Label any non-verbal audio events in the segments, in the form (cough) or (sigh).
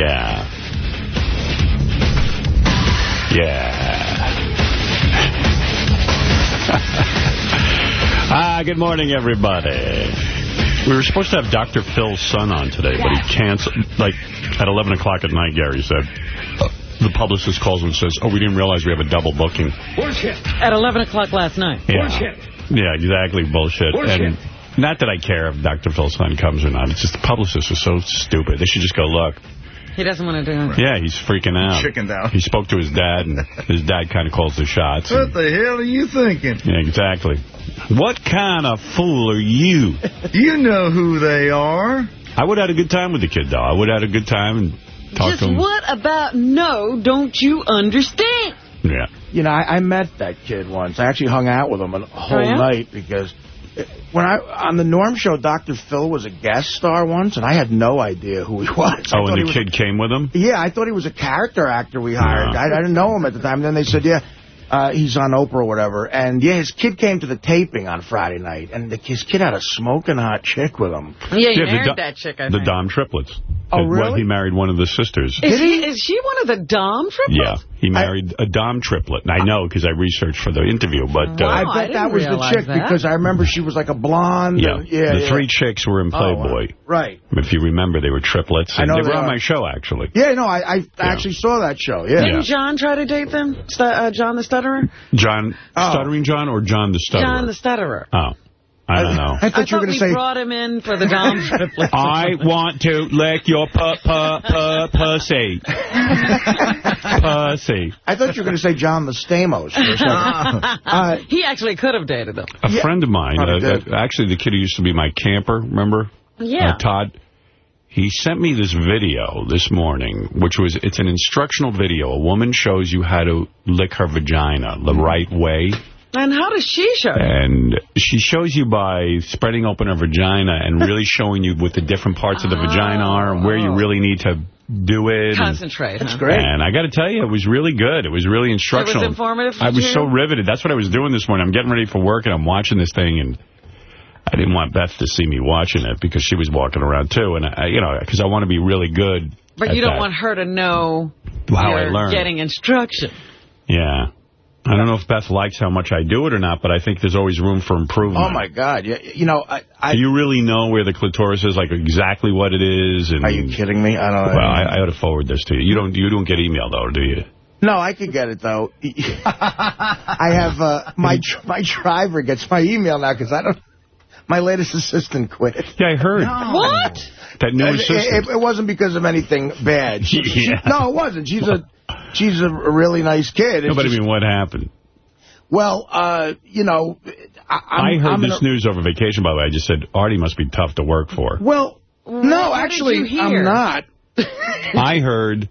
Yeah. Yeah. (laughs) ah, good morning, everybody. We were supposed to have Dr. Phil's Son on today, but he canceled, like, at 11 o'clock at night, Gary said. The publicist calls and says, oh, we didn't realize we have a double booking. Bullshit. At 11 o'clock last night. Yeah. Bullshit. Yeah, exactly, bullshit. Bullshit. And not that I care if Dr. Phil's Son comes or not. It's just the publicist is so stupid. They should just go, look. He doesn't want to do it. Yeah, he's freaking out. Chickened out. He spoke to his dad, and his dad kind of calls the shots. What the hell are you thinking? Yeah, exactly. What kind of fool are you? You know who they are. I would have had a good time with the kid, though. I would have had a good time and talk Just to him. what about no, don't you understand? Yeah. You know, I, I met that kid once. I actually hung out with him a whole Oh, yeah? night because when I on the Norm show, Dr. Phil was a guest star once, and I had no idea who he was. Oh, and he the was- kid came with him? Yeah, I thought he was a character actor we hired. Yeah. I, I didn't know him at the time. And then they said, yeah, uh, he's on Oprah or whatever. And, yeah, his kid came to the taping on Friday night, and the, his kid had a smoking hot chick with him. Yeah, you Yeah, the married that chick, I The think. Dahm triplets. Oh, Uh, well, he married one of the sisters. Is, he, is she one of the Dahm triplets? Yeah, he married a Dahm triplet. And I know because I researched for the interview, but... Wow. Uh, I Oh, I bet didn't that was the chick that. because I remember she was like a blonde. yeah, and- yeah, the yeah. three chicks were in Oh, wow. Playboy. Right. If you remember, they were triplets. I And know they they were on my show, actually. Yeah, no, I, I actually saw that show. Yeah. Didn't Yeah. John try to date them? Stu uh, John the Stutterer? John, Oh. Stuttering John or John the Stutterer? John the Stutterer. Oh, I don't know. I thought I you were going to say. brought him in for the Dahm (laughs) triplets. I want to lick your pu pu pu pussy. (laughs) pussy. I thought you were going to say John the Stamos for a second. uh, he actually could have dated them. A Yeah. friend of mine, uh, uh, actually the kid who used to be my camper, remember? Yeah. Uh, Todd. He sent me this video this morning, which was, it's an instructional video. A woman shows you how to lick her vagina the right way. And how does she show you? And she shows you by spreading open her vagina and really (laughs) showing you what the different parts of the vagina are and where you oh. really need to do it. Concentrate. that's huh? great. And I got to tell you, it was really good. It was really instructional. It was informative I was so riveted. That's what I was doing this morning. I'm getting ready for work, and I'm watching this thing, and I didn't want Beth to see me watching it because she was walking around, too. And, I, you know, because I want to be really good But at you don't that. want her to know How I you're learned. getting instruction. Yeah. I don't know if Beth likes how much I do it or not, but I think there's always room for improvement. oh, my God. Yeah, you know, I, I, Do you really know where the clitoris is, like exactly what it is? And, are you kidding me? I don't Well, I, I ought to forward this to you. You don't, you don't get email, though, do you? No, I could get it, though. (laughs) I have, uh, my my driver gets my email now because I don't, my latest assistant quit. Yeah, I heard. What? That new It, assistant. it, it wasn't because of anything bad. (laughs) She, she- no, it wasn't. She's a she's a really nice kid. It's No, but I just- mean, what happened? well, uh, you know, I, I'm, I heard I'm in this a- news over vacation, by the way. I just said, Artie must be tough to work for. Well, no, what actually. I'm not. (laughs) I heard...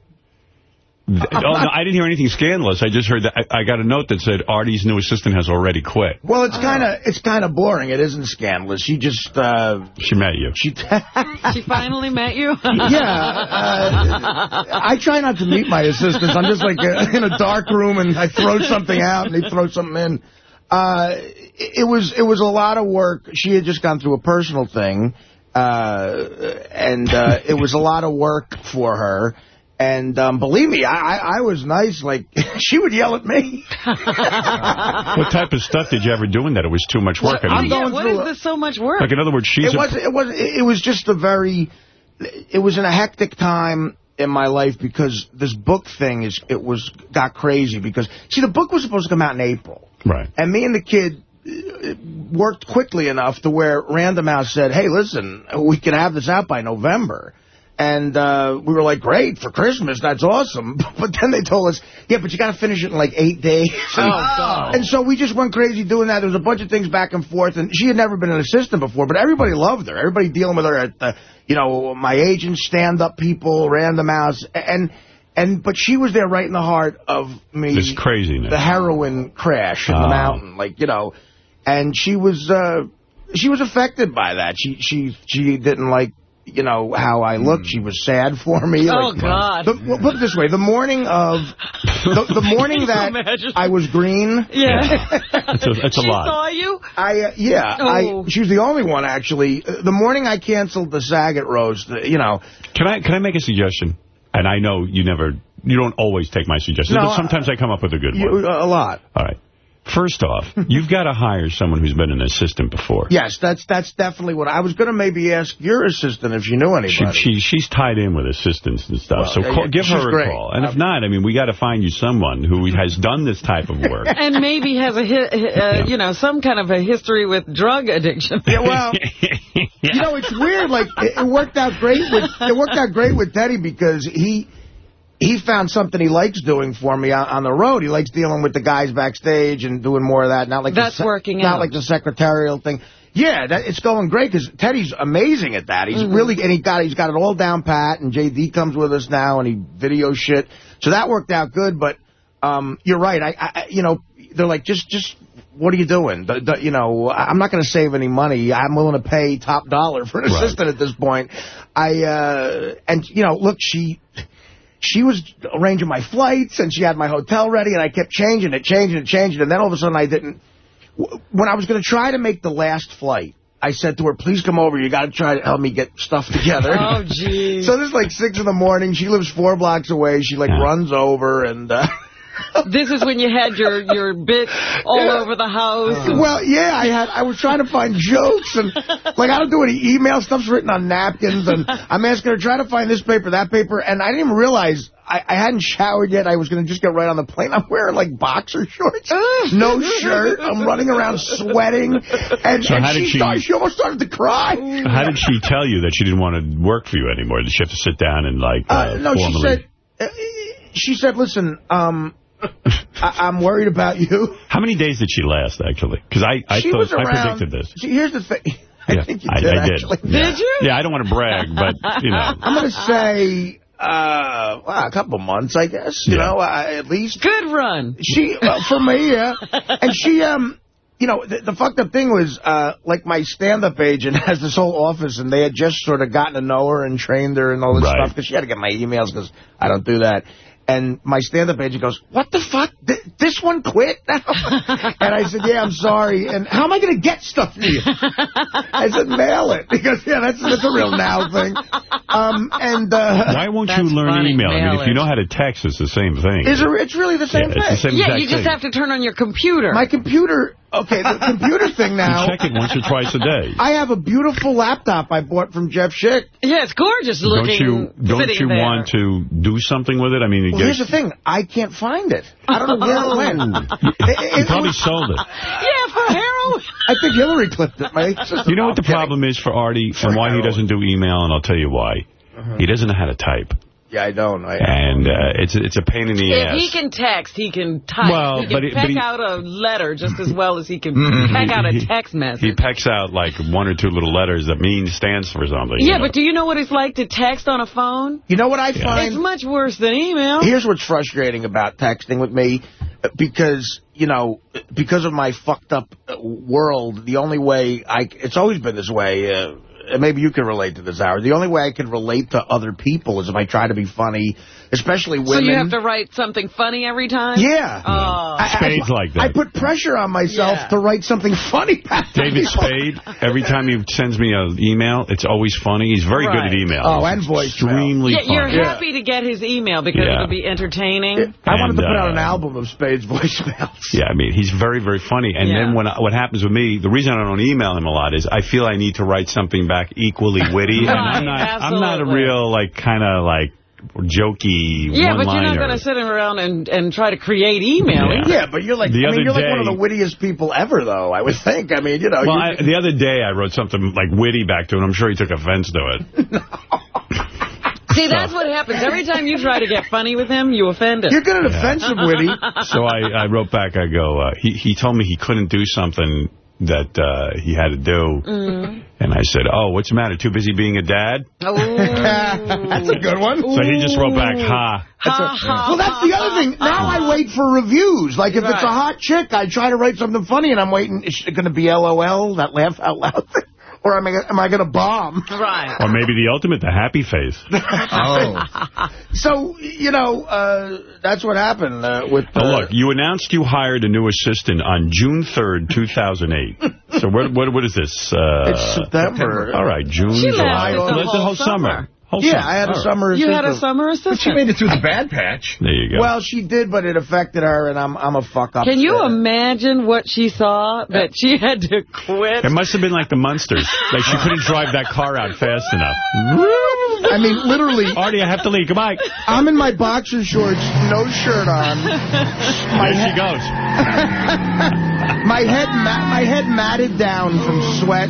th- oh, no, I didn't hear anything scandalous. I just heard that I, I got a note that said Artie's new assistant has already quit. Well, it's kind of it's kind of boring. It isn't scandalous. She just uh, She met you. she. (laughs) She finally met you? (laughs) yeah, uh, I try not to meet my assistants. I'm just like uh, in a dark room and I throw something out and they throw something in. Uh, it it was it was a lot of work. She had just gone through a personal thing, uh, and uh, it was a lot of work for her. And um, believe me, I, I, I was nice. Like (laughs) she would yell at me. What type of stuff did you ever do in that? It was too much work. I I'm mean, going yeah, what through is a- this so much work? like, in other words, she's it wasn't. It wasn't. It was just a very. It was in a hectic time in my life because this book thing is. It was got crazy because see the book was supposed to come out in April, Right. and me and the kid uh, worked quickly enough to where Random House said, "Hey, listen, we can have this out by November." And uh, we were like, great, for Christmas, that's awesome. (laughs) But then they told us, yeah, but you got to finish it in like eight days. (laughs) Oh, God. (laughs) And so we just went crazy doing that. There was a bunch of things back and forth. And she had never been an assistant before, but everybody loved her. Everybody dealing with her at the, you know, my agents, stand-up people, Random House. And, and, but she was there right in the heart of me. This craziness. The heroin crash in the Oh. mountain. Like, you know, and she was, uh, she was affected by that. She, she, she didn't like, you know, how I looked. She was sad for me. Oh, like, God. The, well, put it this way. The morning of, the, the (laughs) morning that imagine? I was green. Yeah. (laughs) It's a, it's a she lot. saw you? I uh, yeah, Oh. I she was the only one actually. Uh, The morning I canceled the Saget roast, uh, you know, Can I can I make a suggestion? And I know you never, you don't always take my suggestions, No, but sometimes I, come up with a good You, one. a lot. All right. First off, (laughs) you've got to hire someone who's been an assistant before. Yes, that's that's definitely what I was going to maybe ask your assistant if you knew She, anybody. she she's tied in with assistants and stuff. Well, so yeah, call, yeah, give her a great. call. And if not, I mean, we got to find you someone who has done this type of work. (laughs) And maybe has a, hi- uh, you know, some kind of a history with drug addiction. yeah, well, (laughs) you know, it's weird. Like it, it worked out great with it worked out great with Teddy because he he found something he likes doing for me on, on the road. He likes dealing with the guys backstage and doing more of that. Not like That's the, se- working Not out. like the secretarial thing. Yeah, that, it's going great because Teddy's amazing at that. He's really and he got he's got it all down pat. And JD comes with us now and he video shit. So that worked out good. But um, you're right. I, I you know they're like just just what are you doing? The, the, you know, I'm not going to save any money. I'm willing to pay top dollar for an Right. assistant at this point. I uh, and you know, look, she she was arranging my flights and she had my hotel ready, and I kept changing it, changing it, changing it, and then all of a sudden I didn't. When I was going to try to make the last flight, I said to her, "Please come over. You got to try to help me get stuff together." (laughs) Oh, (laughs) geez. So this is like six in the morning. She lives four blocks away. She like Yeah. runs over and. Uh, (laughs) (laughs) This is when you had your, your bit all Yeah. over the house. Well, yeah, I had. I was trying to find jokes and like I don't do any email stuff's written on napkins and I'm asking her try to find this paper, that paper, and I didn't even realize I, I hadn't showered yet. I was going to just get right on the plane. I'm wearing like boxer shorts, no shirt. I'm running around sweating, and, So and how did she she- started, she almost started to cry. How did she tell you that she didn't want to work for you anymore? Did she have to sit down and, like, uh, Uh, no, she said. Uh, she said, "Listen, um, (laughs) I, I'm worried about you." How many days did she last, actually? Because I, I she thought was I predicted this. See, here's the thing. (laughs) I Yeah, think you I, did, I did. actually. Yeah. Did you? Yeah, I don't want to brag, but, you know. (laughs) I'm going to say uh, well, a couple months, I guess. You Yeah. know, uh, at least. Good run. She, well, for me, yeah. And she, um, you know, the, the fucked up thing was, uh, like, my stand-up agent has this whole office, and they had just sort of gotten to know her and trained her and all this Right. stuff, because she had to get my emails, because I don't do that. And my stand-up agent goes, what the fuck? Th this one quit (laughs) and I said, yeah, I'm sorry. And how am I going to get stuff to you? I said, mail it. Because, yeah, that's, that's a real now thing. Um, and, uh... Why won't you learn funny. email? I mean, Mail if you know how to text, it's the same thing. Is it, it's really the same Yeah, it's thing. the same Yeah, you just thing. have to turn on your computer. My computer, okay, the computer thing now. You check it once or twice a day. I have a beautiful laptop I bought from Jeff Schick. yeah, it's gorgeous looking. Don't looking. you don't you there. want to do something with it? I mean, it Well, here's the thing. I can't find it. I don't know where it went. (laughs) It- it- probably sold it. Yeah, for heroin. I think Hillary clipped it. My You know what the kidding. problem is for Artie For and why he doesn't do email, and I'll tell you why. Uh-huh. He doesn't know how to type. Yeah, I don't. I, And uh, it's it's a pain in the If ass. he can text, he can type. Well, he can but it- peck but he- out a letter just as well as he can (laughs) peck out a He- text He message. pecks out like one or two little letters that mean stands for something. you yeah, know. but do you know what it's like to text on a phone? you know what I It's find? much worse than email. Here's what's frustrating about texting with me, uh, because, you know, because of my fucked up uh, world, the only way I, it's always been this way, uh, and maybe you can relate to this, Howard, the only way I can relate to other people is if I try to be funny, especially women. So you have to write something funny every time? Yeah. Oh. I- I- like that. I put pressure on myself Yeah. to write something funny (laughs) David. Spade, every time he sends me an email, it's always funny. He's very good at email. Oh, He's and voicemail. Extremely Yeah, you're funny. Yeah. happy to get his email because Yeah. it'll be entertaining. I wanted to And, put out an uh, album of Spade's (laughs) voicemails. Yeah, I mean, he's very, very funny. And Yeah. then when I, what happens with me, the reason I don't email him a lot is I feel I need to write something back equally witty. (laughs) and I'm Right, not, I'm not a real, like, kind of, like, jokey Yeah, but you're not going to sit him around and, and try to create email. Yeah. Yeah, but you're like, The I mean, you're like one of the wittiest people ever, though, I would think. I mean, you know. Well, I, the other day I wrote something, like, witty back to him. I'm sure he took offense to it. (laughs) See, that's what happens. Every time you try to get funny with him, you offend him. you're good at offensive witty. (laughs) So I, I wrote back, I go, uh, he, he told me he couldn't do something that uh, he had to do. Mm. And I said, oh, what's the matter? Too busy being a dad? Oh. (laughs) That's a good one. So he just wrote back, ha. Ha, ha, Well, that's the other thing. Now I wait for reviews. Like, if it's a hot chick, I try to write something funny, and I'm waiting. Is it going to be LOL, that laugh out loud thing? (laughs) Or am I, am I going to bomb? (laughs) Right. Or maybe the ultimate, the happy face. (laughs) Oh. So, you know, uh, that's what happened uh, with... Uh, Well, look, you announced you hired a new assistant on June 3rd, 2008. (laughs) so what, what, what is this? Uh, It's September. All right, June, She July. lasted the That's whole summer. Wholesome. Yeah, I had a All right. summer You assistant. had a summer assistant. But she made it through the bad patch. There you go. Well, she did, but it affected her, and I'm I'm a fuck up. Can you still. imagine what she saw that she had to quit? it must have been like the Munsters. Like she couldn't drive that car out fast enough. I mean, literally, Artie, I have to leave. Goodbye. I'm in my boxer shorts, no shirt on. My There she head, goes. (laughs) my head, ma my head matted down from sweat.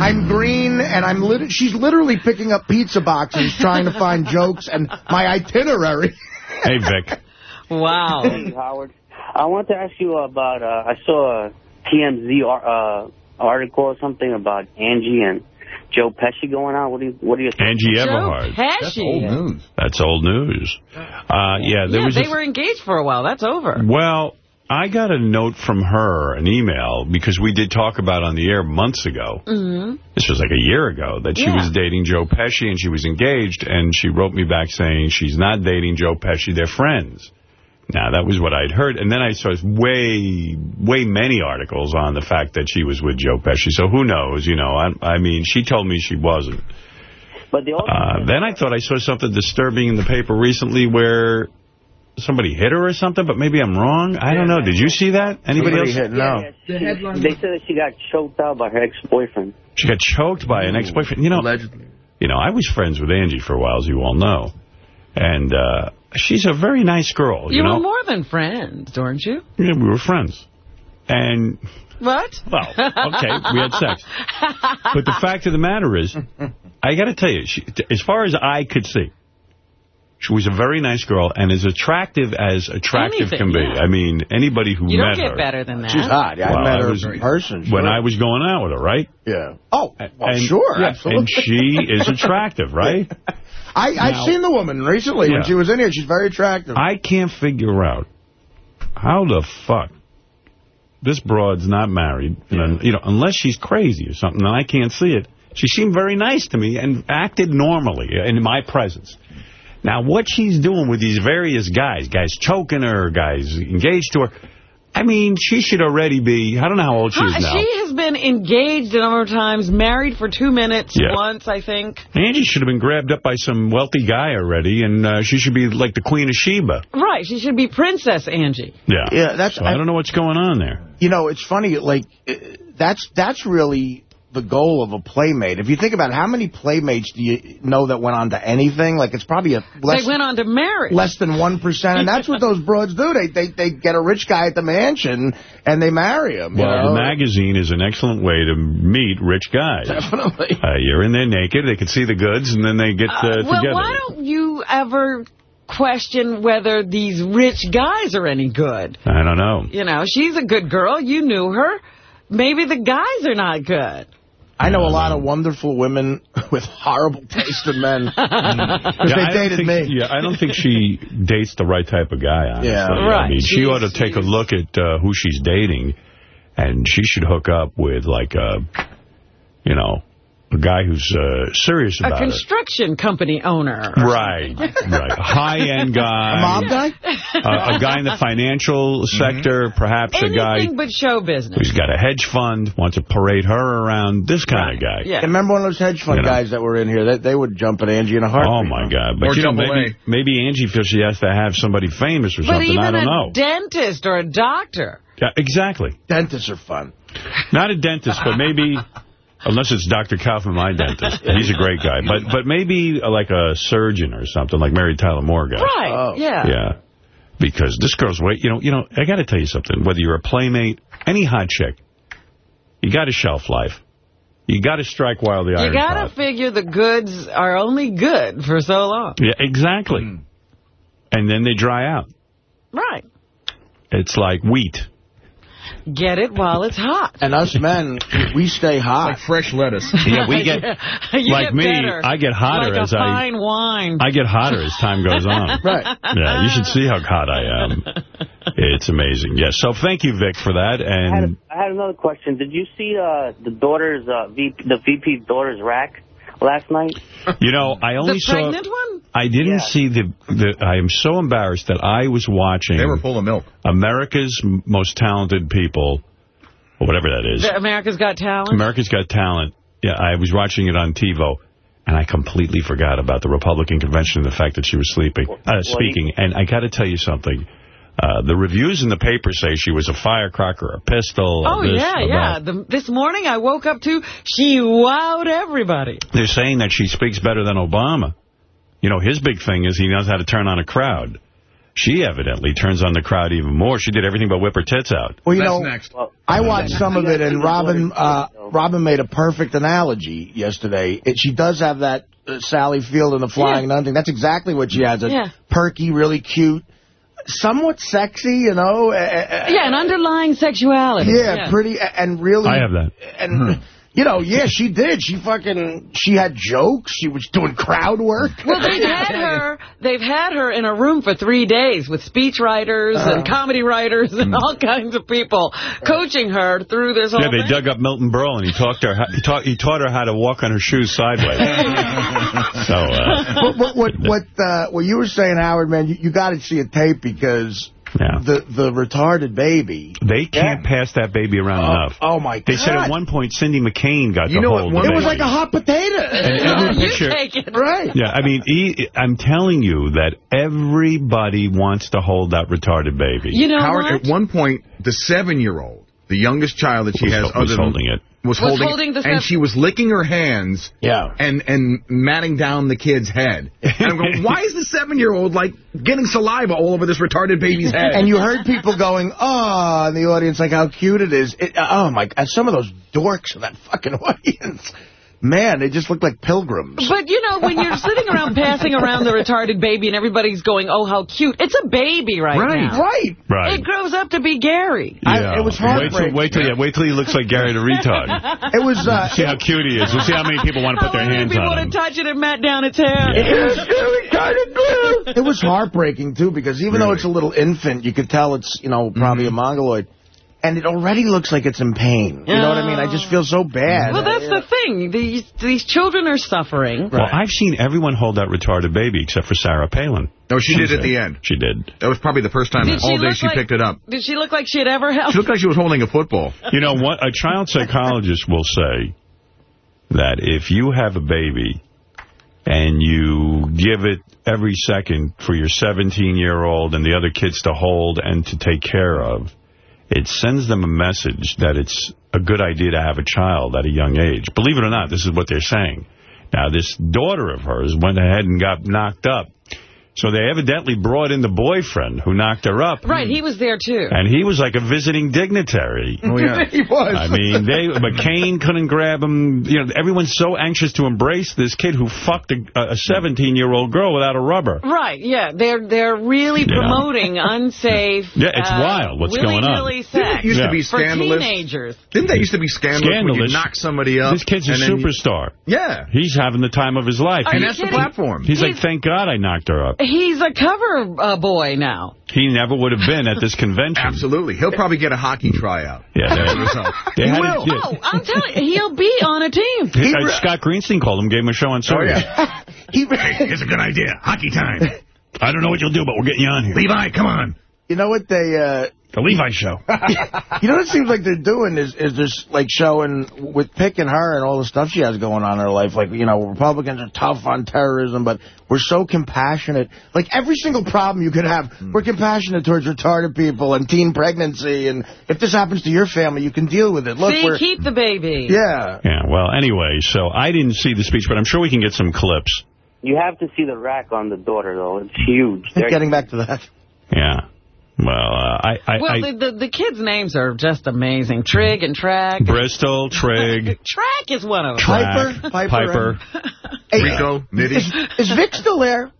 I'm green, and I'm lit she's literally picking up pizza boxes, trying to find jokes, and my itinerary. (laughs) Hey, Vic. Wow. Hey, Howard. I want to ask you about, uh, I saw a TMZ ar- uh, article or something about Angie and Joe Pesci going on. What do you, what do you think? Angie Joe Everhart. That's old news. That's old news. Uh, yeah, there Yeah, was they a- were engaged for a while. That's over. Well, I got a note from her, an email, because we did talk about on the air months ago. Mm-hmm. This was like a year ago, that she Yeah. was dating Joe Pesci and she was engaged, and she wrote me back saying she's not dating Joe Pesci, they're friends. Now, that was what I'd heard. And then I saw way, way many articles on the fact that she was with Joe Pesci. So who knows, you know. I, I mean, she told me she wasn't. But also Uh, then I thought I saw something disturbing in the paper recently where somebody hit her or something, but maybe I'm wrong. I don't know. Did you see that? Anybody Somebody else? hit no. Yeah, she- they said that she got choked out by her ex-boyfriend. She got choked by an ex-boyfriend. You know, Allegedly. you know, I was friends with Angie for a while, as you all know. And uh, she's a very nice girl, you, You know. were more than friends, weren't you? Yeah, we were friends. And, What? well, okay, we had sex. (laughs) But the fact of the matter is, I got to tell you, she, as far as I could see, she was a very nice girl and as attractive as attractive Anything, can be. yeah. I mean, anybody who You met don't get her. better than that. She's hot. Yeah, Well, I met I her was- in person. When. I was going out with her, right? Yeah. Oh, well, And- sure, yeah, absolutely. And she is attractive, right? (laughs) I, Now- I've seen the woman recently Yeah. when she was in here. She's very attractive. I can't figure out how the fuck this broad's not married, and, you know, unless she's crazy or something, and I can't see it. She seemed very nice to me and acted normally in my presence. Now, what she's doing with these various guys, guys choking her, guys engaged to her, I mean, she should already be, I don't know how old she is now. She has been engaged a number of times, married for two minutes Yeah. once, I think. Angie should have been grabbed up by some wealthy guy already, and uh, she should be like the Queen of Sheba. Right, she should be Princess Angie. Yeah. Yeah, that's- So I don't know what's going on there. You know, it's funny, like, uh, that's that's really the goal of a playmate. If you think about it, how many playmates do you know that went on to anything? Like, it's probably a less, they went on to marry. less than 1%. And that's what those broads do. They, they they get a rich guy at the mansion, and they marry him. Well, know? the magazine is an excellent way to meet rich guys. Definitely. Uh, you're in there naked, they can see the goods, and then they get uh, Uh, well, together. why don't you ever question whether these rich guys are any good? I don't know. You know, she's a good girl. You knew her. Maybe the guys are not good. I know a lot of wonderful women (laughs) with horrible taste in men. (laughs) Because Yeah, they I don't dated think, me. Yeah, I don't think she dates the right type of guy, honestly. Yeah. I Right. mean, she She's- ought to take a look at uh, who she's dating, and she should hook up with, like, a, you know, a guy who's uh, serious A about it. A construction company owner. Right, right. High-end guy. A mob guy? Uh, a guy in the financial sector, perhaps a guy Anything but show business. who's got a hedge fund, wants to parade her around, this kind of guy. Yeah. Remember one of those hedge fund You know. guys that were in here? They, they would jump at Angie in a heartbeat. Oh, my God. But, Or you know, double maybe, maybe Angie feels she has to have somebody famous or But something. I don't a know. dentist or a doctor. Yeah, exactly. Dentists are fun. Not a dentist, but maybe... (laughs) Unless it's Dr. Kaufman, my dentist. He's a great guy. But but maybe uh, like a surgeon or something, like Mary Tyler Moore guy. Right, Oh. yeah. Yeah. Because this girl's way, you know, you know, I got to tell you something. Whether you're a playmate, any hot chick, you got a shelf life. You got to strike while the You iron You got to figure the goods are only good for so long. Yeah, exactly. And then they dry out. Right. It's like wheat. Get it while it's hot. And us men, we stay hot. Like fresh lettuce. (laughs) Yeah, we (laughs) get, You like get me, better. I get hotter like as a I- fine wine. I get hotter as time goes on. (laughs) Right. Yeah, you should see how hot I am. It's amazing. Yes. So thank you, Vic, for that. I had, And a, I had another question. Did you see uh, the daughter's uh, VP, the VP's daughter's rack last night? you know, I only the saw. pregnant one? I didn't Yeah. see the, the. I am so embarrassed that I was watching They were full of milk. America's Most Talented People, or whatever that is. The America's Got Talent? America's Got Talent. Yeah, I was watching it on TiVo, And I completely forgot about the Republican convention and the fact that she was sleeping, uh, speaking. And I got to tell you something. Uh, the reviews in the paper say she was a firecracker, a pistol. Oh, this, yeah, yeah. The, this morning I woke up to, she wowed everybody. They're saying that she speaks better than Obama. You know, his big thing is he knows how to turn on a crowd. She evidently turns on the crowd even more. She did everything but whip her tits out. Well, you That's know, next. I watched some of it, and Robin uh, Robin made a perfect analogy yesterday. It, she does have that uh, Sally Field and the Flying Yeah. Nun thing. That's exactly what she has. A Yeah. perky, really cute, somewhat sexy, you know. Uh, Yeah, an underlying sexuality. yeah, pretty, and really... I have that. And, hmm. You know, yeah, she did. She fucking, she had jokes. She was doing crowd work. Well, they've (laughs) had her. They've had her in a room for three days with speech writers Uh-huh. and comedy writers and all kinds of people coaching her through this whole Yeah, they thing. dug up Milton Berle and he taught her. He taught he taught her how to walk on her shoes sideways. (laughs) so uh, But what what what, uh, what you were saying, Howard, man, you, you got to see a tape because yeah, the the retarded baby. they can't pass that baby around oh, enough. Oh my God. They said at one point Cindy McCain got You the know what, hold one- of it was like a hot potato. And every (laughs) you picture, take it. right. Yeah, I mean, he, I'm telling you that everybody wants to hold that retarded baby. You know Howard, what? at one point, the seven-year-old, the youngest child that she Was- has, was other than- holding it. Was, Was holding, holding the and she was licking her hands Yeah. and and matting down the kid's head. And I'm going, why is the seven-year-old like getting saliva all over this retarded baby's head? And you heard people going, oh, in the audience, like how cute it is. It, uh, oh, my God. Some of those dorks in that fucking (laughs) audience. Man, they just look like pilgrims. But, you know, when you're sitting around passing around the retarded baby and everybody's going, oh, how cute. It's a baby right, Right. now. Right. Right. It grows up to be Gary. I- it was wait till, wait till, yeah, wait till he looks like Gary the retard. (laughs) It was, uh, See how cute he is. We'll see how many people want to put their How many hands people want to touch it and mat down its hair? it was heartbreaking, too, because even though it's a little infant, you could tell it's, you know, probably a mongoloid. And it already looks like it's in pain. You know what I mean? I just feel so bad. Well, that's the thing. These these children are suffering. Well, I've seen everyone hold that retarded baby except for Sarah Palin. no, she did at the end. She did. That was probably the first time Did she all day she like- picked it up. Did she look like she had ever held? She looked like she was holding a football. (laughs) You know what? A child psychologist will say that if you have a baby and you give it every second for your 17-year-old and the other kids to hold and to take care of, it sends them a message that it's a good idea to have a child at a young age. Believe it or not, this is what they're saying. Now, this daughter of hers went ahead and got knocked up. So they evidently brought in the boyfriend who knocked her up. Right, he was there, too. And he was like a visiting dignitary. (laughs) Oh, yeah. (laughs) He was. I (laughs) mean, they McCain couldn't grab him. You know, everyone's so anxious to embrace this kid who fucked a 17-year-old girl without a rubber. Right, yeah. They're they're really Yeah. promoting unsafe. Yeah, it's uh, wild what's going on. willy-nilly sex it used Yeah. to be for scandalous? teenagers. Didn't that used to be scandalous, when Scandalous. you knock somebody up? This kid's a and then superstar. Yeah. He's having the time of his life. Are And you that's the platform. He's like, thank God I knocked her up. He's a cover uh, boy now. He never would have been at this convention. (laughs) Absolutely. He'll probably get a hockey tryout. Yeah, they, they He had will. it- yeah. Oh, I'm telling you, he'll be on a team. He- uh, Scott Greenstein called him, gave him a show on Oh, Sirius. yeah. (laughs) He, Here's a good idea. Hockey time. (laughs) I don't know what you'll do, but we're getting you on here. Levi, come on. you know what they... Uh, The Levi Show. (laughs) You know what it seems like they're doing is is just like showing with picking her and all the stuff she has going on in her life. Like you know, Republicans are tough on terrorism, but we're so compassionate. Like every single problem you could have, hmm. we're compassionate towards retarded people and teen pregnancy. And if this happens to your family, you can deal with it. Look, See, we're keep the baby. yeah. Yeah, well, anyway, so I didn't see the speech, but I'm sure we can get some clips. You have to see the rack on the daughter, though. It's huge. They're- Getting back to that. Yeah. Well, uh, I... I, Well, I the, the the kids' names are just amazing. Trig and Track. Bristol, Trig, (laughs) Track is one of them. Track, Piper, Piper, Piper. (laughs) Hey, Rico, Nitty. Is, is Vic still there?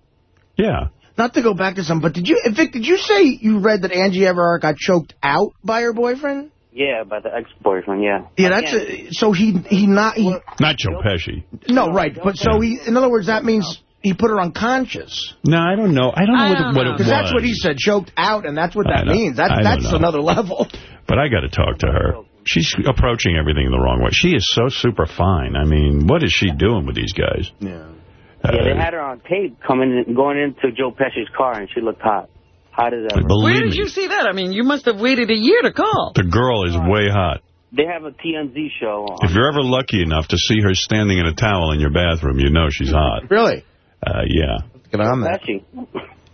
Yeah. Not to go back to some, but did you, Vic? Did you say you read that Angie Everhart got choked out by her boyfriend? Yeah, by the ex-boyfriend, yeah. Yeah, that's a, so he he not he Not Joe Pesci. no right, but so he in other words that means he put her unconscious No, I don't know. I don't know, I what, don't what know. it was. because that's what he said, choked out, and that's what that means. That's that's another level. (laughs) But I got to talk to her. She's approaching everything the wrong way. She is so super fine. I mean, what is she doing with these guys? Yeah. Uh, Yeah, they had her on tape coming, going into Joe Pesci's car, and she looked hot. Hot as ever. believe Where did me, you see that? I mean, you must have waited a year to call. the girl is way hot. they have a TMZ show. On. If you're ever lucky enough to see her standing in a towel in your bathroom, you know she's hot. Really? Uh, yeah. Get on that.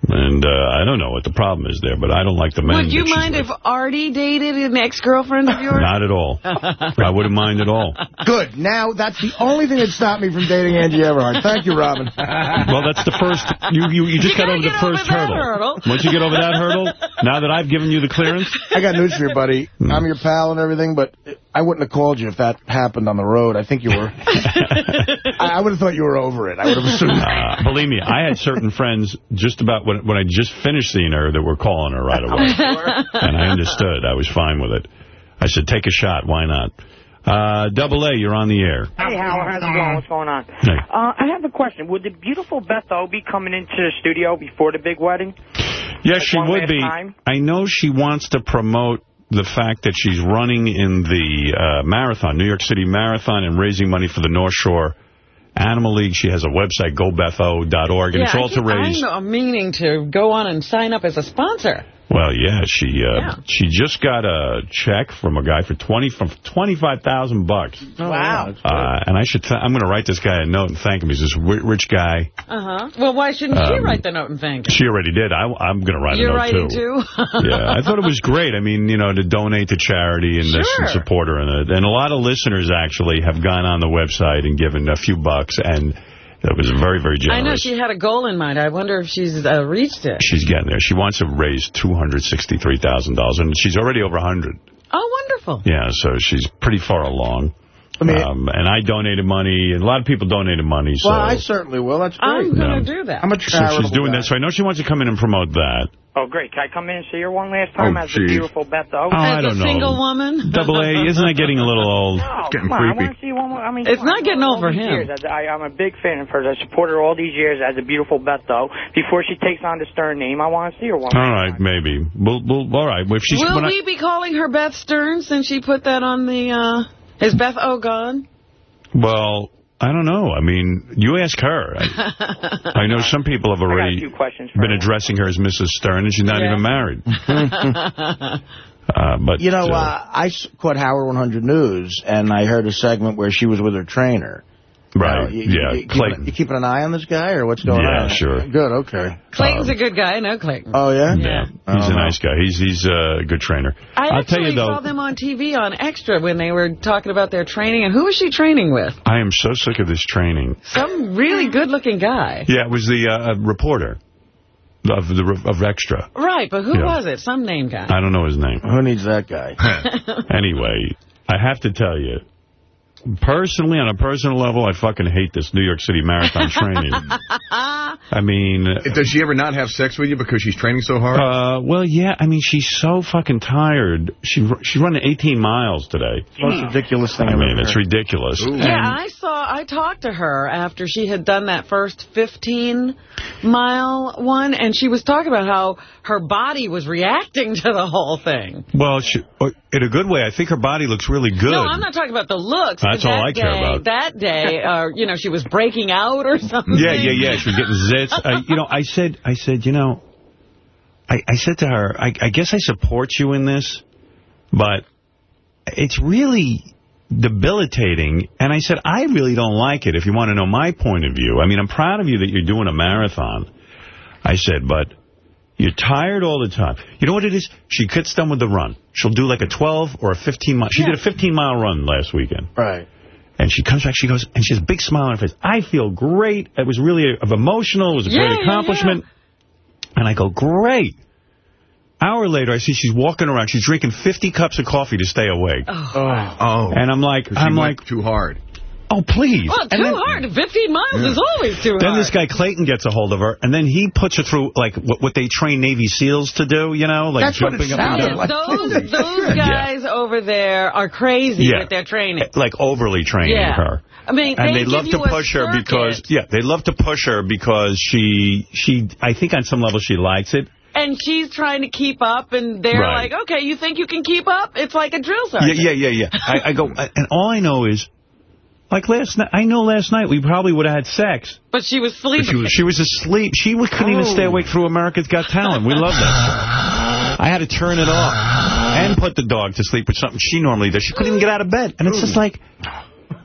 And uh, I don't know what the problem is there, but I don't like the men Would you mind with. if Artie dated an ex-girlfriend of yours? Not at all. I wouldn't mind at all. Good. Now, that's the only thing that stopped me from dating Angie Everhart. Thank you, Robin. Well, that's the first. You you, you just You got over the get over first hurdle. hurdle. Once you get over that hurdle, now that I've given you the clearance, I got news for you, buddy. Hmm. I'm your pal and everything, but I wouldn't have called you if that happened on the road. I think you were... (laughs) I, I would have thought you were over it. I would have assumed... (laughs) uh, believe me, I had certain friends just about when when I just finished seeing her that were calling her right away, (laughs) and I understood. I was fine with it. I said, take a shot. Why not? Uh, Double A, you're on the air. Hey, Howard. How's it going? What's going on? Hey. Uh, I have a question. Would the beautiful Beth O be coming into the studio before the big wedding? Yes, Like she would be. time? I know she wants to promote the fact that she's running in the uh, marathon, New York City Marathon, and raising money for the North Shore Animal League. She has a website, gobetho.org, and yeah, it's all I to raise... I'm meaning to go on and sign up as a sponsor. Well, yeah, she uh, Yeah. she just got a check from a guy for twenty from twenty five thousand bucks. wow. Uh, and I should I'm going to write this guy a note and thank him. He's this rich guy. Uh-huh. Well, why shouldn't she Um, write the note and thank him? She already did. I, I'm going to write You're a note writing too. too? (laughs) yeah, I thought it was great. I mean, you know, to donate to charity and this and support her. And, and a lot of listeners actually have gone on the website and given a few bucks, and that was very, very generous. I know she had a goal in mind. I wonder if she's uh, reached it. She's getting there. She wants to raise $263,000, and she's already over 100 Oh, wonderful. Yeah, so she's pretty far along. I mean- um, and I donated money, and a lot of people donated money. So, Well, I certainly will. That's great. I'm going to No. do that. I'm a so she's doing guy. that. So I know she wants to come in and promote that. Oh, great. Can I come in and see her one last time Oh, as the geez. beautiful Beth O? Oh, I As don't a know. single woman? Double A, isn't that getting a little (laughs) old? No, getting come on. I want to see one more. I mean, It's not on, getting over old him. Years, I, I'm a big fan of hers. I support her all these years as a beautiful Beth O. Before she takes on the Stern name, I want to see her one All more right, time. maybe. We'll, we'll, all right. If she's, Will when I- we be calling her Beth Stern since she put that on the... Uh, is Beth O gone? well, I don't know. I mean, you ask her. I, (laughs) I know some people have I already questions been her. addressing her as Mrs. Stern, and she's not Yeah. even married. (laughs) Uh, but You know, uh, uh, I s- caught Howard 100 News, and I heard a segment where she was with her trainer. Right? You, yeah, you, you Clayton. Keeping, you keeping an eye on this guy, or what's going Yeah, on? Yeah, sure. Good, okay. Clayton's a good guy. I know Clayton. Oh, yeah? Yeah, he's Oh, a no. nice guy. He's he's uh, a good trainer. I will actually tell you though, saw them on TV on Extra when they were talking about their training. And who was she training with? I am so sick of this training. Some really good-looking guy. Yeah, it was the uh, reporter of the of Extra. Right, but who Yeah. was it? Some name guy. I don't know his name. Who needs that guy? (laughs) (laughs) anyway, I have to tell you, personally, on a personal level, I fucking hate this New York City Marathon (laughs) training. I mean, Does she ever not have sex with you because she's training so hard? uh, well, yeah, I mean, she's so fucking tired. She she's running 18 miles today. Most ridiculous thing I I've mean, it's heard. ridiculous. Yeah, I saw, I talked to her after she had done that first 15 mile one, and she was talking about how her body was reacting to the whole thing. Well, she, uh, in a good way, I think her body looks really good. No, I'm not talking about the looks. That's all I care about. That day, uh, you know, she was breaking out or something. Yeah, yeah, yeah. She was getting zits. I, you know, I said, I said, you know, I, I said to her, I, I guess I support you in this, but it's really debilitating. And I said, I really don't like it if you want to know my point of view. I mean, I'm proud of you that you're doing a marathon. I said, but you're tired all the time. You know what it is? She gets done with the run. She'll do like a 12 or a 15 mile. She did a 15 mile run last weekend. Right. And she comes back, she goes, and she has a big smile on her face. I feel great. It was really of emotional. It was a Yeah, great yeah, accomplishment. And I go, great. Hour later, I see she's walking around. She's drinking 50 cups of coffee to stay awake. oh. oh. And I'm like, I'm like, too hard. Oh, please. Well, And too then- hard. 15 miles is always too Then hard. Then this guy Clayton gets a hold of her, and then he puts her through like what, what they train Navy SEAls to do, you know, like That's what it jumping up and sounded down. like. those, (laughs) those guys over there are crazy Yeah. with their training. Eh, like overly training Yeah. her. I mean, and they they, love to push her because yeah, they love to push her because she she I think on some level she likes it. And she's trying to keep up, and they're Right. like, okay, you think you can keep up? It's like a drill Yeah, sergeant. yeah, yeah, yeah. I, I go and all I know is like last night. I know last night we probably would have had sex. But she was sleeping. She was she was asleep. She couldn't even stay awake through America's Got Talent. We love that. I had to turn it off and put the dog to sleep with something she normally does. She couldn't even get out of bed. And it's just like...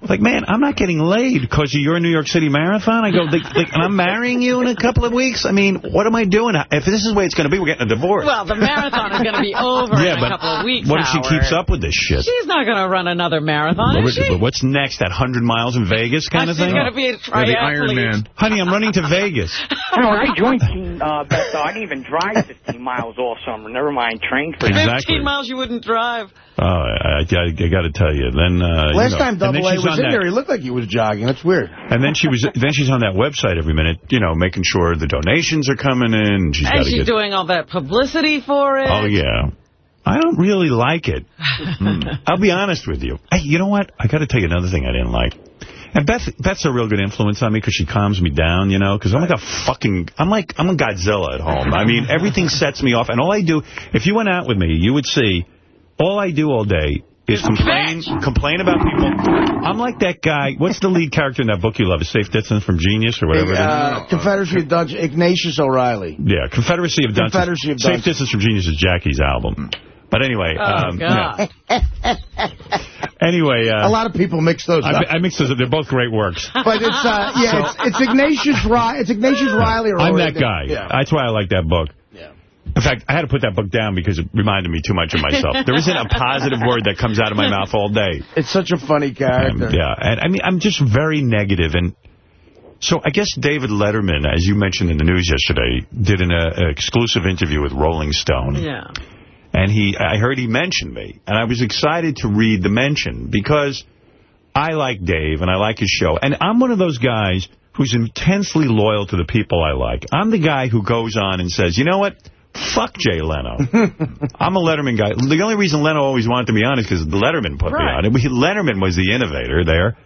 Like, man, I'm not getting laid because of your New York City Marathon. I go, like, (laughs) like, and I'm marrying you in a couple of weeks? I mean, what am I doing? If this is the way it's going to be, we're getting a divorce. Well, the marathon is going to be (laughs) over yeah, in a couple of weeks, What if she keeps up with this shit? She's not going to run another marathon, is she? But what's next? That 100 miles in Vegas kind of thing? She's thing? going to be a triathlete. Honey, I'm running to Vegas. (laughs) I know, I joined Team uh, Beth. I didn't even drive 15 miles all summer. Never mind, train for it. Exactly. 15 miles you wouldn't drive. Oh, I, I, I got to tell you. Then uh, Last you know, time and Double A was in that- there, he looked like he was jogging. That's weird. And then she was. (laughs) Then she's on that website every minute, you know, making sure the donations are coming in. She's And she's get. doing all that publicity for it. Oh yeah. I don't really like it. (laughs) Hmm. I'll be honest with you. Hey, you know what? I got to tell you another thing I didn't like. And Beth, Beth's a real good influence on me because she calms me down, you know, because I'm like a fucking, I'm like, I'm a Godzilla at home. I mean, everything sets me off. And all I do, if you went out with me, you would see, all I do all day is complain, complain about people. I'm like that guy. What's the lead character in that book you love? Is Safe Distance from Genius or whatever it is? Uh, Confederacy of Dutch, Ignatius O'Reilly. Yeah, Confederacy of Dunces. Confederacy of Safe Distance from Genius is Jackie's album. But anyway. Oh, um, God. yeah. (laughs) Anyway. Uh, A lot of people mix those up. I, I mixed those up. They're both great works. But it's uh, yeah, it's, it's Ignatius Reilly. It's Ignatius Reilly. Or I'm that guy. Yeah. That's why I like that book. Yeah. In fact, I had to put that book down because it reminded me too much of myself. There isn't a positive word that comes out of my (laughs) mouth all day. It's such a funny character. Um, yeah, and I mean, I'm just very negative, and so I guess David Letterman, as you mentioned in the news yesterday, did an uh, exclusive interview with Rolling Stone. Yeah. And he, I heard he mentioned me, and I was excited to read the mention because I like Dave and I like his show. And I'm one of those guys who's intensely loyal to the people I like. I'm the guy who goes on and says, you know what? Fuck Jay Leno. (laughs) I'm a Letterman guy. The only reason Leno always wanted to be on is because Letterman put me on. it. (laughs) Letterman was the innovator there.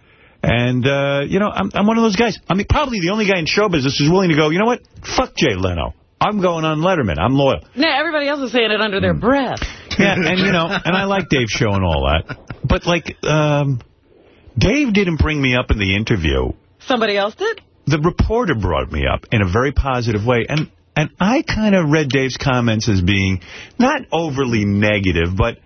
And, uh, you know, I'm, I'm one of those guys. I mean, probably the only guy in show business who's willing to go, you know what? Fuck Jay Leno. I'm going on Letterman. I'm loyal. Yeah, everybody else is saying it under their breath. Yeah, and, you know, and I like Dave's show and all that. But, like, um, Dave didn't bring me up in the interview. Somebody else did? The reporter brought me up in a very positive way. And, and I kind of read Dave's comments as being not overly negative, but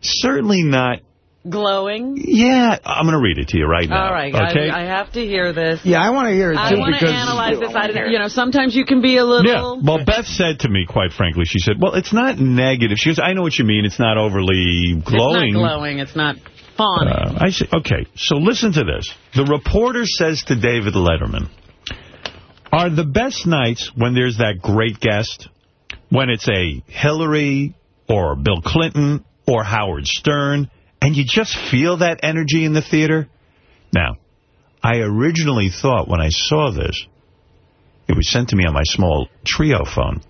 certainly not... Glowing. Yeah, I'm going to read it to you right now. All right, Okay? I, I have to hear this. Yeah, I want to hear it, too. I too, want to analyze this. I, you know, sometimes you can be a little... Yeah. Well, Beth said to me, quite frankly, she said, well, it's not negative. She goes, I know what you mean. It's not overly glowing. It's not glowing. It's not fawning. Uh, I say, okay, so listen to this. The reporter says to David Letterman, are the best nights when there's that great guest, when it's a Hillary or Bill Clinton or Howard Stern, and you just feel that energy in the theater? Now, I originally thought when I saw this, it was sent to me on my small Treo phone.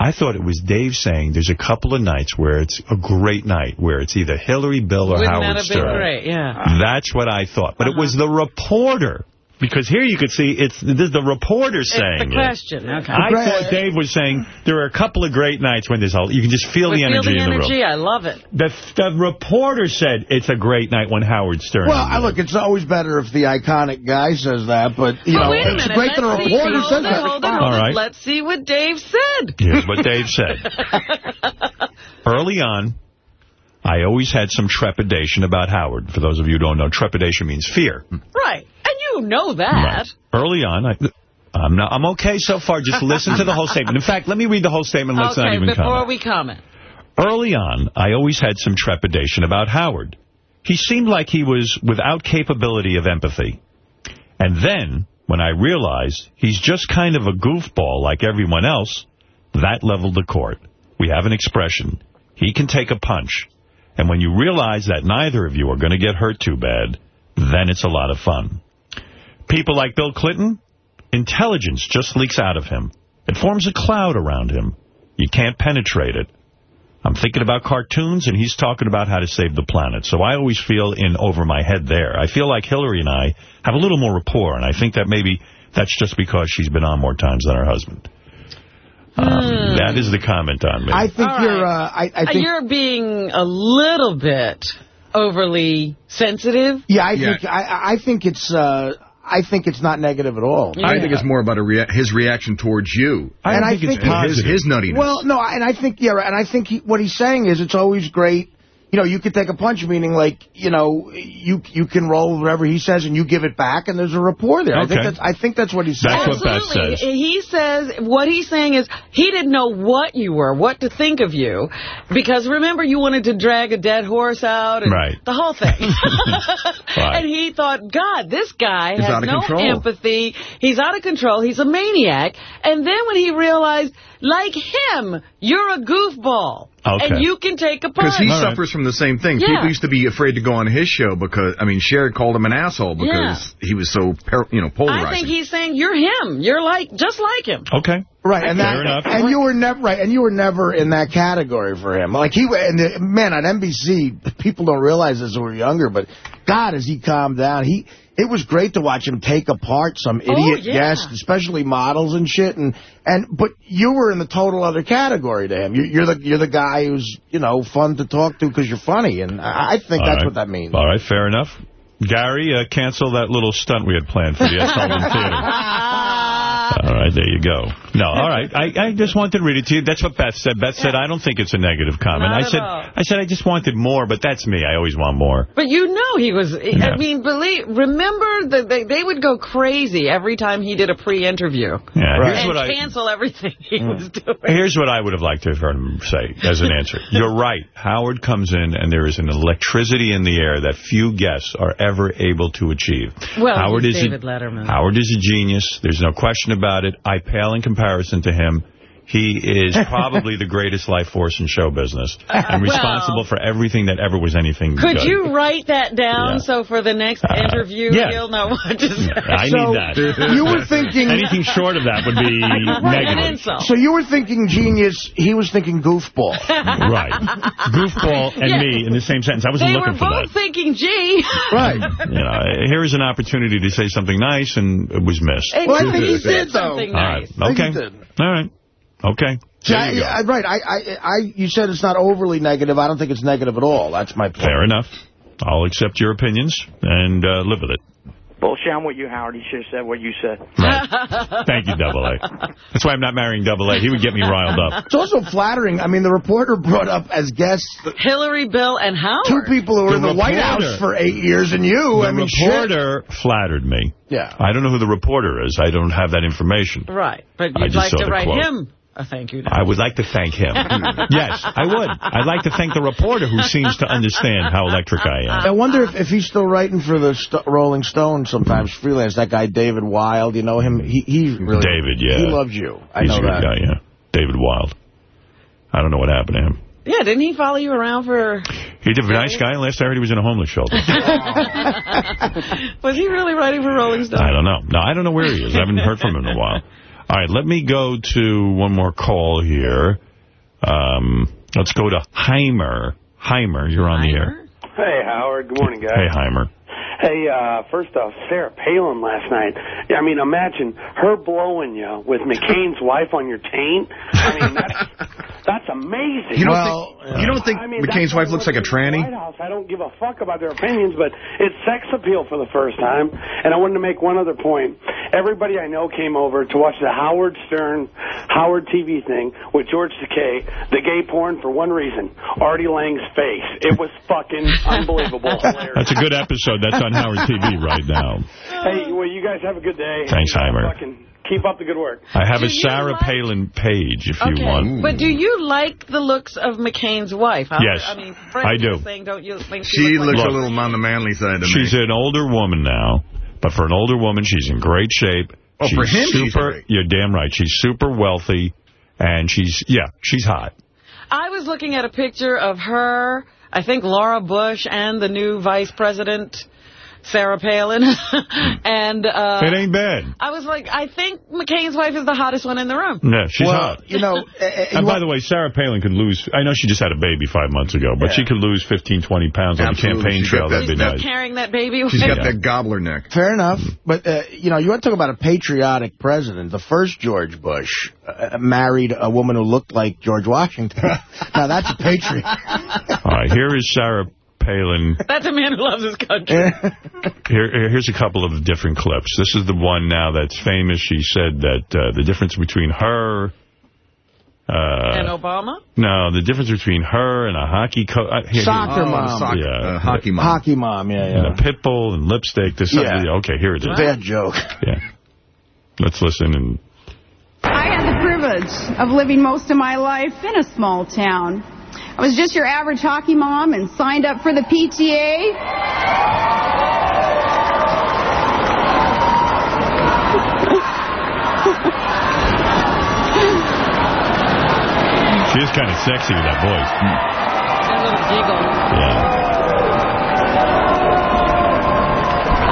I thought it was Dave saying there's a couple of nights where it's a great night, where it's either Hillary, Bill, or Wouldn't Howard that have been Stern. great? Yeah. That's what I thought. But it was uh-huh. the reporter. Because here you could see it's this is the reporter saying It's the it. question. Okay. I thought Dave was saying there are a couple of great nights when there's all you can just feel But the feel energy the in the energy. room. I love it. The, the reporter said it's a great night when Howard Stern. Well, I look, it's always better if the iconic guy says that, but, you Oh, know, wait a it's minute. great that a Let's see. reporter Hold says it, that. hold it, hold All it. Let's see what Dave said. Here's what Dave said. (laughs) Early on, I always had some trepidation about Howard. For those of you who don't know, trepidation means fear. Right. You know that. Right. Early on, I, I'm not. I'm okay so far. Just (laughs) listen to the whole statement. In fact, let me read the whole statement. Let's okay, not even before comment. we comment. Early on, I always had some trepidation about Howard. He seemed like he was without capability of empathy. And then, when I realized he's just kind of a goofball like everyone else, that leveled the court. We have an expression. He can take a punch. And when you realize that neither of you are going to get hurt too bad, then it's a lot of fun. People like Bill Clinton, intelligence just leaks out of him. It forms a cloud around him. You can't penetrate it. I'm thinking about cartoons, and he's talking about how to save the planet. So I always feel in over my head there. I feel like Hillary and I have a little more rapport, and I think that maybe that's just because she's been on more times than her husband. Um, That is the comment on me. I think All you're, right. uh, I, I Uh, think... You're being a little bit overly sensitive. Yeah, I Yeah. think I, I think it's. Uh, I think it's not negative at all. I think it's more about a rea his reaction towards you. I And don't I think it's positive. His, his nuttiness. Well, no, and I think, yeah, right, and I think he, what he's saying is it's always great. You know, you could take a punch, meaning like, you know, you you can roll whatever he says and you give it back, and there's a rapport there. Okay. I think that's I think that's what he's saying. That's what Beth Absolutely. says. He says, what he's saying is, he didn't know what you were, what to think of you. Because remember, you wanted to drag a dead horse out and Right. the whole thing. (laughs) (laughs) Right. And he thought, God, this guy He's has no control. empathy. He's out of control. He's a maniac. And then when he realized, like him, you're a goofball. Okay. And you can take a punch. Because punch. he All right. suffers from the same thing. Yeah. People used to be afraid to go on his show because, I mean, Cher called him an asshole because he was so, par- you know, polarizing. I think he's saying, you're him. You're like, just like him. Okay. Right, and Fair that, enough. and you were never right, and you were never in that category for him. Like he, and the, man, on NBC, people don't realize this when we're younger, but God, as he calmed down, he, it was great to watch him take apart some idiot Oh, yeah. guest, especially models and shit, and and but you were in the total other category to him. You, you're the you're the guy who's you know fun to talk to because you're funny, and I I think All that's right. what that means. All right, fair enough. Gary, uh, cancel that little stunt we had planned for the S. (laughs) Theater. All right, there you go. No, all right. I, I just wanted to read it to you. That's what Beth said. Beth said, I don't think it's a negative comment. Not I said, all. I said, I just wanted more, but that's me. I always want more. But you know he was, Yeah. I mean, believe, remember that they, they would go crazy every time he did a pre-interview. Yeah, here's And what I. cancel everything he Mm. was doing. Here's what I would have liked to have heard him say as an answer. (laughs) You're right. Howard comes in and there is an electricity in the air that few guests are ever able to achieve. Well, Howard is David a, Letterman. Howard is a genius. There's no question about it. I pale in comparison to him. He is (laughs) probably the greatest life force in show business and Well- responsible for everything that ever was anything Could good. you write that down Yeah. so for the next uh, interview yeah. you'll know what to say? I So, need that. (laughs) You were thinking Anything short of that would be (laughs) Right, an negative. So you were thinking genius. He was thinking goofball. Right. Goofball and Yeah. me in the same sentence. I wasn't They looking for that. They were both thinking, gee. right. you know, here is an opportunity to say something nice, and it was missed. And Well, I you think he said did, though. something All right. nice. Okay. All right. Okay. See, There you go. I, I, right. I, I, I, you said it's not overly negative. I don't think it's negative at all. That's my point. Fair enough. I'll accept your opinions and uh, live with it. Bullshit, I'm with you, Howard. You should have said what you said. Right. Thank you, Double A. That's why I'm not marrying Double A. He would get me riled up. It's also flattering. I mean, the reporter brought up as guests Hillary, Bill, and Howard. two people who were The in the White. House for eight years, and you. The I mean, shit. reporter flattered me. Yeah. I don't know who the reporter is. I don't have that information. Right. But you'd like to write quote. him a thank you note. I would like to thank him. (laughs) yes, I would. I'd like to thank the reporter who seems to understand how electric I am. I wonder if, if he's still writing for the St Rolling Stone sometimes hmm. freelance. That guy David Wild, you know him. He he really David, yeah. he loves you. I He's know a good that. guy, yeah. David Wild. I don't know what happened to him. Yeah, didn't he follow you around for... He's a nice guy. Last I heard, he was in a homeless shelter. (laughs) Was he really writing for Rolling Stone? I don't know. No, I don't know where he is. I haven't heard from him in a while. All right, let me go to one more call here. Um, let's go to Heimer. Heimer, you're on the air. Hey, Howard. Good morning, guys. Hey, Heimer. Hey, uh, first off, Sarah Palin last night. Yeah, I mean, imagine her blowing you with McCain's (laughs) wife on your taint. I mean, that's, (laughs) that's amazing. You don't Well, think, you don't think I mean, McCain's wife looks like a I work in the tranny? White House. I don't give a fuck about their opinions, but it's sex appeal for the first time. And I wanted to make one other point. Everybody I know came over to watch the Howard Stern, Howard TV thing with George Takei, the gay porn, for one reason. Artie Lange's face. It was fucking (laughs) unbelievable. Hilarious. That's a good episode. That's on Howard TV right now. (laughs) Hey, well, you guys have a good day. Thanks, And, Heimer. Keep up the good work. I have Do a Sarah like- Palin page if you want. but do you like the looks of McCain's wife? I- Yes, I mean, I do. saying, don't you think she, She looks looks like a little on the manly side to She's me. She's an older woman now, but for an older woman, she's in great shape. Oh, she's for him, she's super, great. You're damn right. She's super wealthy, and she's, yeah, she's hot. I was looking at a picture of her, I think Laura Bush, and the new vice president, Sarah Palin. (laughs) and uh, It ain't bad. I was like, I think McCain's wife is the hottest one in the room. Yeah, she's well, hot. you know, uh, (laughs) uh, And you by the way, Sarah Palin could lose, I know she just had a baby five months ago, but she could lose 15, 20 pounds on the campaign She's trail. got That'd be She's still nice. carrying that baby. She's got Yeah. that gobbler neck. Fair enough. But, uh, you know, you want to talk about a patriotic president. The first George Bush uh, married a woman who looked like George Washington. (laughs) now, that's a patriot. All right, here is Sarah Palin. That's a man who loves his country. (laughs) Here, here- here's a couple of different clips. This is the one now that's famous. She said that uh, the difference between her... Uh, and Obama? no, the difference between her and a hockey coach... Uh, Soccer Oh, mom. soc- Yeah. uh, hockey mom. Hockey mom, yeah, and a pit bull and lipstick. This Yeah. Okay, here it is. Bad joke. Yeah. Let's listen and... I had the privilege of living most of my life in a small town. I was just your average hockey mom and signed up for the PTA. She is kind of sexy with that voice. A little giggle. Yeah.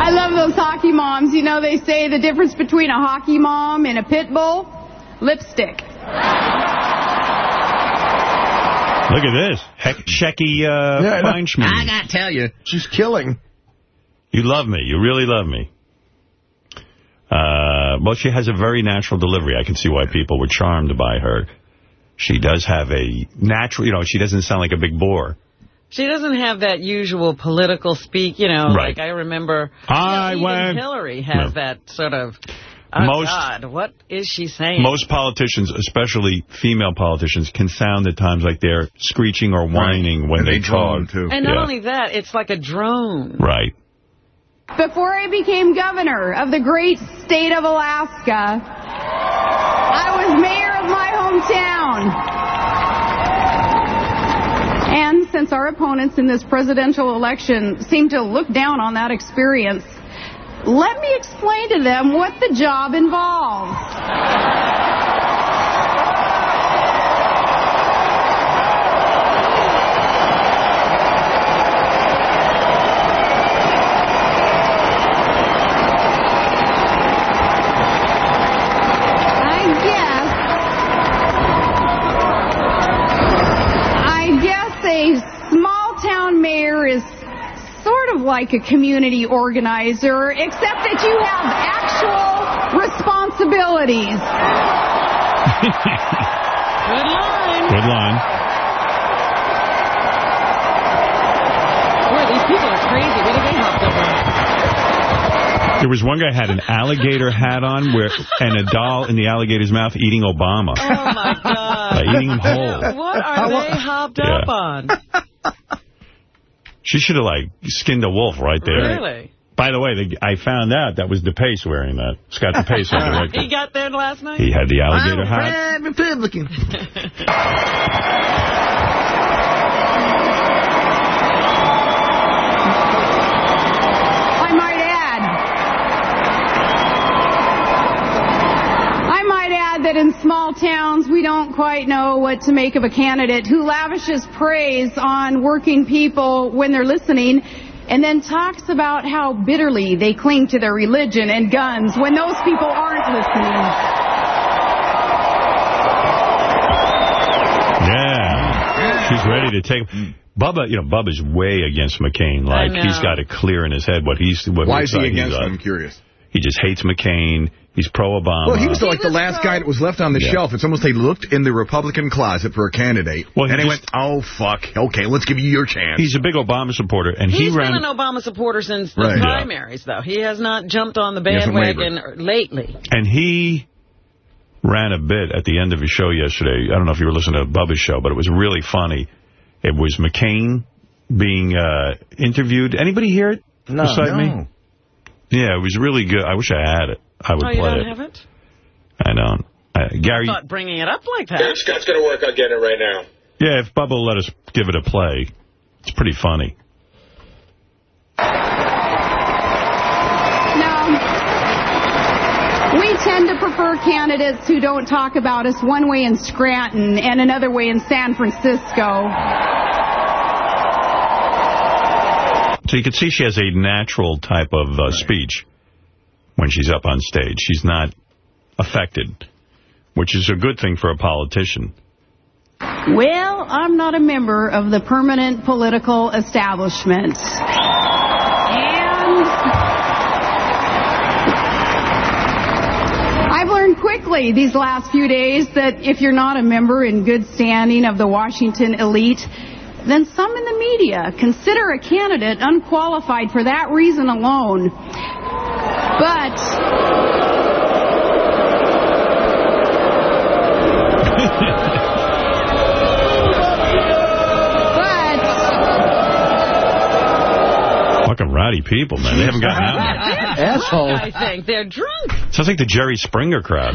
I love those hockey moms. You know, they say the difference between a hockey mom and a pit bull? Lipstick. Look at this. Heck, Shecky uh, Yeah, I gotta tell you. She's killing. You love me. You really love me. Uh, well, she has a very natural delivery. I can see why people were charmed by her. She does have a natural, you know, she doesn't sound like a big bore. She doesn't have that usual political speak, you know, Right. like I remember I you know, even went- Hillary has No. that sort of, oh Most- God, what is she saying? Most politicians, especially female politicians, can sound at times like they're screeching or whining when And they, they drone, talk. too. and not Yeah. only that, it's like a drone. Right. Before I became governor of the great state of Alaska, I was mayor of my hometown. And since our opponents in this presidential election seem to look down on that experience, let me explain to them what the job involves. I guess. I guess a small town mayor is sort of like a community organizer, except that you have actual responsibilities. Good line. Good line. Boy, these people are crazy. What are they hopped up on? There was one guy had an alligator hat on where and a doll in the alligator's mouth eating Obama. Oh, my God. Uh, eating him whole. What are they hopped Yeah. up on? She should have, like, skinned a wolf right there. Really? By the way, the, I found out that was DePace wearing that. Scott DePace it right (laughs) He got there last night? He had the alligator hat. Republican. (laughs) I might add. I might add that in small towns, we don't quite know what to make of a candidate who lavishes praise on working people when they're listening and then talks about how bitterly they cling to their religion and guns when those people aren't listening. Yeah. She's ready to take... Mm. Bubba, you know, Bubba's way against McCain. Like, he's got it clear in his head what he's... What Why what is he he's against him? I'm curious. He just hates McCain. He's pro-Obama. Well, he was like He the last pro- guy that was left on the Yeah. shelf. It's almost they looked in the Republican closet for a candidate, Well, he and they went, "Oh fuck, okay, let's give you your chance." He's a big Obama supporter, and he He's ran... been an Obama supporter since the Right. Yeah. primaries, though. He has not jumped on the bandwagon lately. And he ran a bit at the end of his show yesterday. I don't know if you were listening to Bubba's show, but it was really funny. It was McCain being uh, interviewed. Anybody hear it No. beside me? Yeah, it was really good. I wish I had it. I would Oh, you play don't it. have it? I don't. Uh, Gary, thought bringing it up like that. Scott's going to work on getting it right now. yeah, if Bubba will let us give it a play, it's pretty funny. Now, we tend to prefer candidates who don't talk about us one way in Scranton and another way in San Francisco. So you can see she has a natural type of uh, speech when she's up on stage. She's not affected, which is a good thing for a politician. Well, I'm not a member of the permanent political establishment. And I've learned quickly these last few days that if you're not a member in good standing of the Washington elite, then some in the media consider a candidate unqualified for that reason alone. But (laughs) rowdy people, man. They haven't gotten out yet. (laughs) Asshole. I think they're drunk. Sounds like the Jerry Springer crowd.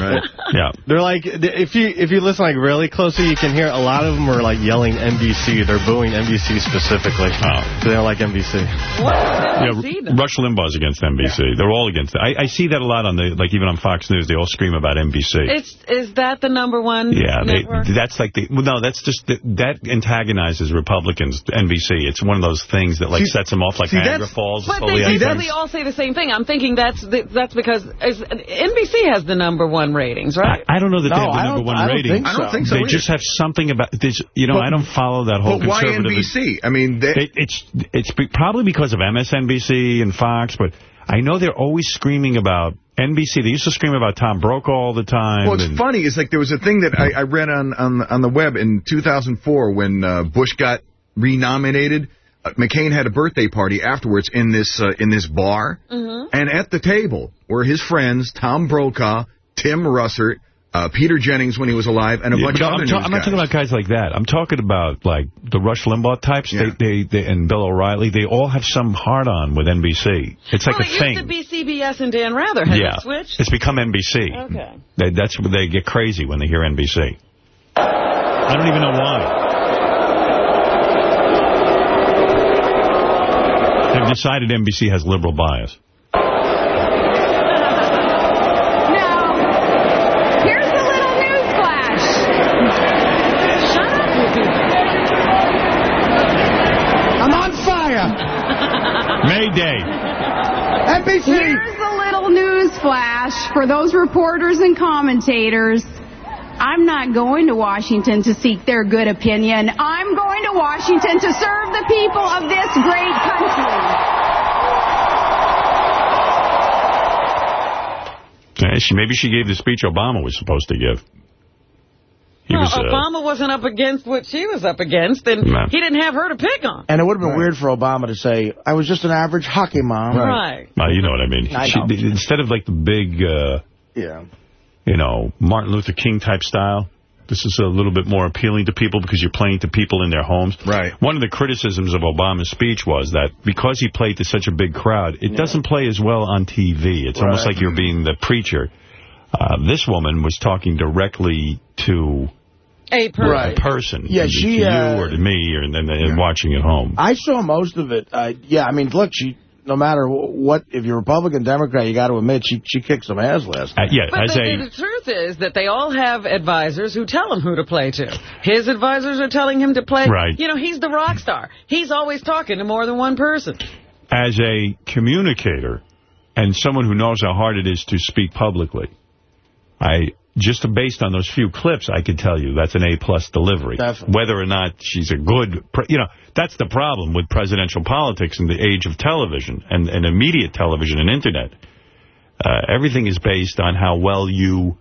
Yeah. They're like, if you if you listen like really closely, you can hear a lot of them are like yelling NBC. They're booing NBC specifically. Oh. So they don't like NBC. Yeah, Rush Limbaugh's against NBC. They're all against it. I, I see that a lot on the, like even on Fox News, they all scream about NBC. It's Is that the number one Yeah, they, that's like the, well, no, that's just, the, that antagonizes Republicans, NBC. It's one of those things that like See- sets them off like see, Niagara that's- Falls. But slowly they ends. all say the same thing. I'm thinking that's the, that's because NBC has the number one ratings, right? I don't know that No, they have the number one I don't rating. so. I don't think so They either. just have something about this. You know, But- I don't follow that whole But why conservative. NBC? I mean, they... It, it's it's probably because of MSNBC and Fox, but I know they're always screaming about NBC. They used to scream about Tom Brokaw all the time. Well, it's funny. It's like there was a thing that I, I read on, on on the web in 2004 when uh, Bush got renominated. Uh, McCain had a birthday party afterwards in this uh, in this bar, Mm-hmm. and at the table were his friends Tom Brokaw, Tim Russert, uh, Peter Jennings when he was alive, and a Yeah, bunch of I'm, other ta- news I'm not guys. talking about guys like that. I'm talking about like the Rush Limbaugh types. They, they, they and Bill O'Reilly. They all have some hard on with NBC. It's like well, a it thing. used to be CBS and Dan Rather. Has yeah, it switched? it's become NBC. Okay. They, that's they get crazy when they hear NBC. I don't even know why. They've decided NBC has liberal bias. here's a little news flash. I'm on fire. Mayday. NBC. Here's a little news flash for those reporters and commentators. I'm not going to Washington to seek their good opinion. I'm going to Washington to serve the people of this great country. Yeah, she, maybe she gave the speech Obama was supposed to give. He well, was, uh, Obama wasn't up against what she was up against, and No. he didn't have her to pick on. And it would have been weird for Obama to say, I was just an average hockey mom. Right. uh, you know what I mean. I She- instead of like the big, uh, Yeah. You know, Martin Luther King type style, this is a little bit more appealing to people because you're playing to people in their homes. Right. One of the criticisms of Obama's speech was that because he played to such a big crowd, it doesn't play as well on TV. It's almost like you're being the preacher. Uh, this woman was talking directly to A person. a person. Yeah, to she, you uh, or to me, or and then and watching at home. I saw most of it. Uh, yeah, I mean, look, she. No matter what, if you're Republican, Democrat, you got to admit she she kicked some ass last night. Uh, yeah, But as the, a the truth is that they all have advisors who tell him who to play to. His advisors are telling him to play. Right. You know, he's the rock star. He's always talking to more than one person. as a communicator and someone who knows how hard it is to speak publicly, I just based on those few clips, I could tell you that's an A-plus delivery. Definitely. Whether or not she's a good, you know, that's the problem with presidential politics in the age of television and, and immediate television and Internet. Uh, everything is based on how well you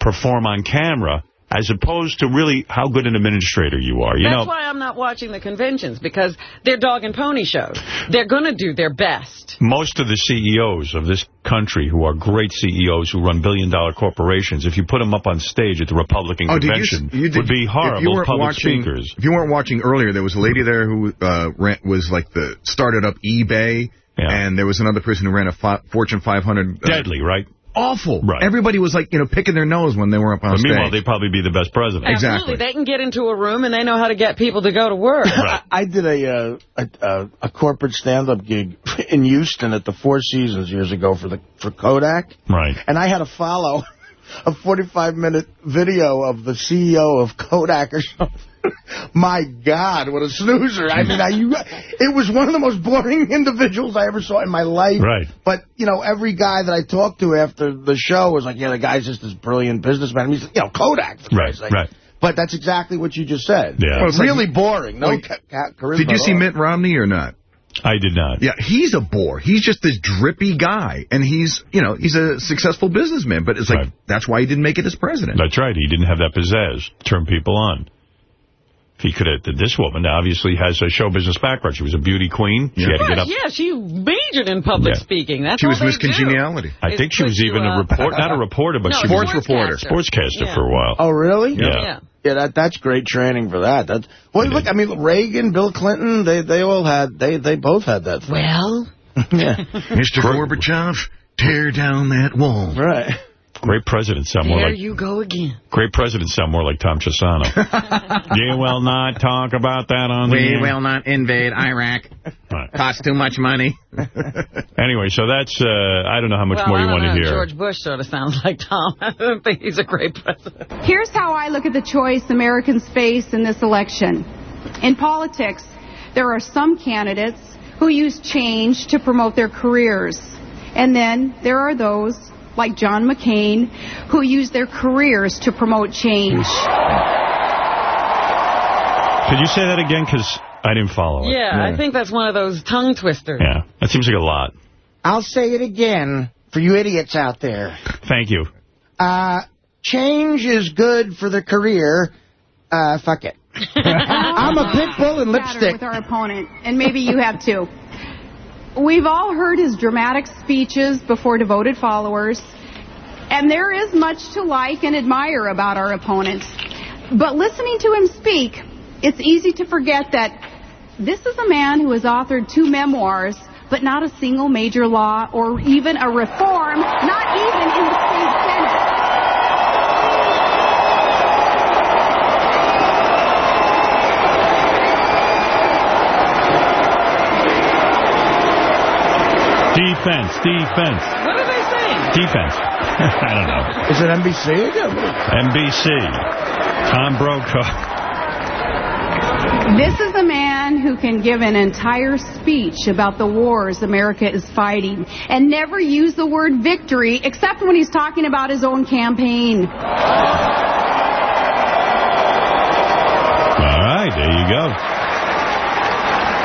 perform on camera as opposed to really how good an administrator you are. You That's know, why I'm not watching the conventions, because they're dog and pony shows. They're going to do their best. most of the CEOs of this country who are great CEOs who run billion-dollar corporations, if you put them up on stage at the Republican Oh, did you, convention, you did, would be if horrible public watching, speakers. If you weren't watching earlier, there was a lady there who uh, ran, was like the started up eBay, and there was another person who ran a fi Fortune 500. Uh, Deadly, right? Awful. Right. Everybody was like, you know, picking their nose when they were up on But stage. meanwhile, they'd probably be the best president. Absolutely. They can get into a room and they know how to get people to go to work. I, I did a, uh, a a a corporate stand-up gig in Houston at the Four Seasons years ago for the for Kodak. Right. And I had to follow (laughs) a 45-minute video of the CEO of Kodak or something. (laughs) My God, what a snoozer. I mean, I, you, it was one of the most boring (laughs) individuals I ever saw in my life. Right. But, you know, every guy that I talked to after the show was like, yeah, the guy's just this brilliant businessman. He's, you know, Kodak. Right, Christ's sake. right. But that's exactly what you just said. Yeah. Well, it's like- really boring. No Well, ca- ca- charisma Did you see. Mitt Romney or not? I did not. Yeah, he's a bore. He's just this drippy guy, and he's, you know, he's a successful businessman. But it's like Right. that's why he didn't make it as president. That's right. He didn't have that pizzazz. Turn people on. He could have, this woman obviously has a show business background. She was a beauty queen. She had to get up. Yeah, she majored in public Yeah. speaking. That's She all was Miss. Congeniality. I It think she was even a up. report, not a reporter, but No, she sports was reporter. sportscaster Yeah. for a while. Oh, really? Yeah. Yeah. Yeah, that that's great training for that. That's well, look, I mean, Reagan, Bill Clinton, they they all had they they both had that. Thing. Well, (laughs) yeah, Mr. Gorbachev, tear down that wall. right. Great president sound more there like you go again. great president sound more like Tom Chiusano. (laughs) you will not talk about that on the We will not invade Iraq. Right. Costs too much money. (laughs) Anyway, so that's uh, I don't know how much well, more you don't want to hear. George Bush sort of sounds like Tom. (laughs) I don't think he's a great president. Here's how I look at the choice Americans face in this election. In politics, there are some candidates who use change to promote their careers. And then there are those, like John McCain, who use their careers to promote change. Could you say that again? Because I didn't follow it. Yeah, I think that's one of those tongue twisters. Yeah, that seems like a lot. I'll say it again for you idiots out there. Thank you. Uh, change is good for the career. Uh, fuck it. (laughs) I'm a pit bull in lipstick. with our opponent, and maybe you have too. We've all heard his dramatic speeches before devoted followers, and there is much to like and admire about our opponent. But listening to him speak, it's easy to forget that this is a man who has authored two memoirs, but not a single major law or even a reform, not even in the state senate. Defense, defense, What are they saying? defense. (laughs) I don't know. Is it NBC again? NBC. Tom Brokaw. This is a man who can give an entire speech about the wars America is fighting and never use the word victory except when he's talking about his own campaign. All right, there you go.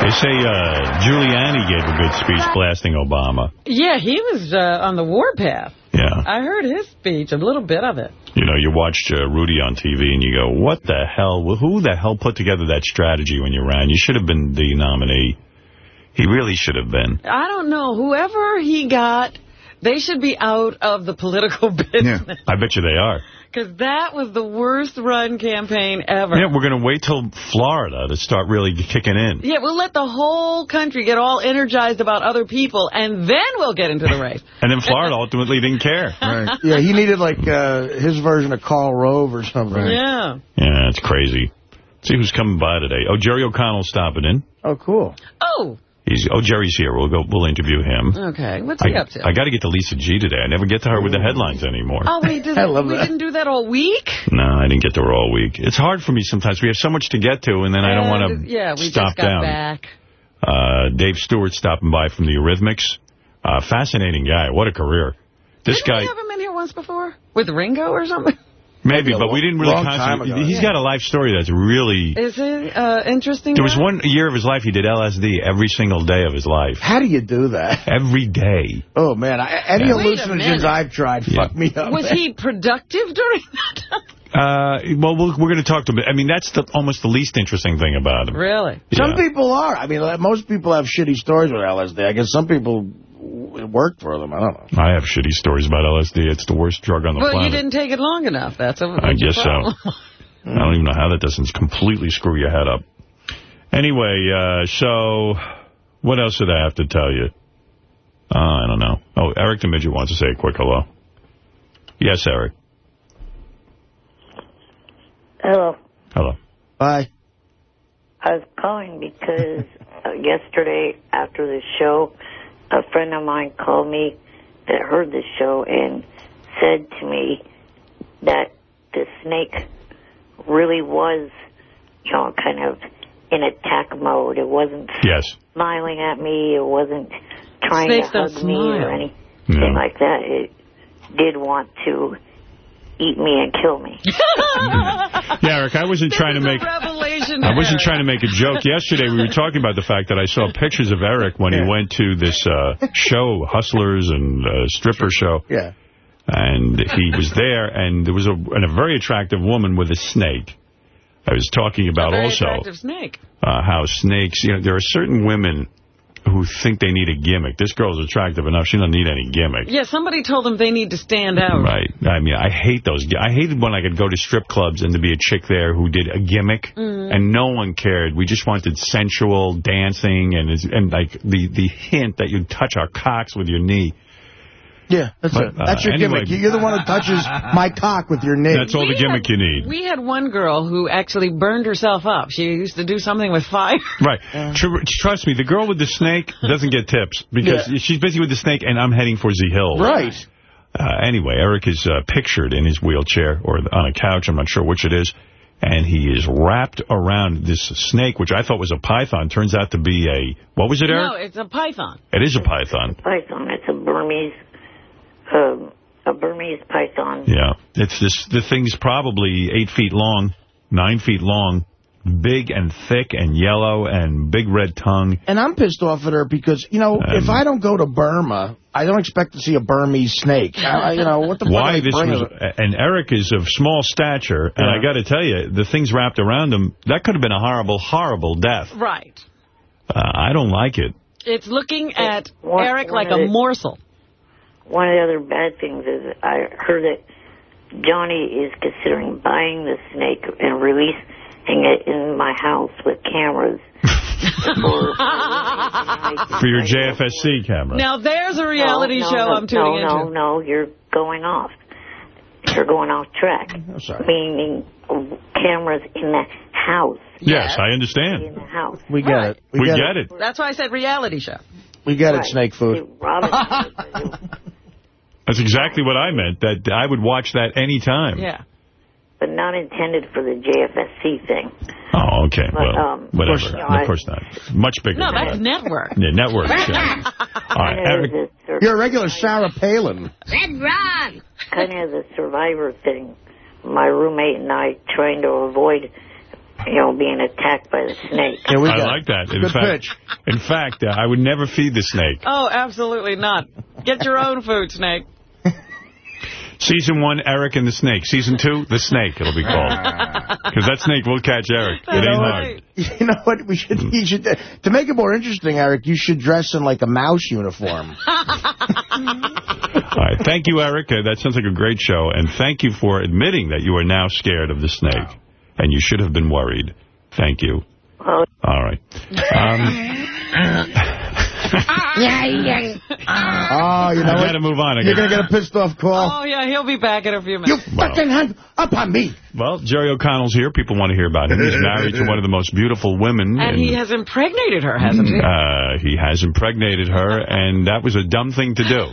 They say uh, Giuliani gave a good speech blasting Obama. Yeah, he was uh, on the warpath. Yeah. I heard his speech, a little bit of it. You know, you watched uh, Rudy on TV and you go, what the hell? Who the hell put together that strategy when you ran? You should have been the nominee. He really should have been. I don't know. Whoever he got, they should be out of the political (laughs) business. I bet you they are. Because that was the worst run campaign ever. Yeah, we're going to wait till Florida to start really kicking in. Yeah, we'll let the whole country get all energized about other people, and then we'll get into the race. (laughs) And then Florida ultimately didn't care. (laughs) Right. Yeah, he needed like uh, his version of Karl Rove or something. Yeah. Yeah, it's crazy. See who's coming by today. Oh, Jerry O'Connell's stopping in. Oh, cool. Oh, He's Oh, Jerry's here. We'll go. We'll interview him. okay. What's he I, up to? I got to get to Lisa G today. I never get to her with the headlines anymore. oh, wait, does, (laughs) I love we that. didn't do that all week? No, I didn't get to her all week. It's hard for me sometimes. We have so much to get to, and then I don't want And, to Yeah, we stop just got down. back. Uh, Dave Stewart stopping by from the Eurythmics. Uh, fascinating guy. What a career. This Didn't guy, we have him in here once before? With Ringo or something? Maybe, Maybe a but we didn't really long time concentrate. ago, He's yeah. got a life story that's really... Is it uh, interesting? There was one year of his life he did LSD every single day of his life. How do you do that? Every day. Oh, man. I, any Yeah. Hallucinogens. I've tried Yeah. fuck me up. Was man. he productive during that time? Uh, well, we're, we're going to talk to him. I mean, that's the, almost the least interesting thing about him. Really? Some people are. I mean, most people have shitty stories with LSD. I guess some people, it worked for them. I don't know. I have shitty stories about LSD. It's the worst drug on the Well, planet. Well, you didn't take it long enough. That's a I that's your guess so. (laughs) I don't even know how that doesn't completely screw your head up. Anyway, uh, so what else did I have to tell you? Uh, I don't know. Oh, Eric the Midget wants to say a quick hello. Yes, Eric. Hello. Hello. Bye. I was calling because uh, yesterday after the show, a friend of mine called me that heard the show and said to me that the snake really was, you know, kind of in attack mode. It wasn't Yes. smiling at me. It wasn't trying Snakes to don't hug me or anything No. like that. It did want to eat me and kill me. (laughs) Yeah, Eric, I wasn't trying to make... Revelation. I wasn't Eric. trying to make a joke. Yesterday, we were talking about the fact that I saw pictures of Eric when he went to this uh, show, Hustlers and uh, stripper show. Yeah. And he was there, and there was a, and a very attractive woman with a snake. I was talking about a very also snake. uh, how snakes, you know, there are certain women who think they need a gimmick. This girl's attractive enough. She doesn't need any gimmick. Yeah, somebody told them they need to stand out. Right. I mean, I hate those. I hated when I could go to strip clubs and to be a chick there who did a gimmick, Mhm. and no one cared. We just wanted sensual dancing and and like the the hint that you'd touch our cocks with your knee. Yeah, that's But, it. That's uh, your anyway- gimmick. You're the one who touches my cock with your knee. That's all the gimmick you need. We had one girl who actually burned herself up. She used to do something with fire. (laughs) Right. Tr- trust me, the girl with the snake doesn't get tips because Yeah. she's busy with the snake and I'm heading for Z Hills. Right. Uh, anyway, Eric is uh, pictured in his wheelchair or on a couch. I'm not sure which it is. And he is wrapped around this snake, which I thought was a python. Turns out to be a, what was it, Eric? No, it's a python. It is a python. Python. It's a Burmese, um, a Burmese python. Yeah. It's this, the thing's probably eight feet long, nine feet long, big and thick and yellow and big red tongue. And I'm pissed off at her because, you know, if I don't go to Burma, I don't expect to see a Burmese snake. I, you know, what the Why are this was, and Eric is of small stature, and I got to tell you, the things wrapped around him, that could have been a horrible, horrible death. Right. Uh, I don't like it. It's looking at One- Eric one like a the- morsel. One of the other bad things is I heard that Johnny is considering buying the snake and releasing it in my house with cameras. (laughs) for, For your JFSC camera. Now there's a reality no, no, show no, I'm tuning no, into. No, no, no, you're going off. You're going off track. I'm sorry. Meaning cameras in the house. Yes, I understand. In the house. We get it. We get it. That's why I said reality show. We get it, snake food. Robin, (laughs) That's exactly what I meant, that I would watch that any time. Yeah. but not intended for the JFSC thing. Oh, okay. But, Well, um, whatever. of course not. of course not. Much bigger No, that's that. network. Yeah, network. yeah. (laughs) All right, Eric. You're a regular Sarah Palin. Red Ron! Kind of the survivor thing. My roommate and I trying to avoid, you know, being attacked by the snake. I like that. In Good fact, pitch. In fact, uh, I would never feed the snake. Oh, absolutely not. Get your own food, snake. Season one, Eric and the snake. Season two, the snake, it'll be called. (laughs) Because that snake will catch Eric. It ain't hard. You know what? We should. You should to make it more interesting, Eric. You should dress in like a mouse uniform. (laughs) All right. Thank you, Eric. Uh, that sounds like a great show. And thank you for admitting that you are now scared of the snake. And you should have been worried. Thank you. Oh. All right. Um, (laughs) (laughs) Oh, you know I what? got to move on. I You're going to get a pissed off call. Oh, yeah, he'll be back in a few minutes. Wow. Fucking hang up on me. Well, Jerry O'Connell's here. People want to hear about him. He's (laughs) married to one of the most beautiful women. And he has impregnated her, hasn't he? Uh, he has impregnated her, and that was a dumb thing to do. (laughs)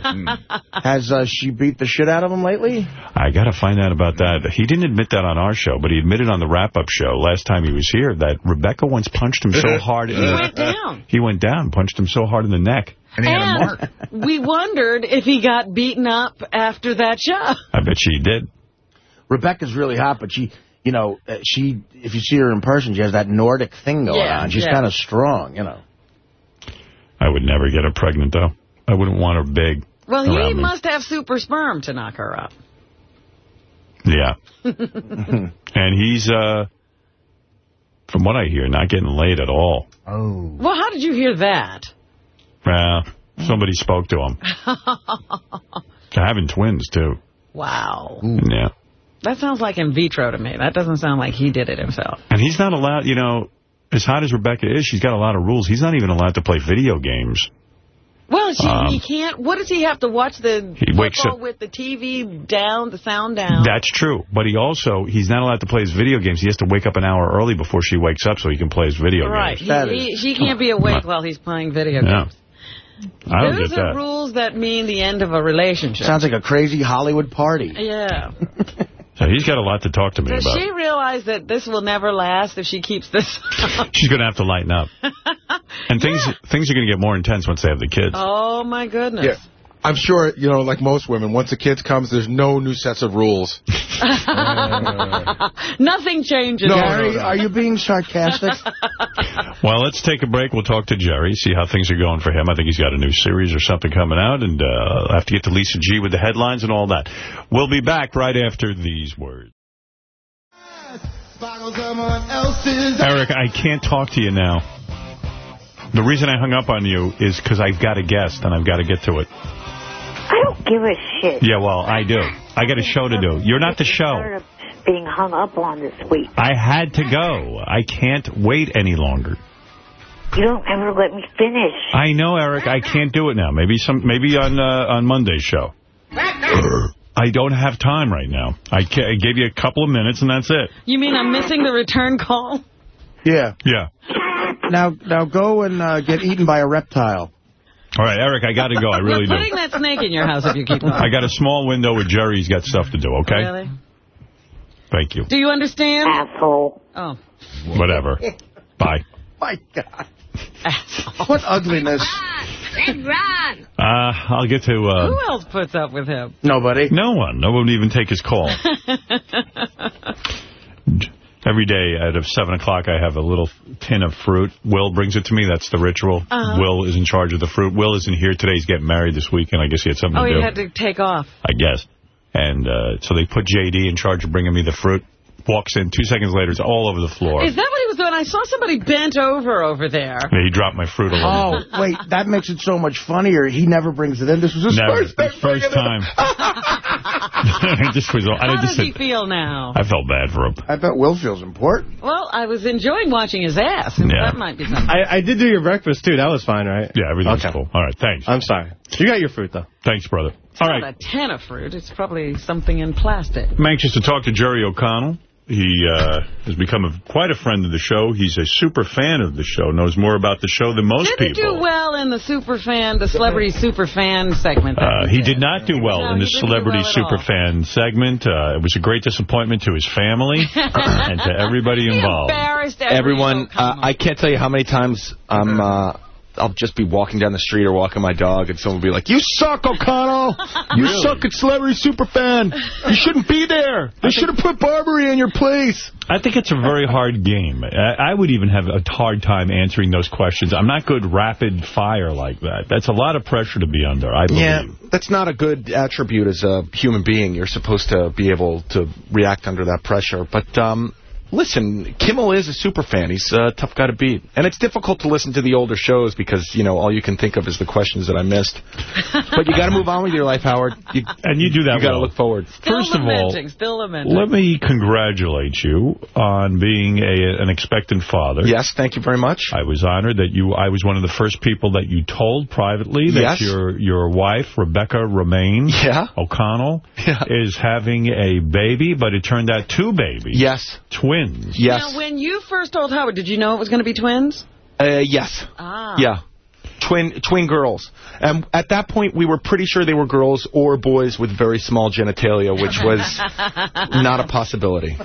Has uh, she beat the shit out of him lately? I got to find out about that. He didn't admit that on our show, but he admitted on the wrap-up show last time he was here that Rebecca once punched him so hard. in He the- went down. He went down, punched him so hard in the neck. And (laughs) we wondered if he got beaten up after that show. I bet she did. Rebecca's really hot, but she, you know, uh, she. If you see her in person, she has that Nordic thing going Yeah, on. She's yeah. kind of strong, you know. I would never get her pregnant, though. I wouldn't want her big. Well, he me. must have super sperm to knock her up. Yeah. (laughs) and he's, uh, from what I hear, not getting laid at all. Oh. Well, how did you hear that? Uh, somebody spoke to him. (laughs) They're having twins, too. wow. Yeah. That sounds like in vitro to me. That doesn't sound like he did it himself. And he's not allowed, you know, as hot as Rebecca is, she's got a lot of rules. He's not even allowed to play video games. Well, she, Um, he can't. What does he have to watch the He wakes up- with the TV down, the sound down? That's true. But he also, he's not allowed to play his video games. He has to wake up an hour early before she wakes up so he can play his video right. games. He, he, she can't be awake while he's playing video Yeah. games. I don't Those get are that. rules that mean the end of a relationship. Sounds like a crazy Hollywood party. yeah. (laughs) So he's got a lot to talk to me Does about. she realize that this will never last if she keeps this (laughs) up? She's going to have to lighten up. (laughs) And things things are going to get more intense once they have the kids. Oh, my goodness. Yeah. I'm sure, you know, like most women, once the kids comes, there's no new sets of rules. (laughs) Nothing changes. No, Gary, are you being sarcastic? (laughs) Well, let's take a break. We'll talk to Jerry, see how things are going for him. I think he's got a new series or something coming out, and uh, I'll have to get to Lisa G with the headlines and all that. We'll be back right after these words. Eric, I can't talk to you now. The reason I hung up on you is because I've got a guest and I've got to get to it. I don't give a shit. Yeah, well, I do. I got a show to do. You're not the show. Tired of being hung up on this week. I had to go. I can't wait any longer. You don't ever let me finish. I know, Eric. I can't do it now. Maybe some. Maybe on uh, on Monday's show. I don't have time right now. I, ca I gave you a couple of minutes, and that's it. You mean I'm missing the return call? Yeah. Yeah. Now, now go and uh, get eaten by a reptile. All right, Eric, I got to go. I really You're (laughs) do. putting that snake in your house if you keep going. I got a small window with Jerry's got stuff to do, okay? Really? Thank you. Do you understand? Asshole. Oh. Whatever. Bye. My God. Asshole. What ugliness. Red Ron. Uh, I'll get to... Uh, Who else puts up with him? Nobody. No one. No one would even take his call. (laughs) Every day at 7 o'clock, I have a little tin of fruit. Will brings it to me. That's the ritual. Uh-huh. Will is in charge of the fruit. Will isn't here today. He's getting married this weekend. I guess he had something oh, to you do. had to take off. I guess. And uh, so they put J.D. in charge of bringing me the fruit. Walks in. Two seconds later, it's all over the floor. Is that what he was doing? I saw somebody bent over over there. Yeah, he dropped my fruit all over. Oh, wait, that makes it so much funnier. He never brings it in. This was his Never. first time. His first time. (laughs) I (laughs) just was. I How just does he said, feel now? I felt bad for him. I bet Will feels important. Well, I was enjoying watching his ass. Yeah. That might be something. I, I did do your breakfast, too. That was fine, right? Yeah, everything's Okay. cool. All right, thanks. I'm sorry. You got your fruit, though. Thanks, brother. It's All not right. a tin of fruit. It's probably something in plastic. I'm anxious to talk to Jerry O'Connell. He uh, has become a, quite a friend of the show. He's a super fan of the show, knows more about the show than most people. Didn't people. do well in the super fan, the celebrity super fan segment. Uh, we he did not do well No, in the celebrity well at all. superfan segment. Uh, it was a great disappointment to his family (laughs) and to everybody He involved. embarrassed every Everyone, uh, I can't tell you how many times I'm, uh, I'll just be walking down the street or walking my dog, and someone will be like, "You suck, O'Connell. (laughs) You Really? suck at Celebrity Superfan. You shouldn't be there. They should have put Barbary in your place." I think it's a very hard game. I, I would even have a hard time answering those questions. I'm not good rapid fire like that. That's a lot of pressure to be under, I believe. Yeah, that's not a good attribute as a human being. You're supposed to be able to react under that pressure. But um, listen, Kimmel is a super fan. He's a tough guy to beat. And it's difficult to listen to the older shows because, you know, all you can think of is the questions that I missed. (laughs) but you got to move on with your life, Howard. You, and you do that You got to look forward. Still First of all, still. Let me congratulate you on being a, an expectant father. Yes, thank you very much. I was honored that you. I was one of the first people that you told privately that Yes. your your wife Rebecca Romijn Yeah. O'Connell is having a baby, but it turned out two babies. Yes. Twins. Now, when you first told Howard, did you know it was going to be twins? Uh, yes. Ah. Yeah. Twin twin girls. And at that point, we were pretty sure they were girls or boys with very small genitalia, which was (laughs) not a possibility.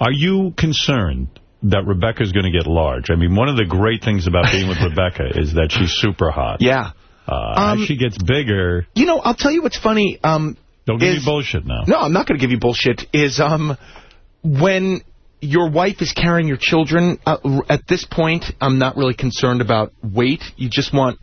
Are you concerned that Rebecca's going to get large? I mean, one of the great things about being with (laughs) Rebecca is that she's super hot. Yeah. Uh, Um, as she gets bigger, You know, I'll tell you what's funny. Um, don't give is- me bullshit now. No, I'm not going to give you bullshit. Is um, when your wife is carrying your children, uh, at this point, I'm not really concerned about weight. You just want...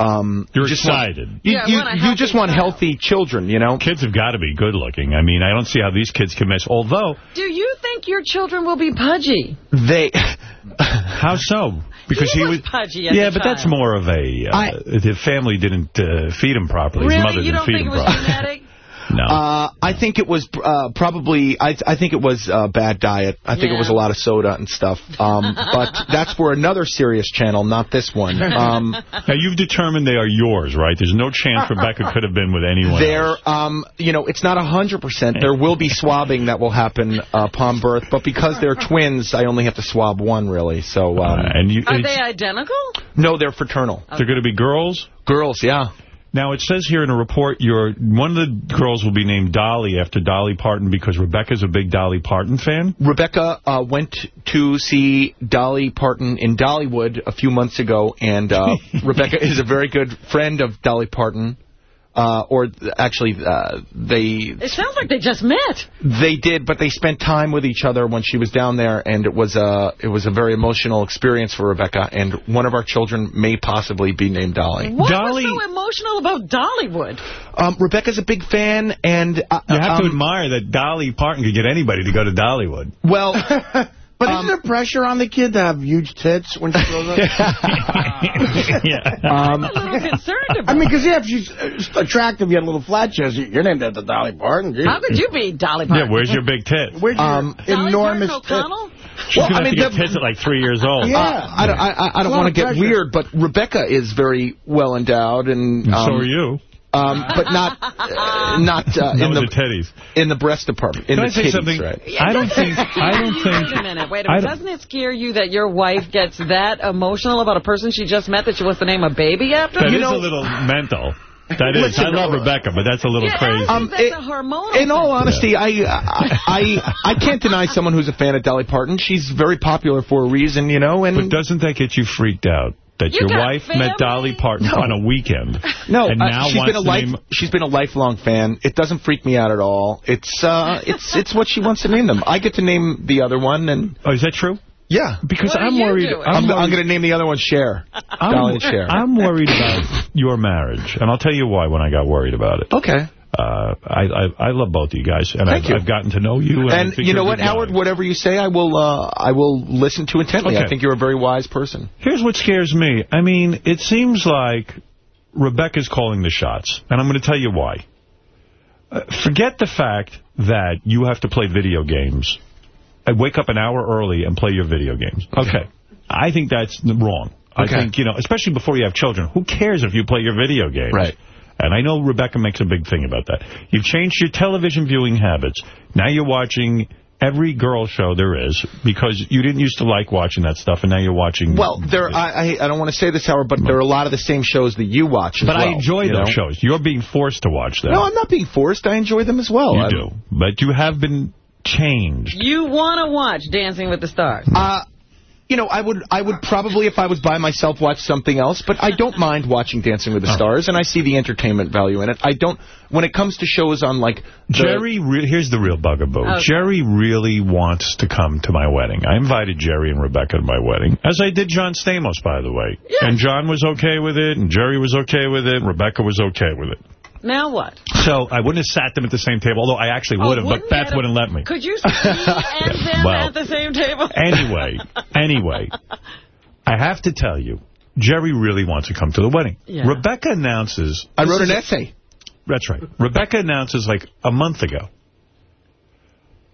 Um, You're you just want- excited. you Yeah, you, you healthy just want child. healthy children, you know? Kids have got to be good looking. I mean, I don't see how these kids can miss. Although, Do you think your children will be pudgy? They... (laughs) how so? Because He he was was pudgy as Yeah, a but that's more of a. Uh, the family didn't uh, feed him properly. His mother You didn't don't feed think him it was properly. Genetic? No. Uh, I think it was uh, probably, I, I think it was a bad diet. I think Yeah. it was a lot of soda and stuff. Um, (laughs) but that's for another serious channel, not this one. Um, (laughs) now you've determined they are yours, right? There's no chance Rebecca could have been with anyone. There, else. um, you know, it's not a 100%. There will be swabbing that will happen uh, upon birth, but because they're twins, I only have to swab one, really. So, um, Uh, and you, Are they identical? no, they're fraternal. they're going to be girls. Girls, yeah. Now, it says here in a report, your one of the girls will be named Dolly after Dolly Parton because Rebecca's a big Dolly Parton fan. Rebecca uh, went to see Dolly Parton in Dollywood a few months ago, and uh, (laughs) Rebecca is a very good friend of Dolly Parton. Uh, or th- actually, uh, they It sounds like they just met. they did, but they spent time with each other when she was down there, and it was a it was a very emotional experience for Rebecca. And one of our children may possibly be named Dolly. What Dolly- was so emotional about Dollywood? Um, Rebecca's a big fan, and uh, You have to um, admire that Dolly Parton could get anybody to go to Dollywood. Well, (laughs) But isn't there pressure on the kid to have huge tits when she grows up? (laughs) yeah. (laughs) Um, I'm a little concerned about I mean, because, yeah, if she's uh, attractive, you had a little flat chest, you're named after Dolly Parton. How could you be Dolly Parton? Yeah, where's your big tit? Where's your Um, enormous Parton tit? O'Connell? She's Well, going I to mean, have to get tits at like three years old. Yeah. Uh, I don't, I, I- I don't It's a lot want to get pressure. weird, but Rebecca is very well endowed, and And um, so are you. Um, but not (laughs) uh, not uh, in the the titties. in the breast department. In Can the I say titties, something? Right. I don't think. I don't (laughs) think. Wait a minute, wait a I minute. Doesn't it scare you that your wife gets that emotional about a person she just met that she wants to name a baby after? That is You know- a little mental. That is. Listen, I love Rebecca, but that's a little Yeah, crazy. Um, that's it- a hormonal In all thing. honesty, I, I I I can't deny someone who's a fan of Dolly Parton. She's very popular for a reason, you know. And But doesn't that get you freaked out? That You your wife family? met Dolly Parton No. on a weekend. no, and uh, now she's been a life she's been a lifelong fan. It doesn't freak me out at all. It's uh (laughs) it's it's what she wants to name them. I get to name the other one, and Oh, is that true? yeah, Because I'm worried. I'm, I'm, I'm going to name the other one Cher. I'm, Dolly and Cher. I'm worried about your marriage, and I'll tell you why when I got worried about it. okay. Uh, I, I I love both of you guys, and Thank I've, you. I've gotten to know you. And, And you know what, good guy. Howard? Whatever you say, I will. Uh, I will listen to intently. Okay. I think you're a very wise person. Here's what scares me. I mean, it seems like Rebecca's calling the shots, and I'm going to tell you why. Uh, forget the fact that you have to play video games. I wake up an hour early and play your video games. Okay. I think that's wrong. Okay. I think, you know, especially before you have children, who cares if you play your video games? Right. And I know Rebecca makes a big thing about that. You've changed your television viewing habits. Now you're watching every girl show there is because you didn't used to like watching that stuff, and now you're watching... Well, there. I, I I don't want to say this, Howard, but there are a lot of the same shows that you watch. As But well, I enjoy those know? shows. You're being forced to watch them. No, I'm not being forced. I enjoy them as well. You I- do. But you have been changed. You want to watch Dancing with the Stars. Uh, you know, I would I would probably, if I was by myself, watch something else. But I don't mind watching Dancing with the Oh. Stars, and I see the entertainment value in it. I don't. When it comes to shows on like Jerry, re here's the real bugaboo. Okay. Jerry really wants to come to my wedding. I invited Jerry and Rebecca to my wedding, as I did John Stamos, by the way. Yeah. And John was okay with it, and Jerry was okay with it, and Rebecca was okay with it. Now what? So I wouldn't have sat them at the same table, although I actually would have, Oh, but wouldn't Beth wouldn't let me. Could you see and (laughs) them Well, at the same table? (laughs) Anyway, anyway, I have to tell you, Jerry really wants to come to the wedding. Yeah. Rebecca announces... I wrote an a- essay. That's right. Rebecca announces like a month ago,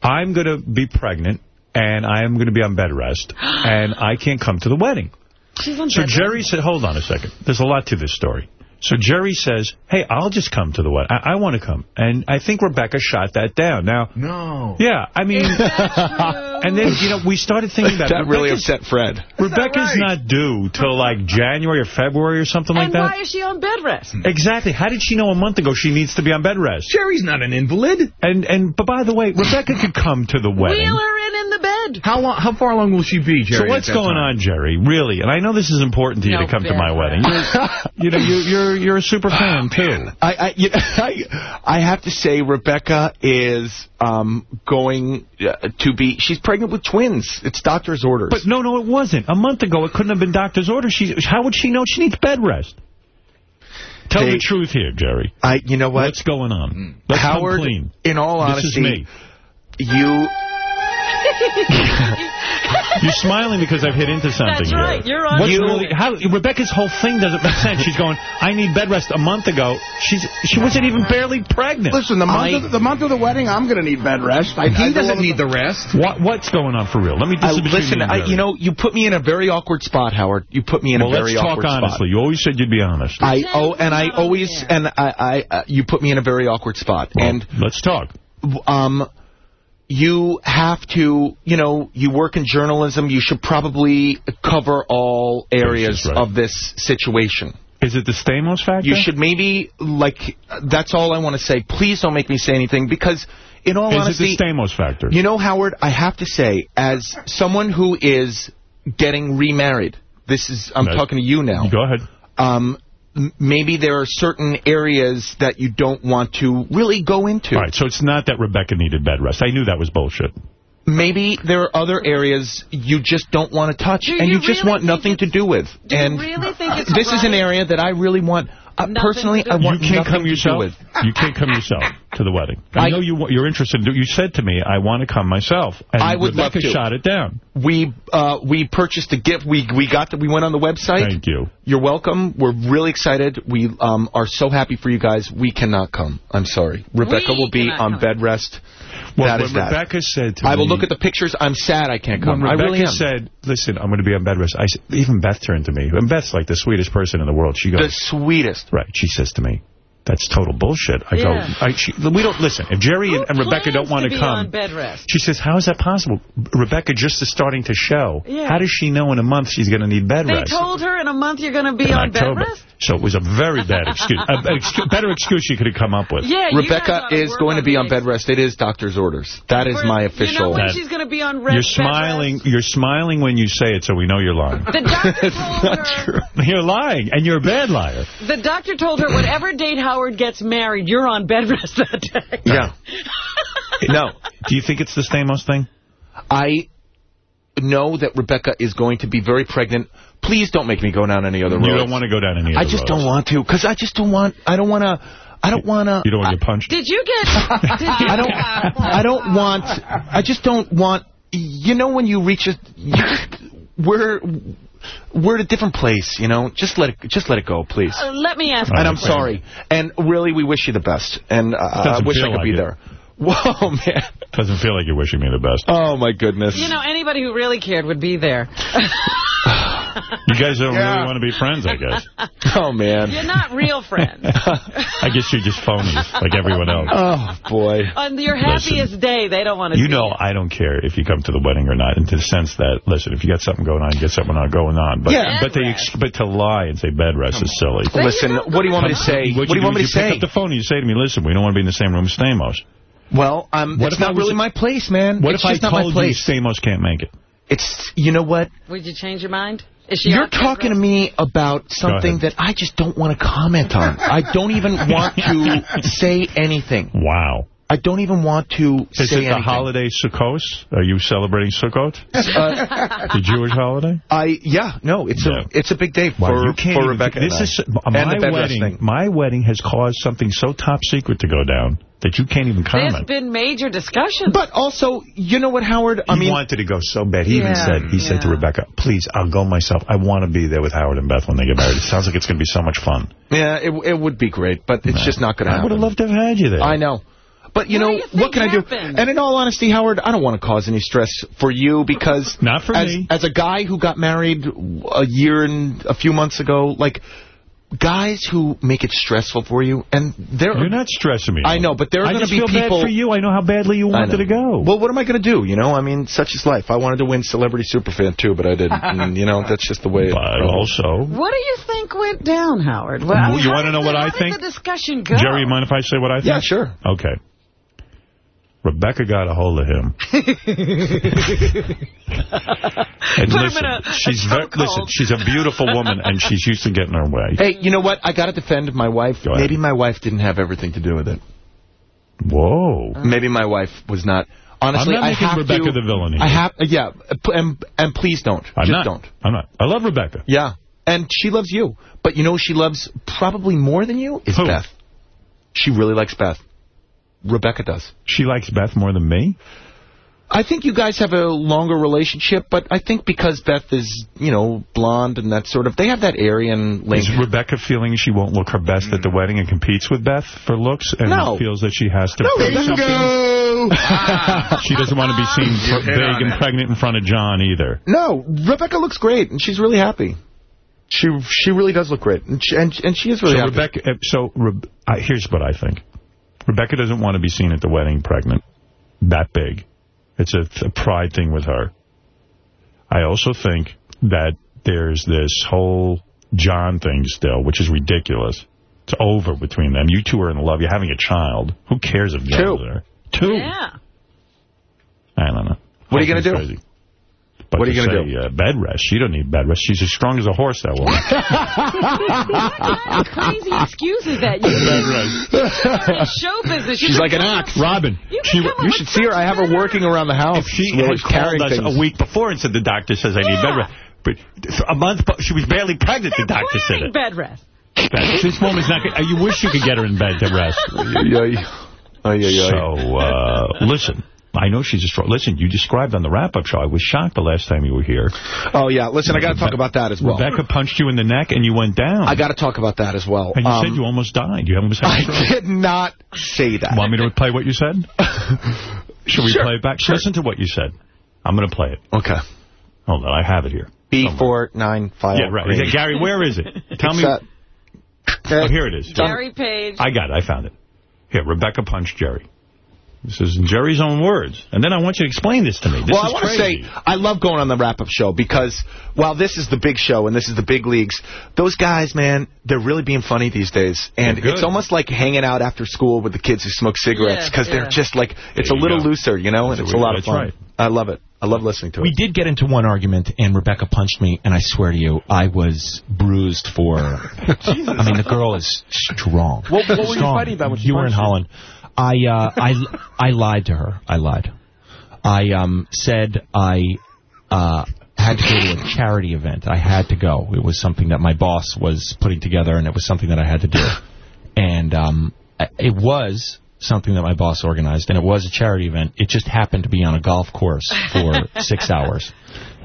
I'm going to be pregnant and I am going to be on bed rest (gasps) and I can't come to the wedding. She's on So bed Jerry said, hold on a second. There's a lot to this story. So Jerry says, hey, I'll just come to the wedding. I, I want to come. And I think Rebecca shot that down. Now, No. yeah, I mean, Is that (laughs) true? and then, you know, we started thinking about (laughs) That really Rebecca's- upset Fred. Rebecca's right? not due till like January or February or something like and that. why is she on bed rest? Hmm. Exactly. How did she know a month ago she needs to be on bed rest? Jerry's not an invalid. And and but by the way, Rebecca could come to the wedding. Wheel her in in the bed. How long? How far along will she be, Jerry? So what's going time? on, Jerry? Really? And I know this is important to you No to come to my wedding. rest. (laughs) You're, you know, you, you're you're a super fan too. I I, you (laughs) I I have to say Rebecca is um going uh, to be she's pregnant with twins. It's doctor's orders. But no, no, it wasn't. A month ago, it couldn't have been doctor's order. She, how would she know she needs bed rest? Tell Hey, the truth here, Jerry. I you know what? What's going on? Let's come Howard, clean. in all This honesty, is me. you (laughs) You're smiling because I've hit into something That's here. right. You're on What's to really, how, Rebecca's whole thing doesn't make sense. She's going, I need bed rest a month ago. She's She wasn't even barely pregnant. Listen, the month, I- of the, the month of the wedding, I'm going to need bed rest. I, He I do doesn't need the the rest. What What's going on for real? Let me I, this listen, me I, you know, you put me in a very awkward spot, Howard. You put me in well, a very let's talk honestly. spot. You always said you'd be honest. I Say oh, and I always and I, I uh, you put me in a very awkward spot, Well, and let's talk. um, you have to, you know, you work in journalism. You should probably cover all areas right. of this situation. Is it the Stamos factor? You should maybe like. That's all I want to say. Please don't make me say anything because, in all Is honesty, it the Stamos factor? you know, Howard, I have to say, as someone who is getting remarried, this is, I'm No. talking to you now. Go ahead. Um, maybe there are certain areas that you don't want to really go into. All right, so it's not that Rebecca needed bed rest. I knew that was bullshit. Maybe there are other areas you just don't want to touch, Do and you you just really want nothing to do with. Do you and really think it's this is an area that I really want. Uh, personally, I want You can't come to yourself? with. You can't come yourself. to the wedding? I, I- know you, you're interested. You said to me, I want to come myself. And I would love Rebecca to. shot it down. We uh, we purchased a gift. We we got that. We went on the website. Thank you. You're welcome. We're really excited. We um, are so happy for you guys. We cannot come. I'm sorry. Rebecca We will be on come. bed rest. Well, that when that. Rebecca said to I will look at the pictures. I'm sad I can't come. When I Rebecca really am. said, listen, I'm going to be on bed rest, I even Beth turned to me. And Beth's like the sweetest person in the world. She goes... the sweetest. right, she says to me, that's total bullshit. I Yeah. go, I, she, we don't, listen, if Jerry and, and Rebecca don't want to to be come, on bed rest. she says, how is that possible? Rebecca just is starting to show. Yeah. How does she know in a month she's going to need bed They rest? told her in a month you're going to be in on bed rest? So it was a very bad (laughs) excuse. a, a excu- better excuse you could have come up with. Yeah, Rebecca is going to be on bed rest. It is doctor's orders. That is my You know official. when That- she's going to be on rest? You're bed smiling. rest? You're smiling when you say it, so we know you're lying. The doctor (laughs) it's told not her. true. You're lying, and you're a bad liar. The doctor told her whatever date Howard gets married, you're on bed (laughs) rest that day. Yeah. no. Do you think it's the Stamos thing? I know that Rebecca is going to be very pregnant. Please don't make me go down any other road. You don't want to go down any I just roads. don't want to, because I just don't want, I don't want to, I don't want to. You don't want to get punched? Did you get... Did you, I don't, I don't want, I just don't want, you know when you reach a, you, we're, we're at a different place, you know? Just let it, just let it go, please. Uh, let me ask and I'm a sorry. And really, we wish you the best. And uh, I wish I could like be it. there. (laughs) Whoa, man. Doesn't feel like you're wishing me the best. Oh, my goodness. You know, anybody who really cared would be there. (laughs) You guys don't Yeah. really want to be friends, I guess. (laughs) Oh, man. You're not real friends. (laughs) I guess you're just phonies, like everyone else. Oh, boy. On your happiest day, they don't want to You see know, I don't care if you come to the wedding or not, in the sense that, listen, if you got something going on, you get something on going on. But Yeah. but, they, ex- but to lie and say bed rest is silly. Listen, what do you want me to say? What, do you want me to you pick up the phone and you say to me, listen, we don't want to be in the same room as Stamos. Well, um, What it's not was- really my place, man. What it's if I just not my told you place. Stamos can't make it? It's, you know what? Would you change your mind? Is she You're talking to me about something that I just don't want to comment on. I don't even want (laughs) to say anything. Wow. I don't even want to Is say it the holiday Sukkot? Are you celebrating Sukkot? Uh, the Jewish holiday? I yeah no it's Yeah. a it's a big day Wow, for you can't for even- Rebecca This and I. is and my the bed wedding. thing. My wedding has caused something so top secret to go down that you can't even There's comment. been major discussion. But also, you know what, Howard? I he mean, wanted to go so bad. He even said, he said to. Rebecca, please, I'll go myself. I want to be there with Howard and Beth when they get married. It sounds like it's going to be so much fun. yeah, it it would be great, but it's just not going to happen. I would have loved to have had you there. I know. But, you What know, you what can I do? And in all honesty, Howard, I don't want to cause any stress for you because... Not for as, me. As a guy who got married a year and a few months ago, like, guys who make it stressful for you, and there You're not stressing me. I know, but there are I going to just be feel people... bad for you. I know how badly you I wanted to go. Well, what am I going to do? You know, I mean, such is life. I wanted to win Celebrity Superfan, too, but I didn't. (laughs) and, you know, that's just the way it but rolls. also, What do you think went down, Howard? Well, I mean, You wanna know what I how think? did the discussion go? Jerry, you mind if I say what I think? Yeah, sure. Okay. Rebecca got a hold of him. (laughs) And Put him listen, in a- a she's very, listen, she's a beautiful woman, and she's used to getting her way. Hey, you know what? I got to defend my wife. Go ahead. Maybe my wife didn't have everything to do with it. Whoa. Uh, maybe my wife was not. Honestly, I'm not I making have Rebecca to, the villain here. I have, uh, yeah, and and please don't, I'm just not. don't. I'm not. I love Rebecca. Yeah, and she loves you, but you know who she loves probably more than you is Who? Beth. She really likes Beth. Rebecca does. She likes Beth more than me. I think you guys have a longer relationship, but I think because Beth is, you know, blonde and that sort of, they have that Aryan link. Is Rebecca feeling she won't look her best at the wedding and competes with Beth for looks and No. feels that she has to No, prove something? bingo! (laughs) She doesn't want to be seen (laughs) pr- big and it. pregnant in front of John either. No, Rebecca looks great, and she's really happy. She she really does look great, and she, and, and she is really so happy. Rebecca, uh, so Re- I, here's what I think. Rebecca doesn't want to be seen at the wedding pregnant, that big. It's a, it's a pride thing with her. I also think that there's this whole John thing still, which is ridiculous. It's over between them. You two are in love. You're having a child. Who cares if John's Two. there? Two. Yeah. I don't know. What are you gonna do? crazy. But What are you to gonna say, do? Uh, bed rest. She don't need bed rest. She's as strong as a horse, that woman. (laughs) What crazy excuses that you bed rest. show business. You She's like an ox. Robin, You she, You should see her. I have her working around the house. if she really had called carrying us things. a week before and said the doctor says I need bed rest, but a month, but she was barely pregnant, the They're doctor said wearing it. bed rest. This woman's not. gonna- You wish you could get her in bed to rest. Yeah, (laughs) yeah. So, uh, listen. I know she's a strong... Listen, you described on the wrap-up show. I was shocked the last time you were here. Oh, yeah. Listen, I got to talk about that as well. Rebecca punched you in the neck and you went down. I got to talk about that as well. And you Um, said you almost died. You almost had a I stroke. did not say that. Want me to play what you said? (laughs) Should we Sure, play it back? sure. Listen to what you said. I'm going to play it. Okay. Hold on. I have it here. B495. Yeah, right. Yeah, Gary, where is it? Tell me. It's, uh, Oh, here it is. Gary Page. I got it. I found it. Here, Rebecca punched Jerry. This is in Jerry's own words. And then I want you to explain this to me. This well, I is want to crazy. say, I love going on the wrap-up show because while this is the big show and this is the big leagues, those guys, man, they're really being funny these days. And it's almost like hanging out after school with the kids who smoke cigarettes because yeah. they're just like, it's There a little go. looser, you know, and That's it's a lot of fun. right. I love it. I love listening to it. We did get into one argument, and Rebecca punched me, and I swear to you, I was bruised for... (laughs) I mean, the girl is strong. What- what were you fighting about when she You were in Holland. you? I, uh, I, I lied to her. I lied. I um, said I uh, had to go to a charity event. I had to go. It was something that my boss was putting together, and it was something that I had to do. And um, it was something that my boss organized, and it was a charity event. It just happened to be on a golf course for six (laughs) hours.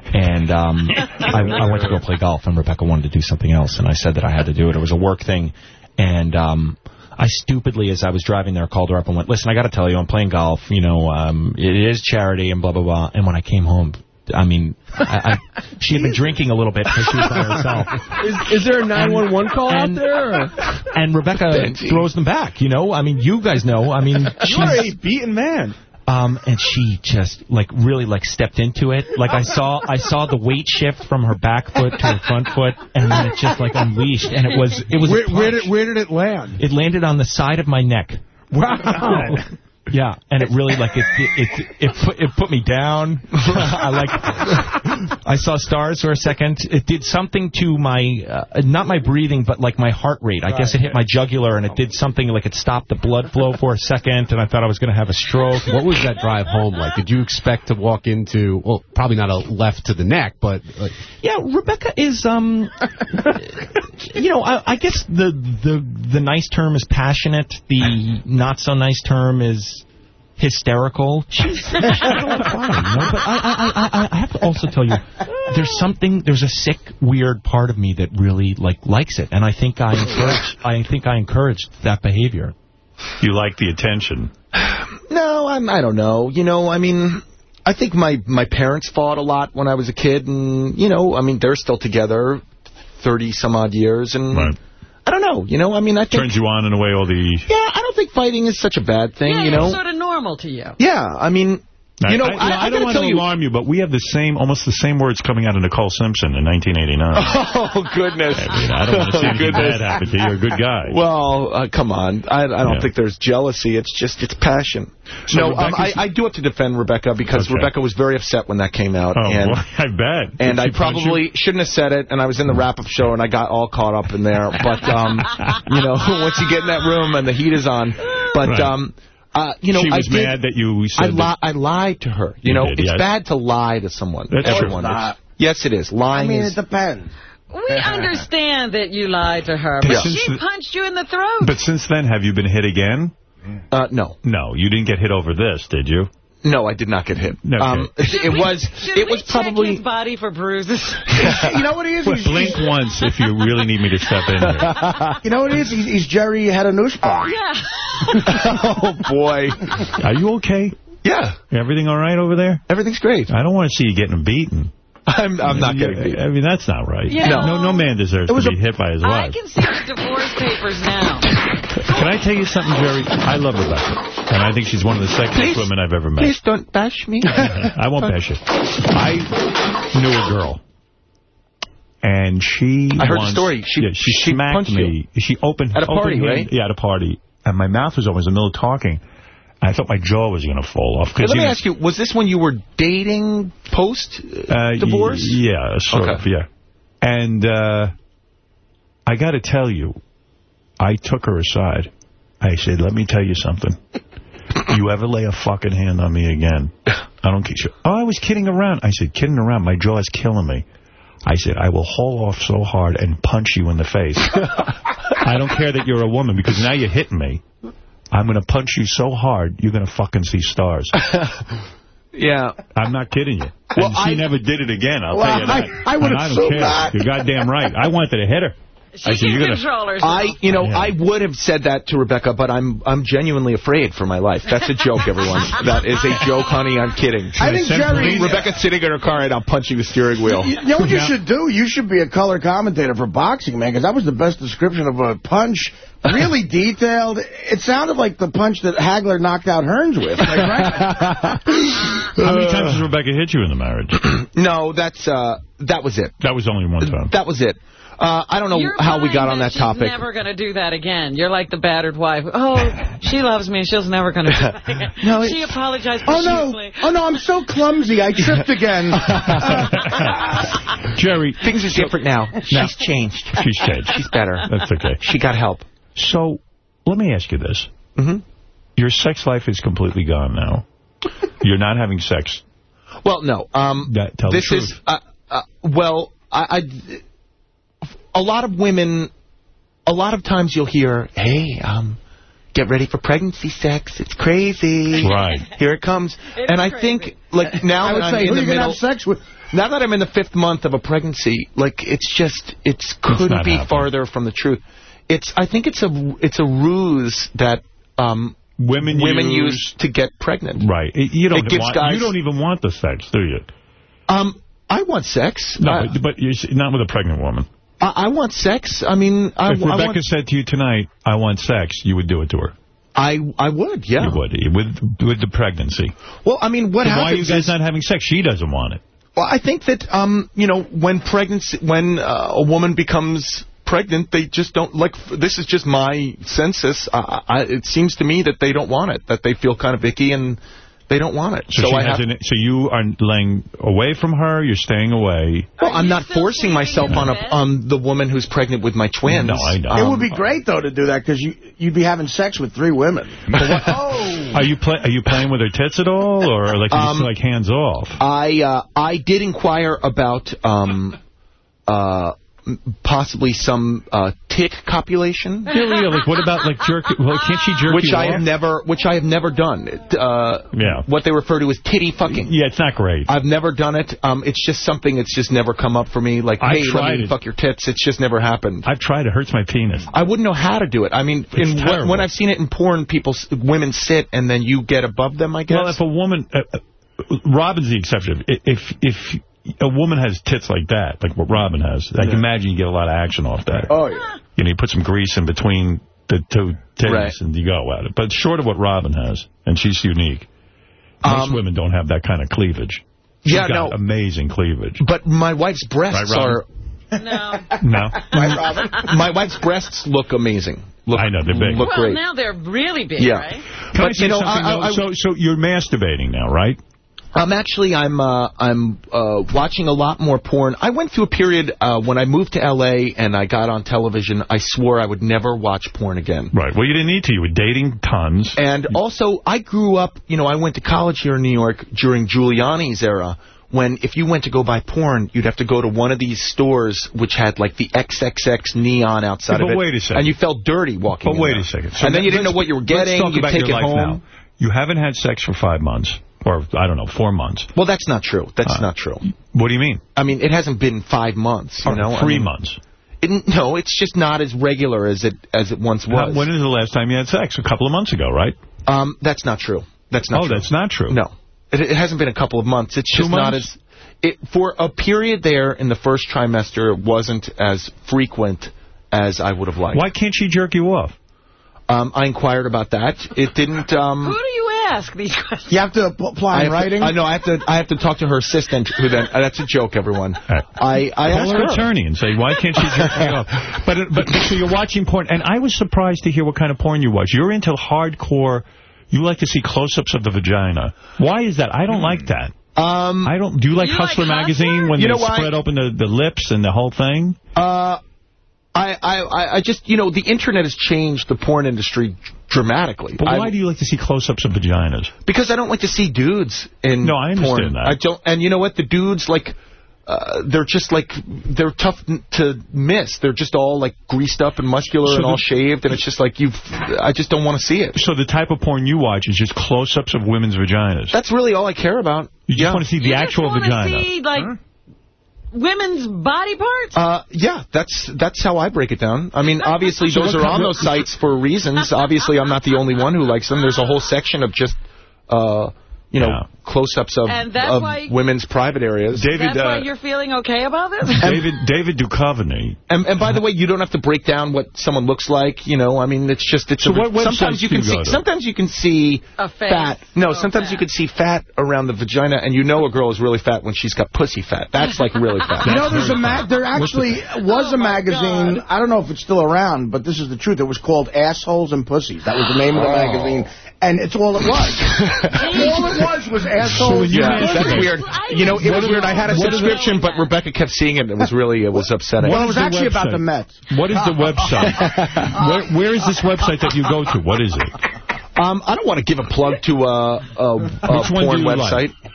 And um, I, I went to go play golf, and Rebecca wanted to do something else, and I said that I had to do it. It was a work thing, and um, I stupidly, as I was driving there, called her up and went, "Listen, I got to tell you, I'm playing golf. You know, um, it is charity, and blah blah blah." And when I came home, I mean, I, I, she had been drinking a little bit because she was by herself. (laughs) Is, is there a 911 call out there? or- And Rebecca throws them back, you know? I mean, you guys know. I mean, You are a beaten man. Um, and she just, like, really, like, stepped into it. Like, I saw I saw the weight shift from her back foot to her front foot, and then it just, like, unleashed. And it was... It was Where, where did where did it land? It landed on the side of my neck. Wow. (laughs) Yeah, and it really like it it it, it put it put me down. (laughs) I like I saw stars for a second. It did something to my uh, not my breathing, but like my heart rate. I guess it hit my jugular, and it did something like it stopped the blood flow for a second, and I thought I was going to have a stroke. What was that drive home like? Did you expect to walk into, well, probably not a left to the neck, but like, Yeah, Rebecca is um, you know, I, I guess the the the nice term is passionate. The not so nice term is hysterical. She's, she's a lot you know. But I, I I I have to also tell you, there's something, there's a sick, weird part of me that really like likes it, and I think I encourage, I think I encouraged that behavior. You like the attention. No, I'm, I don't know. You know, I mean, I think my, my parents fought a lot when I was a kid, and, you know, I mean, they're still together 30-some-odd years, and I don't know. You know, I mean, I think... Turns you on in a way all the... Yeah, I don't think fighting is such a bad thing, yeah, you know? it's sort of normal to you. Yeah, I mean, you know, I, I, I, don't want to you... alarm you, but we have the same, almost the same words coming out of Nicole Simpson in 1989. (laughs) Oh, goodness. I mean, I don't want to see Oh, (laughs) anything bad happen to you. You're a good guy. Well, uh, come on. I, I don't Yeah. think there's jealousy. It's just, it's passion. So no, um, I, I do have to defend Rebecca because Okay. Rebecca was very upset when that came out. Oh, and boy, (laughs) I bet. And I she you? probably shouldn't have said it, and I was in the wrap-up show, and I got all caught up in there. But, um, you know, once you get in that room and the heat is on. But, Right. um, uh, you know, she I was did- mad that you I, li that- I lied to her. You, You know, did, it's yes. bad to lie to someone. That's true. Everyone. It's It's- Yes, it is. Lying I mean, is... it depends. We understand that you lied to her, but Yeah. she the- punched you in the throat. But since then, have you been hit again? Uh, no. No, you didn't get hit over this, did you? No, I did not get hit. Okay. Um, (laughs) Should it we- was it we was check probably his body for bruises. (laughs) you know what he is? He's, Blink once if you really need me to step in here. (laughs) you know what it is? He's, he's Jerry Hadanushka. yeah. oh boy. Are you okay? Yeah. Everything all right over there? Everything's great. I don't want to see you getting beaten. I'm I'm not getting beat. I mean, that's not right. Yeah. No, no man deserves to be a- hit by his wife. I wife. can see the divorce papers now. Can I tell you something, Jerry? I love Rebecca, and I think she's one of the sexiest Please- women I've ever met. Please don't bash me. (laughs) I won't bash you. I knew a girl, and she I heard the story. She- yeah, she, she smacked punched me. She opened At a party, opened right? Yeah, at a party, and my mouth was open. I was in the middle of talking. I thought my jaw was going to fall off. Cause let he me was- ask you, was this when you were dating post Uh, divorce? y- Yeah, sort Okay. of, yeah. And uh, I got to tell you, I took her aside. I said, let me tell you something. You ever lay a fucking hand on me again, I don't care. Oh, I was kidding around. I said, kidding around. My jaw is killing me. I said, I will haul off so hard and punch you in the face. (laughs) I don't care that you're a woman, because now you're hitting me. I'm going to punch you so hard, you're going to fucking see stars. (laughs) yeah. I'm not kidding you. Well, and she I- never did it again, I'll Well, tell you that. I- I would And I don't assume care. not. You're goddamn right. I wanted to hit her. She I said, can you're gonna, herself. I, you know, I would have said that to Rebecca, but I'm I'm genuinely afraid for my life. That's a joke, everyone. (laughs) that is a joke, honey. I'm kidding. I think Jerry- Rebecca's sitting in her car right I'm punching the steering wheel. You know what you should do? You should be a color commentator for boxing, man, because that was the best description of a punch. Really (laughs) detailed. It sounded like the punch that Hagler knocked out Hearns with. Like, right? (laughs) How many times has Rebecca hit you in the marriage? (clears throat) no, that's uh, that was it. That was only one time. That was it. Uh, I don't know You're how we got on that topic. she's topic. never going to do that again. You're like the battered wife. Oh, she loves me. She's never going to do that again. (laughs) No, she apologized Oh, no. Oh, no, I'm so clumsy. I tripped again. (laughs) Jerry. Things are different now. She's changed. She's changed. She's better. That's okay. She got help. So, let me ask you this. Mm-hmm. Your sex life is completely gone now. (laughs) You're not having sex. Well, no. Um, That, tell this the truth. is uh, uh, well, I, I, a lot of women, a lot of times you'll hear, "Hey, um, get ready for pregnancy sex. It's crazy. Right. Here it comes." and I think, like now I would that I'm in the are you going to middle, have sex with? now that I'm in the fifth month of a pregnancy, like it's just, it's couldn't not be happening. farther from the truth. It's, I think it's a, it's a ruse that um, Women, women use... use to get pregnant. Right. It- You don't want, guys- You don't even want the sex, do you? Um, I want sex. No, I, but, but you're not with a pregnant woman. I, I want sex. I mean, I, if I Rebecca want, said to you tonight, I want sex, you would do it to her. I, I would, yeah. You would, with with the pregnancy. Well, I mean, what So why are you guys is, not having sex? She doesn't want it. well, I think that, um, you know, when pregnancy, when uh, a woman becomes pregnant, they just don't, like, this is just my census. I, I, it seems to me that they don't want it, that they feel kind of icky and they don't want it. So, So, she I has an, so you are laying away from her, you're staying away. well, I'm not forcing myself on a, on the woman who's pregnant with my twins. No, I know. Um, it would be great, though, to do that, because you, you'd be having sex with three women. (laughs) oh! (laughs) Are you play, are you playing with her tits at all, or like are Um, like hands off? I uh, I did inquire about um, uh, m- possibly some uh, tick copulation. Really? Like what about like jerk? Well, can't she jerk Which I off? have never, which I have never done. Uh, Yeah. What they refer to as titty fucking. Yeah, it's not great. I've never done it. Um, it's just something that's just never come up for me. Like, I've hey, let tried me it. fuck your tits. It's just never happened. I've tried. It hurts my penis. I wouldn't know how to do it. I mean, in, when, when I've seen it in porn, people, women sit and then you get above them. I guess. Well, if a woman, uh, uh, Robin's the exception. If if a woman has tits like that, like what Robin has, I can imagine you get a lot of action off that. Oh, yeah. You know, you put some grease in between the two titties Right. and you go at it. But short of what Robin has, and she's unique, most Um, women don't have that kind of cleavage. She's Yeah, got no. amazing cleavage. but my wife's breasts Right, are. (laughs) Robin? No. No? My wife's breasts look amazing. Look, I know, they're big. Look well, great. now they're really big, Yeah. right? Can I But, say you know, something, I- though? I- so, so you're masturbating now, right? I'm actually I'm uh, I'm uh, watching a lot more porn. I went through a period uh, when I moved to L.A. and I got on television. I swore I would never watch porn again. Right. Well, you didn't need to. You were dating tons. And also, I grew up. You know, I went to college here in New York during Giuliani's era. When if you went to go buy porn, you'd have to go to one of these stores which had like the XXX neon outside Yeah, of but wait a second. And you felt dirty walking. But wait there. a second. So and then you didn't know what you were getting. You take it home. now. You haven't had sex for five months. Or, I don't know, four months. Well, that's not true. That's Uh, not true. What do you mean? I mean, it hasn't been five months. You Or know, I three mean, months. It, no, it's just not as regular as it as it once was. How- was. when is the last time you had sex? A couple of months ago, right? Um, that's not true. That's not oh, true. that's not true. No, it, it hasn't been a couple of months. It's Two just not as. It, for a period there in the first trimester, it wasn't as frequent as I would have liked. Why can't she jerk you off? Um, I inquired about that. It didn't. Um, Who do you ask these questions? You have to apply in writing? To, I know. I have to. I have to talk to her assistant. Who then? Uh, that's a joke, everyone. I I Call asked her her. attorney and say, why can't she jerk me off? (laughs) But, but so you're watching porn, and I was surprised to hear what kind of porn you watch. You're into hardcore. You like to see close-ups of the vagina. Why is that? I don't like that. Um, I don't. Do you like You like Hustler Hustler? magazine when You they know why? spread open the, the lips and the whole thing? Uh, I, I, I- I just, you know, the internet has changed the porn industry dramatically. But I- why do you like to see close-ups of vaginas? Because I don't like to see dudes in No, I understand porn. that. I don't, and you know what? The dudes, like, uh, they're just like they're tough to miss. They're just all like greased up and muscular So and all shaved, and it's just like you've. I just don't want to see it. So the type of porn you watch is just close-ups of women's vaginas. That's really all I care about. You just want to see the actual want vagina. to see, like, women's body parts? Uh, yeah, that's that's how I break it down. I mean, obviously (laughs) those are on those sites for reasons. Obviously, I'm not the only one who likes them. There's a whole section of just, uh, you know, close-ups of, And that's of why- women's private areas. That's why uh, you're feeling okay about this? (laughs) David David Duchovny. And, and by the way, you don't have to break down what someone looks like. You know, I mean, it's just it's. So a, what websites sometimes you can you see. to? Sometimes you can see A face. fat. No, oh, sometimes you can see fat around the vagina, and you know a girl is really fat when she's got pussy fat. That's like really fat. (laughs) You know, there's a ma there actually was a oh, magazine. I don't know if it's still around, but this is the truth. It was called Assholes and Pussies. That was the name of the Oh. magazine, and it's all it was. (laughs) all it was was assholes. yeah, and that's pussies. weird. You know, it was weird. I had a What is it- subscription, but Rebecca kept seeing it, and it was really, it was upsetting. Well, it was the actually about the? Mets. What is the website? (laughs) where, where is this website that you go to? What is it? Um, I don't want to give a plug to a, a, a porn website. like?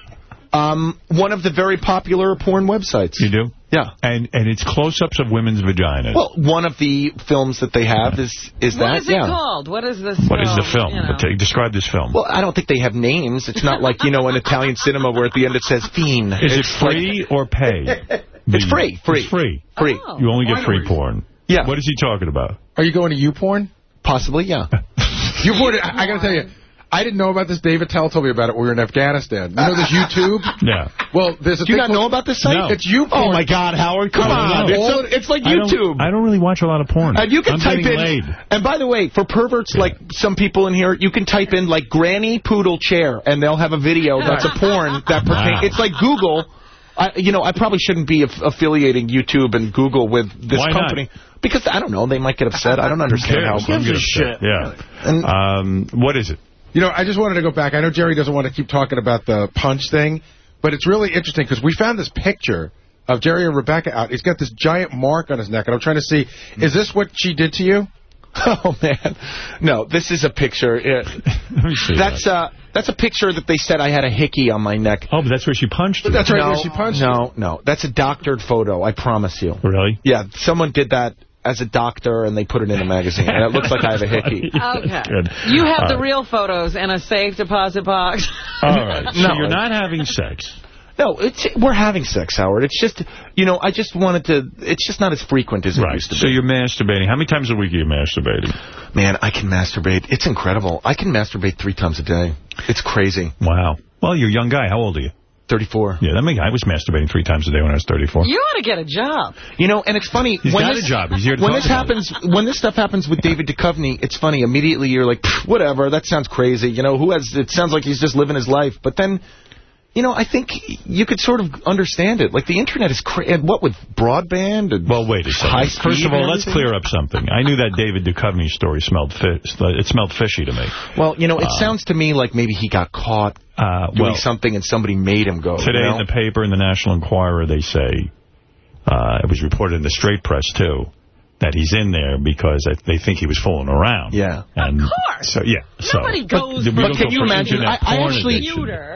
Um, one of the very popular porn websites. You do? Yeah. And and it's close-ups of women's vaginas. Well, one of the films that they have is is What that. is it yeah. called? What is this what is the film? You know. Ta- Describe this film. Well, I don't think they have names. It's not like, you know, an Italian cinema where at the end it says fiend. is it It's like- free or pay? (laughs) It's free, free. It's free. Free. Oh. You only get free porn. Yeah. What is he talking about? Are you going to YouPorn? Possibly, yeah. (laughs) YouPorn, I, I got to tell you, I didn't know about this. Dave Attell told me about it we were in Afghanistan. You know this YouTube? (laughs) Yeah. Well, there's a Do you thing not know about this site? No. It's YouPorn. Oh, my God, Howard, come I on. don't It's, a- it's like I don't- YouTube. I don't really watch a lot of porn. And you can I'm type in, laid. and by the way, for perverts like some people in here, you can type in like granny poodle chair, and they'll have a video that's a porn that pertains. Wow. It's like Google. I, you know, I probably shouldn't be aff- affiliating YouTube and Google with this Why not? company because I don't know. They might get upset. I don't understand how. Who cares? Who gives a shit? Yeah. Um, what is it? You know, I just wanted to go back. I know Jerry doesn't want to keep talking about the punch thing, but it's really interesting because we found this picture of Jerry and Rebecca out. He's got this giant mark on his neck, and I'm trying to see, is this what she did to you? (laughs) Oh man, no! This is a picture. Yeah. (laughs) Let me see That's uh, that's a picture that they said I had a hickey on my neck. Oh, but that's where she punched you. That's right, no, where she punched No, no, that's a doctored photo. I promise you. Really? Yeah, someone did that as a doctor, and they put it in a magazine, and it looks like I have a hickey. (laughs) Okay. Good. You have All the right. real photos in a safe deposit box. (laughs) All right. So No. you're not having sex. No, it's we're having sex, Howard. It's just, you know, I just wanted to. It's just not as frequent as it Right. used to be. So you're masturbating. How many times a week are you masturbating? Man, I can masturbate. It's incredible. I can masturbate three times a day. It's crazy. Wow. Well, you're a young guy. How old are you? 34. Yeah, that make, I was masturbating three times a day when I was 34. You ought to get a job. You know, and it's funny. He's when got this, a job. He's here to when this about happens, when this stuff happens with David Duchovny, it's funny. Immediately you're like, whatever, that sounds crazy. You know, who has, it sounds like he's just living his life. But then, you know, I think you could sort of understand it. Like the internet is crazy. What with broadband and Well, wait a high second. First of all, let's clear up something. I knew that David Duchovny story smelled fi- it smelled fishy to me. Well, you know, it Uh, sounds to me like maybe he got caught Uh, doing well, something and somebody made him go. today you know? in the paper, in the National Enquirer, they say, uh, it was reported in the straight press, too, that he's in there because they think he was fooling around. Yeah. And of course. So, yeah. Nobody so, goes but, But can you imagine? I, I actually,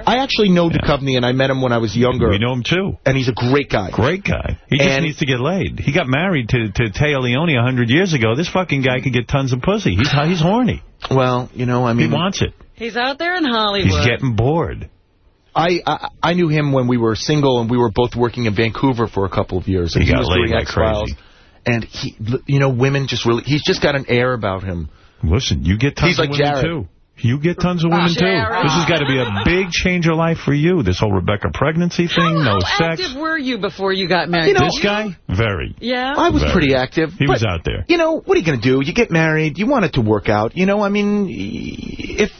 I actually know Duchovny, and I met him when I was younger. We know him, too. And he's a great guy. Great guy. He just needs to get laid. He got married to, to Téa Leoni 100 years ago. This fucking guy could get tons of pussy. He's he's horny. Well, you know, I mean... He wants it. He's out there in Hollywood. He's getting bored. I, I I knew him when we were single, and we were both working in Vancouver for a couple of years. And He he, got was laid doing like X-Files. crazy. And, he, you know, women just really... He's just got an air about him. Listen, you get tons He's like of women, Jared. too. You get tons of women, too. This has got to be a big change of life for you, this whole Rebecca pregnancy thing, no How sex. active were you before you got married? You know, this guy? Very. Yeah? I was Very. pretty active. He was out there. You know, what are you going to do? You get married. You want it to work out. You know, I mean, if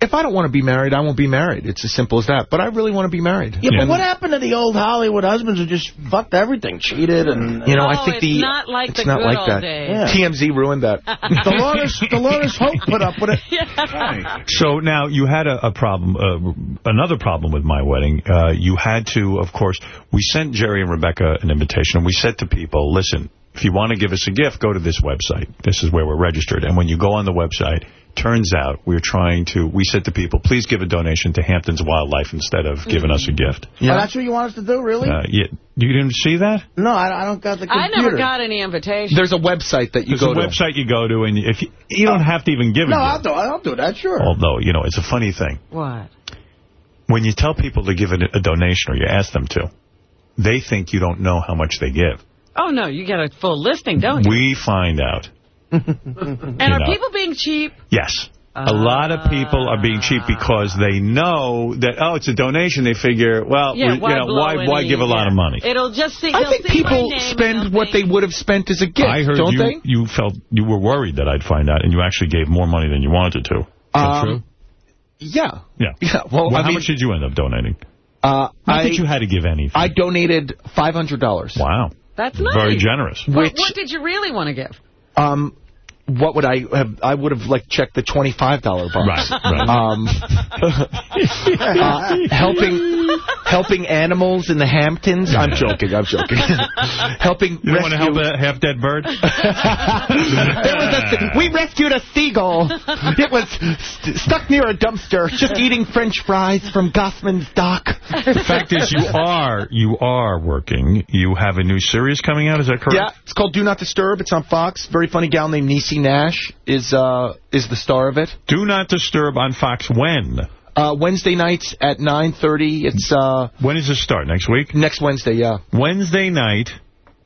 if I don't want to be married, I won't be married. It's as simple as that. But I really want to be married. Yeah, but what happened to the old Hollywood husbands who just fucked everything, cheated, and You know, Oh, I think it's the not like it's the not good like old that. days. Yeah. TMZ ruined that. (laughs) Dolores Dolores Hope put up with it. (laughs) So now you had a, a problem, uh, another problem with my wedding. Uh, you had to, of course, we sent Jerry and Rebecca an invitation, and we said to people, listen, if you want to give us a gift, go to this website. This is where we're registered. And when you go on the website, turns out we're trying to, we said to people, please give a donation to Hampton's Wildlife instead of giving us a gift. Oh, that's what you want us to do, really? Uh, yeah, you didn't see that? no, I, I don't got the computer. I never got any invitation. There's a website that you There's go a to. website you go to, and if you, you don't have to even give a No. I'll do it. I'll do that, sure. Although, you know, it's a funny thing. What? When you tell people to give a, a donation or you ask them to, they think you don't know how much they give. Oh, no, you get a full listing, don't you? We find out. (laughs) and you are know. people being cheap? Yes. A lot of people are being cheap because they know that, oh, it's a donation. They figure, well, Yeah, we- why you know, why, why give a lot of money? It'll just see. I they'll think see people spend what they would have spent as a gift, I heard don't you, they? you felt you were worried that I'd find out, and you actually gave more money than you wanted to. Is that Um, true? Yeah. Yeah. (laughs) Yeah. Well, I how mean, much did you end up donating? uh, I, think you had to give anything. I donated $500. Wow. That's nice. Very generous. What, Which- what did you really want to give? Um, what would I have? I would have like checked the twenty-five dollar box. Right, right. Um, (laughs) uh, helping helping animals in the Hamptons. I'm joking. I'm joking. (laughs) helping You want to help a half-dead bird? (laughs) There was a, we rescued a seagull. It was st stuck near a dumpster, just eating French fries from Gosman's dock. the fact is, you are you are working. You have a new series coming out. Is that correct? Yeah, it's called Do Not Disturb. It's on Fox. Very funny gal named Niecy Nash is uh is the star of it. Do not disturb on Fox. When? Uh, Wednesday nights at 9:30. It's uh When does it start? Next week? next Wednesday. Yeah. Wednesday night,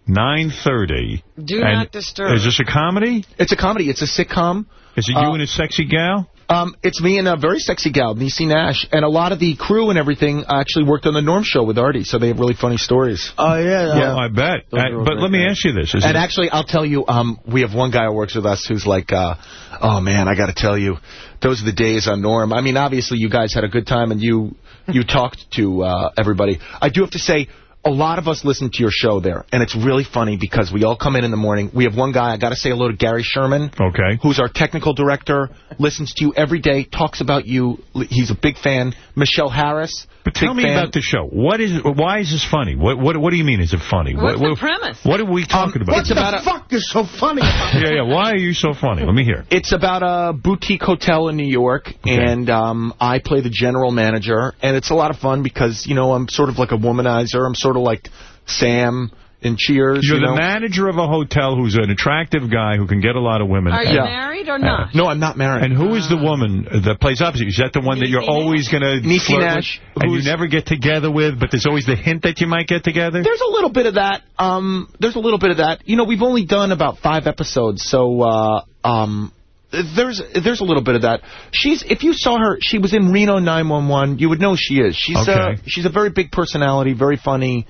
9.30. Do And not disturb. Is this a comedy? It's a comedy. It's a sitcom. Is it you Uh, and a sexy gal? Um, it's me and a very sexy gal, Niecy Nash, and a lot of the crew and everything actually worked on the Norm Show with Artie, so they have really funny stories. Oh, yeah. Yeah. Oh, I bet. Those Uh, are all but great let me guys. ask you this. Is and it- actually, I'll tell you, um, we have one guy who works with us who's like, uh, oh man, I got to tell you, those are the days on Norm. I mean, obviously, you guys had a good time and you you talked to uh, everybody. I do have to say. A lot of us listen to your show there, and it's really funny because we all come in in the morning. We have one guy, I got to say hello to Gary Sherman, okay. who's our technical director, listens to you every day, talks about you. He's a big fan. Michelle Harris. But tell me fan. about the show. What is? Why is this funny? What What, what do you mean? Is it funny? What's what, the premise? What are we talking about? What the fuck is so funny (laughs) yeah, yeah. Why are you so funny? Let me hear. It's about a boutique hotel in New York, and um, I play the general manager, and it's a lot of fun because, you know, I'm sort of like a womanizer. I'm sort of like Sam in Cheers. You're you the manager of a hotel who's an attractive guy who can get a lot of women. Are you Yeah. married or not? No, I'm not married. And who is the woman that plays opposite? you? Is that the one that you're Niecy always going to Niecy flirt Nash, with, and you never get together with, but there's always the hint that you might get together? There's a little bit of that. Um, there's a little bit of that. You know, we've only done about five episodes, so uh, um, there's there's a little bit of that. She's if you saw her, she was in Reno 911. You would know she is. She's uh, Okay. she's a very big personality, very funny,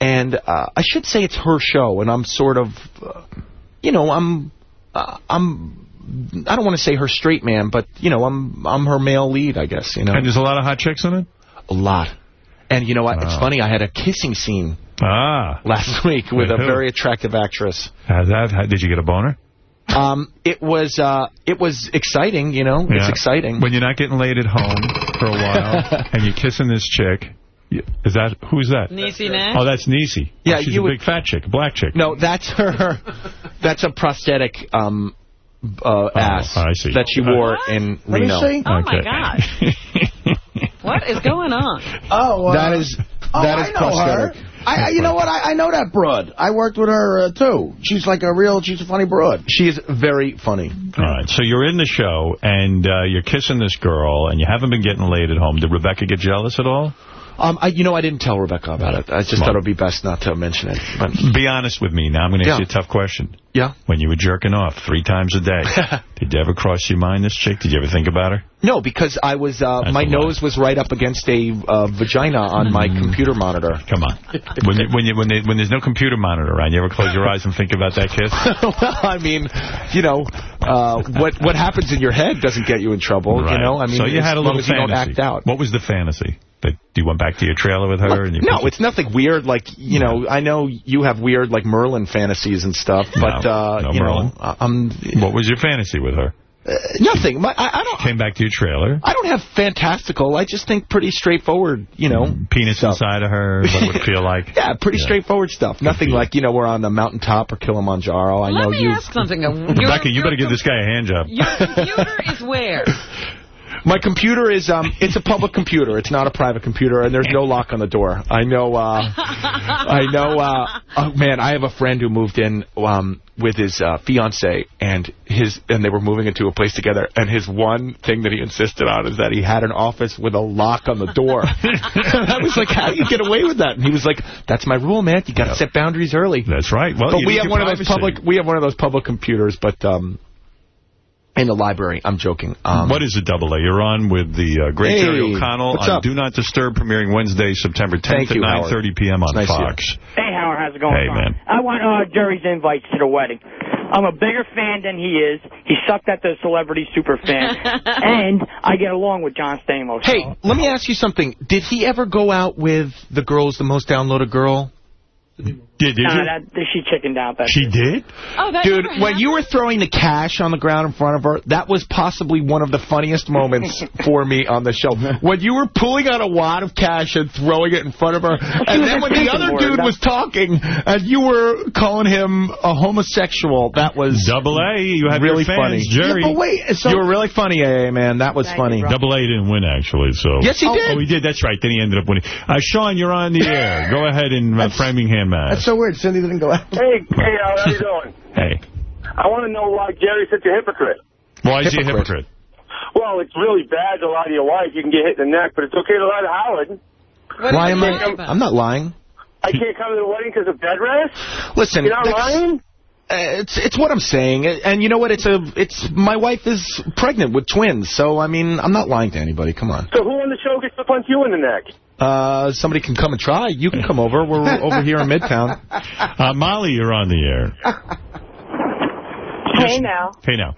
and uh, I should say it's her show, and I'm sort of, uh, you know, I'm uh, I'm. I don't want to say her straight man, but you know, I'm I'm her male lead, I guess. You know, And there's a lot of hot chicks in it? a lot. And you know what? It's funny. I had a kissing scene Ah. last (laughs) week with With a who? very attractive actress. How's that? How- Did you get a boner? Um, it was uh, it was exciting, you know. It's exciting. When you're not getting laid at home for a while, (laughs) and you're kissing this chick, is that, who's that? Niecy Nash? Oh, that's Niecy. Yeah, Oh, she's you a would- big fat chick, a black chick. No, that's her. That's a prosthetic um, uh, ass Oh, I see. that she wore in Let me Reno. see. Oh, my god! (laughs) what is going on? Oh, uh, That is oh, that I is know prosthetic. her. I, I- you know what? I, I know that broad. I worked with her, uh, too. She's like a real, she's a funny broad. She is very funny. All right, so you're in the show, and uh, you're kissing this girl, and you haven't been getting laid at home. Did Rebecca get jealous at all? Um, I, you know, I didn't tell Rebecca about it. I just thought it would be best not to mention it. But, Be honest with me. Now I'm going to ask Yeah. you a tough question. Yeah. When you were jerking off three times a day, (laughs) did you ever cross your mind, this chick? Did you ever think about her? No, because I was uh, my nose was right up against a uh, vagina on my computer monitor. Come on. When you, when you, when, they, when there's no computer monitor around, you ever close your eyes and think about that kiss? (laughs) well, I mean, you know, uh, what what happens in your head doesn't get you in trouble. Right. You know, I mean, so you had a little as you don't fantasy. act out. What was the fantasy? That you went back to your trailer with her? and you No, it's nothing weird. Like you know, I know you have weird like Merlin fantasies and stuff, but No, uh, no you Merlin. know, I'm. What was your fantasy with her? Uh, nothing. My, I, I don't. Came back to your trailer. I don't have fantastical. I just think pretty straightforward, you know. Penis inside of her, what it would feel like. (laughs) Yeah, pretty straightforward stuff. Nothing like, you know, we're on the mountaintop or Kilimanjaro. I Let know me you. ask something. (laughs) Your, Rebecca, you better give this guy a hand job. your computer is where? (laughs) My computer is, um, it's a public computer. It's not a private computer, and there's no lock on the door. I know, uh, (laughs) I know, uh, oh man, I have a friend who moved in, um, with his, uh, fiance and his, and they were moving into a place together, and his one thing that he insisted on is that he had an office with a lock on the door. and (laughs) I was like, how do you get away with that? And he was like, that's my rule, man. You gotta set boundaries early. That's right. Well, but we have your one of those public, we have one of those public computers, but, um, in the library. I'm joking. Um, what is a double A? You're on with the uh, great Hey, Jerry O'Connell on up? Do Not Disturb, premiering Wednesday, September 10th Thank at 9.30 p.m. on nice Fox. Hey, Howard, how's it going? Hey, Tom? man. I want uh, Jerry's invites to the wedding. I'm a bigger fan than he is. He sucked at the celebrity super fan. (laughs) and I get along with John Stamos. Hey, let me ask you something. Did he ever go out with the girl's the most downloaded girl? Did, uh, that, she chickened out. That She did? Oh, that Dude, never when you were throwing the cash on the ground in front of her, that was possibly one of the funniest moments (laughs) for me on the show. When you were pulling out a wad of cash and throwing it in front of her, (laughs) and then when the other dude that- was talking, and you were calling him a homosexual, that was Double A, you had really your fans, funny. Jerry. Yeah, but wait, so... you were really funny, AA, man. That was funny. Double A didn't win, actually. So Yes, he oh, did. Oh, he did. That's right. Then he ended up winning. Uh, Sean, you're on the (laughs) air. Go ahead and uh, Framingham That's Mass. So weird. Cindy didn't go out. Hey, hey, Al, how you doing? (laughs) Hey, I want to know why Jerry's such a hypocrite. why is he a Hypocrite. hypocrite? Well, it's really bad to lie to your wife. You can get hit in the neck, but it's okay to lie to Howard. What Why am I? lying about? I'm not lying. I can't come to the wedding because of bed rest? Listen, You're not lying? Uh, it's it's what I'm saying, and you know what? It's a it's my wife is pregnant with twins, so I mean I'm not lying to anybody. Come on, So who on the show gets to punch you in the neck? Uh, somebody can come and try. You can come over. We're (laughs) over here in Midtown. Uh, Molly, you're on the air. Hey now. Hey, now.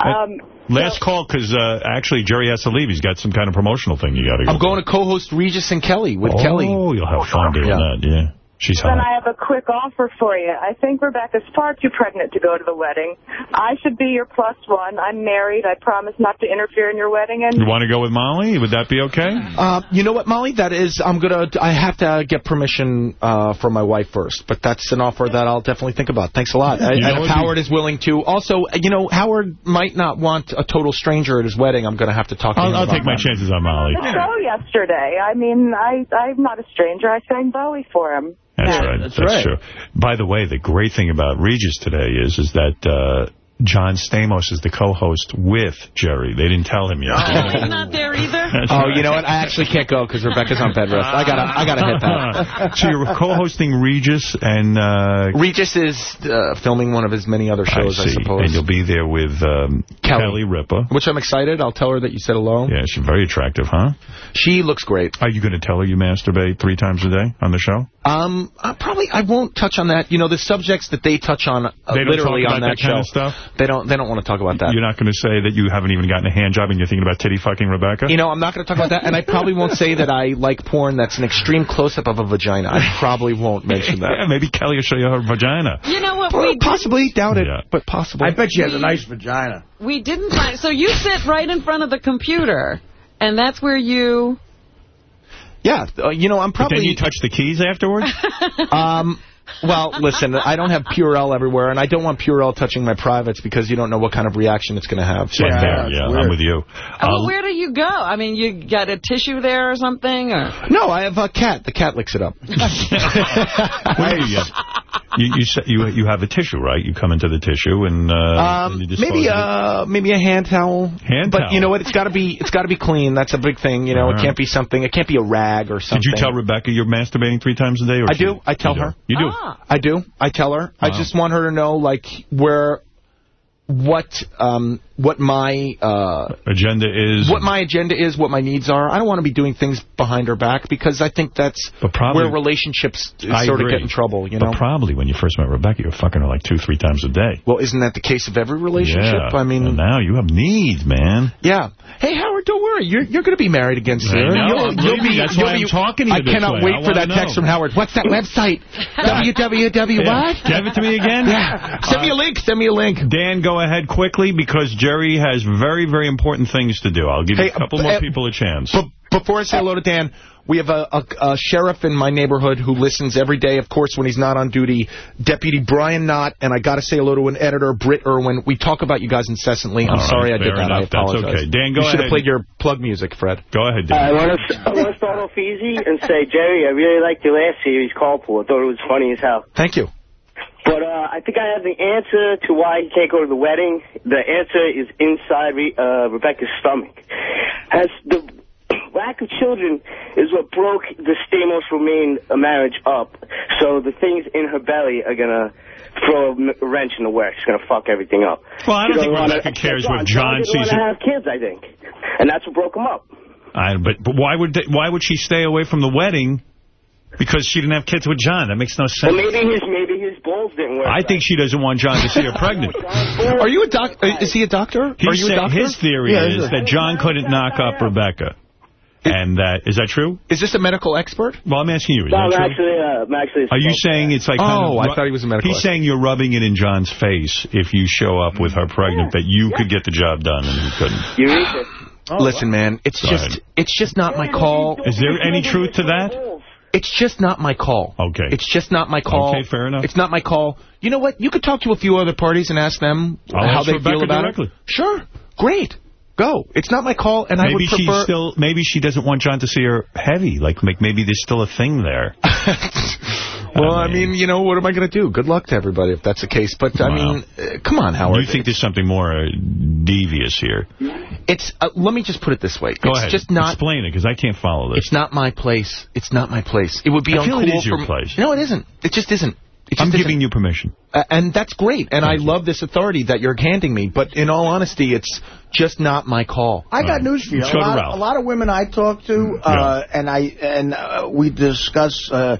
Um, Last call, because uh, actually Jerry has to leave. He's got some kind of promotional thing you got to go I'm going to co-host Regis and Kelly with oh, Kelly. Oh, you'll have fun doing Yeah. that, yeah. She's then hot. I have a quick offer for you. I think Rebecca's far too pregnant to go to the wedding. I should be your plus one. I'm married. I promise not to interfere in your wedding. And You want to go with Molly? Would that be okay? Uh, you know what, Molly? That is, I'm gonna. I have to get permission uh, from my wife first, but that's an offer that I'll definitely think about. Thanks a lot. You and if Howard is willing to, also, you know, Howard might not want a total stranger at his wedding. I'm gonna have to talk to I'll, him. I'll about take my that. chances on Molly. the show yesterday. I mean, I I'm not a stranger. I sang Bowie for him. That's Yeah. right. That's That's, right. true. By the way, the great thing about Regis today is is that uh, John Stamos is the co-host with Jerry. They didn't tell him yet. Oh, (laughs) he's not there either? That's Oh, right. you know what? I actually can't go because Rebecca's on bed rest. I gotta, I gotta hit that. (laughs) so you're co-hosting Regis and uh, Regis is uh, filming one of his many other shows, I, see. suppose. And you'll be there with um, Kelly. Kelly Ripa. Which I'm excited. I'll tell her that you said hello. Yeah, she's very attractive, huh? She looks great. Are you going to tell her you masturbate three times a day on the show? Um, I probably I won't touch on that. You know, the subjects that they touch on uh, They literally on about that, that kind show. of stuff? They don't. They don't want to talk about that. You're not going to say that you haven't even gotten a hand job and you're thinking about titty fucking Rebecca? You know, I'm not going to talk about that, and I probably won't say that I like porn that's an extreme close-up of a vagina. I probably won't mention that. (laughs) Yeah, maybe Kelly will show you her vagina. You know what? Well, We, possibly, doubt it, Yeah. but possible. I bet she has a nice vagina. we didn't find... So you sit right in front of the computer, and that's where you... Yeah, uh, you know, I'm But then you touch the keys afterwards? (laughs) (laughs) um, well, listen, I don't have Purell everywhere, and I don't want Purell touching my privates because you don't know what kind of reaction it's going to have. So. Like there, yeah, I'm with you. Oh, Uh, well, where do you go? I mean, you got a tissue there or something? Or No, I have a cat. The cat licks it up. (laughs) what do you? (laughs) You, you, you, you have a tissue, right? You come into the tissue and, uh, Um, and you maybe uh maybe a hand towel. Hand but towel. you know what? It's got to be it's got to be clean. That's a big thing. You know, All it right. can't be something. It can't be a rag or something. Did you tell Rebecca you're masturbating three times a day? Or I she- do. I tell you do? her. You do? Ah. I do. I tell her. I just want her to know like where what um what my uh Agenda is... what my agenda is, what my needs are. I don't want to be doing things behind her back because I think that's probably- where relationships I sort of get in trouble, you know. But probably when you first met Rebecca, you were fucking her like two, three times a day. well, isn't that the case of every relationship? Yeah. I mean, And now you have needs, man. yeah. Hey, Howard, don't worry. You're you're going to be married again soon. Know, You'll, you'll be. That's you'll why I'm talking to you I cannot way. wait I for that text from Howard. What's that (laughs) website? www what? Give it to me again? Yeah. Send me a link. Send me a link. Dan, go ahead quickly because Jerry has very, very important things to do. I'll give you a couple uh, more uh, people a chance. But before I say hello to Dan, we have a, a, a sheriff in my neighborhood who listens every day, of course, when he's not on duty, Deputy Brian Knott, and I got to say hello to an editor, Britt Irwin. We talk about you guys incessantly. I'm All right, sorry I did fair that. I enough. That's apologize. okay. Dan, go You should ahead. have played your plug music, Fred. Go ahead, Dan. I want to start off easy and say, Jerry, I really liked your last series, Carpool. I thought it was funny as hell. Thank you. But uh, I think I have the answer to why he can't go to the wedding. The answer is inside uh, Rebecca's stomach. Has the (clears throat) lack of children is what broke the Stamos Romijn marriage up. So the things in her belly are gonna throw a wrench in the works. It's gonna fuck everything up. Well, I don't She think Rebecca cares what John sees wanna it- have kids, I think, and that's what broke them up. I, but, but why would they, why would she stay away from the wedding? Because she didn't have kids with John. That makes no sense. Well, maybe his maybe his balls didn't work. I think she doesn't want John to see her (laughs) pregnant. Are you a doc? uh, Is he a doctor? He Are you a doctor? his theory Yeah, is that John couldn't knock up Rebecca. And that, is that true? Is this a medical expert? Well, I'm asking you. Is No, I'm true? actually, uh, I'm actually. Are you smoker. saying it's like... Oh, kind of I thought he was a medical He's saying you're rubbing it in John's face if you show up with her pregnant, that you could get the job done and he couldn't. You read it. Listen, man, it's Go just ahead. it's just not my call. Is there any truth to that? It's just not my call. Okay. It's just not my call. Okay, fair enough. It's not my call. You know what? You could talk to a few other parties and ask them I'll how ask they Rebecca feel about directly. it. Sure. Great. Go. It's not my call, and I maybe would she's prefer... still. Maybe she doesn't want John to see her heavy. Like, like maybe there's still a thing there. (laughs) well, I mean, you know, what am I going to do? Good luck to everybody if that's the case. But, I mean, uh, come on, Howard. You think there's something more uh, devious here? It's. Uh, let me just put it this way. Go it's ahead. just not... Explain it, because I can't follow this. It's not my place. It's not my place. It would be I feel uncool it is your place. No, it isn't. It just isn't. It just I'm isn't. giving you permission. Uh, and that's great. And I love this authority that you're handing me. But in all honesty, it's just not my call. I got news for you. Let's A go to lot, Ralph. a lot of women I talk to, uh, and I and uh, we discuss uh,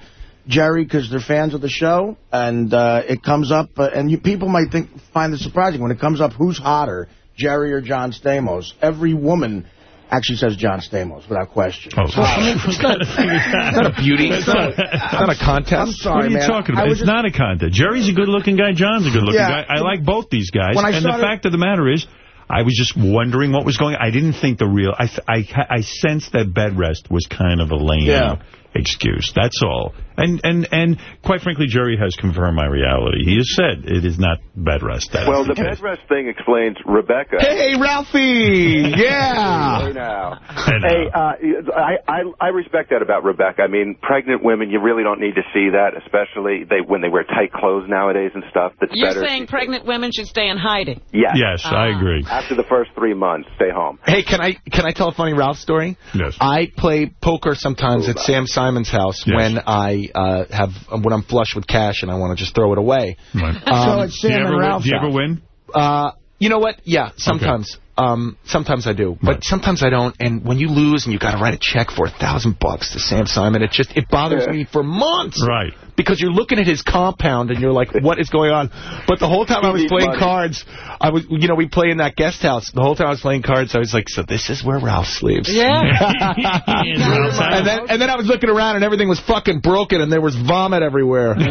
Jerry because they're fans of the show, and uh, it comes up, uh, and you, people might think find it surprising when it comes up who's hotter, Jerry or John Stamos. Every woman actually says John Stamos without question. Oh, I mean, it's not, it's not a beauty. It's not, it's not a contest. I'm sorry, what are you man. talking about? was It's not a contest. Jerry's a good-looking guy. John's a good-looking Yeah. guy. I like both these guys. When I and started- the fact of the matter is, I was just wondering what was going on. I didn't think the real... I, I, I sensed that bed rest was kind of a lame Yeah. excuse. That's all. And, and, and quite frankly, Jerry has confirmed my reality. He has said it is not bed rest. That Well, is the the bed rest thing explains Rebecca. Hey, Ralphie! (laughs) Hey Yeah! now. Uh, Hey, uh, I, I I respect that about Rebecca. I mean, pregnant women, you really don't need to see that, especially they when they wear tight clothes nowadays and stuff. That's You're better. saying pregnant women should stay in hiding. yes. Yes, I Ah. agree. After the first three months, stay home. Hey, can I can I tell a funny Ralph story? Yes. I play poker sometimes at Sam Simon's house Yes. when I uh, have when I'm flush with cash and I want to just throw it away. Right. so Um, it's do, Sam you ever and win, do you ever win? Uh, you know what? Yeah, sometimes. Um, sometimes I do, but sometimes I don't. And when you lose and you got to write a check for a thousand bucks to Sam Simon, it just it bothers Yeah. me for months. Right. Because you're looking at his compound and you're like, (laughs) what is going on? But the whole time I was playing money. cards, I was, you know, we play in that guest house. The whole time I was playing cards, I was like, so this is where Ralph sleeps. Yeah. In Ralph's house. And then, and then I was looking around and everything was fucking broken and there was vomit everywhere. (laughs)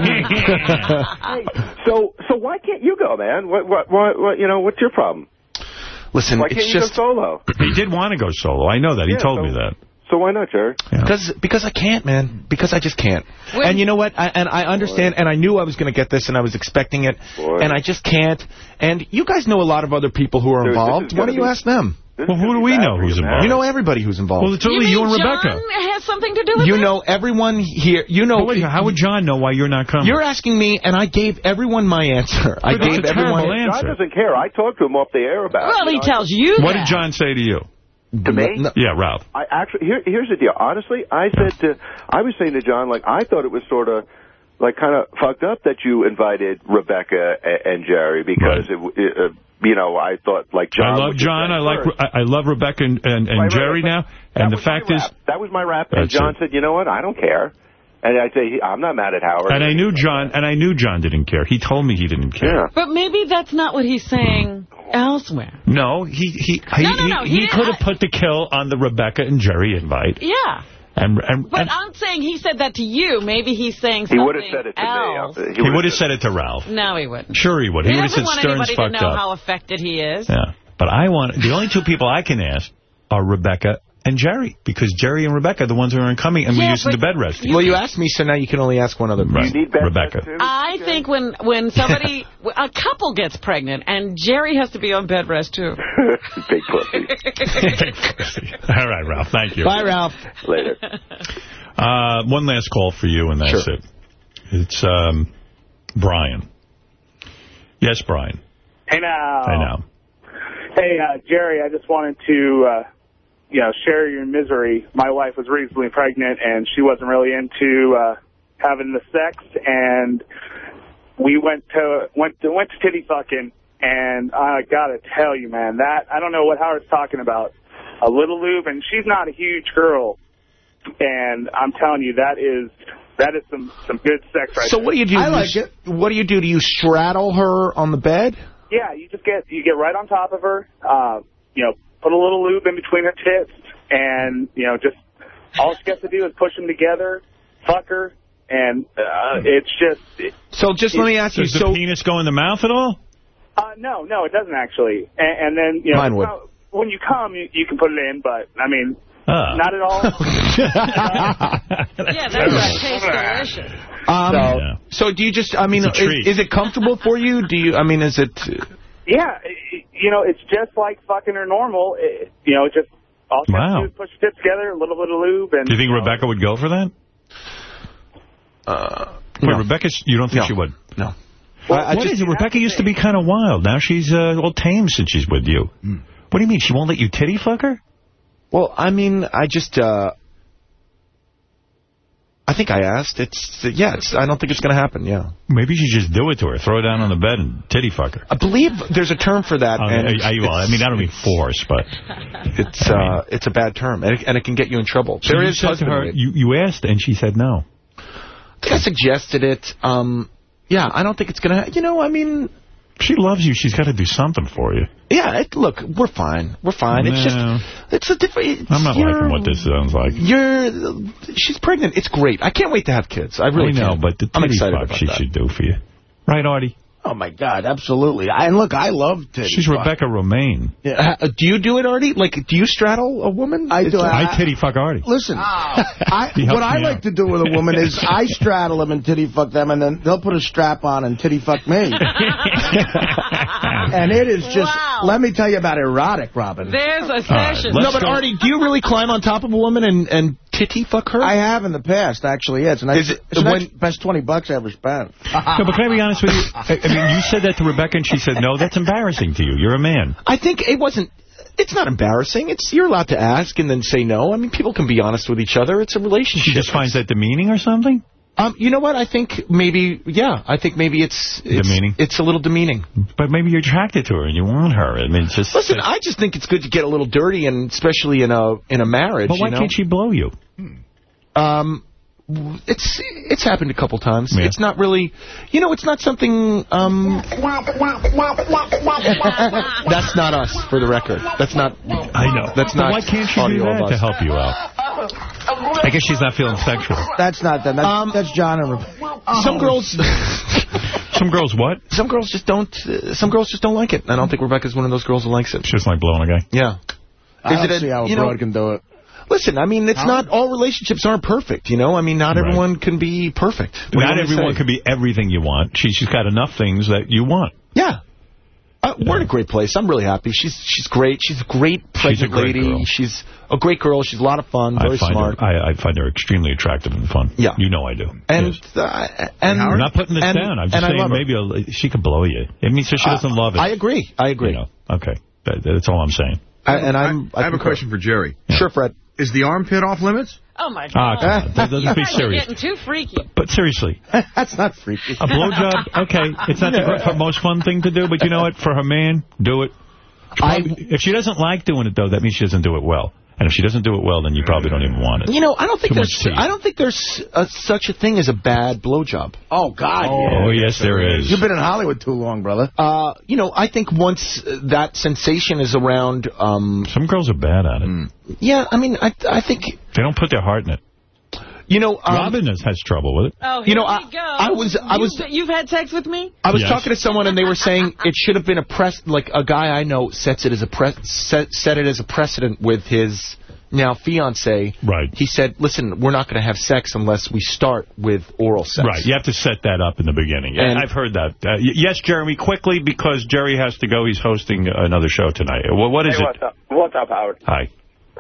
So so why can't you go, man? What what what, what you know? What's your problem? Listen, Why can't it's you just go solo? (clears throat) He did want to go solo. I know that. He told so- me that. So why not, Jerry? because because I can't, man. Because I just can't. and you know what? I, and I understand. And I knew I was going to get this, and I was expecting it, Boy. and I just can't. And you guys know a lot of other people who are Dude, involved. Why don't you be- ask them? This Well, who do we know who's involved? You know everybody who's involved. Well, it's You only mean you and John Rebecca. has something to do with you it? know everyone here. You know. Wait, how would John know why you're not coming? You're asking me, and I gave everyone my answer. I But that's gave a terrible everyone. answer. John doesn't care. I talked to him off the air about Well, it. Well, he tells you what that. did John say to you? To me? No, Yeah, Ralph. I actually here here's the deal. Honestly, I said to I was saying to John like I thought it was sort of like kind of fucked up that you invited Rebecca a- and Jerry because it, it uh, you know I thought like John. I love John. I like first. I, I love Rebecca and, and, and Right, right, Jerry right. now. And the fact is, that was my rap, and John it. said, you know what, I don't care. And I say, I'm not mad at Howard. And I knew John, and I knew John didn't care. He told me he didn't care. But maybe that's not what he's saying elsewhere. No, he he he, No, no, no, he, he he could have put the kill on the Rebecca and Jerry invite. Yeah. And and, But and I'm saying he said that to you. Maybe he's saying something He something would have said it to else. me. he would have said it to Ralph. No, he wouldn't. Sure he would. He, He, would have doesn't said want Stern's anybody to know up. how affected he is. Yeah. But I want, the only two people I can ask are Rebecca and Jerry, because Jerry and Rebecca are the ones who are incoming, and we're Yeah, using the bed rest. Well, you asked me, so now you can only ask one other person. Right. Rebecca. I think when when somebody, (laughs) a couple gets pregnant, and Jerry has to be on bed rest, too. (laughs) Big pussy. (laughs) All right, Ralph. Thank you. Bye, Ralph. Later. Uh, one last call for you, and that's it. It's um, Brian. Yes, Brian. Hey now. Hey, now. Hey, uh, Jerry, I just wanted to, uh, you know, share your misery. My wife was recently pregnant, and she wasn't really into uh, having the sex, and we went to went to went to titty fucking, and I gotta tell you, man, that I don't know what Howard's talking about. A little lube, and she's not a huge girl, and I'm telling you, that is that is some some good sex right So there. what do you do? I You like s- What do you do? Do you straddle her on the bed? Yeah, you just get you get right on top of her. Uh, you know, put a little lube in between her tits, and you know, just all she has to do is push them together, fuck her, and uh, it's just. It, So just let me ask you. Does the So penis go in the mouth at all? uh, no, no, it doesn't actually. And, and then you know, Mine would. when you come, you, you can put it in, but I mean, Ah. not at all. (laughs) (laughs) Yeah, that's right. Tastes delicious. Um, so so do you just? I mean, is, is it comfortable for you? Do you? I mean, is it? Yeah, it- you know, it's just like fucking her normal. It, you know, just all she has Wow. to do is push your tits together, a little bit of lube, and Do you think Rebecca would go for that? Uh, Wait, Rebecca, you don't think No. she would? No. i i What is it? Rebecca used to be kind of wild. Now she's uh, all tame since she's with you. What do you mean? She won't let you titty fuck her? Well, I mean, I just. uh I think I asked. It's yeah. It's. I don't think it's going to happen. Yeah. Maybe you should just do it to her. Throw her down on the bed and titty fuck her. I believe there's a term for that. Uh, and I, I, well, I mean, I don't mean force, but it's uh, it's a bad term, and it, and it can get you in trouble. So there you is said to her, you, you asked, and she said no. I think I suggested it. Um, yeah, I don't think it's going to. You know, I mean, she loves you. She's got to do something for you. Yeah, it, look, we're fine. We're fine. It's just, it's a different. I'm not liking what this sounds like. You're, she's pregnant. It's great. I can't wait to have kids. I really I know, can't. but the I'm titty excited fuck she that. should do for you. Right, Artie? Oh, my God, absolutely. I, and look, I love titty She's fuck. Rebecca Romijn. Yeah. Uh, do you do it, Artie? Like, do you straddle a woman? I do. I titty fuck Artie. Listen, (laughs) I, what I like out. to do with a woman is I (laughs) straddle them and titty fuck them, and then they'll put a strap on and titty fuck me. (laughs) and it is just, wow. let me tell you about erotic, Robin. There's a session. no, but Artie, do you really climb on top of a woman and, and titty fuck her? I have in the past, actually, yeah. It's, an Is extra, it- it's an when- extra- best 20 bucks I ever spent. No, but can I be honest with you? You said that to Rebecca, and she said, no, that's embarrassing to you. You're a man. I think it wasn't. It's not embarrassing. It's you're allowed to ask and then say no. I mean, people can be honest with each other. It's a relationship. She just finds that demeaning or something? Um, you know what? I think maybe, yeah. I think maybe it's, it's Demeaning? It's a little demeaning. But maybe you're attracted to her and you want her. I mean, just... Listen, I just think it's good to get a little dirty, and especially in a in a marriage. But why you know? can't she blow you? Um, it's it's happened a couple times. Yeah. It's not really, you know, it's not something. Um, (laughs) that's not us, for the record. That's not. I know. That's But not. why can't she do audio that to help you out? I guess she's not feeling sexual. That's not them. That's, Um, that's John and Rebecca. Some girls, (laughs) Some girls what? some girls just don't. Uh, some girls just don't like it. I don't think Rebecca's one of those girls who likes it. She doesn't like blowing a guy. Yeah. I Is don't it a- see how a you know- can do it. Listen, I mean, it's not all relationships aren't perfect. You know, I mean, not Right. everyone can be perfect. What Not want me to everyone say? can be everything you want. She, she's got enough things that you want. Yeah. Uh, we're in a great place. I'm really happy. She's she's great. She's a great pregnant She's a great lady. girl. She's a great girl. She's a lot of fun. Very I find smart. Her, I, I find her extremely attractive and fun. Yeah. You know I do. and Yes. uh, and I'm not putting this and- down. I'm just saying maybe a, she could blow you. I mean, so she doesn't love it. I agree. I agree. You know, okay. That, that's all I'm saying. I, and I'm. I have a question for Jerry. Sure, Fred. Is the armpit off limits? Oh, my Ah, God. come on. Let's You be guys are serious. getting too freaky. But seriously, (laughs) That's not freaky. a blowjob, okay, it's not the most fun thing to do, but you know what? For her man, do it. She probably- if she doesn't like doing it, though, that means she doesn't do it well. And if she doesn't do it well, then you probably don't even want it. You know, I don't think Too there's. I don't think there's a, such a thing as a bad blowjob. Oh, God, Oh, yes, there is. You've been in Hollywood too long, brother. Uh, you know, I think once uh, that sensation is around, um, Some girls are bad at it. Hmm. yeah, I mean, I I think They don't put their heart in it. You know, um, Robin has, has trouble with it. Oh, You here know, we I- go. I was- I was- You've, you've had sex with me? I was Yes. talking to someone and they were saying it should have been a press like a guy I know sets it as a pre- set, set it as a precedent with his now fiance. Right. He said, "Listen, we're not going to have sex unless we start with oral sex." Right, you have to set that up in the beginning. Yeah, And- I've heard that. Uh, yes, Jeremy, quickly, because Jerry has to go. He's hosting another show tonight. Well, what is hey, it? what's up? What's up, Howard? Hi.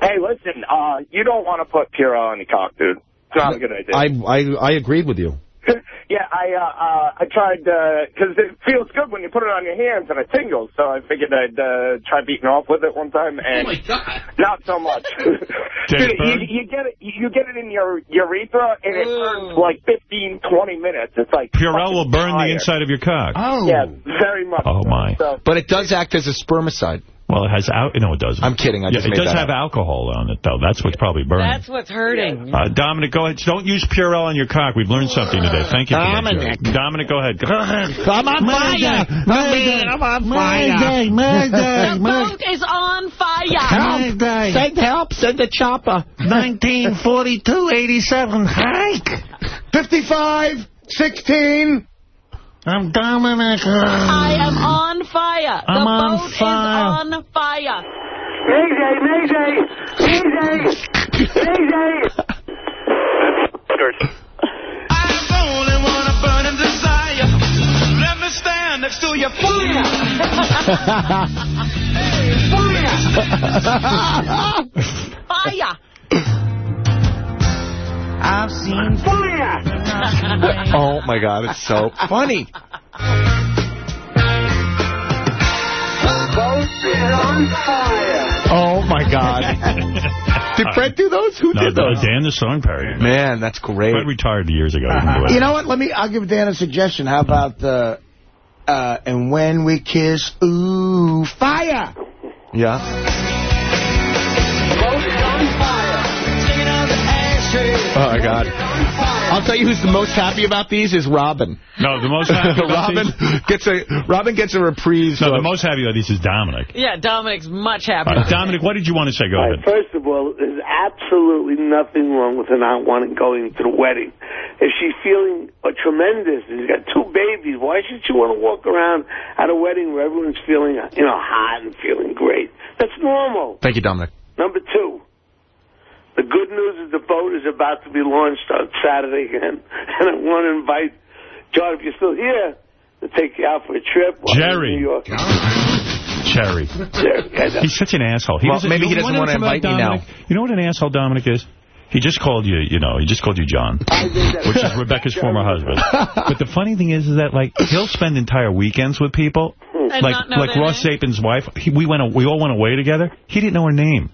Hey, listen, uh, you don't want to put Purell on the cock, dude. It's not a good idea. I I I agreed with you. (laughs) yeah, I uh, uh, I tried because it feels good when you put it on your hands and it tingles. So I figured I'd uh, try beating off with it one time, and not so much. (laughs) (laughs) Dude, you, you get it, you get it in your urethra, and it burns like 15, 20 minutes. It's like Purell will fucking burn the inside of your cock. Oh. Yeah, very much. Oh, so. my. So, But it does act as a spermicide. Well, it has al No, it doesn't. I'm kidding. I yeah, just it does have up. alcohol on it, though. That's what's probably burning. That's what's hurting. Uh, Dominic, go ahead. Don't use Purell on your cock. We've learned something today. Thank you for that, Dominic. Jerry. Dominic, go ahead. (laughs) I'm on fire. I'm on fire. The boat is on fire. Help! Send help! Send a chopper. 1942, 87, hike. 55, 16. I'm Dominic. I am on fire. I'm the on boat fire. is on fire. Mayday, Mayday, Mayday, Mayday. I only want a burning desire. Let me stand next to your fire. (laughs) fire. (laughs) fire. I've seen Fire. Oh, my God. It's so funny. On fire. Oh, my God. (laughs) Did Fred do those? Who No, did those? Dan the song parody. Man, that's great. Fred retired years ago. He didn't do it. You know what? Let me. I'll give Dan a suggestion. How about the? Uh, and when we kiss, ooh, fire. Yeah. Oh, my God. I'll tell you who's the most happy about these is Robin. No, the most happy (laughs) about Robin these- gets a Robin gets a reprise. No, the most happy about these is Dominic. Yeah, Dominic's much happier. right, Dominic, what did you want to say? Go All right, ahead. first of all, there's absolutely nothing wrong with her not wanting going to the wedding. If she's feeling uh, tremendous, and she's got two babies, why should she want to walk around at a wedding where everyone's feeling, you know, hot and feeling great? That's normal. Thank you, Dominic. Number two, the good news is the boat is about to be launched on Saturday again, (laughs) and I want to invite John, if you're still here, to take you out for a trip. while you're in Jerry. New York. Cherry. (laughs) Jerry, He's such an asshole. Well, doesn't- maybe he you doesn't know wanna invite me now. You know what an asshole Dominic is? He just called you, you know, he just called you John, which is Rebecca's former husband. But the funny thing is, is that, like, he'll spend entire weekends with people. And like like their Ross Zapin's wife. He, we went, we all went away together. He didn't know her name.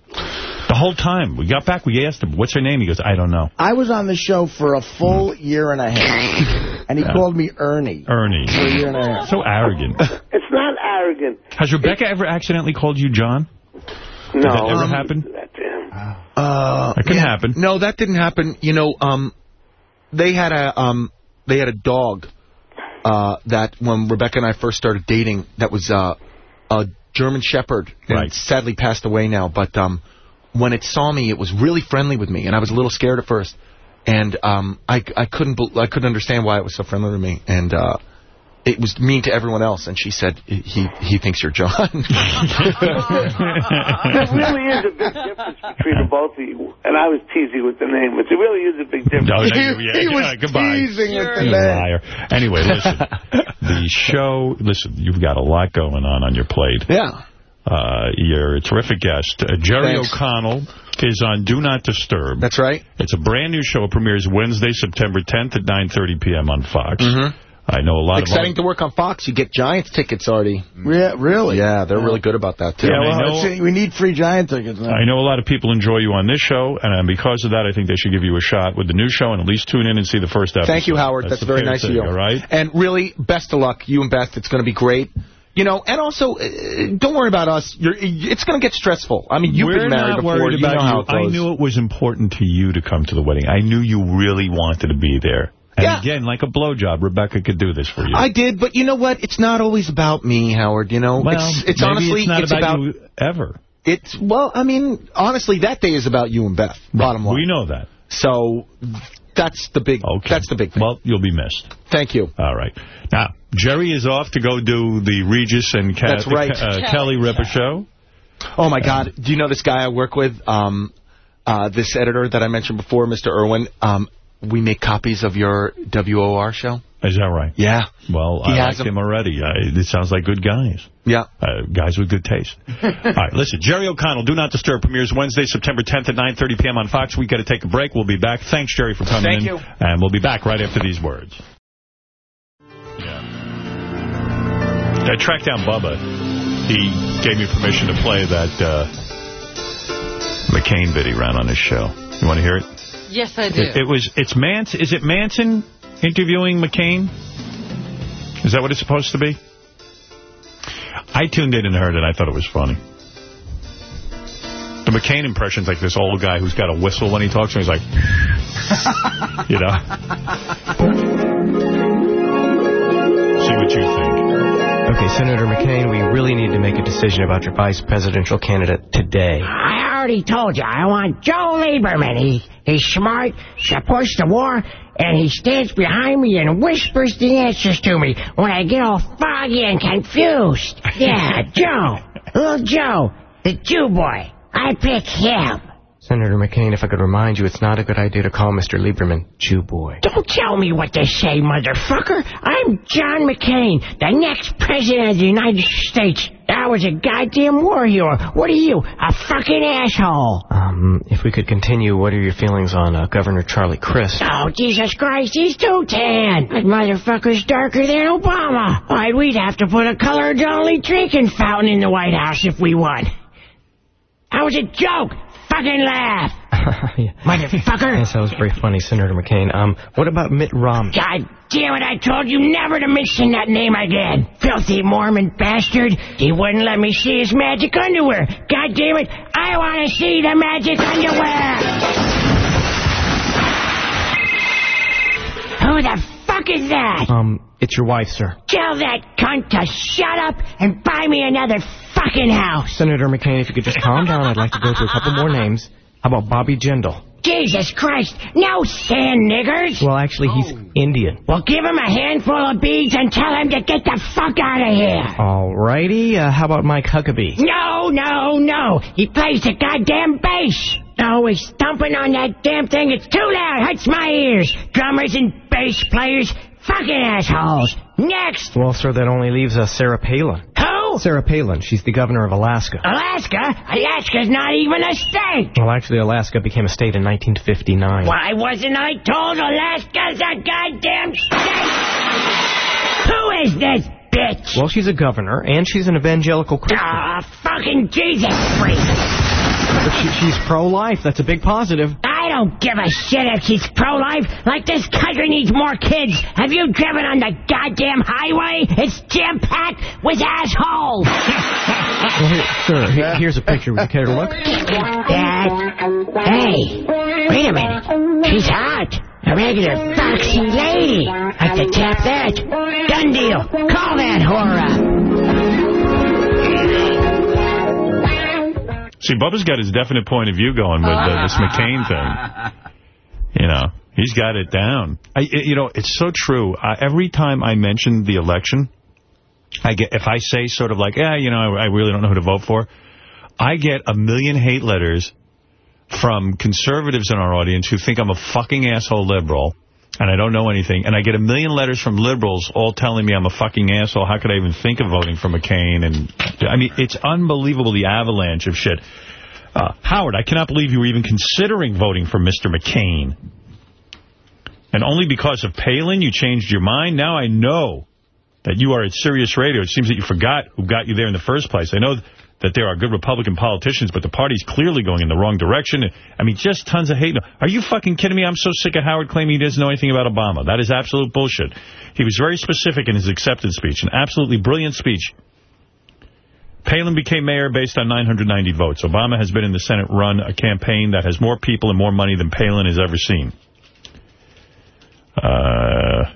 The whole time. We got back, we asked him, what's her name? He goes, I don't know. I was on the show for a full year and a half, and he Yeah. called me Ernie. Ernie. For a year and a half. So arrogant. (laughs) It's not arrogant. Has Rebecca ever accidentally called you John? Did No. that ever Um, happen? That to. Uh, That couldn't happen. No, that didn't happen. You know, um, they had a um, they had a dog uh, that when Rebecca and I first started dating, that was uh, a German Shepherd, and Right. it sadly passed away now. But um, when it saw me, it was really friendly with me, and I was a little scared at first. And um, I I couldn't I couldn't understand why it was so friendly with me, and uh, it was mean to everyone else. And she said he he thinks you're John. (laughs) There really is a big difference between the both of you. And I was teasing with the name, but there really is a big difference. No, no, (laughs) you- yeah, he was yeah, goodbye. teasing with the You name. liar. Anyway, listen. (laughs) the show, listen, you've got a lot going on on your plate. yeah. Uh, you're a terrific guest. Uh, Jerry O'Connell is on Do Not Disturb. That's right. It's a brand new show. It premieres Wednesday, September 10th at 9.30 p.m. on Fox. Mhm. I know a lot Exciting of... to work on Fox. You get Giants tickets already. Yeah, really? Yeah, they're really good about that too. Yeah, Well, know- we need free Giant tickets now. I know a lot of people enjoy you on this show, and uh, because of that, I think they should give you a shot with the new show and at least tune in and see the first episode. Thank you, Howard. That's, a very fair nice of you. All right? And really, best of luck. You and Beth, it's going to be great. You know, and also, uh, don't worry about us. You're, it's going to get stressful. I mean, you've We're been married not before. worried you about know how you. I knew it was important to you to come to the wedding. I knew you really wanted to be there. And again, like a blowjob, Rebecca could do this for you. I did, but you know what? It's not always about me, Howard. You know, Well, it's, it's maybe honestly it's not about about you ever. It's well, I mean, honestly, that day is about you and Beth. Bottom line. We know that. So that's the big. Okay. That's the big thing. Well, you'll be missed. Thank you. All right. Now, Jerry is off to go do the Regis and Ka- That's right. uh, Kelly Ripa show. Oh my God! Do you know this guy I work with? Um, uh, this editor that I mentioned before, Mr. Irwin. Um, we make copies of your WOR show. Is that right? Yeah. Well, He I has like him already. I, it sounds like good guys. Yeah. Uh, guys with good taste. (laughs) All right, listen. Jerry O'Connell, Do Not Disturb, premieres Wednesday, September 10th at 9.30 p.m. on Fox. we got to take a break. We'll be back. Thanks, Jerry, for coming Thank in. you. And we'll be back right after these words. Yeah. I tracked down Bubba. He gave me permission to play that uh, McCain bit he ran on his show. You want to hear it? Yes, I do. It, it was. It's Manson. Is it Manson interviewing McCain? Is that what it's supposed to be? I tuned in and heard it. I thought it was funny. The McCain impression's like this old guy who's got a whistle when he talks, and he's like, (laughs) you know. See what you think. Okay, Senator McCain, we really need to make a decision about your vice presidential candidate today. I already told you, I want Joe Lieberman. He, he's smart, supports the war, and he stands behind me and whispers the answers to me when I get all foggy and confused. (laughs) Yeah, Joe. Little Joe, the Jew boy. I pick him. Senator McCain, if I could remind you, it's not a good idea to call Mr. Lieberman Jew boy. Don't tell me what to say, motherfucker. I'm John McCain, the next president of the United States. I was a goddamn war hero. What are you, a fucking asshole? Um, if we could continue, what are your feelings on uh, Governor Charlie Crist? Oh, Jesus Christ, he's too tan. That motherfucker's darker than Obama. Why, we'd have to put a colored-only drinking fountain in the White House if we won. That was a joke. Fucking laugh. (laughs) Motherfucker. Yes, that was very funny, Senator McCain. Um, what about Mitt Romney? God damn it, I told you never to mention that name again. Filthy Mormon bastard. He wouldn't let me see his magic underwear. God damn it, I want to see the magic underwear. Who the fuck is that? Um, it's your wife, sir. Tell that cunt to shut up and buy me another fucking house. Senator McCain, if you could just calm down, I'd like to go through a couple more names. How about Bobby Jindal? Jesus Christ, no sand niggers. Well, actually, he's Indian. Well, give him a handful of beads and tell him to get the fuck out of here. All righty. Uh, how about Mike Huckabee? No, no, no. He plays the goddamn bass. Always thumping on that damn thing. It's too loud. Hurts my ears. Drummers and bass players. Fucking assholes. Next. Well, sir, that only leaves us Sarah Palin. Who? Sarah Palin. She's the governor of Alaska. Alaska? Alaska's not even a state. Well, actually, Alaska became a state in 1959. Why wasn't I told Alaska's a goddamn state? Who is this bitch? Well, she's a governor, and she's an evangelical Christian. Ah, fucking Jesus freak. But she, she's pro-life. That's a big positive. I don't give a shit if she's pro-life. Like this country needs more kids. Have you driven on the goddamn highway? It's jam-packed with assholes. Well, here, sir, here- here's a picture. Would you care to look? Dad. Hey, wait a minute. She's hot. A regular foxy lady. Have to tap that. Done deal. Call that whore up. See, Bubba's got his definite point of view going with uh, this McCain thing. (laughs) You know, he's got it down. I, it- you know, it's so true. Uh, every time I mention the election, I get if I say sort of like, yeah, you know, I, I really don't know who to vote for, I get a million hate letters from conservatives in our audience who think I'm a fucking asshole liberal and I don't know anything. And I get a million letters from liberals all telling me I'm a fucking asshole. How could I even think of voting for McCain? And I mean, it's unbelievable, the avalanche of shit. Uh, Howard, I cannot believe you were even considering voting for Mr. McCain. And only because of Palin you changed your mind? Now I know that you are at Sirius Radio. It seems that you forgot who got you there in the first place. I know that there are good Republican politicians, but the party's clearly going in the wrong direction. I mean, just tons of hate. Are you fucking kidding me? I'm so sick of Howard claiming he doesn't know anything about Obama. That is absolute bullshit. He was very specific in his acceptance speech, an absolutely brilliant speech. Palin became mayor based on 990 votes. Obama has been in the Senate run a campaign that has more people and more money than Palin has ever seen. Uh,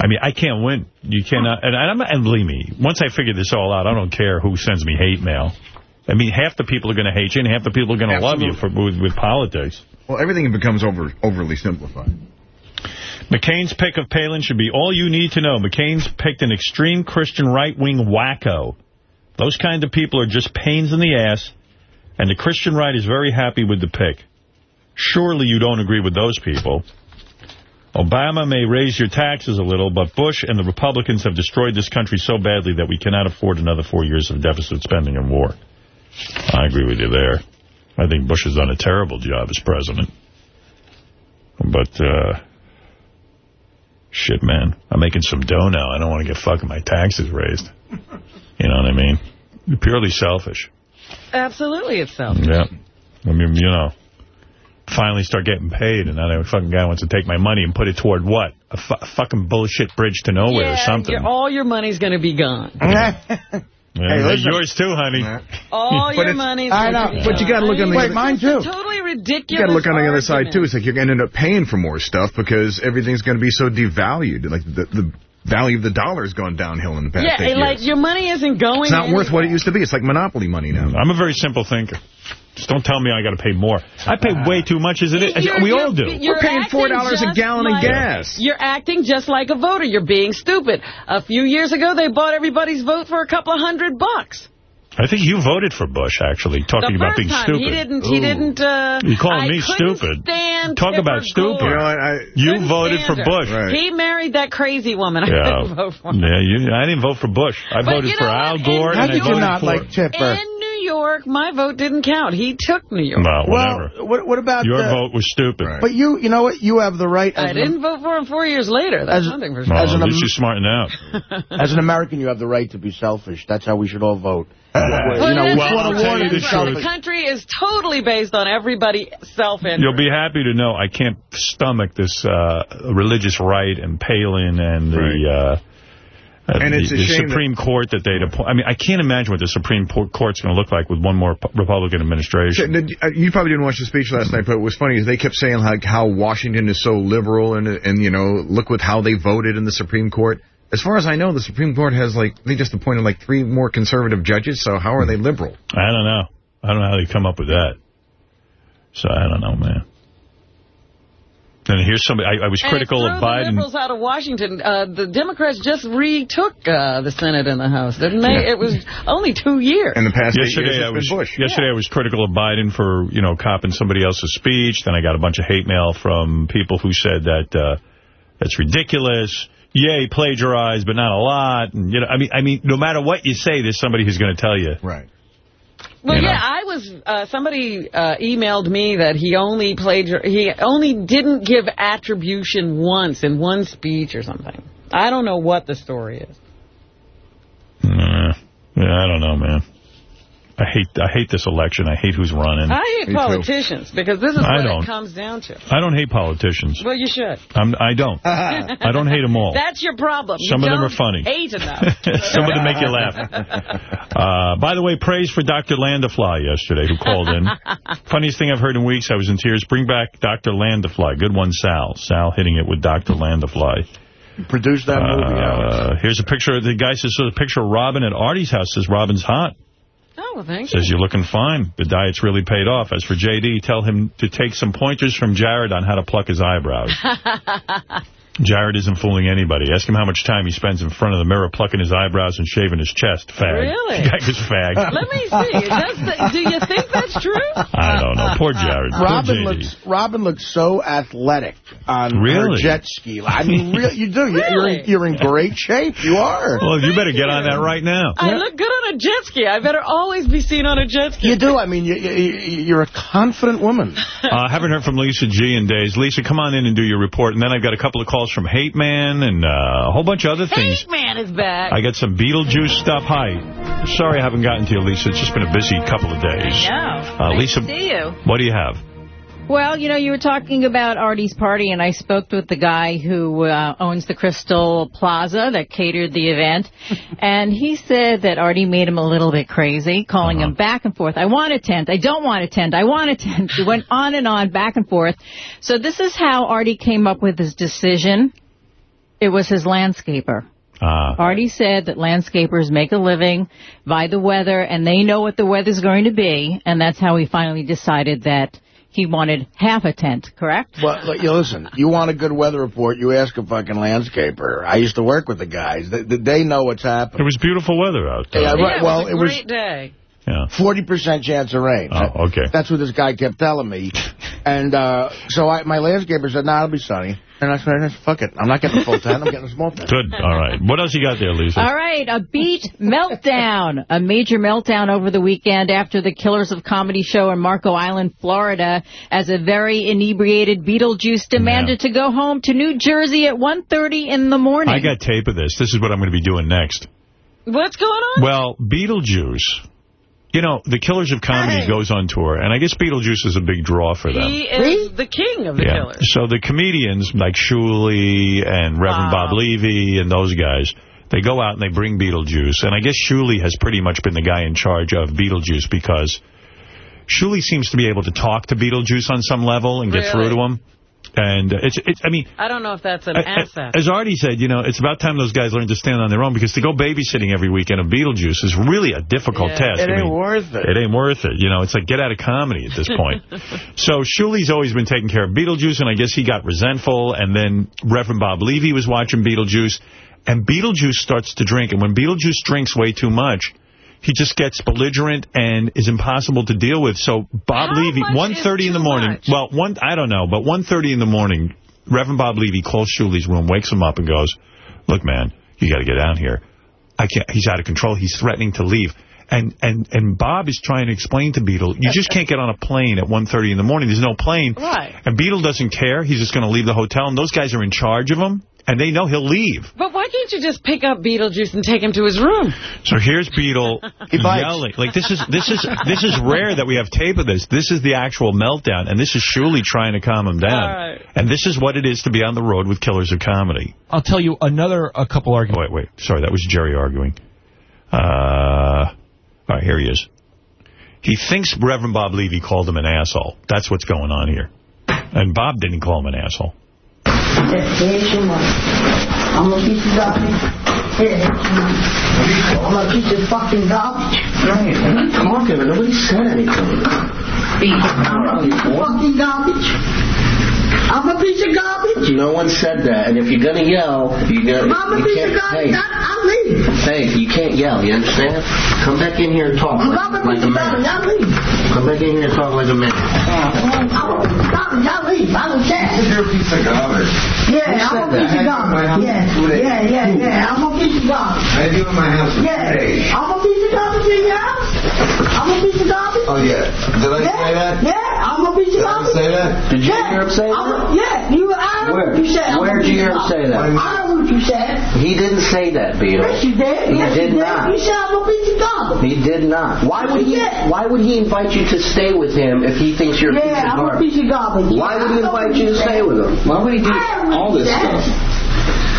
I mean, I can't win. You cannot. And, I'm, and believe me, once I figure this all out, I don't care who sends me hate mail. I mean, half the people are going to hate you, and half the people are going to love you for with, with politics. Well, everything becomes over overly simplified. McCain's pick of Palin should be all you need to know. McCain's picked an extreme Christian right-wing wacko. Those kind of people are just pains in the ass, and the Christian right is very happy with the pick. Surely you don't agree with those people. Obama may raise your taxes a little, but Bush and the Republicans have destroyed this country so badly that we cannot afford another four years of deficit spending and war. I agree with you there. I think Bush has done a terrible job as president. But, uh, shit, man, I'm making some dough now. I don't want to get fucking my taxes raised. You know what I mean? You're purely selfish. Absolutely, it's selfish. Yeah. I mean, you know, finally start getting paid, and now that fucking guy wants to take my money and put it toward what? A, fucking bullshit bridge to nowhere yeah, or something. Your, all your money's going to be gone. (laughs) Yeah, hey, yours too, honey. All (laughs) your money's I know, but you got to look on the Wait, mine too. Totally ridiculous. You got to look on the other argument. side too. It's like you're going to end up paying for more stuff because everything's going to be so devalued. Like the the value of the dollar has gone downhill in the past Yeah, like years. your money isn't going. It's not anywhere. worth what it used to be. It's like monopoly money now. I'm a very simple thinker. Just don't tell me I got to pay more. I pay way too much as it is. You're- we you're- all do. you're We're paying $4 a just gallon of like- gas. You're acting just like a voter. You're being stupid. A few years ago, they bought everybody's vote for a couple of hundred bucks. I think you voted for Bush, actually, talking about being time, stupid. he didn't. He didn't. Uh, You calling I me stupid. Stand Talk about stupid. Gore. You know, I- You voted for her. Bush. He married that crazy woman. I Yeah. didn't vote for. him. Yeah, you, I didn't vote for Bush. I But voted you for know Al? Gore. And and I you not for, like Tipper? In New York, my vote didn't count. He took New York. No, whatever. Well, what, what about Your the, vote was stupid. But you, you know what? You have the right. As I didn't vote for him four years later. That's As- nothing for sure. Well, As an at least you're smarting (laughs) out. As an American, you have the right to be selfish. That's how we should all vote. (laughs) Well, you know, we that's fought a I'll war tell to you be the. The country is totally based on everybody self-interest. You'll be happy to know I can't stomach this uh, religious right and Palin and the... Uh, uh, And it's a the shame Supreme Court that they'd appoint. I mean, I can't imagine what the Supreme Court's going to look like with one more Republican administration. Uh, You probably didn't watch the speech last night, but what was funny is they kept saying like how Washington is so liberal and and you know look with how they voted in the Supreme Court. As far as I know, the Supreme Court has like they just appointed like three more conservative judges. So how are they liberal? I don't know. I don't know how they come up with that. So I don't know, man. And here's somebody, I, I was And critical threw of the Biden. liberals out of Washington. Uh, the Democrats just retook uh, the Senate and the House, didn't they? It was only two years. In the past eight Yesterday, years, I it's was been Bush. yesterday I was critical of Biden for you know copying somebody else's speech. Then I got a bunch of hate mail from people who said that uh, that's ridiculous. Yay, plagiarized, but not a lot. And you know, I mean, I mean, no matter what you say, there's somebody who's going to tell you. Right. Well, You know. yeah, I was. Uh, somebody uh, emailed me that he only played, He only didn't give attribution once in one speech or something. I don't know what the story is. Uh, yeah, I don't know, man. I hate I hate this election. I hate who's running. I hate politicians because this is I what don't. it comes down to. I don't hate politicians. Well, you should. I'm, I don't. (laughs) I don't hate them all. That's your problem. Some you of them are funny. Hate enough. (laughs) Some of them make you laugh. (laughs) Uh, by the way, praise for Dr. Landafly yesterday, who called in. Funniest thing I've heard in weeks. I was in tears. Bring back Dr. Landafly. Good one, Sal. Sal hitting it with Dr. Landafly. Produced that movie, Alex. Uh, here's a picture. Of the guy says, so the picture of Robin at Artie's house says Robin's hot. Oh, well, thank you. Says you're looking fine. The diet's really paid off. As for J.D., tell him to take some pointers from Jared on how to pluck his eyebrows. (laughs) Jared isn't fooling anybody. Ask him how much time he spends in front of the mirror plucking his eyebrows and shaving his chest. Fag. Really? (laughs) The guy is fag. Let me see. The, do you think that's true? I don't know. Poor Jared. Robin JD. looks Robin looks so athletic on her jet ski. I mean, (laughs) really, you do. You- You're, in, you're in great shape. You are. Well, you better get on that right now. I look good on a jet ski. I better always be seen on a jet ski. You do. I mean, you, you, you're a confident woman. (laughs) Uh, I haven't heard from Lisa G in days. Lisa, come on in and do your report. And then I've got a couple of calls from Hate Man and uh, a whole bunch of other things. Hate Man is back. I got some Beetlejuice stuff. Hi. Sorry I haven't gotten to you, Lisa. It's just been a busy couple of days. I know. Uh, Nice Lisa, see you. what do you have? Well, you know, you were talking about Artie's party, and I spoke with the guy who uh, owns the Crystal Plaza that catered the event, (laughs) and he said that Artie made him a little bit crazy, calling him back and forth. I want a tent. I don't want a tent. I want a tent. He went on and on, back and forth. So this is how Artie came up with his decision. It was his landscaper. Ah. Artie said that landscapers make a living by the weather, and they know what the weather's going to be, and that's how he finally decided that he wanted half a tent, correct? Well, look, you listen, you want a good weather report, you ask a fucking landscaper. I used to work with the guys. They, they know what's happening. It was beautiful weather out there. Yeah, right. well, it it was was a great day. Yeah. 40% chance of rain. Oh, okay. That's what this guy kept telling me. And uh, so I, my landscaper said, nah, it'll be sunny. And I said, fuck it. I'm not getting a full tent. I'm getting a small tent. Good. All right. What else you got there, Lisa? All right, a beat meltdown. A major meltdown over the weekend after the Killers of Comedy show in Marco Island, Florida, as a very inebriated Beetlejuice demanded to go home to New Jersey at 1.30 in the morning. I got tape of this. This is what I'm going to be doing next. What's going on? Well, Beetlejuice, you know, the Killers of Comedy Hey. goes on tour, and I guess Beetlejuice is a big draw for them. He is the king of the yeah. killers. So the comedians like Shuli and Reverend Wow. Bob Levy and those guys, they go out and they bring Beetlejuice. And I guess Shuli has pretty much been the guy in charge of Beetlejuice because Shuli seems to be able to talk to Beetlejuice on some level and get Really? through to him. And uh, it's, it's, I mean, I don't know if that's an I- I- asset. As Artie said, you know, it's about time those guys learn to stand on their own because to go babysitting every weekend of Beetlejuice is really a difficult Yeah. task. It I ain't mean, worth it. It ain't worth it. You know, it's like get out of comedy at this point. (laughs) so Shuli's always been taking care of Beetlejuice, and I guess he got resentful, and then Reverend Bob Levy was watching Beetlejuice, and Beetlejuice starts to drink, and when Beetlejuice drinks way too much, he just gets belligerent and is impossible to deal with. So Bob Levy, 1.30 in the morning, well, one I don't know, but 1.30 in the morning, Reverend Bob Levy calls Shuli's room, wakes him up and goes, look, man, you got to get down here. I can't. He's out of control. He's threatening to leave. And and and Bob is trying to explain to Beetle, you just can't get on a plane at 1.30 in the morning. There's no plane. Right. And Beetle doesn't care. He's just going to leave the hotel. And those guys are in charge of him. And they know he'll leave. But why can't you just pick up Beetlejuice and take him to his room? So here's Beetle (laughs) yelling. Like this is this is this is rare that we have tape of this. This is the actual meltdown, and this is Shuli trying to calm him down. All right. And this is what it is to be on the road with Killers of Comedy. I'll tell you another a couple arguments. Wait, wait. Sorry, that was Jerry arguing. Uh, all right, here he is. He thinks Reverend Bob Levy called him an asshole. That's what's going on here. And Bob didn't call him an asshole. Here's your. I'm gonna piece of garbage. Money. I'm gonna piece of fucking garbage. Right. I'm talking, but nobody said anything. i'm Fucking garbage. I'm a piece of garbage. No one said that, and if you're gonna yell, you gotta. I'm a piece of garbage. hey, I- I'll leave. hey, you can't yell. You understand? Come back in here and talk I'm like, a piece a of garbage. man. I'll leave. Come back in here and talk like a man. I'm a piece of garbage. I'll leave. I don't care. You're a piece of garbage. Yeah, I'm said a piece that? of garbage. Yeah, yeah, yeah, yeah. I'm a piece of garbage. I you in my house Yeah, I'm a piece of garbage in your house. I'm a piece of garbage. Oh, yeah. Did I yeah, say that? Yeah, I'm a piece of Did I garbage. say that? Did you yeah, hear him say I'm that? Yeah, you. I heard Where? what you said. I'm Where'd you hear him say that? I heard what you said. He didn't say that, Beetle. Yes, you did. He yes, did you not. You said I'm a piece of garbage. He did not. Why would he? Why would he invite you to stay with him if he thinks you're a piece Yeah, I'm a garbage? piece of garbage. Why would he invite you to stay with him? Why would he do I heard what all this said. stuff?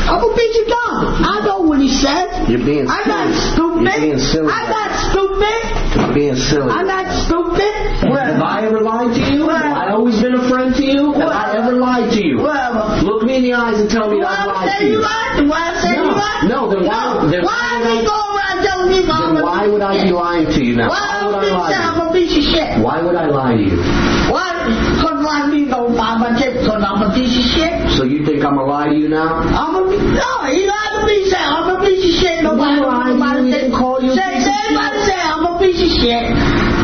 I'm a piece of garbage. I know what he said. You're being I'm not stupid. You're being silly. I'm not stupid. You're being silly. I'm not stupid. Have I ever lied to you? Well- Have I always been a friend to you? Have I ever lied to you? Well, Look me in the eyes and tell me do that I've lied say to you you. lied? Do I say No. you lied? No, then why- then why why are would we I- going around telling me I'm Then why would I be lying to you now? Why Why would would I lie say to I'm you? a piece of shit? Why would I lie to you? Why? Because why me don't buy my tip because I'm a piece of shit? So you think I'm a lie to you now? I'm a no, he lied to me. Say I'm a piece of shit. Nobody, lied to nobody say, didn't call you a say, piece of say, everybody say I'm a piece of shit.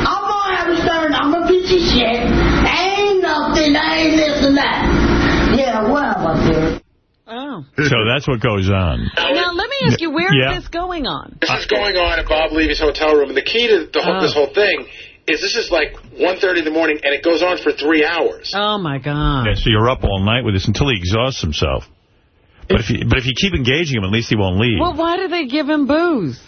I'm on Harry Stern. I'm a piece of shit. Ain't nothing. I ain't this and that. Yeah, whatever, dude. Oh. So that's what goes on. Now, let me ask you, where is Yeah. this going on? This is going on at Bob Levy's hotel room, and the key to the whole, Oh. this whole thing is this is like 1.30 in the morning, and it goes on for three hours. Oh, my God. Yeah, so you're up all night with this until he exhausts himself. But if you but if you keep engaging him, at least he won't leave. Well, why do they give him booze?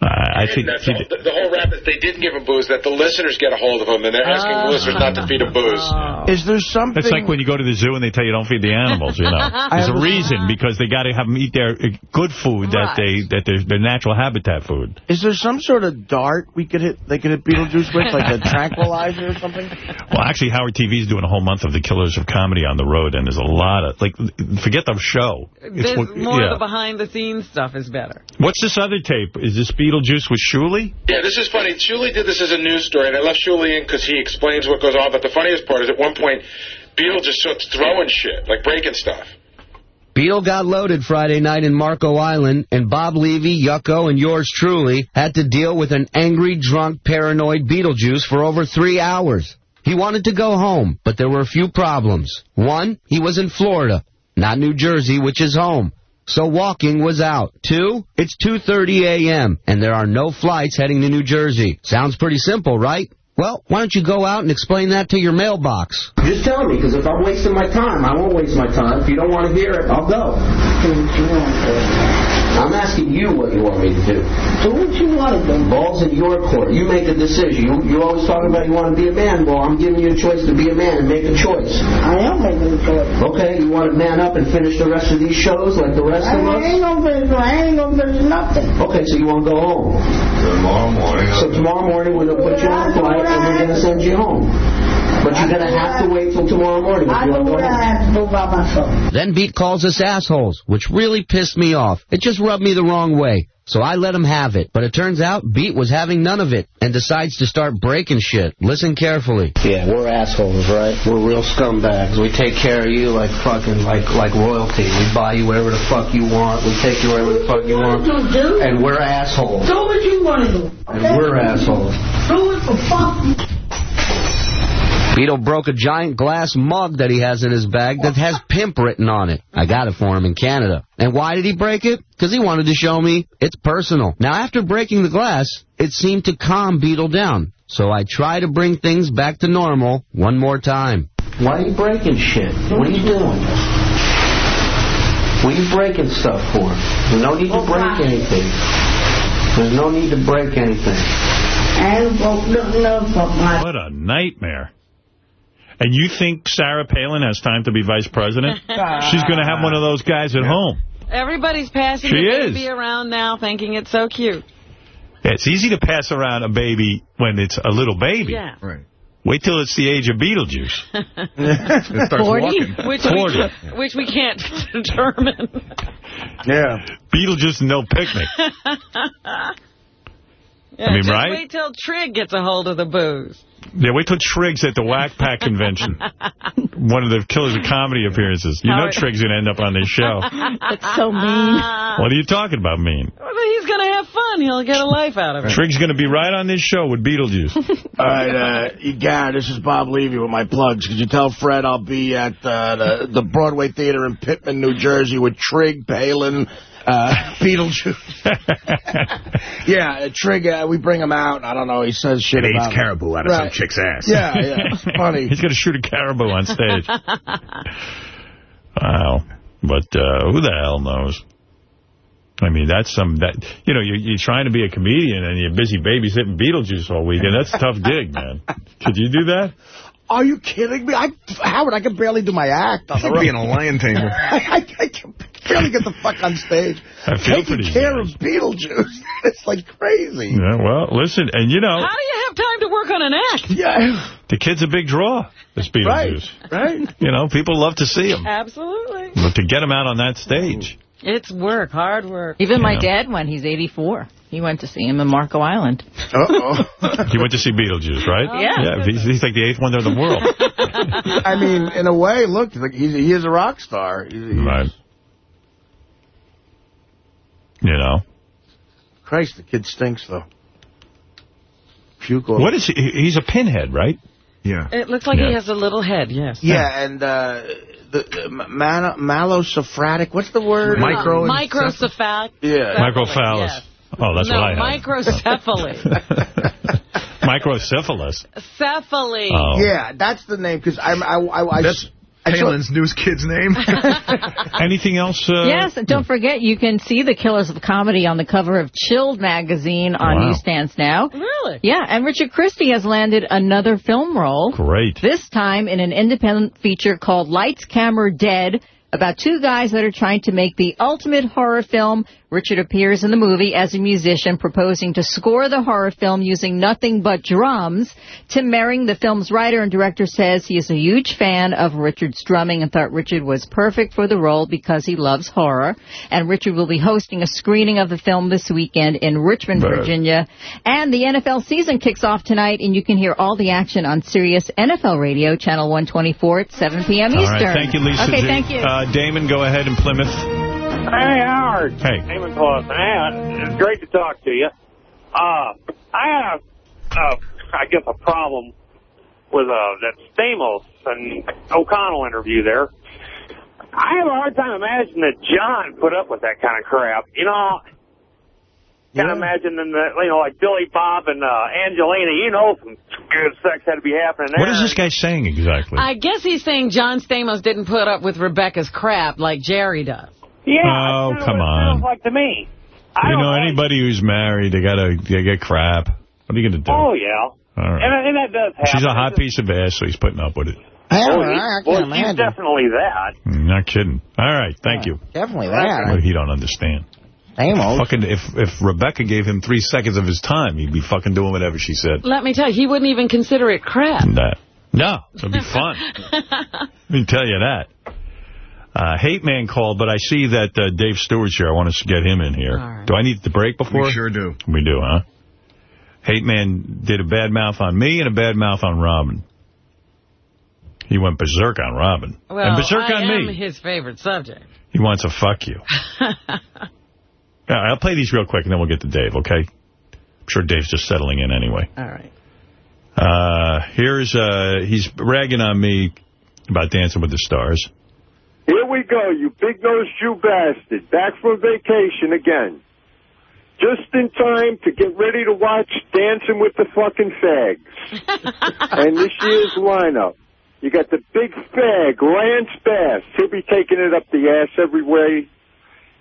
I think that's the, the, the whole rap is they didn't give him booze, that the listeners get a hold of him, and they're asking the listeners not to feed him booze. Is there something... It's like when you go to the zoo and they tell you don't feed the animals, you know. (laughs) There's a reason, because they got to have them eat their uh, good food that they that their, their natural habitat food. Is there some sort of dart we could hit? They could hit Beetlejuice with, like a (laughs) tranquilizer or something? Well, actually, Howard TV is doing a whole month of the Killers of Comedy on the road, and there's a lot of, like, forget the show. There's what- more yeah. of the behind-the-scenes stuff is better. What's this other tape? Is this Beetlejuice with Shuli? Yeah, this is funny. Shuli did this as a news story, and I left Shuli in because he explains what goes on. But the funniest part is at one point, Beetle just starts throwing shit, like breaking stuff. Beetle got loaded Friday night in Marco Island, and Bob Levy, Yucko, and yours truly had to deal with an angry, drunk, paranoid Beetlejuice for over three hours. He wanted to go home, but there were a few problems. One, he was in Florida, not New Jersey, which is home. So walking was out. Two, it's 2.30 a.m., and there are no flights heading to New Jersey. Sounds pretty simple, right? Well, why don't you go out and explain that to your mailbox? Just tell me, because if I'm wasting my time, I won't waste my time. If you don't want to hear it, I'll go. I'm asking you what you want me to do. Do what you want to do. Ball's in your court. You make a decision. You, you always talk about you want to be a man. Well, I'm giving you a choice to be a man and make a choice. I am making a choice. Okay, you want to man up and finish the rest of these shows like the rest of us? I ain't gonna finish. I ain't gonna finish nothing. Okay, so you want to go home? Tomorrow morning. So tomorrow morning we're gonna put you on a flight and we're gonna send you home. But you're gonna have to wait till tomorrow morning if you want to go home. have to do by myself. Then Beat calls us assholes, which really pissed me off. It just rubbed me the wrong way. So I let him have it. But it turns out Beat was having none of it and decides to start breaking shit. Listen carefully. Yeah, we're assholes, right? We're real scumbags. We take care of you like fucking like like royalty. We buy you whatever the fuck you want. We take you wherever the fuck you want. And we're assholes. Do what you want to do. And we're assholes. Do it for fun. Beetle broke a giant glass mug that he has in his bag that has pimp written on it. I got it for him in Canada. And why did he break it? Because he wanted to show me it's personal. Now, after breaking the glass, it seemed to calm Beetle down. So I try to bring things back to normal one more time. Why are you breaking shit? What are you doing? What are you breaking stuff for? There's no need to break anything. There's no need to break anything. And broke nothing else up. What a nightmare. And you think Sarah Palin has time to be vice president? (laughs) She's going to have one of those guys at home. Everybody's passing She the is. baby around now thinking it's so cute. Yeah, it's easy to pass around a baby when it's a little baby. Yeah. Right. Wait till it's the age of Beetlejuice. (laughs) it starts 40? walking. Which 40. we, which we can't (laughs) determine. Yeah. Beetlejuice no picnic. Yeah, I mean, just right? wait till Trig gets a hold of the booze. Yeah, wait till Triggs at the Whack Pack convention. (laughs) One of the Killers of Comedy appearances. You know Triggs going to end up on this show. (laughs) That's so mean. (laughs) What are you talking about, mean? Well, he's going to have fun. He'll get a life out of it. Triggs going to be right on this show with Beetlejuice. All right, uh, you Gary, this is Bob Levy with my plugs. Could you tell Fred I'll be at uh, the, the Broadway Theater in Pitman, New Jersey with Trig, Palin, uh, (laughs) Beetlejuice. (laughs) yeah, Trigger, uh, we bring him out. I don't know, he says shit It eats about caribou out of some chick's ass. Yeah, yeah, it's (laughs) funny. He's going to shoot a caribou on stage. Wow. But uh, who the hell knows? I mean, that's some, that you know, you're, you're trying to be a comedian and you're busy babysitting Beetlejuice all weekend. That's a tough gig, man. Could you do that? Are you kidding me? I, Howard, I can barely do my act on the road. Being a lion tamer. (laughs) I, I, I can barely get the fuck on stage. I feel Taking pretty care of Beetlejuice. (laughs) It's like crazy. Yeah, well, listen, and you know, How do you have time to work on an act? Yeah. the kid's a big draw, this Beetlejuice. Right. right. (laughs) You know, people love to see him. Absolutely. But to get him out on that stage. It's work, hard work. Even my Yeah. dad when He's 84. He went to see him in Marco Island. Uh-oh. (laughs) He went to see Beetlejuice, right? Oh, yeah. Yeah, he's, he's like the eighth wonder of the world. (laughs) I mean, in a way, look, he's, he is a rock star. He's, he's, right. You know? Christ, the kid stinks, though. Puke What is he? He's a pinhead, right? Yeah. It looks like Yeah. he has a little head, yes. Yeah, and uh, the, the man, mallocephratic, what's the word? Micro- Microcephalic. Yeah. Microphallus. Yes. Oh, that's no, what I had. microcephaly. (laughs) Microsyphilis. Cephaly. Oh. Yeah, that's the name, because I, I, I, I, That's- I Palin's news kid's name. (laughs) Anything else? Uh, yes, and don't forget, you can see the Killers of Comedy on the cover of Chilled magazine on Wow. newsstands now. Really? Yeah, and Richard Christie has landed another film role. Great. This time in an independent feature called Lights, Camera, Dead, about two guys that are trying to make the ultimate horror film. Richard appears in the movie as a musician proposing to score the horror film using nothing but drums. Tim Merring, the film's writer and director, says he is a huge fan of Richard's drumming and thought Richard was perfect for the role because he loves horror. And Richard will be hosting a screening of the film this weekend in Richmond. Virginia. And the NFL season kicks off tonight, and you can hear all the action on Sirius NFL Radio, Channel 124 at 7 p.m. All Eastern. right, thank you, Lisa. Okay, G. thank you. Uh, Damon, go ahead in Plymouth. Hey, Howard. Hey. Damon Close. Hey, it's great to talk to you. Uh, I have, uh, I guess, a problem with uh, that Stamos and O'Connell interview there. I have a hard time imagining that John put up with that kind of crap. You know, kind of imagining that, you know, like Billy Bob and uh, Angelina, you know, some good sex had to be happening there. What is this guy saying exactly? I guess he's saying John Stamos didn't put up with Rebecca's crap like Jerry does. Yeah, Oh, come what it on. sounds like to me. You know, anybody who's married, they gotta they get crap. What are you gonna do? Oh, yeah. All right. And, and that does happen. She's a hot piece of ass, so he's putting up with it. Oh, I he- well, imagine. she's definitely that. Mm, Not kidding. All right, thank you. Definitely that. Well, he don't understand. Stamos. Fucking if if Rebecca gave him three seconds of his time, he'd be fucking doing whatever she said. Let me tell you, he wouldn't even consider it crap. That. No, it'd be fun. (laughs) Let me tell you that. Uh, Hate Man called, but I see that uh, Dave Stewart's here. I want to get him in here. Do I need to break before? We sure do. We do, huh? Hate Man did a bad mouth on me and a bad mouth on Robin. He went berserk on Robin. Well, and berserk I on am me. his favorite subject. He wants to fuck you. (laughs) Yeah, I'll play these real quick, and then we'll get to Dave, okay? I'm sure Dave's just settling in anyway. All right. Uh, here's, uh, he's ragging on me about Dancing with the Stars. Here we go, you big-nosed Jew bastard. Back from vacation again. Just in time to get ready to watch Dancing with the fucking Fags. (laughs) and this year's lineup. You got the big fag, Lance Bass. He'll be taking it up the ass every way,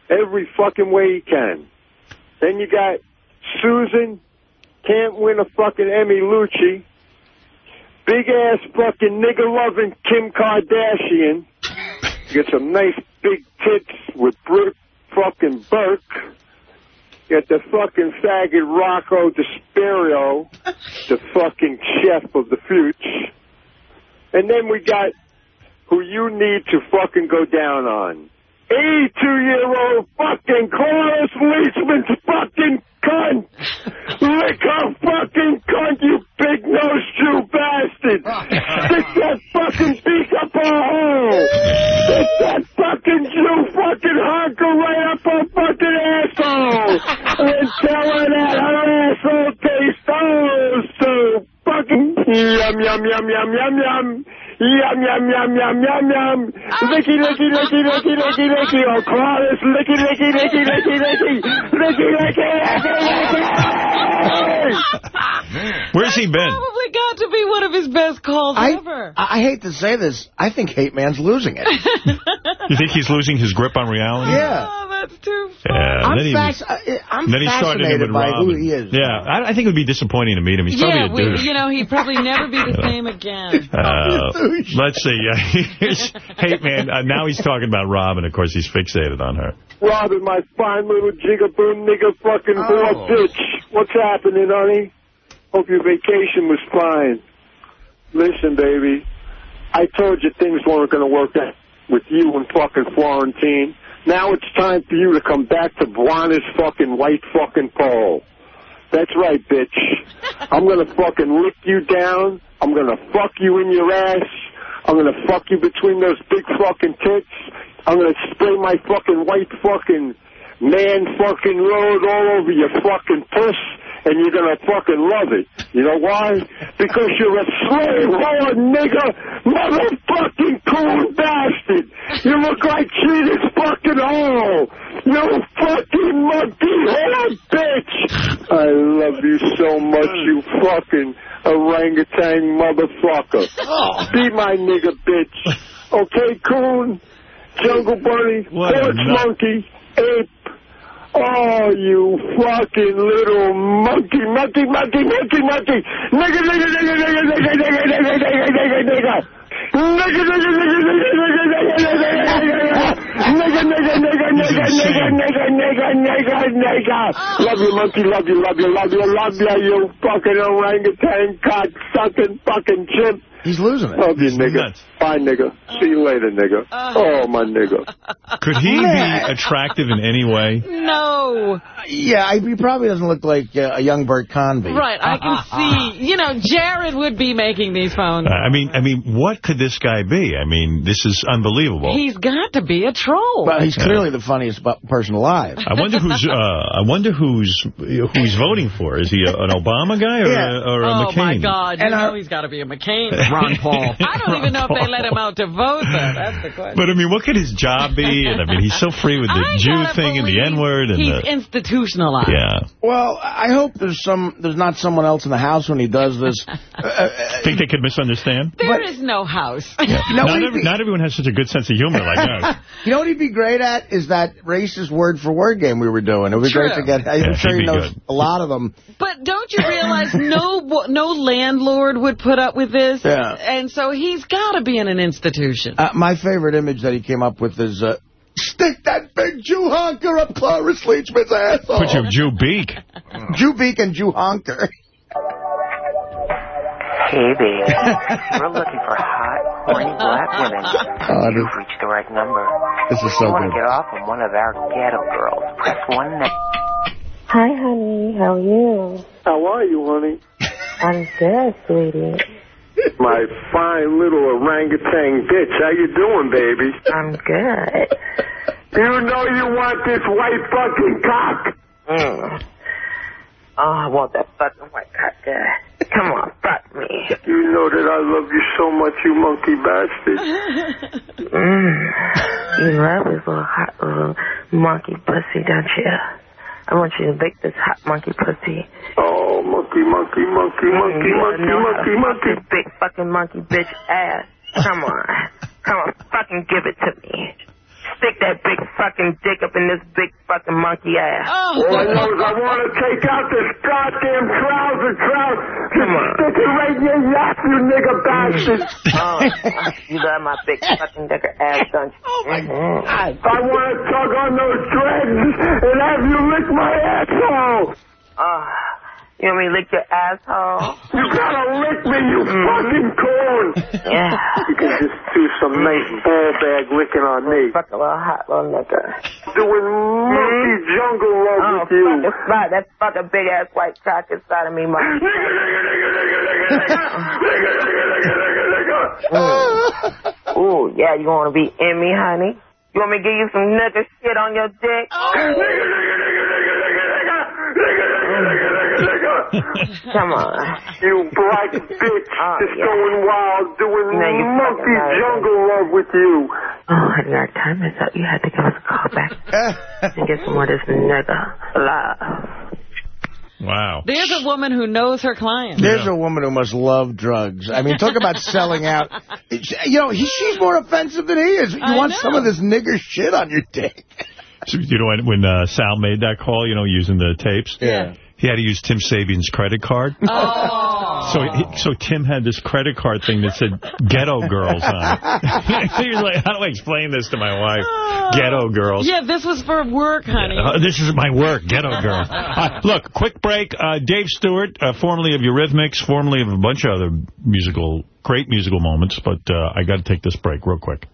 every fucking way he can. Then you got Susan, can't win a fucking Emmy Lucci. Big ass fucking nigger loving Kim Kardashian. You got some nice big tits with Brooke fucking Burke. You got the fucking faggot Rocco DiSpirito, the fucking chef of the future. And then we got who you need to fucking go down on. 82-year-old fucking Cloris Leachman's fucking cunt! Lick her fucking cunt, you big-nosed Jew bastard! Stick that fucking beak up her hole! Stick that fucking Jew fucking honker right up her fucking asshole! And tell her that her asshole tastes so fucking yum yum yum yum yum yum! Yum, yum, yum, yum, yum, yum. Licky, licky, licky, licky, licky, licky. Oh, Claudius, licky, licky, licky, licky, licky. Licky, licky, licky, licky. Where's he been? Probably got to be one of his best calls I, ever. I hate to say this. I think Hate Man's losing it. You think he's losing his grip on reality? Yeah. Oh, that's too Yeah. I'm, then he was- I- I'm then he started in fascinated by Robin. who he is. Yeah, I, I think it would be disappointing to meet him. He's yeah, probably a we, douche. you know, he'd probably never be the (laughs) same again. Uh, (laughs) let's see. Uh, hey, man, uh, now he's talking about Robin. Of course, he's fixated on her. Robin, my fine little jigaboo nigga fucking whore bitch. What's happening, honey? Hope your vacation was fine. Listen, baby, I told you things weren't going to work out with you and fucking Florentine. Now it's time for you to come back to Blana's fucking white fucking pole. That's right, bitch. (laughs) I'm gonna fucking lick you down. I'm gonna fuck you in your ass. I'm gonna fuck you between those big fucking tits. I'm gonna spray my fucking white fucking man fucking road all over your fucking puss, and you're gonna fucking love it. You know why? Because you're a slave whore nigga, motherfucking cool bastard. You look like cheated fucking hole. You fucking monkey whore bitch. I love you so much, you fucking orangutan motherfucker. Be my nigga bitch. Okay, coon, jungle bunny, porch monkey, ape. Oh, you fucking little monkey, monkey, monkey, monkey, monkey. Nigga, nigga, nigga, nigga, nigga, nigga, nigga, nigga, nigga, nigga. Nigga, nigga, nigga, nigga, nigga, nigga, nigga, nigga, nigga, nigga, nigga, nigga, nigga, nigga. Love you, monkey, love you, love you, love you, love you, you fucking orangutan, cock sucking fucking chimp. He's losing it. Love you, nigga. Bye, nigga. See you later, nigga. Oh, my nigga. Could he be attractive in any way? No. Yeah, I, he probably doesn't look like uh, a young Bert Convy. Right, I can (laughs) see. You know, Jared would be making these phones. Uh, I mean, I mean, what could this guy be? I mean, this is unbelievable. He's got to be a troll. But he's clearly the funniest person alive. I wonder who's uh, I wonder who's who's voting for. Is he a, an Obama guy or Yeah. a, or a oh, McCain? my God. You And know our- he's got to be a McCain. (laughs) Ron (laughs) Paul. I don't even know if they let him out to vote, though. That's the (laughs) question. But I mean, what could his job be? And I mean, he's so free with the I Jew thing and the N word and He's the institutionalized. yeah. Well, I hope there's some. There's not someone else in the house when he does this. (laughs) Uh, uh, Think they could misunderstand? There is no house. You know not, every, be- not everyone has such a good sense of humor like us. You know what he'd be great at is that racist word for word game we were doing. It would be great True. to get. I'm Yeah, sure he'd knows good. a lot of them. But don't you realize no no landlord would put up with this? Yeah. And so he's got to be in an institution. Uh, my favorite image that he came up with is uh, stick that big Jew honker up Cloris Leachman's asshole. Put your Jew beak. (laughs) Jew beak and Jew honker. Hey, baby. We're looking for hot, horny black women. (laughs) Oh, this- You've reached the right number. This is If so you want to get off on one of our ghetto girls, press one now. Hi, honey. How are you? How are you, honey? I'm good, sweetie. My fine little orangutan bitch. How you doing, baby? I'm good. You know you want this white fucking cock. Mm. Oh, I want that fucking white cock there. Come on, fuck me. You know that I love you so much, you monkey bastard. Mm. You love this little hot little monkey pussy, don't you? I want you to lick this hot monkey pussy. Oh, monkey, monkey, monkey, monkey, monkey, monkey, monkey. Big fucking monkey bitch ass. Come on. Come on, fucking give it to me. Stick that big fucking dick up in this big fucking monkey ass. Oh. All I know is I want to take out this goddamn trouser trout. Come on. Stick it right in your yap, you nigga bastard. Oh, you love my big fucking dicker ass, don't you? Oh my mm-hmm. god. I want to tug on those dreads and have you lick my asshole. Oh, you want me to lick your asshole? You gotta lick me, you fucking coon. Yeah. You can just do some nice ball bag licking on me. Fuck a little hot little nigga. Doing monkey jungle love Oh, with you. fucking spot that fucking big ass white cock inside of me, my. Mm. Ooh, yeah, you want to be in me, honey? You want me to give you some nigga shit on your dick? (laughs) Come on. You black bitch Oh, just yeah. going wild, doing No, you monkey fucking liar. jungle love with you. Oh, honey, our time is up. You had to give us a call back (laughs) and get some more of this nigga love. Wow. There's a woman who knows her client. There's a woman who must love drugs. I mean, talk about selling out. You know, he, she's more offensive than he is. You I want know. some of this nigger shit on your dick. So, you know, when, when uh, Sal made that call, you know, using the tapes? Yeah. He had to use Tim Sabean's credit card. Oh. (laughs) So he, so Tim had this credit card thing that said Ghetto Girls on it. (laughs) he was like, how do I explain this to my wife? Ghetto Girls. Yeah, this was for work, honey. Uh, this is my work, Ghetto Girls. (laughs) Uh, look, quick break. Uh, Dave Stewart, uh, formerly of Eurythmics, formerly of a bunch of other musical, great musical moments, but uh, I got to take this break real quick.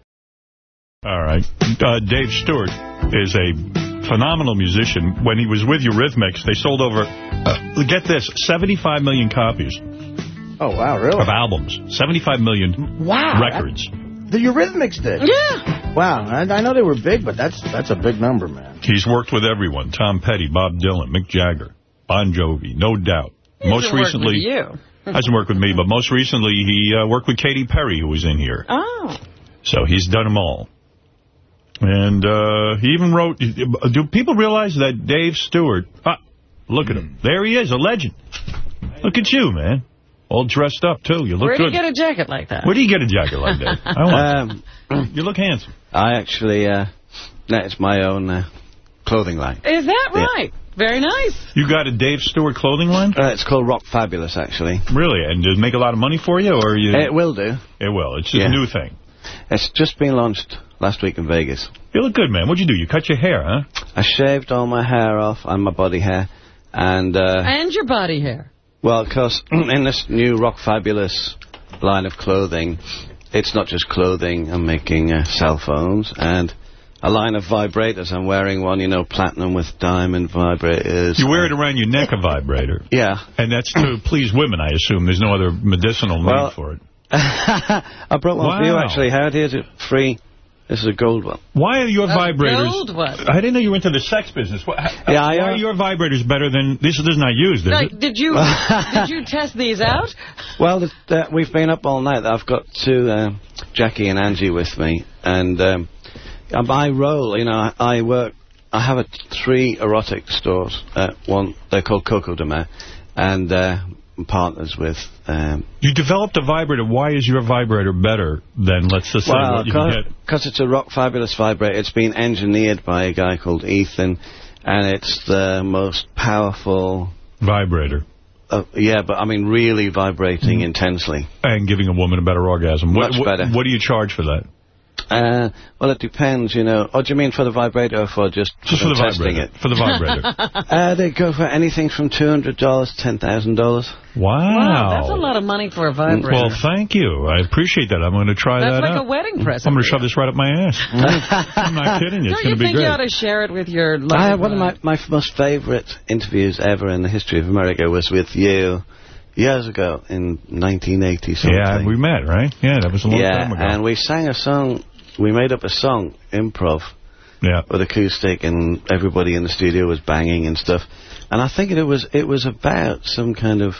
All right. Uh, Dave Stewart is a phenomenal musician. When he was with Eurythmics, they sold over, uh, get this, 75 million copies Oh, wow, really? of albums. 75 million Wow. records. The Eurythmics did. Yeah. Wow, I, I know they were big, but that's that's a big number, man. He's worked with everyone. Tom Petty, Bob Dylan, Mick Jagger, Bon Jovi, no doubt. most recently, with you. (laughs) hasn't worked with me, but most recently he uh, worked with Katy Perry, who was in here. Oh. So he's done them all. And uh, he even wrote, do people realize that Dave Stewart, ah, look at him. There he is, a legend. Look at you, man. All dressed up, too. You look Where do good. you get a jacket like that? Where do you get a jacket like that? (laughs) I want Um, you look handsome. I actually, uh, no, it's my own uh, clothing line. Is that Yeah. right? Very nice. You got a Dave Stewart clothing line? Uh, it's called Rock Fabulous, actually. Really? And does it make a lot of money for you? or you? It will do. It will. It's just Yeah. a new thing. It's just been launched last week in Vegas. You look good, man. What'd you do? You cut your hair, huh? I shaved all my hair off and my body hair. And, uh, And your body hair. well, because (clears throat) in this new Rock Fabulous line of clothing, it's not just clothing. I'm making uh, cell phones and a line of vibrators. I'm wearing one, you know, platinum with diamond vibrators. You wear it around your neck, a vibrator. (laughs) Yeah. And that's to (clears throat) please women, I assume. There's no other medicinal need Well, for it. (laughs) I brought one for you, actually. Howard, here's it free. This is a gold one. Why are your vibrators... gold one. I didn't know you were into the sex business. What, Yeah, I, why uh, are your vibrators better than... This, this is not used, is Like, it? did you did you test these out? Well, the, the, we've been up all night. I've got two, uh, Jackie and Angie with me, and um, um, I roll. You know, I, I work. I have a, three erotic stores. Uh, one they're called Coco de Mer, and uh, I'm partners with. Um, You developed a vibrator. Why is your vibrator better than, let's just say, well, what you can get? because it's a rock fabulous vibrator. It's been engineered by a guy called Ethan, and it's the most powerful Vibrator. Uh, yeah, but I mean, really vibrating intensely. And giving a woman a better orgasm. What, Much what- better. What do you charge for that? Uh, well, it depends, you know. Oh, do you mean for the vibrator or for just, Just for the testing vibrator. it? For the vibrator. (laughs) uh, they go for anything from $200 to $10,000. Wow. That's a lot of money for a vibrator. Well, thank you. I appreciate that. I'm going to try That's that like out. a wedding present. I'm going to shove this right up my ass. I'm not kidding you. It's Don't going to be think great. you think you ought to share it with your I lovely had one of my, my most favourite interviews ever in the history of America was with you years ago in 1980 something. Yeah, we met, right? Yeah, that was a long yeah, time ago. and we sang a song. We made up a song, improv, yeah. with acoustic, and everybody in the studio was banging and stuff. And I think it was it was about some kind of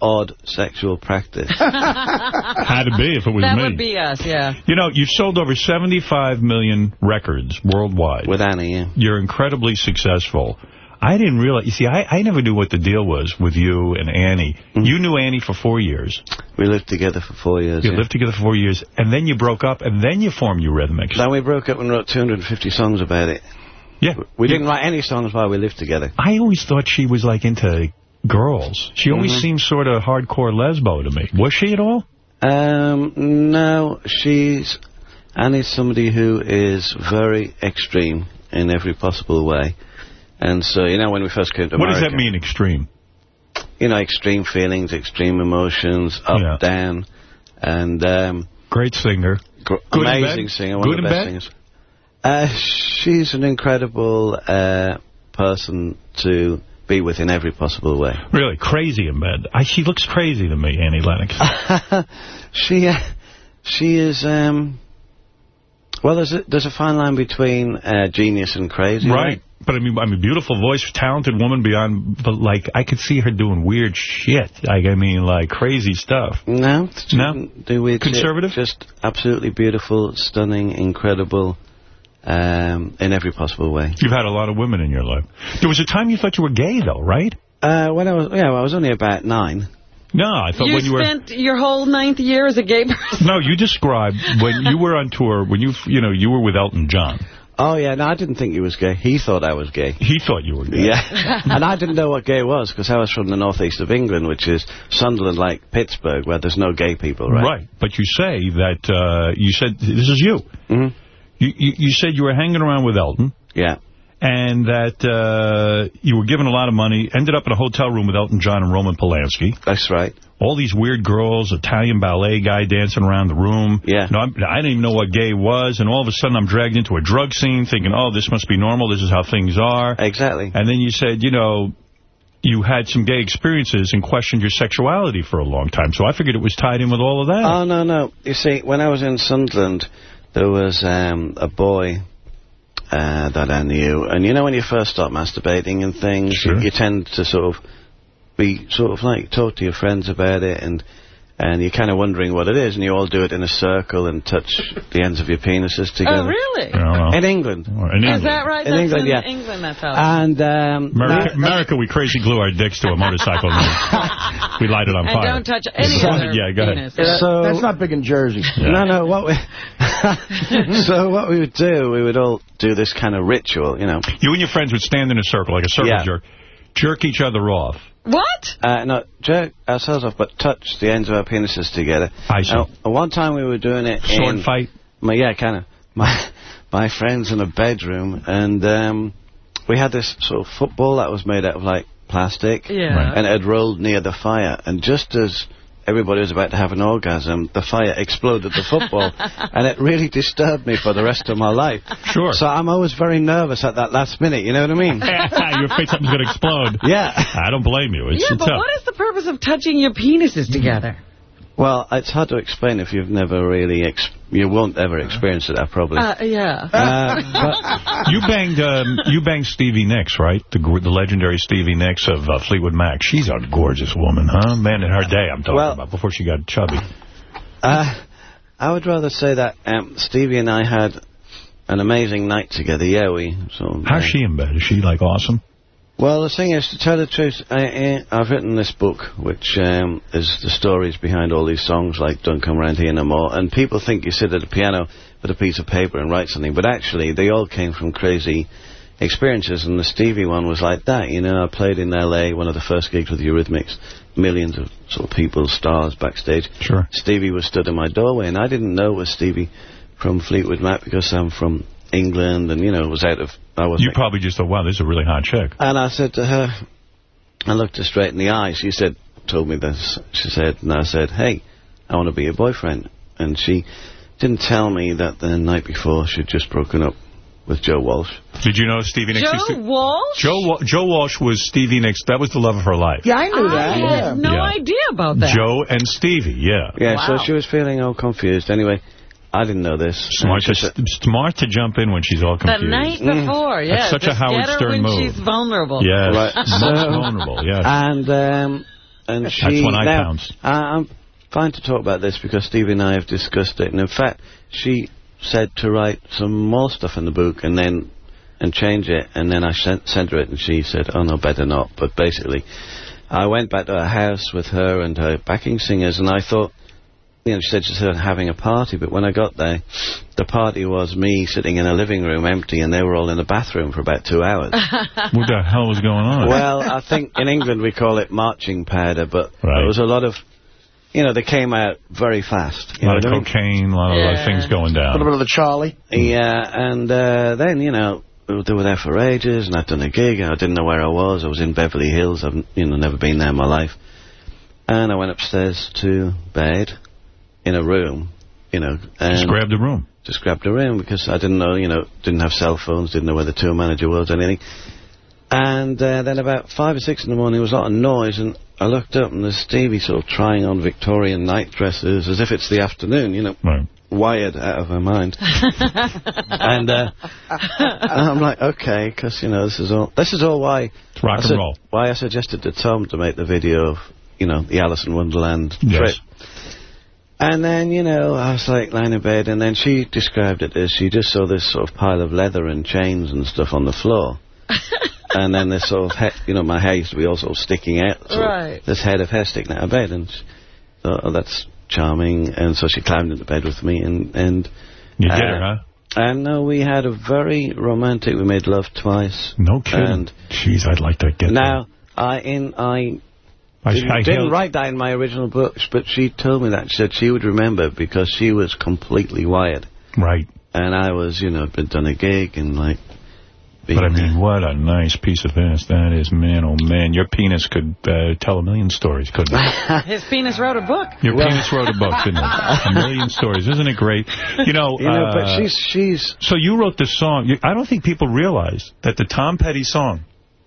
odd sexual practice. (laughs) Had to be if it was that me. would be us, yeah. You know, you've sold over 75 million records worldwide. With Annie, yeah. You're incredibly successful. I didn't realize, you see, I, I never knew what the deal was with you and Annie. You knew Annie for four years. We lived together for four years. You yeah. lived together for four years, and then you broke up, and then you formed Eurythmics. Then we broke up and wrote 250 songs about it. Yeah. We didn't write any songs while we lived together. I always thought she was, like, into girls. She always Mhm. seemed sort of hardcore lesbo to me. Was she at all? Um, no, she's Annie's somebody who is very extreme in every possible way. And so, you know, when we first came to What does that mean, extreme? You know, extreme feelings, extreme emotions, up, Yeah. down, and... Um, Great singer. gr- Good amazing singer, one Good of the best singers. Uh, she's an incredible uh, person to be with in every possible way. Really, crazy in bed. I, she looks crazy to me, Annie Lennox. (laughs) she uh, she is um well there's a there's a fine line between uh, genius and crazy Right. But I mean, I mean, beautiful voice, talented woman beyond, but like, I could see her doing weird shit. Like, I mean, like, crazy stuff. no No? do weird shit. Conservative? just absolutely beautiful stunning incredible um in every possible way You've had a lot of women in your life. There was a time you thought you were gay, though, right? uh when i was yeah well, i was only about nine No, I thought You when you were... spent your whole ninth year as a gay person. No, you described when you were on tour, when you, you know, you were with Elton John. Oh yeah no i didn't think he was gay he thought i was gay He thought you were gay. Yeah, (laughs) and I didn't know what gay was because I was from the northeast of England, which is Sunderland like Pittsburgh, where there's no gay people, right? Right. But you say that, uh, you said, this is you. hmm You, you. You said you were hanging around with Elton. Yeah. And that uh, you were given a lot of money, ended up in a hotel room with Elton John and Roman Polanski. That's right. All these weird girls, Italian ballet guy dancing around the room. Yeah. No, I didn't even know what gay was, and all of a sudden I'm dragged into a drug scene thinking, oh, this must be normal, this is how things are. Exactly. And then you said, you know, you had some gay experiences and questioned your sexuality for a long time. So I figured it was tied in with all of that. Oh, no, no. You see, when I was in Sunderland, there was um, a boy uh, that I knew. And you know when you first start masturbating and things, Sure. you, you tend to sort of be sort of like talk to your friends about it and and you're kind of wondering what it is, and you all do it in a circle and touch the ends of your penises together. Oh, really? In England. In Is that right? In That's England, in yeah. England, that's how. And um, America, now- America, we crazy glue our dicks to a motorcycle. and (laughs) we light it on and fire. don't touch any So- other Yeah, go ahead. penis. So- That's not big in Jersey. No, no. What we (laughs) so what we would do, we would all do this kind of ritual, you know. You and your friends would stand in a circle, like a circle Yeah. jerk, jerk each other off. What? Uh, no, jerk ourselves off, but touch the ends of our penises together. I see. Now, one time we were doing it Sword in fight? My, yeah, kind of. My (laughs) my friends in a bedroom, and um, we had this sort of football that was made out of like plastic, Yeah. Right. and it had rolled near the fire, and just as everybody was about to have an orgasm, the fire exploded the football, (laughs) and it really disturbed me for the rest of my life. Sure. So I'm always very nervous at that last minute. You know what I mean? (laughs) You're afraid something's going to explode. Yeah. I don't blame you. It's yeah, but tough. what is the purpose of touching your penises together? Well, it's hard to explain if you've never really, ex you won't ever experience it, I probably. Uh, yeah. Uh, (laughs) You banged um, you banged Stevie Nicks, right? The the legendary Stevie Nicks of uh, Fleetwood Mac. She's a gorgeous woman, huh? Man, in her day, I'm talking Well- about, before she got chubby. Uh, I would rather say that um, Stevie and I had an amazing night together. Yeah, we. So, How's she in bed? Is she, like, awesome? Well, the thing is, to tell the truth, I, I've written this book, which um, is the stories behind all these songs, like Don't Come Around Here No More. And people think you sit at a piano with a piece of paper and write something, but actually, they all came from crazy experiences, and the Stevie one was like that. You know, I played in L.A., one of the first gigs with Eurythmics, millions of sort of people, stars backstage. Sure. Stevie was stood in my doorway, and I didn't know it was Stevie from Fleetwood Mac because I'm from England, and, you know, was out of... I was You probably just thought, wow, this is a really hot chick. and I said to her, I looked her straight in the eye. She said, told me this. She said, and I said, hey, I want to be your boyfriend. And she didn't tell me that the night before she'd just broken up with Joe Walsh. Did you know Stevie Nicks? Joe to- Walsh? Joe, Wa- Joe Walsh was Stevie Nicks. That was the love of her life. Yeah, I knew I that. had yeah. no Yeah. idea about that. Joe and Stevie, yeah. Yeah, Wow. so she was feeling all confused. Anyway, I didn't know this. Smart to, she smart to jump in when she's all confused. The night before, yeah. That's such a Howard get her Stern when move. she's vulnerable. Yes, Right. (laughs) So- vulnerable, yes. And um, and she. That's when I now, pounce. I, I'm fine to talk about this because Stevie and I have discussed it. And in fact, she said to write some more stuff in the book and then and change it. And then I sent, sent her it, and she said, "Oh no, better not." But basically, I went back to her house with her and her backing singers, and I thought. You know, she said she's having a party, but when I got there, the party was me sitting in a living room empty, and they were all in the bathroom for about two hours. (laughs) what the hell was going on? Well, I think in England we call it marching powder, but Right. there was a lot of, you know, they came out very fast. a You lot of know I mean? cocaine, a lot of Yeah. things going down. A little bit of the Charlie. Yeah, and uh, then, you know, they were there for ages, and I'd done a gig, and I didn't know where I was. I was in Beverly Hills. I've, you know, never been there in my life. And I went upstairs to bed in a room, you know. And Just grabbed the room. just grabbed a room because I didn't know, you know, didn't have cell phones, didn't know where the tour manager was, or anything. And uh, then about five or six in the morning, there was a lot of noise, and I looked up, and there's Stevie sort of trying on Victorian night dresses as if it's the afternoon, you know, Right. wired out of her mind. (laughs) and, uh, and I'm like, okay, because you know, this is all this is all why It's rock I and said- roll. Why I suggested to Tom to make the video of, you know, the Alice in Wonderland Yes. trip. And then, you know, I was like lying in bed, and then she described it as she just saw this sort of pile of leather and chains and stuff on the floor. (laughs) and then this sort of, he- you know, my hair used to be all sort of sticking out. sort Right. This head of hair sticking out of bed, and she thought, oh, that's charming. And so she climbed into bed with me, and... and You did uh, her, huh? And no, we had a very romantic, we made love twice. No kidding. And Jeez, I'd like to get now, I, in, I that. I, didn't, I didn't held- write that in my original books, but she told me that. She said she would remember because she was completely wired. Right. And I was, you know, been done a gig and, like... But I mean, what a nice piece of ass that is, man. Oh, man. Your penis could uh, tell a million stories, couldn't it? (laughs) His penis wrote a book. Your penis wrote a book, (laughs) didn't it? A million stories. Isn't it great? You know, You know, uh, but she's she's So you wrote this song. I don't think people realize that the Tom Petty song,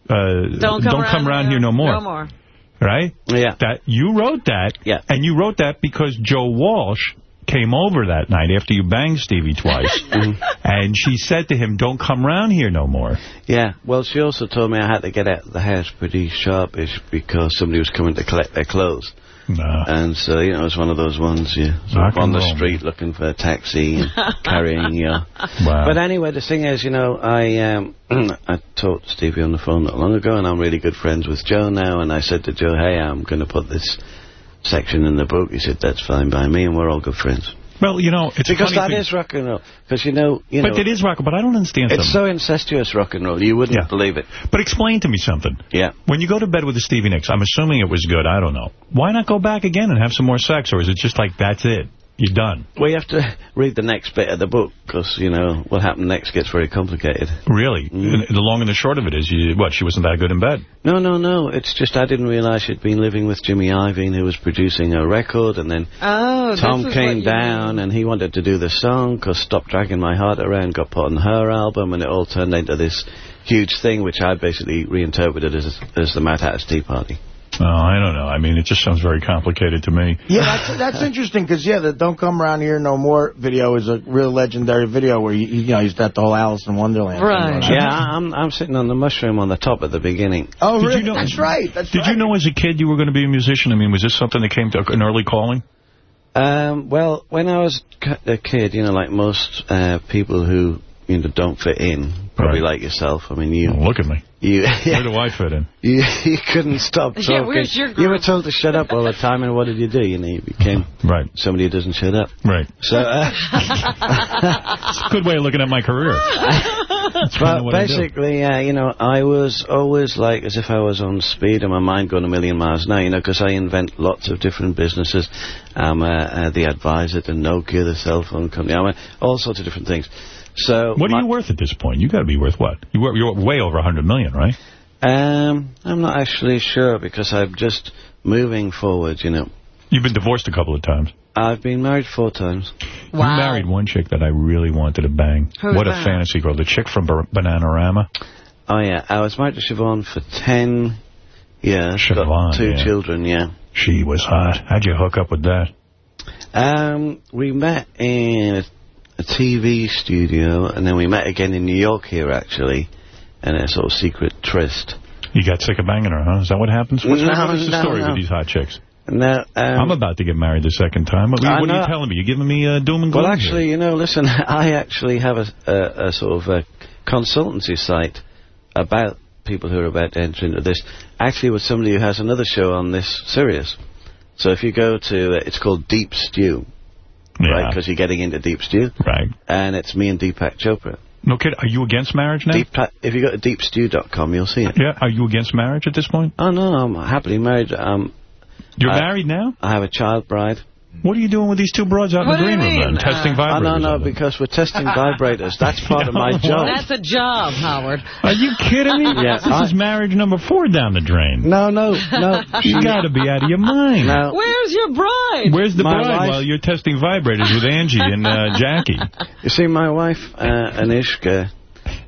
uh, Don't come, around, here no more, No more. Right? Yeah. That you wrote that, Yeah. and you wrote that because Joe Walsh came over that night after you banged Stevie twice, (laughs) mm-hmm. and she said to him, don't come round here no more. Yeah, well, she also told me I had to get out of the house pretty sharpish because somebody was coming to collect their clothes. And so, you know, it was one of those ones you sort on the roll, street looking for a taxi and (laughs) carrying your... Wow. But anyway, the thing is, you know, I um, (clears throat) I talked to Stevie on the phone not long ago, and I'm really good friends with Joe now, and I said to Joe, hey, I'm going to put this section in the book. He said, that's fine by me, and we're all good friends. Well, you know, it's because that thing. is rock and roll. Because, you know... You but know, it is rock, but I don't understand It's something. so incestuous rock and roll, you wouldn't believe it. But explain to me something. Yeah. When you go to bed with a Stevie Nicks, I'm assuming it was good, I don't know. Why not go back again and have some more sex, or is it just like, that's it, you're done? Well, you have to read the next bit of the book, because, you know, what happened next gets very complicated. Really? Mm. The long and the short of it is, you, what, she wasn't that good in bed? No, no, no. It's just I didn't realise she'd been living with Jimmy Iovine, who was producing a record, and then Oh, Tom came what you down, and he wanted to do the song, because Stop Dragging My Heart Around got put on her album, and it all turned into this huge thing, which I basically reinterpreted as, as the Mad Hatter's Tea Party. Oh, I don't know. I mean, it just sounds very complicated to me. Yeah, that's that's interesting because yeah, the "Don't Come Around Here No More" video is a real legendary video where you, you know he's got the whole Alice in Wonderland. thing going on. Yeah, I'm I'm sitting on the mushroom on the top at the beginning. Oh, Did really? you know- that's right. That's Did you know as a kid you were going to be a musician? I mean, was this something that came to an early calling? Um, well, when I was a kid, you know, like most uh, people who you know don't fit in, probably like yourself. I mean, you look at me. You Where (laughs) do I fit in? you, you couldn't stop talking. Yeah, where's your group? you were told to shut up all the time, and what did you do? You know, you became right somebody who doesn't shut up. Right. So, uh, (laughs) It's a good way of looking at my career. That's kinda but what I do. basically, uh, you know, I was always like as if I was on speed and my mind going a million miles an hour, you know, because I invent lots of different businesses. I'm uh, uh, the advisor to Nokia, the cell phone company. I'm uh, all sorts of different things. So What are you worth at this point? You got to be worth what? You were, you're way over a 100 million, right? Um, I'm not actually sure because I'm just moving forward, you know. You've been divorced a couple of times. I've been married four times. You married one chick that I really wanted to bang. Who's what a that? fantasy girl. The chick from Bar- Bananarama. Oh, yeah. I was married to Siobhan for 10 years. Siobhan, Got two yeah. children, yeah. She was hot. How'd you hook up with that? Um, we met in a, a TV studio, and then we met again in New York here, actually, in a sort of secret tryst. You got sick of banging her, huh? Is that what happens? What's, No, what is the no, story no. with these hot chicks? No, um, I'm about to get married the second time. What, what are you telling me? You're giving me uh, doom and gloom Well, here. actually, you know, listen, (laughs) I actually have a, a, a sort of a consultancy site about people who are about to enter into this, actually with somebody who has another show on this Sirius. So if you go to, uh, it's called Deep Stew, right, because you're getting into Deep Stew. Right. And it's me and Deepak Chopra. No kid, are you against marriage now? Deepak, if you go to deepstew.com, you'll see it. Yeah, are you against marriage at this point? Oh, no, I'm happily married. Um, You're I- married now? I have a child bride. What are you doing with these two broads out What in the green room mean? then? Testing Oh, vibrators? no, no, on because we're testing (laughs) vibrators. That's part of my (laughs) job. That's a job, Howard. Are you kidding me? Yeah, this I- is marriage number four down the drain. No, no, no. (laughs) You got to be out of your mind. No. Where's your bride? Where's the My bride wife- while you're testing vibrators with Angie and uh, Jackie? You see, my wife, uh, Anishka,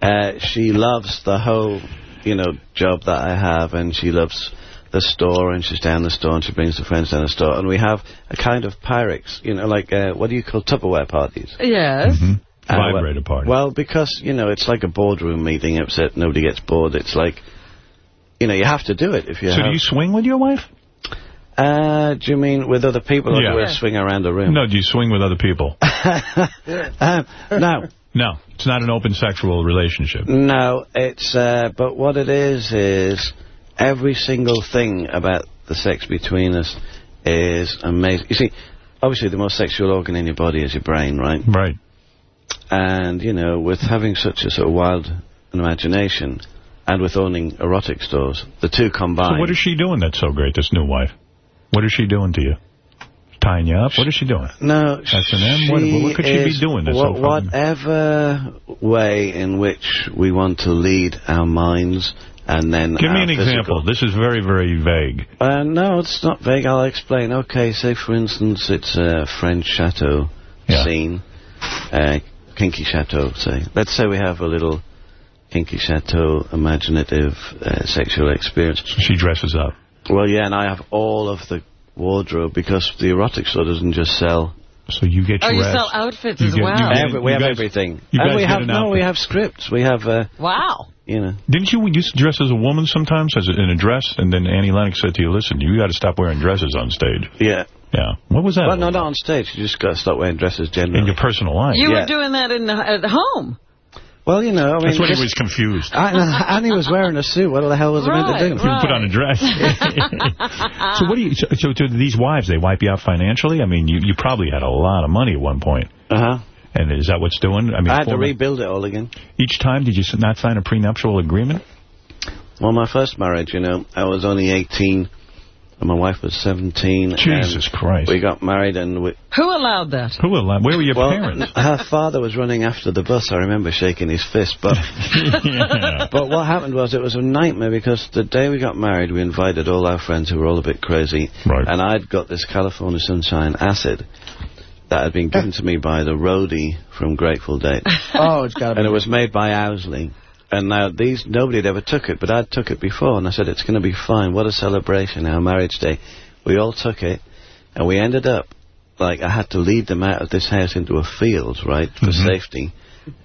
uh, she loves the whole, you know, job that I have, and she loves the store, and she's down the store, and she brings the friends down the store, and we have a kind of Pyrex, you know, like, uh, what do you call Tupperware parties? Yes. Mm-hmm. Uh, Vibrator party. Well, because, you know, it's like a boardroom meeting, except nobody gets bored. It's like, you know, you have to do it if you So have... do you swing with your wife? Uh, do you mean with other people, or Yeah. do we swing around the room? No, do you swing with other people? (laughs) Um, no. No, it's not an open sexual relationship. No, it's, uh, but what it is, is every single thing about the sex between us is amazing. You see, obviously the most sexual organ in your body is your brain, right? Right. And, you know, with having such a sort of wild imagination and with owning erotic stores, the two combined. So what is she doing that's so great, this new wife? What is she doing to you? Tying you up? What is she doing? No, S&M? What, what could she be doing wha- Whatever way in which we want to lead our minds and then Give me an physical- example. This is very, very vague. Uh, no, it's not vague. I'll explain. Okay, say for instance it's a French chateau scene, uh, kinky chateau. Say, let's say we have a little kinky chateau imaginative uh, sexual experience. She dresses up. Well, yeah, and I have all of the wardrobe because the erotic store doesn't just sell So you get Oh, you dressed. sell outfits you as get- well. you get- Every, we you have guys- everything. You and guys we get have no, outfit. we have scripts. We have, uh, Wow. You know. Didn't you used to dress as a woman sometimes, as a, in a dress, and then Annie Lennox said to you, listen, you got to stop wearing dresses on stage. Yeah. Yeah. What was that? Well, no, not on stage. You just got to stop wearing dresses generally. In your personal life. You yeah. were doing that in the, at home. Well, you know, I mean... That's when he was confused. I, no, (laughs) Annie was wearing a suit. What the hell was I meant to do? You put on a dress. (laughs) (laughs) so what do you? So, so to these wives, they wipe you out financially. I mean, you you probably had a lot of money at one point. Uh huh. And is that what's doing? I mean, I had to rebuild it all again. each time. Did you not sign a prenuptial agreement? Well, my first marriage, you know, I was only 18, and my wife was 17. Jesus and Christ. We got married, and we, Who allowed that? Who allowed... Where were your well, parents? (laughs) her father was running after the bus. I remember shaking his fist. But (laughs) Yeah. but what happened was it was a nightmare because the day we got married, we invited all our friends who were all a bit crazy. Right. And I'd got this California Sunshine acid that had been given to me by the roadie from Grateful Dead. (laughs) Oh, it's got to be. and it was made by Owsley. And now these nobody had ever took it, but I took it before, and I said it's going to be fine. What a celebration! Our marriage day. We all took it, and we ended up like I had to lead them out of this house into a field, right, for mm-hmm. safety,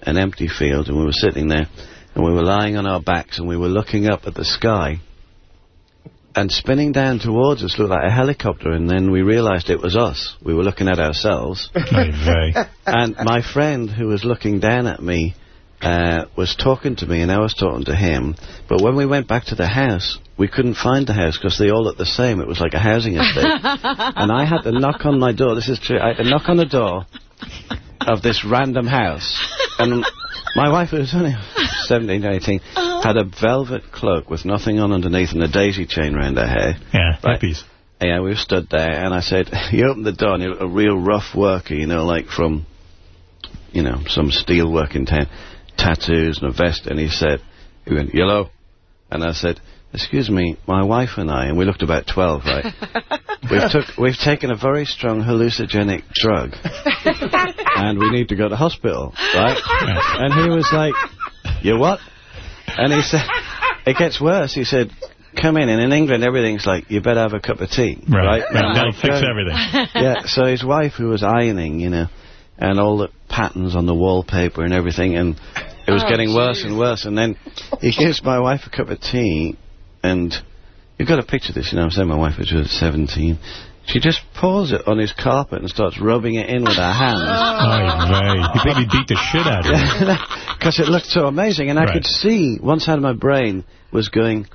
an empty field, and we were sitting there, and we were lying on our backs, and we were looking up at the sky. And spinning down towards us looked like a helicopter, and then we realised it was us. We were looking at ourselves. (laughs) Ay, and my friend who was looking down at me uh, was talking to me and I was talking to him. But when we went back to the house, we couldn't find the house because they all looked the same. It was like a housing estate. (laughs) and I had to knock on my door. This is true. I had to knock on the door of this random house. And my wife, who was only 17, 18, uh-huh. had a velvet cloak with nothing on underneath and a daisy chain round her hair. Yeah, Right. hippies. Yeah, we stood there, and I said, (laughs) he opened the door, and he was a real rough worker, you know, like from, you know, some steel work in town, tattoos and a vest, and he said, he went, yellow, and I said, excuse me, my wife and I, and we looked about 12, right, (laughs) we've, took, we've taken a very strong hallucinogenic drug, (laughs) and we need to go to hospital, right, and he was like, you what? And he said, it gets worse, he said, come in, and in England everything's like, you better have a cup of tea, Right. right? That'll fix uh, everything. (laughs) yeah, so his wife, who was ironing, you know, and all the patterns on the wallpaper and everything, and it was Oh, getting worse and worse. And then he gives my wife a cup of tea, and you've got to picture this, you know, I'm saying my wife was 17. She just pours it on his carpet and starts rubbing it in with her hands. Ay, vey. He probably beat the shit out of you. (laughs) Because it looked so amazing, and I Right. could see one side of my brain was going,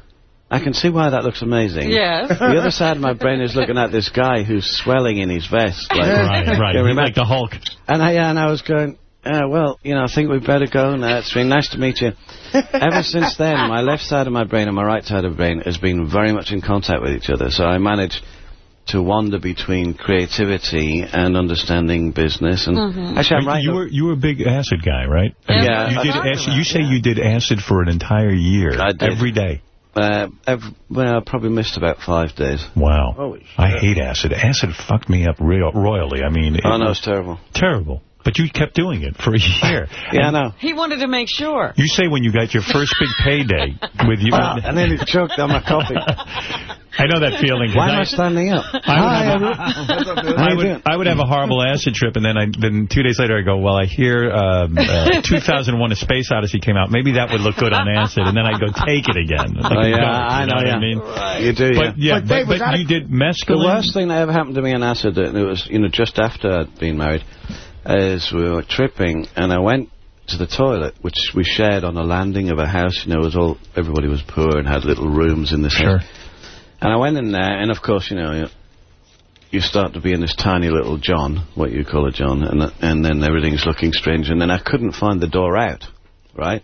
I can see why that looks amazing. Yes. The other side of my brain is looking at this guy who's swelling in his vest. Like, (laughs) Right, right. Yeah, He's like the Hulk. and I, and I was going, uh, well, you know, I think we'd better go now. It's been nice to meet you. (laughs) Ever since then, my left side of my brain and my right side of the brain has been very much in contact with each other. So I managed to wander between creativity and understanding business. And Mhm. actually, I'm right. You were you were a big acid guy, right? Yeah. You, did I- acid, you say you did acid for an entire year. I did. Every day. Uh, ev well, I probably missed about five days. Wow. Holy I hate acid. Acid fucked me up real, royally. I mean, it Oh, no, was it's terrible. terrible. But you kept doing it for a (laughs) year. Yeah, I know. He wanted to make sure. You say when you got your first big payday with you. Wow, and then he choked on my coffee. I know that feeling. Why am I standing up? I would, Hi, have, everyone. How I, you would, doing? I would have a horrible acid trip, and then I then two days later I go, well, I hear um, uh, (laughs) 2001: A Space Odyssey came out. Maybe that would look good on acid, and then I go take it again. Like Oh, yeah, dope, I you know, what yeah. I mean? You do, yeah. But yeah, But, but, but that a- you did The mescaline. worst thing that ever happened to me on acid, and it was, you know, just after I'd been married, is we were tripping, and I went to the toilet, which we shared on a landing of a house. You know, it was all everybody was poor and had little rooms in this Sure. house. And I went in there, and of course, you know, you, you start to be in this tiny little John, what you call a John, and and then everything's looking strange, and then I couldn't find the door out, right?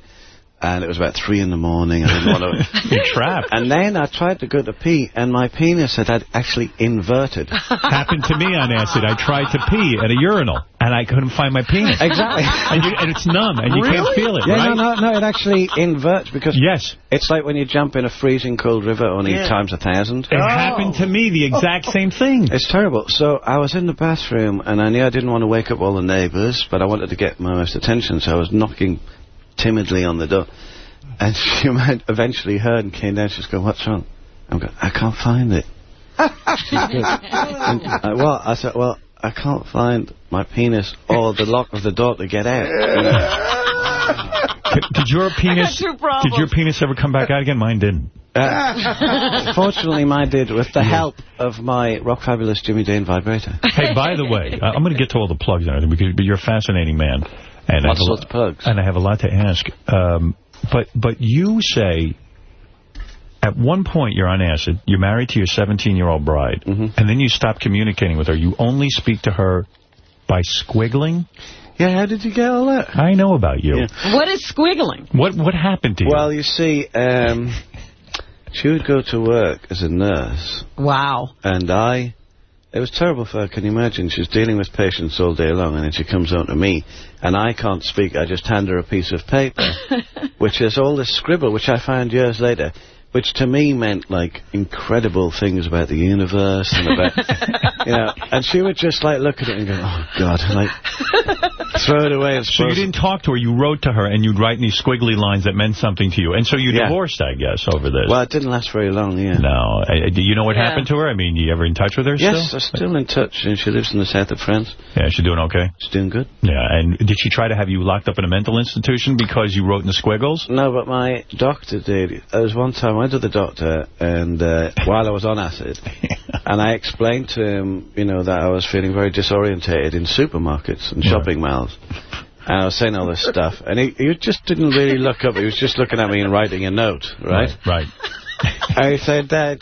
And it was about three in the morning. I didn't want to. (laughs) You're trapped. And then I tried to go to pee, and my penis had had actually inverted. (laughs) Happened to me on acid. I tried to pee at a urinal, and I couldn't find my penis. Exactly. (laughs) and, you, and it's numb, and you can't feel it, Yeah, right? no, no, no, it actually inverts because Yes. it's like when you jump in a freezing cold river only Yeah. times a thousand. It happened to me, the exact oh. same thing. It's terrible. So I was in the bathroom and I knew I didn't want to wake up all the neighbours, but I wanted to get my wife's attention, so I was knocking timidly on the door. And (laughs) she might- eventually heard and came down. She's going, "What's wrong?" I'm going, "I can't find it." (laughs) She's and, uh, well, I said, "Well, I can't find my penis or the lock of the door to get out. You know? Did your penis did your penis ever come back out again? Mine didn't. Uh, fortunately, mine did, with the help of my rock fabulous Jimmy Dean vibrator. Hey, by the way, I- I'm going to get to all the plugs and everything because but you're a fascinating man. And I What have a sorts lo- of plugs? And I have a lot to ask. Um, but but you say at one point you're on acid. You're married to your 17-year-old bride, Mm-hmm. and then you stop communicating with her. You only speak to her by squiggling. Yeah, how did you get all that? I know about you. What is squiggling? What what happened to you? Well, you see, um, she would go to work as a nurse, Wow. and I... It was terrible for her, can you imagine? She's dealing with patients all day long, and then she comes out to me, and I can't speak. I just hand her a piece of paper, (laughs) which is all this scribble, which I found years later, which to me meant, like, incredible things about the universe, and about, (laughs) you know, and she would just, like, look at it and go, oh, God, like, throw it away so you didn't talk to her. You wrote to her, and you'd write in these squiggly lines that meant something to you. And so you Yeah. divorced, I guess, over this. Well, it didn't last very long, yeah. No. Uh, Do you know what Yeah. happened to her? I mean, you ever in touch with her Yes, still? I'm still in touch, and she lives in the south of France. Yeah, she's doing okay? She's doing good. Yeah, and did she try to have you locked up in a mental institution because you wrote in the squiggles? No, but my doctor did. There was one time I went to the doctor, and uh, while I was on acid, (laughs) and I explained to him, you know, that I was feeling very disorientated in supermarkets and shopping malls. And I was saying all this stuff, and he, he just didn't really look up. He was just looking at me and writing a note, right? Right. and he said, Dad,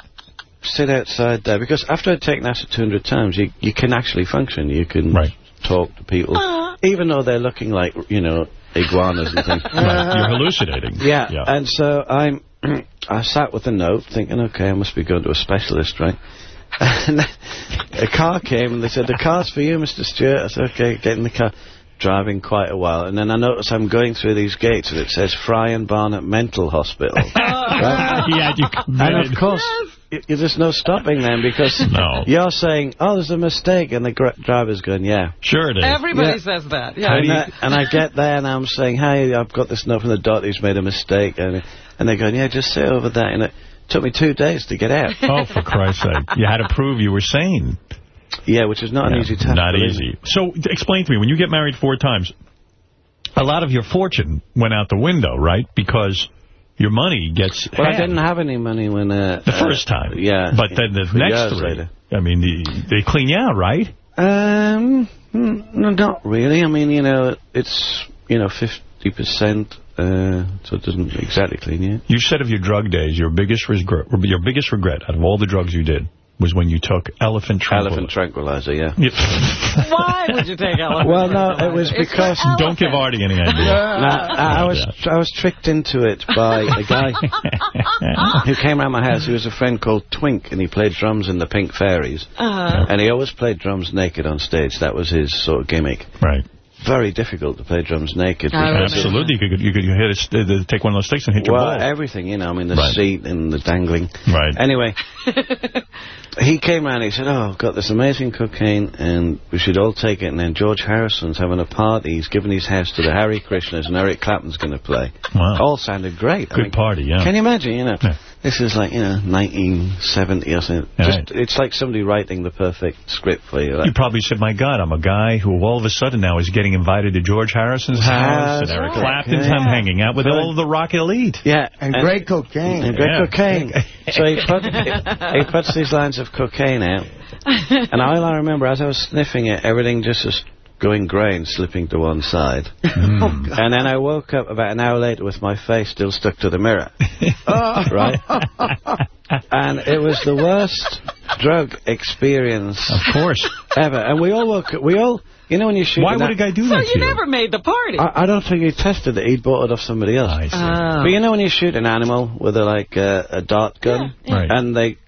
sit outside there. Because after I'd taken acid 200 times, you, you can actually function. You can talk to people, even though they're looking like, you know, iguanas and things. Right, You're hallucinating. Yeah, Yeah. and so I'm, (clears throat) I sat with a note thinking, okay, I must be going to a specialist, right? (laughs) And a car came and they said, the car's for you, Mr. Stewart. I said, okay, get in the car. Driving quite a while, and then I notice I'm going through these gates and it says Friern Barnet Mental Hospital. (laughs) right? He had you And of course, y- y- there's no stopping them because No. you're saying, oh, there's a mistake, and the gr- driver's going, yeah. Sure it is. Everybody Yeah. says that. Yeah. And, I, and I get there and I'm saying, hey, I've got this note from the doctor who's made a mistake. And, and they're going, yeah, just sit over there. And it took me two days to get out. Oh, for Christ's sake. You had to prove you were sane. Yeah, which is not an easy task. Not easy. So, explain to me, when you get married four times, a lot of your fortune went out the window, right? Because your money gets Well, I didn't have any money when... Uh, the uh, first time. Yeah. But then the next three, later. I mean, the, they clean you out, right? Um, no, not really. I mean, you know, it's, you know, 50%, uh, so it doesn't exactly clean you. You said of your drug days, your biggest regret, your biggest regret out of all the drugs you did was when you took elephant tranquilizer. Elephant tranquilizer, yeah. (laughs) Why would you take elephant? Well, no, it was It's because... Don't give Artie any idea. No, I, I was I was tricked into it by a guy (laughs) who came around my house. He was a friend called Twink, and he played drums in the Pink Fairies. Uh-huh. And he always played drums naked on stage. That was his sort of gimmick. Right. Very difficult to play drums naked. Oh, Absolutely. You could, you could hit a, uh, take one of those sticks and hit your Well, everything, you know, I mean, the Right. seat and the dangling. Right. Anyway, (laughs) he came around, and he said, oh, I've got this amazing cocaine, and we should all take it. And then George Harrison's having a party. He's giving his house to the Hare Krishnas, and Eric Clapton's going to play. Wow. All sounded great. I Good mean, party, yeah. Can you imagine, you know? Yeah. This is like, you know, 1970 or something. Yeah, Just, right. It's like somebody writing the perfect script for you. You probably said, my God, I'm a guy who all of a sudden now is getting invited to George Harrison's house and Eric right. Clapton's. Yeah. I'm hanging out with all of the rock elite. yeah. And great cocaine. And great Yeah. cocaine. (laughs) so he, put, he puts these lines of cocaine out. And all I remember, as I was sniffing it, everything just was going grey and slipping to one side. (laughs) Hmm. and then I woke up about an hour later with my face still stuck to the mirror. (laughs) (laughs) right? and it was the worst drug experience Of course. ever. And we all woke up, we all, you know when you shoot Why an would a- a guy do So that to you you? never made the party. I, I don't think he tested it. He'd bought it off somebody else. I see. Oh. But you know when you shoot an animal with a like uh, a dart gun, Right. and they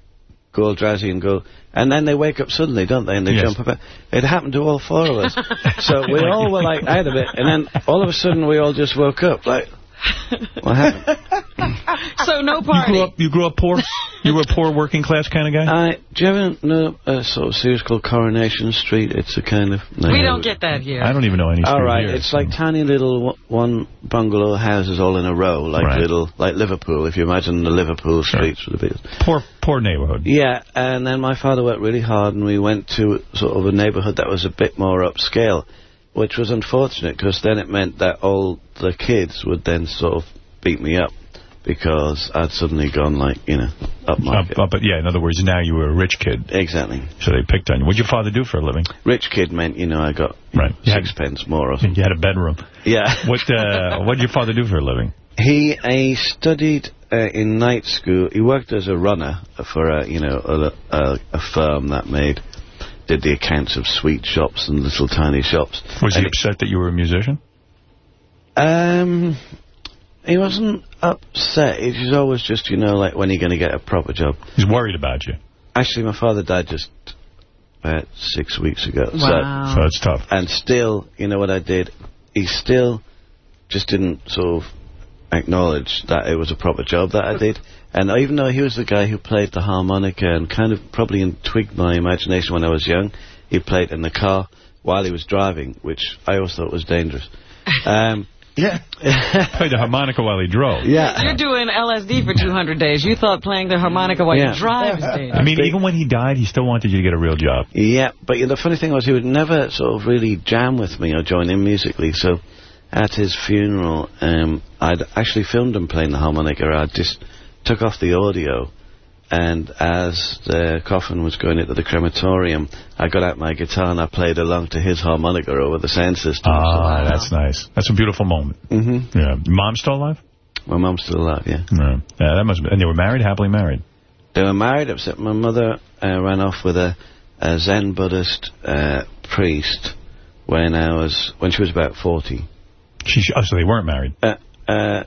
go all drowsy and go, and then they wake up suddenly, don't they? And they Yes. jump up. It happened to all four of us. (laughs) so we all were like out of it, and then all of a sudden we all just woke up like, (laughs) what happened? (laughs) so no party. You grew up. You grew up poor. (laughs) You were a poor working class kind of guy. I, do you ever know a sort of series called Coronation Street? It's a kind of... we don't get that here. I don't even know any. All right, here. it's like tiny little one bungalow houses all in a row, like Right. little, like Liverpool. If you imagine the Liverpool streets with the big. poor, poor neighborhood. Yeah, and then my father worked really hard, and we went to sort of a neighbourhood that was a bit more upscale, which was unfortunate because then it meant that all the kids would then sort of beat me up because I'd suddenly gone like you know up Up, up, but yeah, in other words, now you were a rich kid. Exactly. So they picked on you. What'd your father do for a living? Rich kid meant you know I got right. sixpence more or something. (laughs) You had a bedroom. Yeah. (laughs) What uh, What did your father do for a living? He he studied uh, in night school. He worked as a runner for a you know a, a, a firm that made did the accounts of sweet shops and little tiny shops. Was he And upset that you were a musician? Um, he wasn't upset. He was always just you know like when are you going to get a proper job? He's worried about you. Actually, my father died just about six weeks ago. Wow. So it's tough. And still, you know what I did? He still just didn't sort of acknowledge that it was a proper job that I did. And even though he was the guy who played the harmonica and kind of probably intrigued my imagination when I was young, he played in the car while he was driving, which I always thought was dangerous. (laughs) Um, yeah. (laughs) Played the harmonica while he drove. Yeah. You're doing LSD for 200 days. You thought playing the harmonica while Yeah. you drive is dangerous. I mean, even when he died, he still wanted you to get a real job. Yeah, but the funny thing was he would never sort of really jam with me or join in musically. So at his funeral, um, I'd actually filmed him playing the harmonica. I just took off the audio, and as the coffin was going into the crematorium, I got out my guitar and I played along to his harmonica over the sound system. Ah, that's nice. That's a beautiful moment. Mm-hmm. Yeah. Mom still alive? My mom's still alive, yeah. Yeah. yeah that must. Be, and they were married, happily married. They were married, except my mother uh, ran off with a, a Zen Buddhist uh, priest when I was when she was about forty. She, oh, so they weren't married. Uh, uh,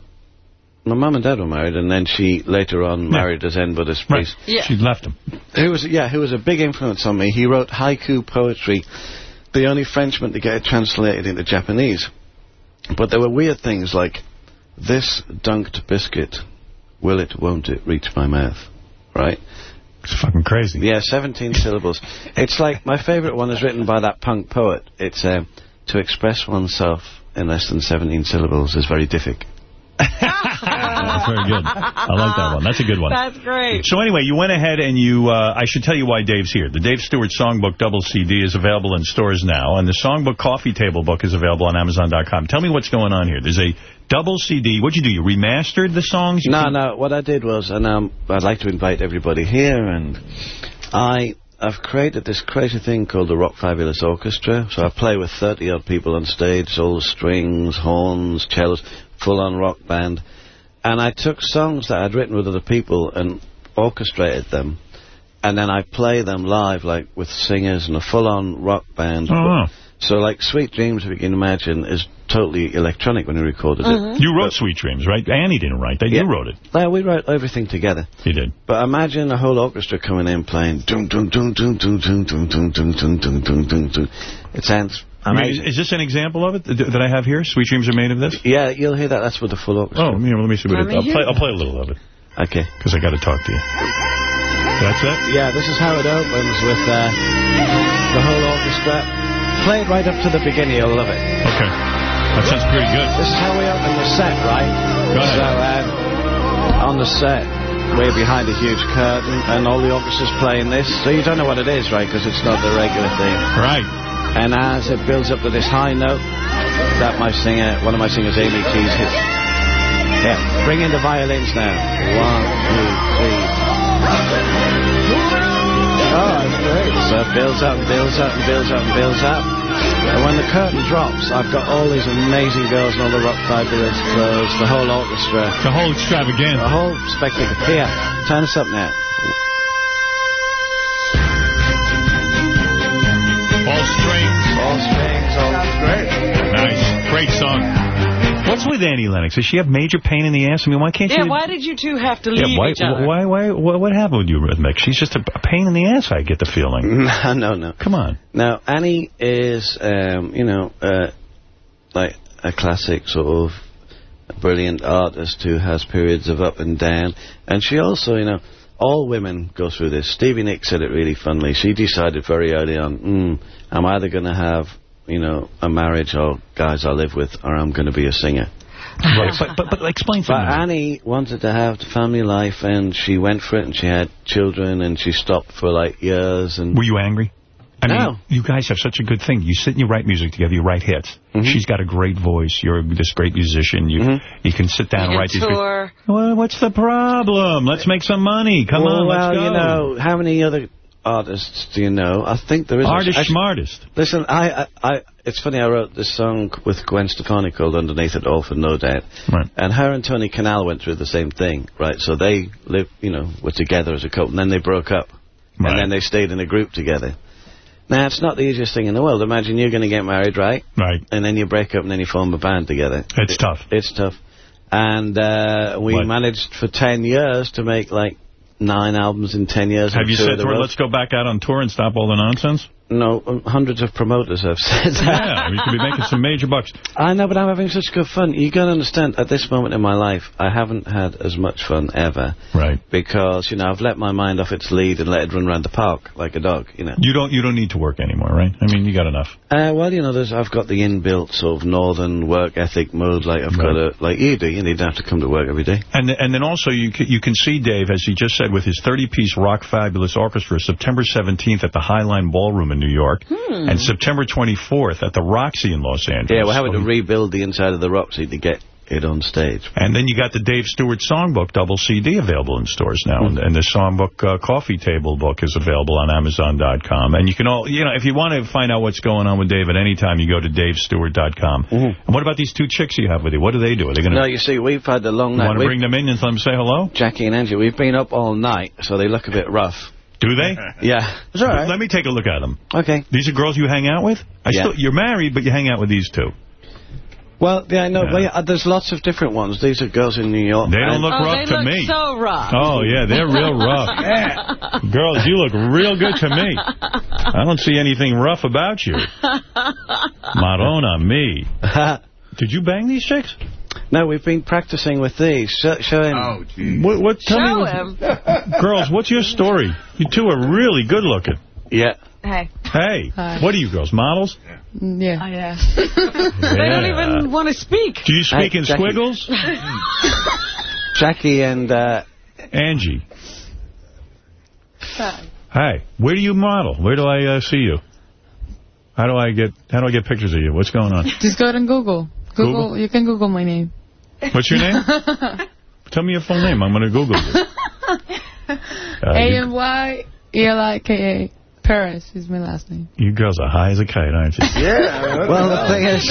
my mum and dad were married, and then she later on married a Zen Buddhist priest. Yeah. She left him. Who was yeah, who was a big influence on me. He wrote haiku poetry, the only Frenchman to get it translated into Japanese. But there were weird things like this dunked biscuit, will it, won't it, reach my mouth, right? It's fucking crazy. Yeah, 17 syllables. It's like, my favourite one is written by that punk poet. It's, um, to express oneself in less than 17 syllables is very difficult. (laughs) (laughs) That's very good. I like that one. That's a good one. That's great. So anyway, you went ahead and you, uh, I should tell you why Dave's here. The Dave Stewart Songbook Double CD is available in stores now, and the Songbook Coffee Table Book is available on Amazon.com. Tell me what's going on here. There's a double CD. What'd you do? You remastered the songs? You No, no, what I did was, and um, I'd like to invite everybody here, and I... I've created this crazy thing called the Rock Fabulous Orchestra. So I play with 30-odd people on stage, all strings, horns, cellos, full-on rock band. And I took songs that I'd written with other people and orchestrated them. And then I play them live, like, with singers and a full-on rock band. Oh. So, like, Sweet Dreams, if you can imagine, is totally electronic when we recorded uh -huh. it. You wrote but Sweet Dreams, right? Annie didn't write that. Yeah. You wrote it. Yeah, we wrote everything together. You did. But imagine a whole orchestra coming in playing... It sounds I mean, amazing. is this an example of it that that I have here? Sweet Dreams are made of this? Yeah, you'll hear that. That's what the full orchestra. Oh, you know, let me see what Let it me I'll play, I'll play a little of it. Okay. Because I got to talk to you. That's it? Yeah, this is how it opens with uh, the whole orchestra. Play it right up to the beginning. You'll love it. Okay. That sounds pretty good. This is how we open the set, right? Go ahead. So, um, on the set, we're behind a huge curtain, and all the orchestra's playing this. So you don't know what it is, right? Because it's not the regular thing. Right. And as it builds up to this high note, that my singer, one of my singers, Amy Keys, hits. Yeah, bring in the violins now. One, two, three. Oh, that's great. So it builds up and builds up and builds up and builds up. And when the curtain drops, I've got all these amazing girls and all the rock fabulous clothes, the whole orchestra. The whole extravaganza. The whole spectacle. Here, turn this up now. All strings. All strings. All great. Nice. Great song. What's with Annie Lennox? Does she have major pain in the ass? I mean, why can't Yeah, she... why did you two have to leave yeah, why, each other? why, why, why, what happened with Eurythmics? She's just a, a pain in the ass, I get the feeling. (laughs) No, no, no. Come on. Now, Annie is, um, you know, uh, like a classic sort of brilliant artist who has periods of up and down. And she also, you know, all women go through this. Stevie Nicks said it really funnily. She decided very early on, mm, I'm either going to have, you know, a marriage or guys I live with, or I'm going to be a singer. Right, but, but, but explain But. Annie wanted to have the family life, and she went for it, and she had children, and she stopped for like years. And Were you angry? I No. mean, you guys have such a good thing. You sit and you write music together. You write hits. Mm-hmm. She's got a great voice. You're this great musician. You you can sit down and write these. tour. Well, what's the problem? Let's make some money. Come well, on, let's well, go. you know, how many other artists do you know? I think there is. Artist actually- smartest. Listen, I, I, I, it's funny. I wrote this song with Gwen Stefani called "Underneath It All" for No Doubt, right. and her and Tony Kanal went through the same thing, right? So they live, you know, were together as a couple, and then they broke up, and then they stayed in a group together. Now, it's not the easiest thing in the world. Imagine you're going to get married, right? Right. And then you break up, and then you form a band together. It's It- tough. It's tough. And uh, we managed for 10 years to make, like, nine albums in 10 years. Have you said to her, let's go back out on tour and stop all the nonsense? No, hundreds of promoters have (laughs) said that. Yeah, we could be making some major bucks. I know, but I'm having such good fun. You got to understand, at this moment in my life, I haven't had as much fun ever. Right. Because, you know, I've let my mind off its lead and let it run around the park like a dog, you know. You don't you don't need to work anymore, right? I mean, you got enough. Uh, well, you know, there's, I've got the inbuilt sort of northern work ethic mode, like I've got a, like you do. You need to have to come to work every day. And and then also you can, you can see Dave, as he just said, with his 30-piece Rock Fabulous Orchestra, September 17th at the Highline Ballroom in New York, and September 24th at the Roxy in Los Angeles. Yeah, we're having to rebuild the inside of the Roxy to get it on stage. And then you got the Dave Stewart Songbook double CD available in stores now, and, and the Songbook uh, Coffee Table book is available on Amazon.com. And you can all, you know, if you want to find out what's going on with Dave at any time, you go to DaveStewart.com. And what about these two chicks you have with you? What do they do? Are they going No, you see, we've had a long night. want to bring them in and let them say hello? Jackie and Angie, we've been up all night, so they look a bit rough. Do they? (laughs) Yeah. all right. Let me take a look at them. Okay. These are girls you hang out with? I Yeah. still, you're married, but you hang out with these two. Well, yeah, no, well, yeah, uh, there's lots of different ones. These are girls in New York. They don't and- look Oh, rough they to look me. so rough. Oh, yeah, they're real (laughs) rough. Girls, you look real good to me. (laughs) I don't see anything rough about you. Marona, me. Did you bang these chicks? No, we've been practicing with these. Show, show him. Oh, geez. What, what, tell me Show what- him. (laughs) Girls, what's your story? You two are really good looking. Yeah. Hey. Hey, Hi. what are you girls, models? Yeah. Oh, yeah. (laughs) They don't even want to speak. Do you speak Hey, in Jackie. squiggles? (laughs) Jackie and uh, Angie. Hi, where do you model? Where do I uh, see you? How do I get How do I get pictures of you? What's going on? Just go on Google. Google. Google? You can Google my name. What's your name? (laughs) Tell me your full name. I'm going to Google (laughs) you. Uh, A you, M Y E L I K A. Paris is my last name. you girls are high as a kite, aren't you? Yeah. (laughs) well, the thing is,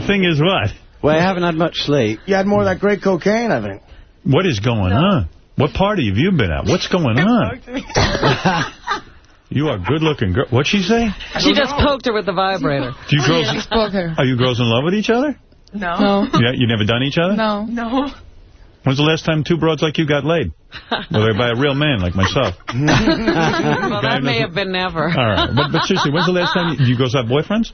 The thing is what? we haven't had much sleep. You had more of that great cocaine, I think. What is going on? What party have you been at? What's going on? You are good-looking girl. What'd she say? She just poked her with the vibrator. Do you girls? I spoke her. Are you girls in love with each other? No. No. Yeah, you never done each other? No. No. When's the last time two broads like you got laid? Well, by a real man like myself. (laughs) well, that may have been never. All right, but, but seriously, when's the last time you, you girls have boyfriends?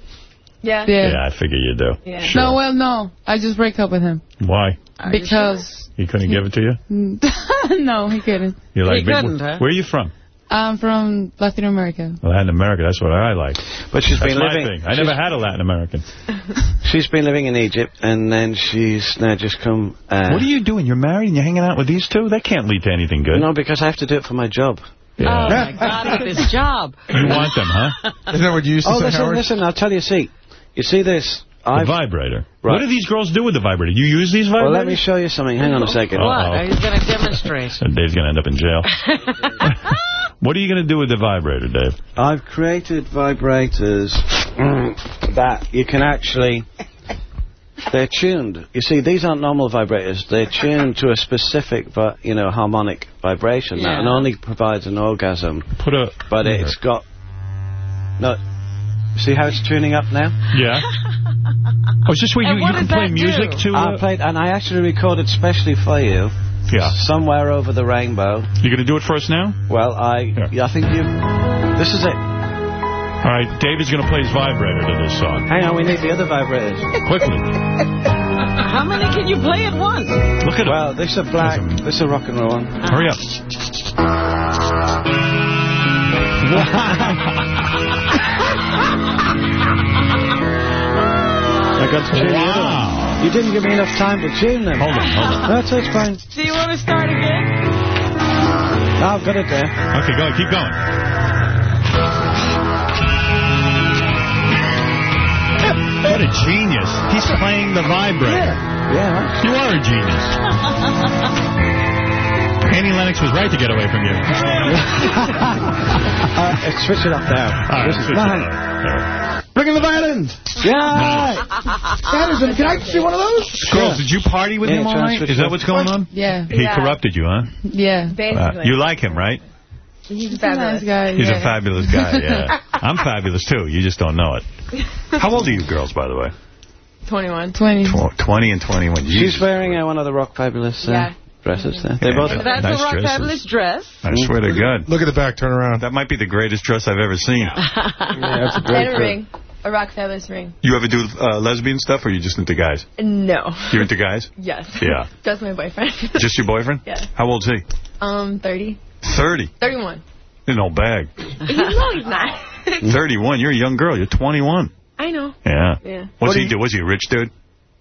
Yeah. Yeah, I figure you do. Yeah. Sure. No, well, no. I just break up with him. Why? because... He couldn't give it to you? (laughs) no, he couldn't. You're like, He couldn't, huh? Where are you from? I'm from Latin America. Latin America, that's what I like. But she's that's been my living- thing. I never had a Latin American. (laughs) She's been living in Egypt, and then she's now just come. Uh, what are you doing? You're married and you're hanging out with these two? That can't lead to anything good. No, because I have to do it for my job. Oh, my God, with his job. (laughs) You want them, huh? Isn't that what you used to Oh, say, listen, Howard? listen, I'll tell you, see. You see this? The I've, vibrator. Right. What do these girls do with the vibrator? You use these vibrators? well, let me show you something. Hang on a second. Uh-oh. What? Are you going to demonstrate? So (laughs) Dave's going to end up in jail. What are you going to do with the vibrator, Dave? I've created vibrators (sniffs) that you can actually... They're tuned. You see, these aren't normal vibrators. They're tuned to a specific, vi- you know, harmonic vibration Yeah. that only provides an orgasm. Put a... But it's got... No... See how it's tuning up now? Yeah. (laughs) Oh, is this where you, you can play music do? to? I Uh, played, and I actually recorded specially for you. Yeah. Somewhere over the rainbow. You're going to do it for us now? Well, I, Yeah. I think you. This is it. All right, Dave is going to play his vibrator to this song. Hang on, we need the other vibrators. Quickly. (laughs) How many can you play at once? Look at Well, this is a black, this is a rock and roll one. Hurry up. (laughs) (laughs) I got to tune the other one. You didn't give me enough time to tune them. Hold on, hold on. That's, that's fine. Do you want to start again? I've got it there. Okay, go. Keep going. What a genius. He's playing the vibrator. Yeah. You are a genius. Annie Lennox was right to get away from you. (laughs) uh, switch it up now. All right, this is switch it mine. up. Bring in the violins. Yeah. (laughs) Anderson, can I see one of those? Girls, did you party with Yeah, him all night? Is that what's going on? Yeah. He yeah. corrupted you, huh? Yeah. Uh, you like him, right? He's a nice guy. He's yeah. a fabulous guy, (laughs) yeah. I'm fabulous, too. You just don't know it. How old are you girls, by the way? 21. 20. Tw- 20 and 21. She's Jesus. wearing uh, one of the Rock Fabulous uh, Yeah. dresses there. They Yeah. both That's Nice a rock dresses. fabulous dress. I swear to God. Look at the back. Turn around. That might be the greatest dress I've ever seen. (laughs) Yeah, that's a great dress. ring. A rock fabulous ring. You ever do uh, lesbian stuff, or you just into guys? No. You're into guys? Yes. Yeah. (laughs) That's my boyfriend. (laughs) Just your boyfriend? Yeah. How old is he? um, 30. 30. 31. An old bag. no, (laughs) he's not. 31. You're a young girl. You're 21. I know. Yeah. Yeah. What's he do? Was he a rich dude?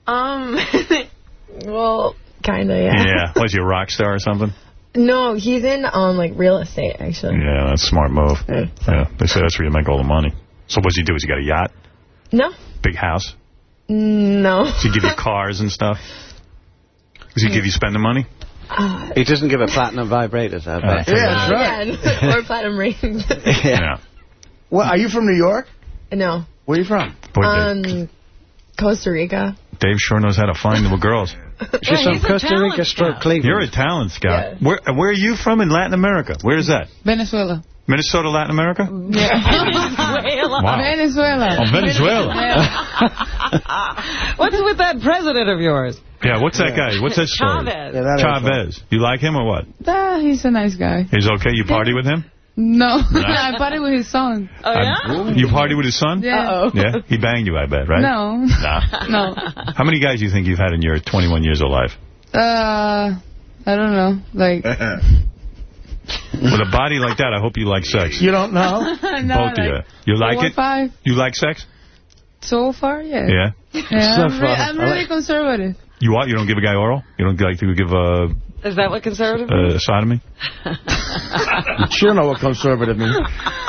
Um, well, kinda, yeah. Yeah. Was he a rock star or something? No, he's in, um, like, real estate, actually. Yeah, that's a smart move. Yeah. They say that's where you make all the money. So what's he do? Has he got a yacht? No? Big house? No. (laughs) Does he give you (laughs) cars and stuff? Does he give you spending money? He doesn't give a platinum vibrators, I bet. Yeah, that's right. (laughs) or platinum rings. Yeah. What, are you from New York? no. Where are you from? Boy, Um, Costa Rica. Dave sure knows how to find the girls. She's Yeah, from he's Costa talent Rica, stroke. Cleveland. You're a talent scout. Where Where are you from in Latin America? Where is that? Venezuela. Minnesota, Latin America? Venezuela. Wow. Venezuela. Oh, Venezuela. (laughs) What's with that president of yours? Yeah, what's that guy? What's that story? Chavez. Yeah, that is fun. Chavez. You like him or what? Ah, he's a nice guy. He's okay? You party with him? No. Nah. (laughs) I party with his son. Oh, yeah? You party with his son? Yeah. Uh-oh. Yeah? He banged you, I bet, right? No. Nah. No. How many guys do you think you've had in your 21 years of life? Uh, I don't know. Like, (laughs) With a body like that, I hope you like sex. You don't know? (laughs) no, Both of you. You like four it? five. You like sex? So far, yeah. Yeah. Yeah, So I'm, re- I'm really like- conservative. You are? You don't give a guy oral? You don't like to give uh, Is that what conservative uh, sodomy? (laughs) You sure know what conservative means.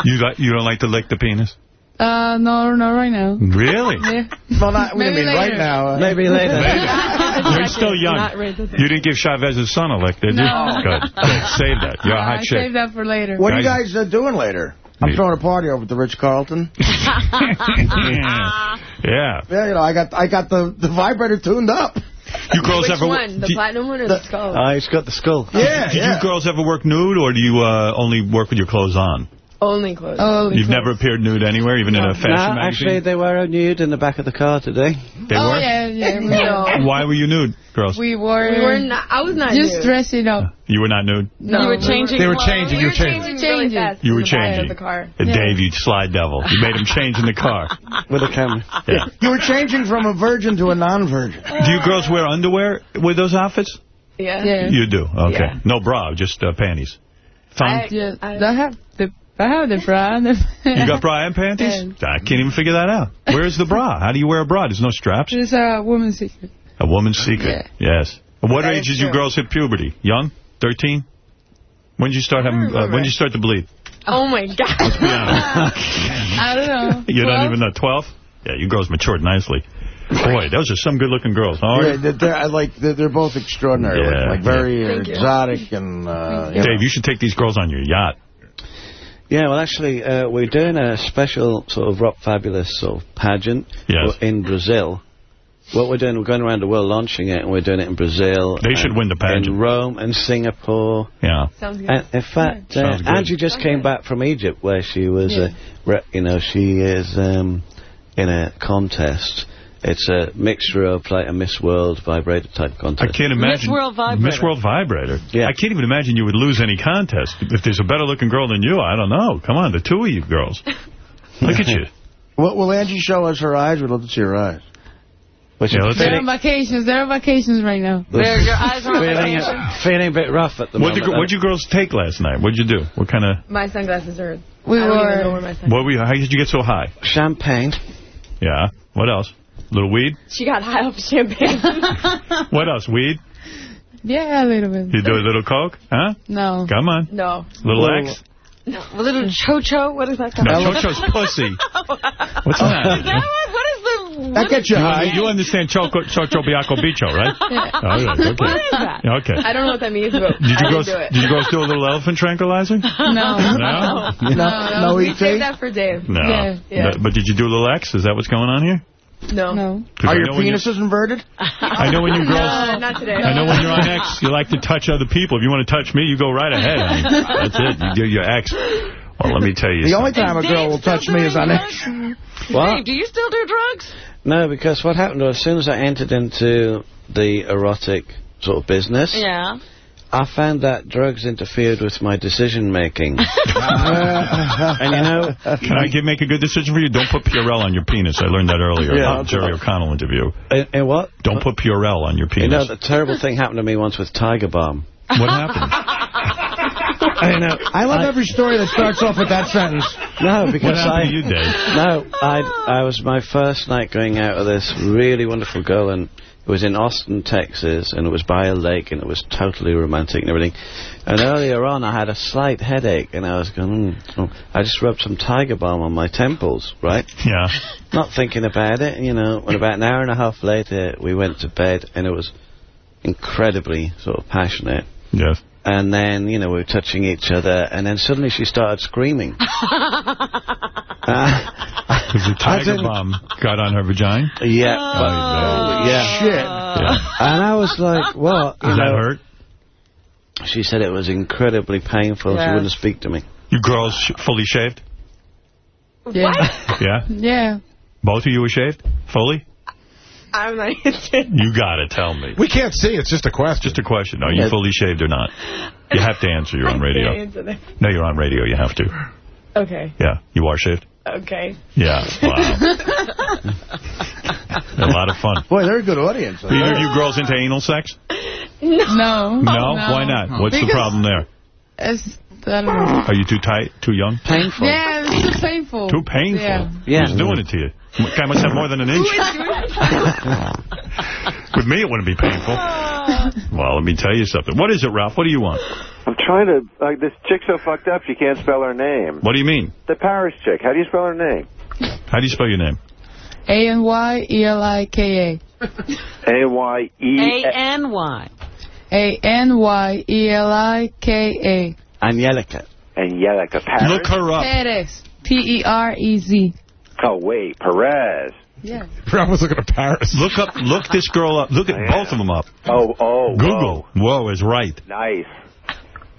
You like, you don't like to lick the penis? Uh, no, not right now. Really? Yeah. Well, not, what do you Maybe mean, right now? Uh, (laughs) Maybe later. You're still young. Not ready You didn't give Chavez his son a lick, did you? No. Good. Good. (laughs) Save that. You're a I hot chick. saved that for later. What are you Guys- guys uh, doing later? I'm Me. throwing a party over at the Ritz-Carlton. (laughs) yeah. yeah. Yeah, you know, I got I got the, the vibrator tuned up. You girls Which ever one? The do, platinum one or the, skull? Oh, he's got the skull. Yeah, Did yeah. you girls ever work nude, or do you uh, only work with your clothes on? Only clothes. Only You've never appeared nude anywhere, even in a fashion No, magazine? actually, they were nude in the back of the car today. They oh, were? yeah, yeah. We, (laughs) know. Why were you nude, girls? we were... We were not, I was not Just nude. dress it up. You were not nude? No. You were changing They were clothes? changing. You were changing. really fast You were changing. of the car. Dave, you sly devil. You made him change in the car. (laughs) With a camera. Yeah. You were changing from a virgin to a non-virgin. Do you girls wear underwear with those outfits? Yeah. Yeah. You do. Okay. Yeah. No bra, just uh, panties. Thumb? I- Yeah, I have the I have the bra. and the- (laughs) you got bra and panties? Yeah. I can't even figure that out. Where's the bra? How do you wear a bra? There's no straps. It's a woman's secret. A woman's secret. Yes. At what That age did you girls hit puberty? Young? 13? When did you start having? Uh, when did you start to bleed? Oh my god. Be honest. (laughs) I don't know. you don't even know. 12? Yeah, you girls matured nicely. Boy, those are some good-looking girls. huh? Yeah, they're, they're, I like they're, they're both extraordinary, Yeah, looking, like very Thank you. exotic and. Uh, you know. Dave, you should take these girls on your yacht. Yeah, well, actually, uh, we're doing a special sort of Rock Fabulous sort of pageant Yes. in Brazil. What we're doing, we're going around the world launching it, and we're doing it in Brazil. They should win the pageant. In Rome and Singapore. Yeah. Sounds good. And in fact, uh, Angie just came back from Egypt, where she was, uh, re- you know, she is um, in a contest. It's a mixture of like a Miss World vibrator type contest. I can't imagine. World Vibrator. Miss World Vibrator. Yeah. I can't even imagine you would lose any contest. If there's a better-looking girl than you, I don't know. Come on, the two of you girls. (laughs) Look at you. Will, will Angie show us her eyes? We'd love to see her eyes. Which Yeah, They're on vacations. They're on vacations right now. There, your eyes are on feeling, vacation. feeling a bit rough at the What'd moment. you, what'd you girls take last night? What'd you do? What kind of... My sunglasses are. We I don't even were- know where my sunglasses. What were you, how did you get so high? Champagne. Yeah. What else? Little weed? She got high off champagne. (laughs) What else? Weed? yeah, a little bit. You do a little coke? Huh? No. Come on. No. Little Whoa. X? A little cho-cho. What is that called? No, Chocho's pussy. (laughs) What's that? Is that what? What is the... That gets you You, high. you understand Choco, Chocho Biaco Bicho, right? (laughs) Yeah. Oh, okay. What is that? Okay. I don't know what that means, but Did you I go? didn't do it. Did you guys do a little elephant tranquilizer? No. No? No, no we ET? saved that for Dave. No. Yeah. yeah. But did you do a little X? Is that what's going on here? No. No. 'Cause Are your know you- penises inverted? I know when you (laughs) girls. No, not today. I know when you're on X, you like to touch other people. If you want to touch me, you go right ahead. honey. That's it. You do your X. Well, let me tell you The only something. time a girl will touch me is on X. What? Dave, do you still do drugs? No, because what happened was as soon as I entered into the erotic sort of business, Yeah. I found that drugs interfered with my decision making. (laughs) and you know, Can I give, make a good decision for you? Don't put Purell on your penis. I learned that earlier. Yeah. in Jerry O'Connell interview. And, in what? Don't put Purell on your penis. You know, penis. the terrible thing happened to me once with Tiger Balm. What happened? (laughs) I know. I love every story that starts off with that sentence. No, What because I. happened to you, Dave? No, I I was my first night going out with this really wonderful girl, and it was in Austin, Texas, and it was by a lake, and it was totally romantic and everything. And earlier on, I had a slight headache, and I was going, mm, oh. I just rubbed some Tiger Balm on my temples, right? Yeah. (laughs) Not thinking about it, you know. And about an hour and a half later, we went to bed, and it was incredibly sort of passionate. Yes. And then, you know, we were touching each other, and then suddenly she started screaming. (laughs) Uh, Because the tiger didn't- bomb got on her vagina? yeah. Oh, but- yeah. Shit. Yeah. And I was like, what? Does that hurt? She said it was incredibly painful. She wouldn't speak to me. You girls sh fully shaved? Yeah. Yeah? Yeah. Both of you were shaved? Fully? I'm not into You gotta tell me. We can't see. It's just a question. Just a question. Are you fully shaved or not? You have to answer. You're on radio. into that. No, you're on radio. You have to. Okay. Yeah. You are shaved? Okay. Yeah. Wow. (laughs) a lot of fun. Boy, they're a good audience. Are either of you girls into anal sex? No. No? Why not? What's the problem there? It's, I don't know. Are you too tight? Too young? Painful. Yeah, it's too painful. Too painful? Yeah. Yeah. Who's doing it to you? Guy must have more than an inch. (laughs) With me, it wouldn't be painful. Well, let me tell you something. What is it, Ralph? What do you want? I'm trying to, like, this chick's so fucked up she can't spell her name. What do you mean? The Paris chick. How do you spell her name? How do you spell your name? A N Y E L I K A. A-Y-E... A-N-Y. A N Y E L I K Angelica. Angelica Paris. Look her A. up. Perez. P R Z. Oh, wait. Perez. Yeah. I was looking at Paris. Look up. Look this girl up. Look at both of them up. Oh, oh, Google. Whoa is right. Nice.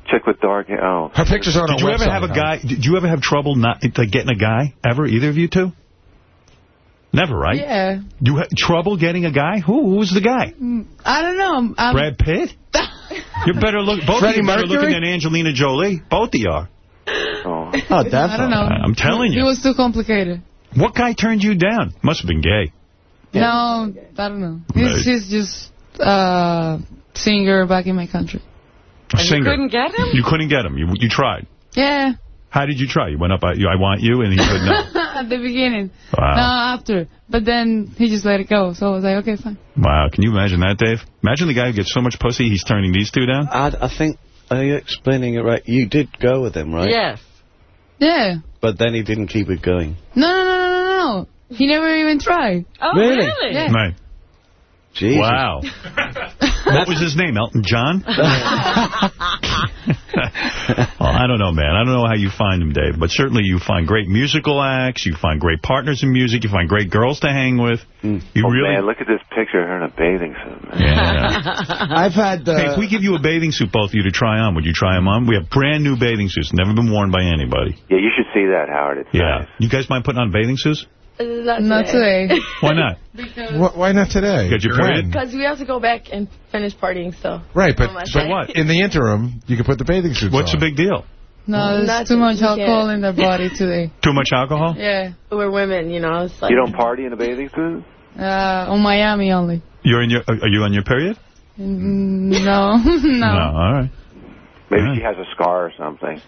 Chick with dark hair. Oh. Her pictures are on Did our you ever have a guy? Did you ever have trouble not like getting a guy ever? Either of you two? Never, right? Yeah. You had trouble getting a guy? Who? Who was the guy? Mm, I don't know. I'm, Brad Pitt? (laughs) You're better look. Both Freddie of you better looking than Angelina Jolie. Both of you are. Oh. Oh, I don't definitely. know. I'm telling you. It was too complicated. What guy turned you down? Must have been gay. No, I don't know. He's, he's just uh singer back in my country. A And you couldn't get him? You couldn't get him. You you tried. Yeah. How did you try? You went up. I, you, I want you, and he said no. (laughs) At the beginning. Wow. No, after. But then he just let it go. So I was like, okay, fine. Wow. Can you imagine that, Dave? Imagine the guy who gets so much pussy, he's turning these two down. I, I think, are you explaining it right? You did go with him, right? Yes. Yeah. But then he didn't keep it going. No, no, no, no, no, no. He never even tried. Oh, Really? really? Yeah. Right. Jesus. Wow. (laughs) what was his name? Elton John? (laughs) well, I don't know, man. I don't know how you find them, Dave, but certainly you find great musical acts, you find great partners in music, you find great girls to hang with. You oh, really... man, look at this picture of her in a bathing suit. Man. Yeah. (laughs) I've had... Uh, hey, if we give you a bathing suit, both of you, to try on, would you try them on? We have brand new bathing suits, never been worn by anybody. Yeah, you should see that, Howard. It's Yeah. You guys mind putting on bathing suits? Not today. (laughs) Why not? Wh- Why not today? Got your When? period? Because we have to go back and finish partying still. Right, but, my but God. in the interim, you can put the bathing suits What's on. the big deal? No, there's too much alcohol in the body (laughs) today. Too much alcohol? Yeah. We're women, you know. It's like, You don't party in a bathing suit? Uh, on Miami only. You're in your. Are you on your period? Mm, No, (laughs) no. All right. Maybe she has a scar or something.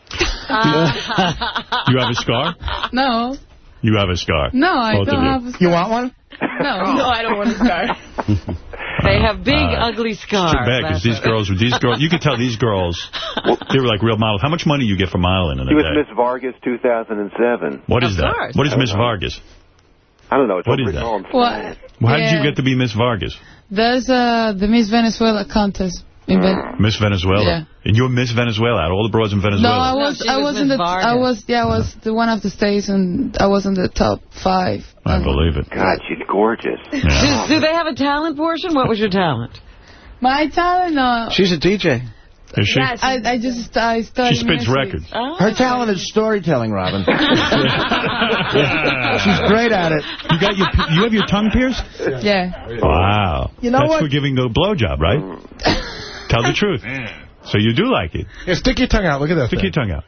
You have a scar? No, You have a scar. no, I Both don't of you. have a scar. You want one? No, (laughs) no, I don't want a scar. (laughs) They have big, Uh, ugly It's scars. too bad because these girls, these girls, you could tell these girls, (laughs) they were like real models. How much money you get for modeling in a She was? Miss Vargas 2007. What is Of that? course. What is Miss know. Vargas? I don't know. It's What over is at that? home. Well, Well, how did you get to be Miss Vargas? there's uh, the Miss Venezuela contest. In Ven- mm. Miss Venezuela. Yeah. And you're Miss Venezuela out of all the broads in Venezuela. no, I was, she I was was in Miss the, I was, yeah, I was the one of the states, and I was in the top five. I believe it. God, she's gorgeous. (laughs) Do, do they have a talent portion? What was your talent? My talent, no. She's a DJ. Is she? I, I just, I studied. She spins music. records. Oh. Her talent is storytelling, Robin. (laughs) She's great at it. You got your, you have your tongue pierced? Yeah. Wow. You know That's what? for giving a blowjob, right? (laughs) Tell the truth. So you do like it. Yeah, stick your tongue out. Look at that Stick thing. your tongue out.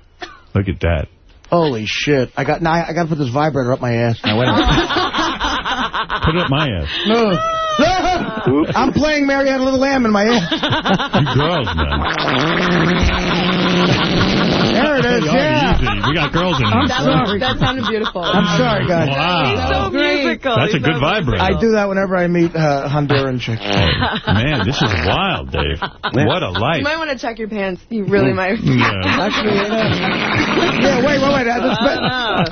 Look at that. Holy shit! I got now. I got to put this vibrator up my ass. Now wait a minute. (laughs) Put it up my ass. No. (laughs) I'm playing Mary Had a Little Lamb in my ass. You girls, man. (laughs) There it is. Yeah. easy. We got girls in I'm here. sorry. That sounded beautiful. I'm sorry, guys. Wow. So musical. That's a good vibrator. I do that whenever I meet uh, Honduran chicks. Man, this is wild, Dave. What a life. You might want to check your pants. You really might. Yeah. (laughs) Actually, you know, Yeah, wait, wait, wait. I just,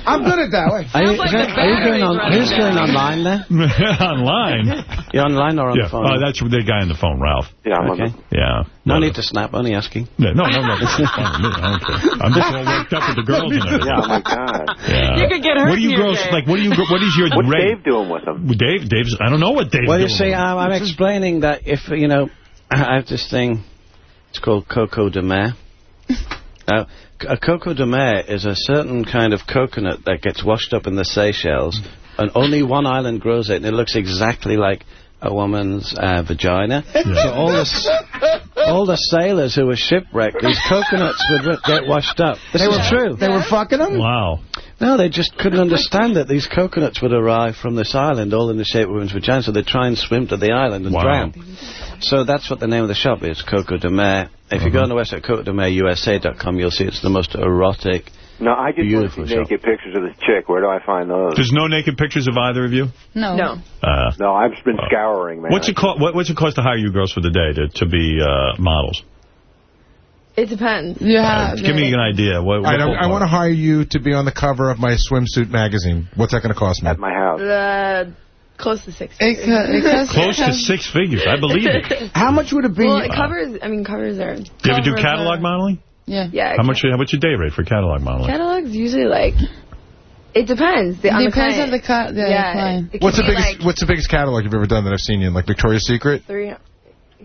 I'm good at that. Wait. are you, like are you battery's going on? running Who's going online there? (laughs) Online. You're online or on Yeah. the phone? Oh, that's the guy on the phone, Ralph. Yeah, I'm on Okay. the- Yeah. No need to snap. Only asking. Yeah, no, no, no. This is fine. I don't care. I'm just all worked up with the girls and everything. Yeah, oh my God. (laughs) Yeah. You could get hurt What do you girls day. like? What do you? What is your (laughs) What's? Dave doing with them? Dave, Dave's. I don't know what Dave's Well, you doing. see, I'm, I'm explaining that if, you know, I have this thing, it's called Coco de Mer. (laughs) Now, a Coco de Mer is a certain kind of coconut that gets washed up in the Seychelles, and only one island grows it, and it looks exactly like a woman's uh, vagina. (laughs) So all the, all the sailors who were shipwrecked, these coconuts would get washed up. This They is were true. They were fucking them. Wow. No, they just couldn't understand that these coconuts would arrive from this island, all in the shape of women's vagina, so they try and swim to the island and Wow. drown. So that's what the name of the shop is, Coco de Mer. If you go on the website, cote de mer cocodemerusa.com, you'll see it's the most erotic, No, I just want to see show. naked pictures of this chick. Where do I find those? There's no naked pictures of either of you. No. No. Uh, No, I've been scouring, man. what's it cost? What, what's it cost to hire you girls for the day to to be uh, models? It depends. You Uh, give me an idea. What, what- I, I want to hire you to be on the cover of my swimsuit magazine. What's that going to cost me? At my house. Uh, close to six. It, it (laughs) Close to six figures. I believe it. (laughs) How much would it be? Well, it covers. I mean, covers are. Do you ever do catalog modeling? Yeah. Yeah. How much? What's your day rate for catalog modeling? Catalogs usually like. It depends. The, on Depends client. on the, ca- the yeah, client. it What's the biggest Like What's the biggest catalog you've ever done that I've seen you in? Like Victoria's Secret? three.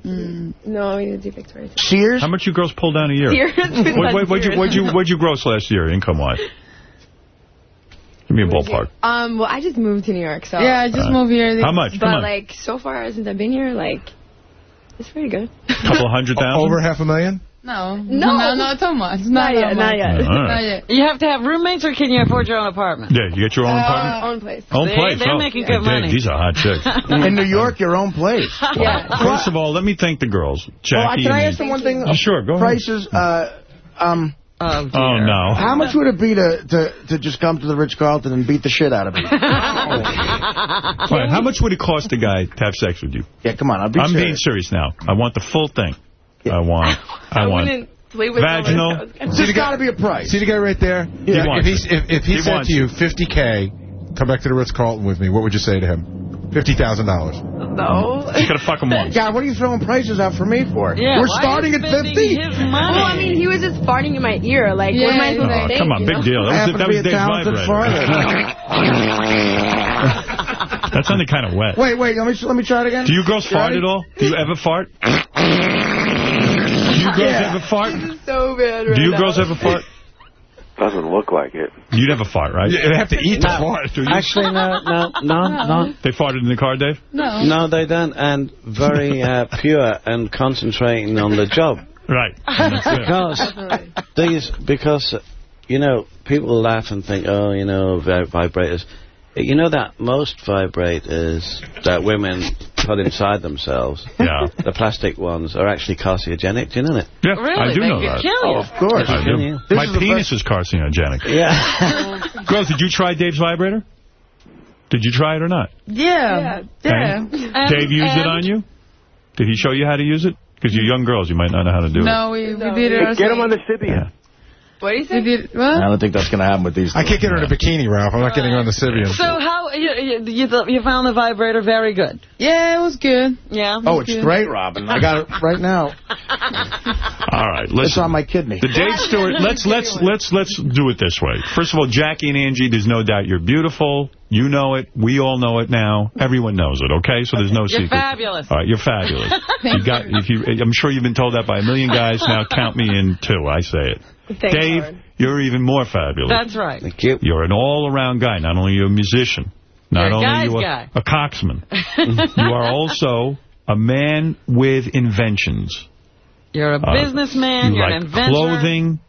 Mm. No, we didn't do Victoria's. Secret. Sears? How much you girls pull down a year? Sears. What, what, what'd, you, what'd, you, what'd you gross last year, income-wise? Give me a ballpark. Um. Well, I just moved to New York, so. Yeah, I just Uh, moved here. How much? Come But on. like so far since I've been here, like it's pretty good. A couple hundred (laughs) thousand? Over half a million? No. No. No, not so much. Not Not, yet, that not yet. Uh, all right. Not yet. You have to have roommates, or can you afford your own apartment? Yeah, you get your own apartment? Own place. Own They- place. they're oh. making Hey, good Dave, money. these are hot chicks. (laughs) In New York, your own place. Yeah. First of all, let me thank the girls. Well, Jackie can I ask them one thing? Yeah, Sure, go ahead. Prices, uh, um... Oh, Oh, no. How much would it be to, to, to just come to the Ritz-Carlton and beat the shit out of me? (laughs) All right, how much would it cost a guy to have sex with you? Yeah, come on, I'll be I'm being serious. serious now. I want the full thing. I want. (laughs) I, want. wouldn't with Vaginal. See There's got to be a price. See the guy right there? He if, wants he's, if, if he, He said wants to you, 50K, come back to the Ritz-Carlton with me, what would you say to him? $50,000. No. You gotta fuck him (laughs) once. God, what are you throwing prices out for me for? Yeah, We're starting at 50. His Well. I mean, he was just farting in my ear. Like, what am I Yeah, supposed to Oh, think? come on, big know? (laughs) deal. I That was, that was a Dave's talented vibrator. farter. That sounded kind of wet. Wait, wait, let me let me try it again. Do you girls fart Ready? at all? Do you ever fart? Do you girls Yeah. a fart? So bad right Do you now. girls ever fart? Doesn't look like it. You never fart, right? You have to eat the No. fart. Do you? Actually, no, no, no, no. They farted in the car, Dave? No. No, they don't, and very uh, pure and concentrating on the job. Right. And that's (laughs) it. Because these, because uh, you know, people laugh and think, oh, you know, vibrators. You know that most vibrators that women put inside themselves, (laughs) yeah. the plastic ones, are actually carcinogenic. Do you know that? Yeah, I do know that. Oh, of course. I do. My penis is carcinogenic. Yeah. (laughs) Girls, did you try Dave's vibrator? Did you try it or not? Yeah. Yeah. And um, Dave used it on you? Did he show you how to use it? Because you're young girls, you might not know how to do it. No, we, we did it ourselves. Get him on the Sybian. What do you think? We did, what? I don't think that's going to happen with these. I can't get her in a bikini, Ralph. I'm not getting her on the Sybian. So how, you, you, you, th- you found the vibrator very good? Yeah, it was good. Yeah? Oh, it's great, Robin. I got it right now. (laughs) All right, listen. It's on my kidney. The Dave Stewart. Let's let's let's let's do it this way. First of all, Jackie and Angie, there's no doubt you're beautiful. You know it. We all know it now. Everyone knows it. Okay, so there's no You're secret. fabulous. All right, you're fabulous. (laughs) you got. If you, I'm sure you've been told that by a million guys. Now count me in too. I say it. Thanks, Dave, Howard. you're even more fabulous. That's right. Thank you. You're an all-around guy. Not only are you a musician, not You're only guy's are you a, a coxman, (laughs) you are also a man with inventions. You're a Uh, businessman. you You're like an inventor. clothing.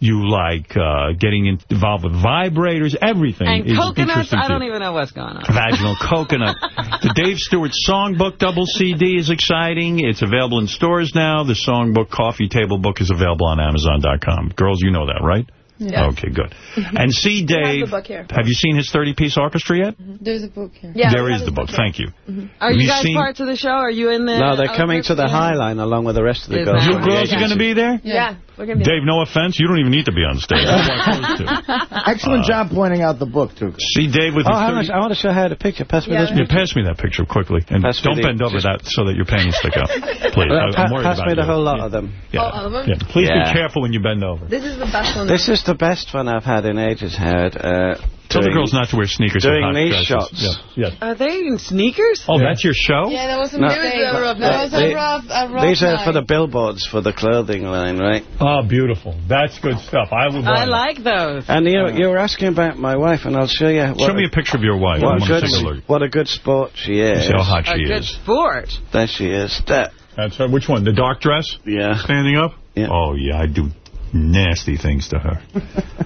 You like uh, getting involved with vibrators. Everything And is coconuts, I don't even know what's going on. Vaginal (laughs) coconut. The Dave Stewart Songbook double CD is exciting. It's available in stores now. The Songbook Coffee Table Book is available on Amazon.com. Girls, you know that, right? Yeah. Okay, good. Mm-hmm. And see Dave. the book here. Have you seen his 30-piece orchestra yet? Mm-hmm. There's a book here. Yeah, there is the book. Thank you. Mm-hmm. Are Have you you guys seen- parts of the show? Are you in there? No, they're coming to the High Line along with the rest of the girls. that You right? girls are going to be there? Yeah. We're gonna be Dave, no offense. You don't even need to be on stage. (laughs) That's what I'm supposed. Excellent uh, job pointing out the book, too. See Dave with Oh, his how 30 much, I want to show her the picture. Pass me Yeah. this Yeah, picture. pass me that picture quickly. And Pass don't bend over that so that your panties stick out. Please. Uh, I- pa- I'm worried pass me the whole lot of them. All of them? Please be careful when you bend over. This is the best one. This is the best one I've had in ages, Howard. Uh, Tell the girls not to wear sneakers. doing these dresses. shots. Yeah. yeah. Are they in sneakers? Oh, that's your show? Yeah, that was a No. mistake. That was a rough, that was They- a rough, a rough These are for the billboards for the clothing line, right? Oh, beautiful. That's good stuff. I will buy I like those. And you, you were asking about my wife, and I'll show you. What Show me a picture of your wife. I what, want a to good, take a look. what a good sport she is. See how hot she A she good sport. There she is. That, That's her. Which one? The dark dress? yeah. Standing up? Yeah. Oh, yeah. I do nasty things to her.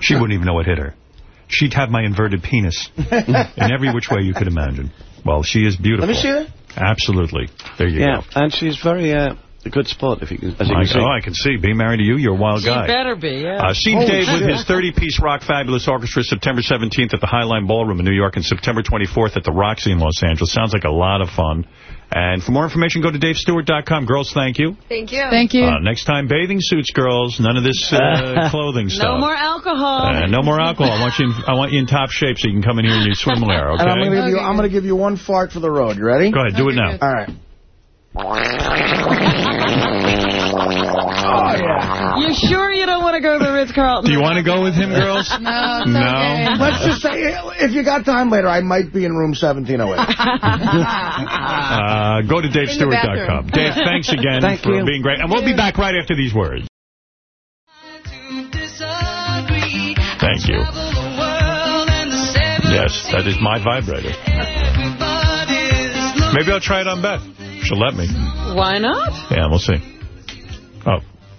she wouldn't even know what hit her. She'd have my inverted penis in every which way you could imagine. Well, she is beautiful. Let me see her. Absolutely. There you Yeah, go. Yeah, and she's very uh, a good sport, if you can, as you I, can see. oh, I can see. Being married to you, you're a wild She guy. better be, yeah. Uh, see Holy Dave with his 30-piece Rock Fabulous Orchestra September 17th at the Highline Ballroom in New York and September 24th at the Roxy in Los Angeles. Sounds like a lot of fun. And for more information, go to davestewart.com. Girls, thank you. Thank you. Thank you. Uh, next time, bathing suits, girls. None of this uh, (laughs) clothing stuff. No more alcohol. Uh, no more alcohol. I want you. In, I want you in top shape so you can come in here in your swimwear. Okay. And I'm going to give you. I'm going to give you one fart for the road. You ready? Go ahead. Do it now. All right. Oh yeah. You sure you don't want to go to the Ritz-Carlton? Do you want to go with him, girls? No, it's No. okay. Let's just say, if you got time later, I might be in room 1708. (laughs) Uh, go to davestewart.com. Dave, thanks again (laughs) Thank for you. being great. And we'll be back right after these words. Thank you. Yes, that is my vibrator. Maybe I'll try it on Beth. She'll let me. Why not? Yeah, we'll see. Oh,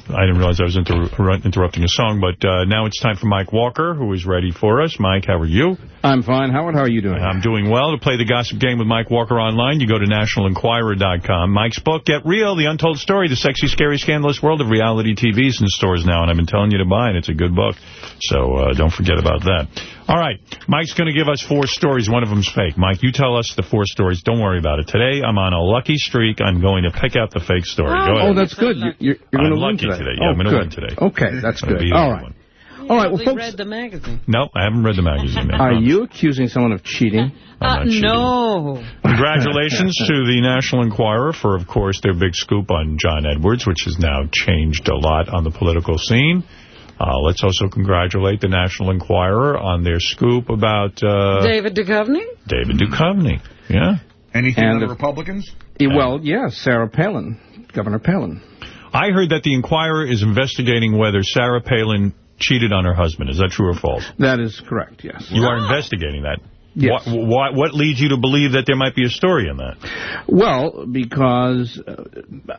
I didn't realize I was inter interrupting a song, but uh, now it's time for Mike Walker, who is ready for us. Mike, how are you? I'm fine. Howard, how are you doing? I'm doing well. To play the gossip game with Mike Walker online, you go to nationalenquirer.com. Mike's book, Get Real, The Untold Story, The Sexy, Scary, Scandalous World of Reality TV is in stores now, and I've been telling you to buy it. It's a good book, so uh, don't forget about that. All right, Mike's going to give us four stories. One of them's fake. Mike, you tell us the four stories. Don't worry about it. Today, I'm on a lucky streak. I'm going to pick out the fake story. Go ahead. Oh, that's good. You, you're you're going to win lucky today. today. Yeah, oh, I'm gonna good. win today. Okay, that's Gonna good. be All a right. one. All right, well, They folks, read the magazine. No, I haven't read the magazine yet. are you accusing someone of cheating? Uh, I'm not cheating. no. Congratulations to the National Enquirer for, of course, their big scoop on John Edwards, which has now changed a lot on the political scene. Uh, let's also congratulate the National Enquirer on their scoop about uh, David Duchovny? David Duchovny. Yeah. Anything And on the Republicans? Eh, Well, yeah, Sarah Palin, Governor Palin. I heard that the Enquirer is investigating whether Sarah Palin cheated on her husband. Is that true or false? That is correct, yes. You are investigating that. Yes. What, what, what leads you to believe that there might be a story in that? Well, because uh,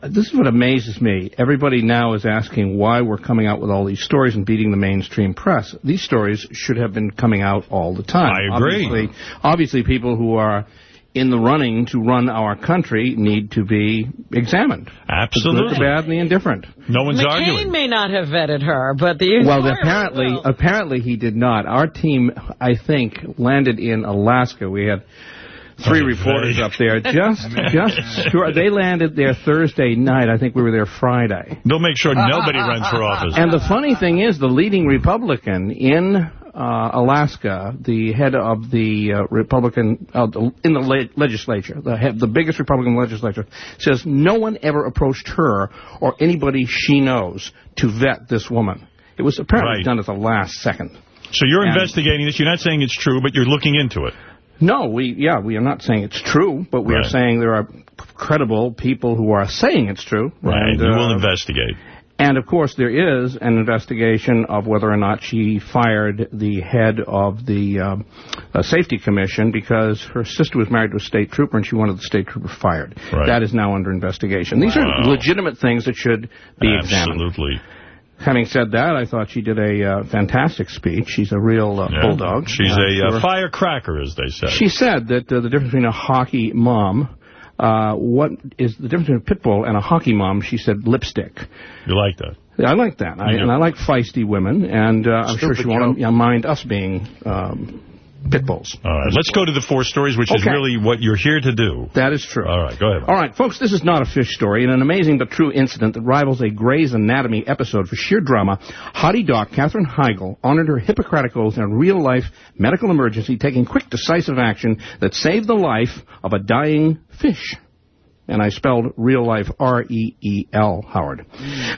this is what amazes me. Everybody now is asking why we're coming out with all these stories and beating the mainstream press. These stories should have been coming out all the time. I agree. Obviously, obviously people who are in the running to run our country need to be examined. Absolutely. The good, the bad, and the indifferent. No one's McCain may not have vetted her, but the Well, apparently, will. apparently he did not. Our team, I think, landed in Alaska. We had three reporters up there. (laughs) Just, just sure. They landed there Thursday night. I think we were there Friday. They'll make sure nobody runs for office. And the funny thing is, the leading Republican in uh, Alaska, the head of the uh, Republican uh, the- in the le- legislature, the head, the biggest Republican legislature, says no one ever approached her or anybody she knows to vet this woman. It was apparently Right. done at the last second. So you're And- investigating this. You're not saying it's true, but you're looking into it. No, we yeah, we are not saying it's true, but we are saying there are credible people who are saying it's true. Right. And, you will uh, investigate. And, of course, there is an investigation of whether or not she fired the head of the um, uh, Safety Commission because her sister was married to a state trooper and she wanted the state trooper fired. Right. That is now under investigation. These Wow. are legitimate things that should be examined. Absolutely. Having said that, I thought she did a uh, fantastic speech. She's a real uh, Yeah. bulldog. She's Uh, a uh, firecracker, as they say. She said that uh, the difference between a hockey mom, uh, what is the difference between a pit bull and a hockey mom? She said lipstick. You like that? I like that, I, and I like feisty women, and uh, I'm sure Stupid she won't mind us being um, pit bulls. All right. Let's go to the four stories, which is really what you're here to do. That is true. All right. Go ahead. All right, folks, this is not a fish story. In an amazing but true incident that rivals a Grey's Anatomy episode for sheer drama, hottie doc Katherine Heigl honored her Hippocratic oath in a real-life medical emergency, taking quick, decisive action that saved the life of a dying fish. And I spelled real life R-E-E-L, Howard.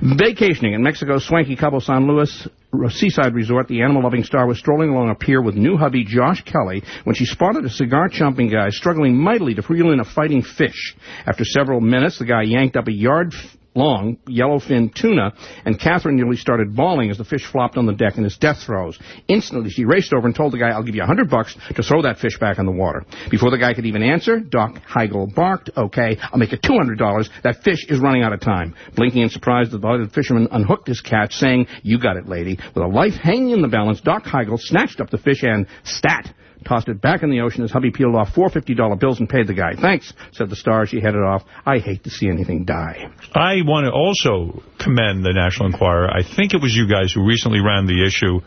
Vacationing in Mexico's swanky Cabo San Luis seaside resort, the animal-loving star was strolling along a pier with new hubby Josh Kelley when she spotted a cigar-chomping guy struggling mightily to reel in a fighting fish. After several minutes, the guy yanked up a yard long yellowfin tuna, and Katherine nearly started bawling as the fish flopped on the deck in his death throes. Instantly, she raced over and told the guy, I'll give you a hundred bucks to throw that fish back in the water. Before the guy could even answer, Doc Heigl barked, okay, I'll make it $200. That fish is running out of time. Blinking in surprise, the delighted fisherman unhooked his catch, saying, you got it, lady. With a life hanging in the balance, Doc Heigl snatched up the fish and, stat, tossed it back in the ocean as hubby peeled off four $50 bills and paid the guy. Thanks, said the star as she headed off. I hate to see anything die. I want to also commend the National Enquirer. I think it was you guys who recently ran the issue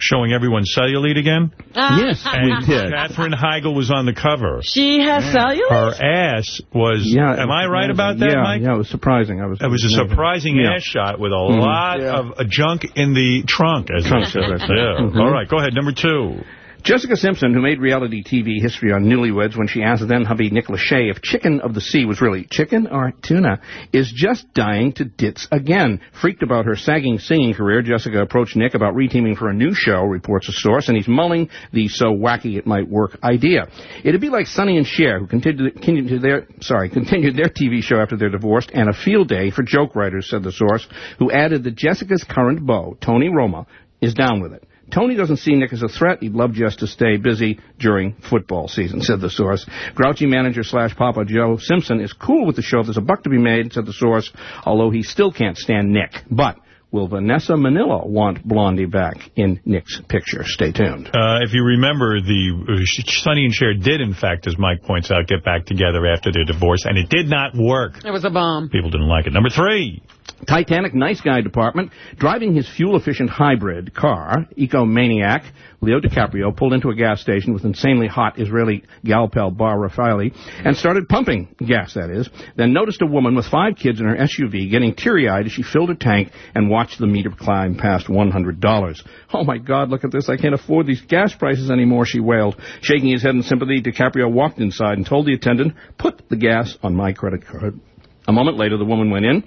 showing everyone cellulite again. Yes, and we did. Katherine Heigl was on the cover. She has cellulite? Her ass was, Yeah, am I right about that, yeah, Mike? Yeah, it was surprising. I was. It was a surprising Yeah. ass shot with a Mhm. lot Yeah. of uh, junk in the trunk. As Trunk, they say. as I say. Yeah. Mhm. All right, go ahead. Number two. Jessica Simpson, who made reality TV history on Newlyweds when she asked then hubby Nick Lachey if chicken of the sea was really chicken or tuna, is just dying to ditz again. Freaked about her sagging singing career, Jessica approached Nick about reteaming for a new show, reports a source, and he's mulling the so wacky it might work idea. It'd be like Sonny and Cher, who continued, (laughs) continued their sorry continued their TV show after they're divorced, and a field day for joke writers, said the source, who added that Jessica's current beau, Tony Romo, is down with it. Tony doesn't see Nick as a threat. He'd love just to stay busy during football season, said the source. Grouchy manager slash Papa Joe Simpson is cool with the show. There's a buck to be made, said the source, although he still can't stand Nick. But will Vanessa Minnillo want Blondie back in Nick's picture? Stay tuned. Uh, if you remember, the uh, Sonny and Cher did, in fact, as Mike points out, get back together after their divorce, and it did not work. It was a bomb. People didn't like it. Number three. Titanic Nice Guy Department, driving his fuel-efficient hybrid car, Eco-Maniac, Leo DiCaprio pulled into a gas station with insanely hot Israeli Galpel Bar Refaeli and started pumping gas, that is, then noticed a woman with five kids in her SUV getting teary-eyed as she filled her tank and watched the meter climb past $100. Oh, my God, look at this. I can't afford these gas prices anymore, she wailed. Shaking his head in sympathy, DiCaprio walked inside and told the attendant, put the gas on my credit card. A moment later, the woman went in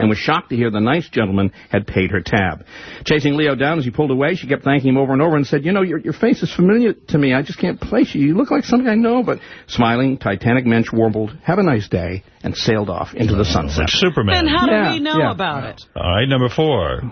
and was shocked to hear the nice gentleman had paid her tab. Chasing Leo down as he pulled away, she kept thanking him over and over and said, you know, your, your face is familiar to me. I just can't place you. You look like somebody I know. But smiling, Titanic Mensch warbled, have a nice day, and sailed off into the sunset. Like Superman. Then how do Yeah, we know yeah. about it? All right, number four.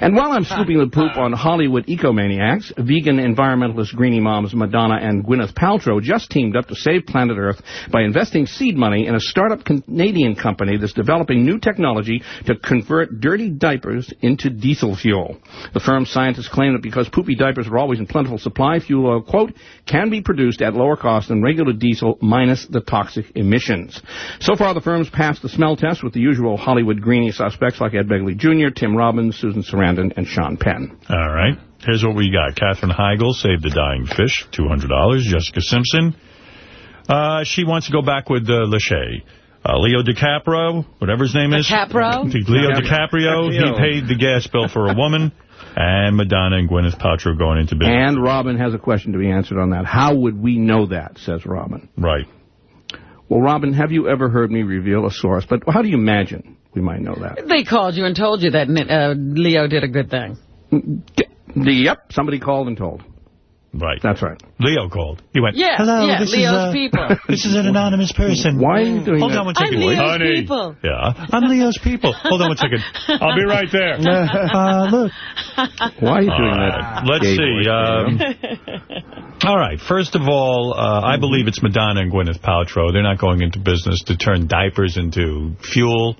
And while I'm scooping the poop (laughs) on Hollywood ecomaniacs, vegan environmentalist greenie moms Madonna and Gwyneth Paltrow just teamed up to save planet Earth by investing seed money in a startup Canadian company that's developing new technology to convert dirty diapers into diesel fuel. The firm's scientists claim that because poopy diapers are always in plentiful supply, fuel oil, quote, can be produced at lower cost than regular diesel minus the toxic emissions. So far, the firm's passed the smell test with the usual Hollywood greenie suspects like Ed Begley Jr., Tim Robbins, Susan Sarandon, and Sean Penn. All right. Here's what we got. Katherine Heigl saved the dying fish, $200. Jessica Simpson, uh, she wants to go back with uh, Lachey. Uh, Leo DiCaprio, whatever his name is. DiCaprio? Leo DiCaprio, he paid the gas bill for a woman. And Madonna and Gwyneth Paltrow going into business. And Robin has a question to be answered on that. How would we know that, says Robin. Right. Well, Robin, have you ever heard me reveal a source? But how do you imagine we might know that? They called you and told you that uh, Leo did a good thing. Yep, somebody called and told. Right. That's right. Leo called. He went, Yeah, Hello, yeah, this Leo's is, uh, people. (laughs) This is an anonymous person. Why are you doing Hold that? on one second. I'm Leo's Honey. people. Yeah, I'm Leo's people. Hold on one second. I'll be right there. (laughs) uh, look. Why are you doing All that? Let's gay see. Um, (laughs) all right. First of all, uh, I believe it's Madonna and Gwyneth Paltrow. They're not going into business to turn diapers into fuel.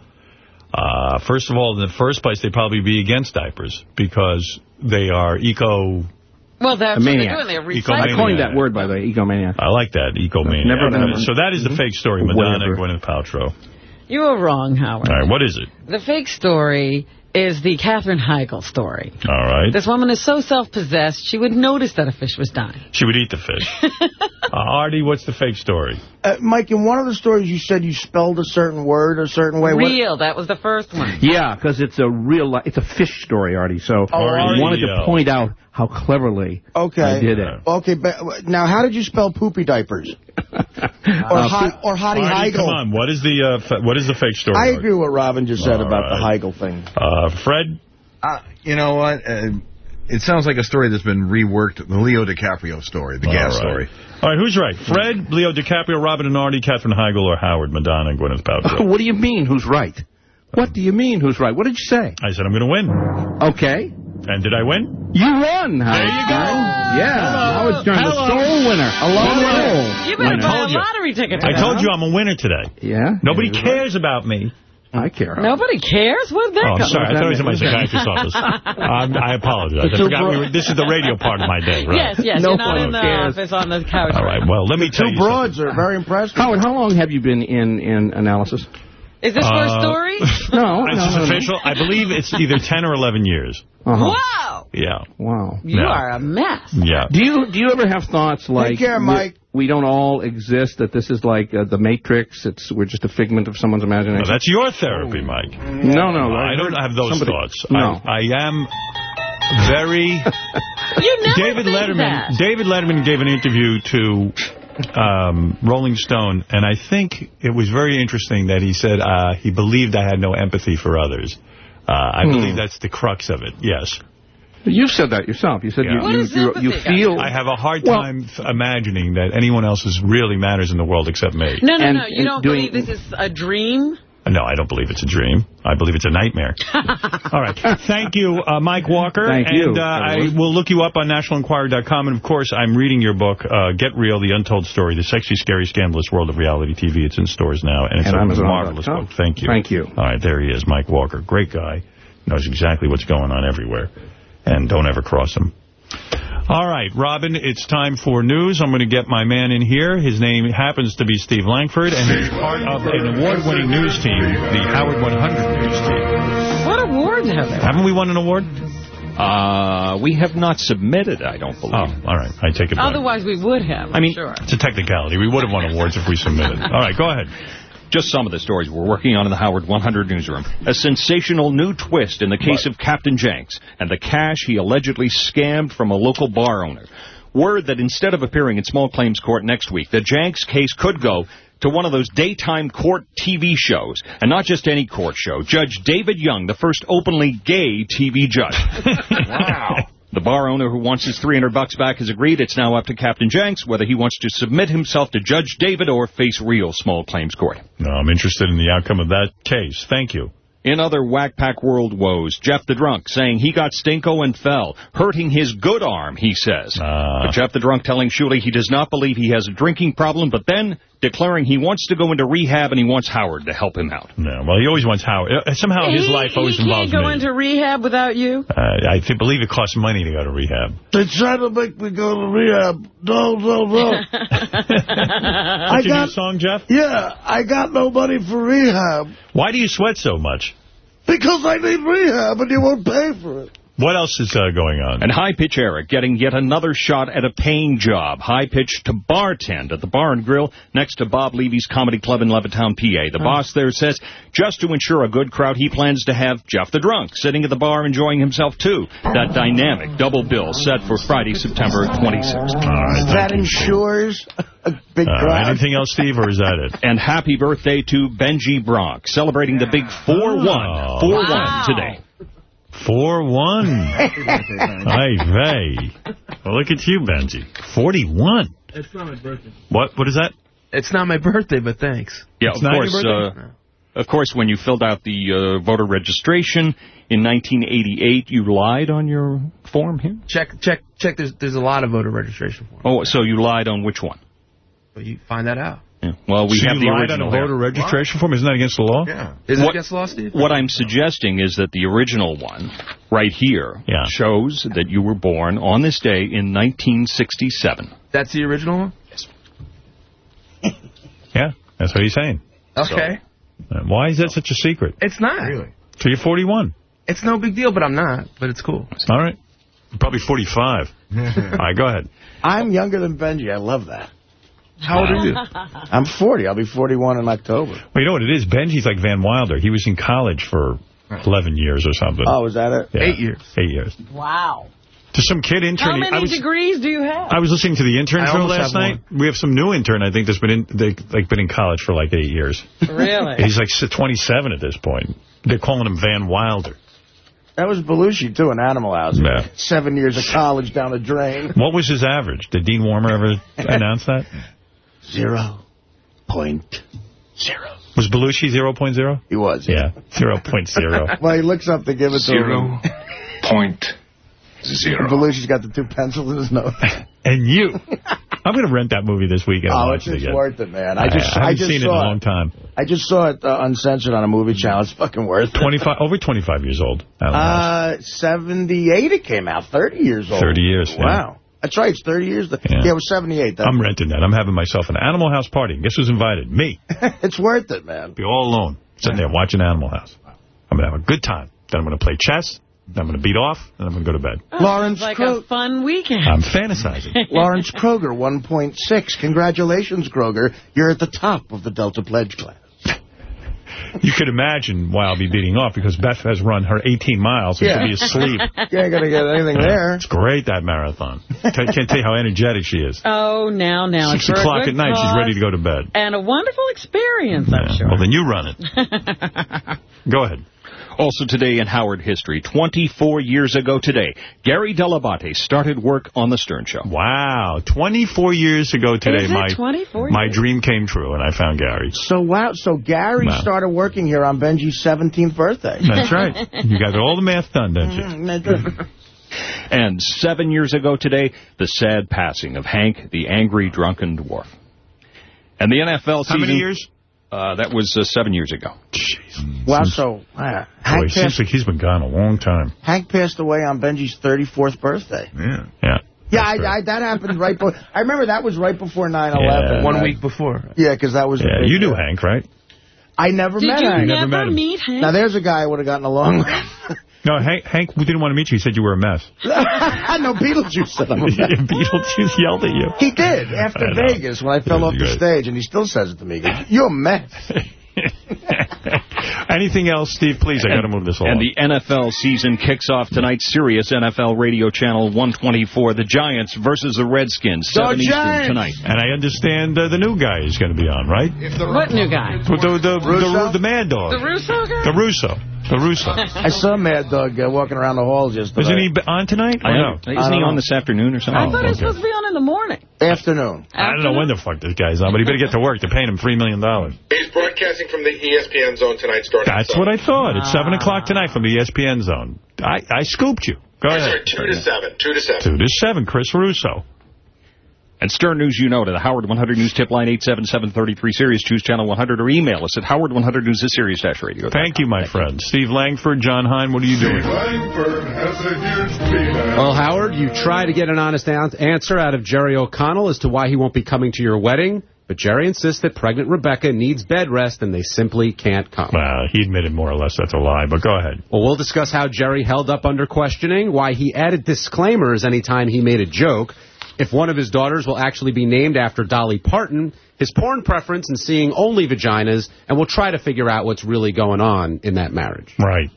Uh, first of all, in the first place, they'd probably be against diapers because they are eco... Well, that's what they're doing. They're Ecomaniac. I recycling. coined that word, by the way, egomaniac. I like that, ecomania. Never been- So that is the fake story, Madonna Whatever. Gwyneth Paltrow. You were wrong, Howard. All right, what is it? The fake story is the Katherine Heigl story. All right. This woman is so self-possessed, she would notice that a fish was dying. She would eat the fish. (laughs) uh, Artie, what's the fake story? Uh, Mike, in one of the stories you said you spelled a certain word a certain way. What- Real, that was the first one. Yeah, because it's a real, it's a fish story, Artie. So Oh, I wanted to point out how cleverly Okay. I did it. Okay, but now how did you spell poopy diapers? (laughs) or, Uh, hot, or Hottie Artie, Heigl? come on. What is the uh, fa- what is the fake story? I agree with what Robin just said All about right. the Heigl thing. Uh, Fred? Uh, you know what? Uh, it sounds like a story that's been reworked. The Leo DiCaprio story, the gas All story. All right, who's right? Fred, Leo DiCaprio, Robin and Artie, Katherine Heigl, or Howard, Madonna, and Gwyneth Paltrow? (laughs) what do you mean, who's right? What do you mean, who's right? What did you say? I said I'm going to win. Okay. And did I win? You won, Howard. There you go. Yeah, Howard Stern, the Hello. sole winner. A lone roll. You better I buy a told lottery ticket. I told you I'm a winner today. Yeah? Nobody Yeah, cares about me. I care. Nobody cares? Where'd that Oh, I'm sorry. I thought it was in my What does that mean? psychiatrist's office. (laughs) Um, I apologize. I forgot we were, this is the radio part of my day, right? Yes, yes, No you're not in the cares. office on the couch. All right. Well, let me tell Two you broads are very impressed. Howard, how long have you been in, in analysis? Is this for a Uh, story? (laughs) No, This no, is no, no. official. I believe it's either 10 or 11 years. Uh-huh. Wow! Yeah. Wow. You Yeah. are a mess. Yeah. Do you do you ever have thoughts like care, we- Mike. We, don't all exist? That this is like uh, the Matrix? It's we're just a figment of someone's No, imagination. that's your therapy, Mike. no, no. I don't have those somebody- thoughts. No. I, I am very... (laughs) You never David Letterman. that. David Letterman gave an interview to um, Rolling Stone, and I think it was very interesting that he said uh, he believed I had no empathy for others. Uh, I Hmm. believe that's the crux of it. Yes, You've said that yourself. You said Yeah. you, you, you, you feel. I have a hard Well- time f- imagining that anyone else's really matters in the world except me. No, no, And- no. You and don't doing- believe this is a dream? No, I don't believe it's a dream. I believe it's a nightmare. (laughs) All right. Thank you, uh, Mike Walker. Thank and, you, uh, I will look you up on nationalenquirer.com. And, of course, I'm reading your book, uh, Get Real, The Untold Story, The Sexy, Scary, Scandalous World of Reality TV. It's in stores now. And it's And a Amazon.com. marvelous book. Thank you. Thank you. All right. There he is, Mike Walker. Great guy. Knows exactly what's going on everywhere. And don't ever cross him. All right, Robin, it's time for news. I'm going to get my man in here. His name happens to be Steve Langford, and he's part of an award-winning news team, the Howard 100 news team. What awards have they? Haven't we won an award? Uh, we have not submitted, I don't believe. Oh, all right. I take it back. Otherwise, we would have. I mean, sure. It's a technicality. We would have won awards if we submitted. (laughs) All right, go ahead. Just some of the stories we're working on in the Howard 100 newsroom. A sensational new twist in the case of Captain Jenks and the cash he allegedly scammed from a local bar owner. Word that instead of appearing in small claims court next week, the Jenks case could go to one of those daytime court TV shows. And not just any court show. Judge David Young, the first openly gay TV judge. (laughs) wow. The bar owner who wants his 300 bucks back has agreed it's now up to Captain Jenks whether he wants to submit himself to Judge David or face real small claims court. No, I'm interested in the outcome of that case. Thank you. In other Whack Pack World woes, Jeff the Drunk saying he got stinko and fell, hurting his good arm, he says. Ah. But Jeff the Drunk telling Shuli he does not believe he has a drinking problem, but then declaring he wants to go into rehab and he wants Howard to help him out. No, well, he always wants Howard. Uh, Somehow his life always involves me. he involves can't go me. into rehab without you? Uh, I believe it costs money to go to rehab. They try to make me go to rehab. No, no, no. (laughs) I got new song, Jeff? Yeah, I got no money for rehab Why do you sweat so much? because I need rehab and you won't pay for it. What else is uh, going on? And High Pitch Eric getting yet another shot at a paying job. High Pitch to bartend at the Bar and Grill next to Bob Levy's Comedy Club in Levittown, PA. The boss there says just to ensure a good crowd, he plans to have Jeff the Drunk sitting at the bar enjoying himself, too. That dynamic double bill set for Friday, September 26th. that ensures a big Uh, crowd. anything else, Steve, or is that it? (laughs) And happy birthday to Benji Bronk, celebrating the big 4-1, 4-1 today. 4-1. Ay, vey. Well, look at you, Benji. 41. It's not my birthday. What? What is that? It's not my birthday, but thanks. Yeah, It's of not course. birthday? Uh, of course, when you filled out the uh, voter registration in 1988, you lied on your form here. Check, check, check. There's there's a lot of voter registration forms. Oh, so you lied on which one? But you find that out. Yeah. Well, we so have you the lied on a voter here. registration form? Isn't that against the law? Yeah. Is it What- against the law, Steve? What I'm suggesting is that the original one, right here, Yeah. shows that you were born on this day in 1967. That's the original one. Yes. (laughs) Yeah, that's what he's saying. Okay. Uh, Why is that such a secret? It's not. Really? So you're 41. It's no big deal, but I'm not. But it's cool. All right. You're probably 45. (laughs) All right, go ahead. I'm younger than Benji. I love that. How old are you? (laughs) I'm 40. I'll be 41 in October. Well, you know what it is? Benji's like Van Wilder. He was in college for 11 years or something. Oh, is that it? Yeah. Eight years. Eight years. Wow. To some kid intern. How many I was, degrees do you have? I was listening to the intern I show last have night. We have some new intern, I think, that's been in they, like been in college for like eight years. Really? He's like 27 at this point. They're calling him Van Wilder. That was Belushi, too, in Animal House. Yeah. Seven years of college down the drain. What was his average? Did Dean Wormer ever (laughs) announce that? Zero point zero. Was Belushi 0.0? He was. Yeah, 0.0. (laughs) Well, he looks up to give it to him. point Belushi's got the two pencils in his nose. (laughs) And you. I'm going to rent that movie this weekend Oh, it's it just again. worth it, man. I just, I I, haven't just seen it in a long time. I just saw it uh, uncensored on a movie channel. It's fucking worth it. 25, over 25 years old. Uh, 78 it came out. 30 years old. 30 years, yeah. Wow. That's right. It's 30 years. Yeah, it was 78. That's I'm renting that. I'm having myself an Animal House party. Guess who's invited? Me. (laughs) it's worth it, man. Be all alone, sitting there watching Animal House. I'm going to have a good time. Then I'm going to play chess. Then I'm going to beat off. Then I'm going to go to bed. Oh, Lawrence like Kroger. a fun weekend. I'm fantasizing. (laughs) Lawrence Kroger, 1.6. Congratulations, Kroger. You're at the top of the Delta Pledge class. You could imagine why I'll be beating off because Beth has run her 18 miles and Yeah. she'll be asleep. (laughs) You ain't going to get anything Yeah. there. It's great, that marathon. I can't tell you how energetic she is. Oh, now, now. Six it's for a o'clock at night, she's ready to go to bed. And a wonderful experience, I'm sure. Well, then you run it. (laughs) Go ahead. Also today in Howard history, 24 years ago today, Gary Dell'Abate started work on The Stern Show. Wow. 24 years ago today, my 24 my years? dream came true and I found Gary. So, wow. So, Gary Wow. started working here on Benji's 17th birthday. That's right. You got all the math done, didn't you? Mm, (laughs) And seven years ago today, the sad passing of Hank, the angry drunken dwarf. And the NFL How season... many years? Uh, that was uh, seven years ago. Wow, so uh, Hank, it seems like he's been gone a long time. Hank passed away on Benji's 34th birthday. Yeah. Yeah. Yeah, I, I, that happened right before. I remember that was right before 9/11. Yeah. One week before. Yeah, because that was. Yeah, you knew. Hank, right? I never Did met you Hank. never never, met him. meet Hank? Now there's a guy I would have gotten along (laughs) with. No, Hank, Hank didn't want to meet you. He said you were a mess. (laughs) no, Beetlejuice said I'm a mess. Beetlejuice yelled at you. He did after (laughs) I know. Vegas when I fell That off was the stage, and he still says it to me. Goes, You're a mess. (laughs) Anything else, Steve? Please, I got to move this along. And the NFL season kicks off tonight. Sirius NFL Radio Channel 124. The Giants versus the Redskins. Go 7 Eastern tonight. And I understand uh, the new guy is going to be on, right? What new guy? The, the, the, Russo? the, the Mad Dog. The Russo guy? The Russo. The Russo. I saw Mad Dog uh, walking around the halls yesterday. Isn't he on tonight? I Or know. Isn't I he don't on know. this afternoon or something? I thought he was okay. supposed to be on in the morning? Afternoon. I don't know when the fuck this guy's on, but he better get to work. They're paying him 3 million. dollars. He's broadcasting from the ESPN zone tonight starting That's at what I thought. It's 7 Ah. o'clock tonight from the ESPN zone. I, I scooped you. Go I'm ahead. sorry, 2 to 7. 2 to 7. 2 to 7, Chris Russo. And Stern News, you know, to the Howard 100 News tip line 877-33 Sirius, choose channel 100, or email us at Howard100 News at Sirius Radio. Thank you, my friend. Steve Langford, John Hein, what are you doing? Langford has a huge penis. Well, Howard, you try to get an honest an- answer out of Jerry O'Connell as to why he won't be coming to your wedding, but Jerry insists that pregnant Rebecca needs bed rest and they simply can't come. Well, he admitted more or less that's a lie, but go ahead. Well, we'll discuss how Jerry held up under questioning, why he added disclaimers anytime he made a joke, if one of his daughters will actually be named after Dolly Parton, his porn preference and seeing only vaginas, and we'll try to figure out what's really going on in that marriage. Right.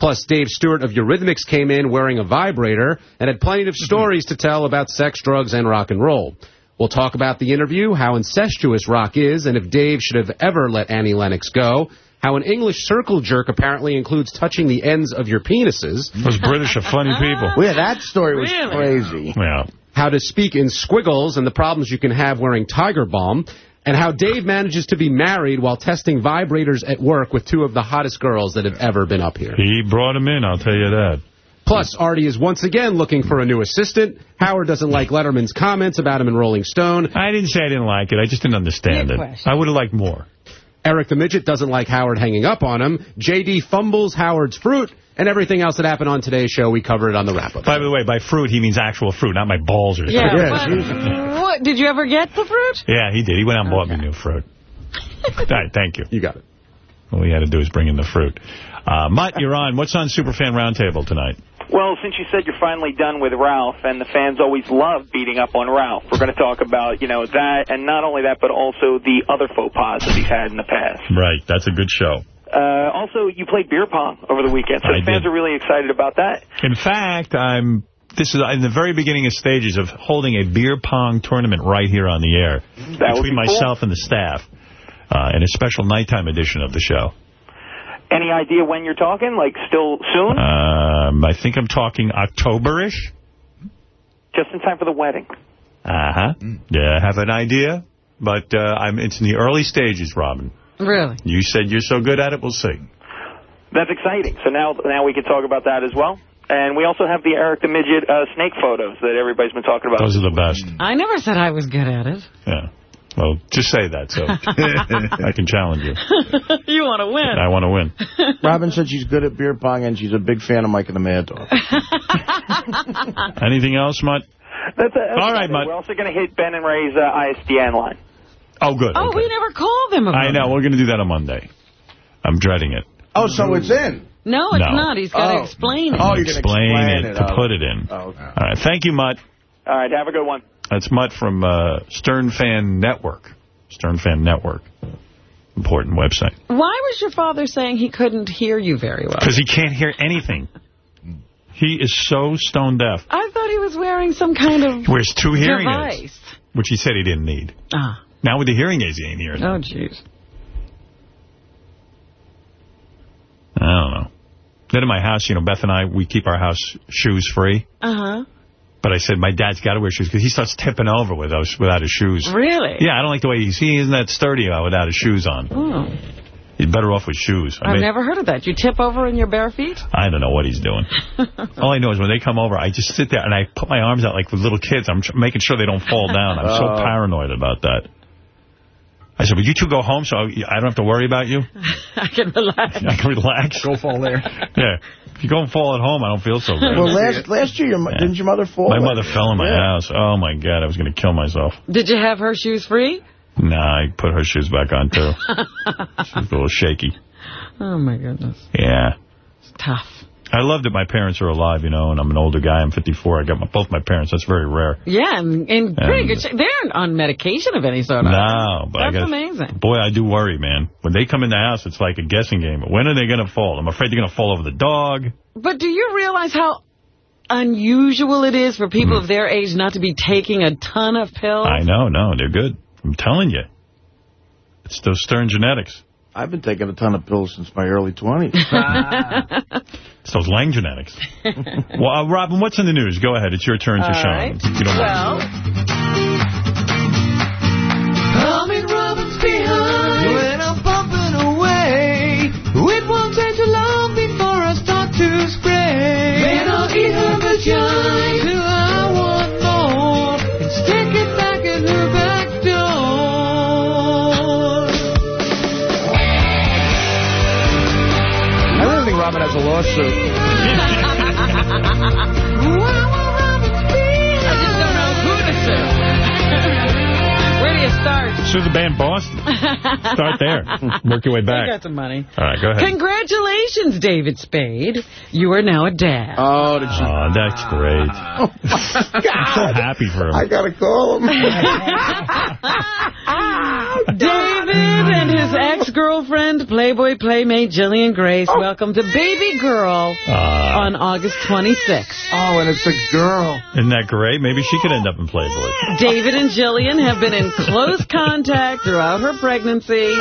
Plus, Dave Stewart of Eurythmics came in wearing a vibrator and had plenty of mm-hmm. stories to tell about sex, drugs, and rock and roll. We'll talk about the interview, how incestuous rock is, and if Dave should have ever let Annie Lennox go. How an English circle jerk apparently includes touching the ends of your penises. Those British are funny people. (laughs) Oh, yeah, that story was crazy. Yeah. How to speak in squiggles and the problems you can have wearing Tiger Balm. And how Dave manages to be married while testing vibrators at work with two of the hottest girls that have ever been up here. He brought him in, I'll tell you that. Plus, Artie is once again looking for a new assistant. Howard doesn't like Letterman's comments about him in Rolling Stone. I didn't say I didn't like it. I just didn't understand it. I would have liked more. Eric the Midget doesn't like Howard hanging up on him. JD fumbles Howard's fruit. And everything else that happened on today's show, we covered it on the wrap-up. By the way, by fruit, he means actual fruit, not my balls or something. Yeah. but what? Did you ever get the fruit? Yeah, he did. He went out and bought me new fruit. (laughs) All right, thank you. You got it. All we had to do is bring in the fruit. Uh, Mutt, you're on. What's on Superfan Roundtable tonight? Well, since you said you're finally done with Ralph, and the fans always love beating up on Ralph, we're going to talk about, you know, that, and not only that, but also the other faux pas that he's had in the past. Right, that's a good show. Uh, also, you played beer pong over the weekend, so I the fans did. are really excited about that. In fact, I'm. This is in the very beginning of stages of holding a beer pong tournament right here on the air That between be cool. myself and the staff uh, in a special nighttime edition of the show. Any idea when you're talking? Like, still soon? Um, I think I'm talking October-ish. Just in time for the wedding. Uh-huh. Yeah, I have an idea, but uh, I'm. it's in the early stages, Robin. Really? You said you're so good at it, we'll see. That's exciting. So now, now we can talk about that as well. And we also have the Eric the Midget uh, snake photos that everybody's been talking about. Those are the best. I never said I was good at it. Yeah. Well, just say that so (laughs) I can challenge you. (laughs) you want to win. I want to win. (laughs) Robin said she's good at beer pong, and she's a big fan of Mike and the Mad Dog. Anything else, Mutt? That's, a, All right, about. Mutt. We're also going to hit Ben and Ray's uh, ISDN line. Oh, good. Oh, we never called them about I know. We're going to do that on Monday. I'm dreading it. Oh, so it's in. No, it's No. not. He's got to Oh. explain it. Oh, you're gonna explain, explain it, it. to Oh. put it in. Oh, okay. All right. Thank you, Mutt. All right, have a good one. That's Mutt from uh, Stern Fan Network. Stern Fan Network. Important website. Why was your father saying he couldn't hear you very well? Because he can't hear anything. He is so stone deaf. I thought he was wearing some kind of He wears two hearing device. aids, which he said he didn't need. Ah. Now with the hearing aids, he ain't hearing. Oh, jeez. I don't know. Then in my house, you know, Beth and I, we keep our house shoes free. Uh-huh. But I said, my dad's got to wear shoes because he starts tipping over with those, without his shoes. Really? Yeah, I don't like the way he's, he isn't that sturdy uh, without his shoes on. Oh. He's better off with shoes. I I've mean, never heard of that. You tip over in your bare feet? I don't know what he's doing. (laughs) All I know is when they come over, I just sit there and I put my arms out like with little kids. I'm making sure they don't fall down. I'm so (laughs) Oh. paranoid about that. I said, would you two go home so I don't have to worry about you? (laughs) I can relax. I can relax. Go fall there. Yeah. If you go and fall at home, I don't feel so good. Well, last last year, your, mo- didn't your mother fall? My mother fell in my Yeah. house. Oh, my God. I was going to kill myself. Did you have her shoes free? Nah, I put her shoes back on, too. (laughs) She was a little shaky. oh, my goodness. Yeah. It's tough. I love that my parents are alive, you know, and I'm an older guy. I'm 54. I got my, both my parents. That's very rare. Yeah, and in pretty And- good. They aren't on medication of any sort. No, but I That's amazing. Boy, I do worry, man. When they come in the house, it's like a guessing game. When are they going to fall? I'm afraid they're going to fall over the dog. But do you realize how unusual it is for people hmm. of their age not to be taking a ton of pills? I know, no, they're good. I'm telling you. It's those Stern genetics. I've been taking a ton of pills since my early 20s. so (laughs) it's Lang genetics. (laughs) well, uh, Robin, what's in the news? Go ahead. It's your turn All to shine. Right. You don't well... Coming Robin's behind when I'm bumping away. It won't take too long before I start to spray. Then I'll eat her vagina. Sue. Where do you start? Sue the band Boston. Start there. Work your way You back. got some money. All right, go ahead. Congratulations, David Spade. You are now a dad. Oh, did you? Oh, that's great. Oh, (laughs) I'm so happy for him. I gotta call him. (laughs) David and his ex-girlfriend, Playboy Playmate Jillian Grace, welcome to Baby Girl Uh, on August 26th. Oh, and it's a girl. isn't that great? Maybe she could end up in Playboy. David and Jillian have been in close contact throughout her pregnancy,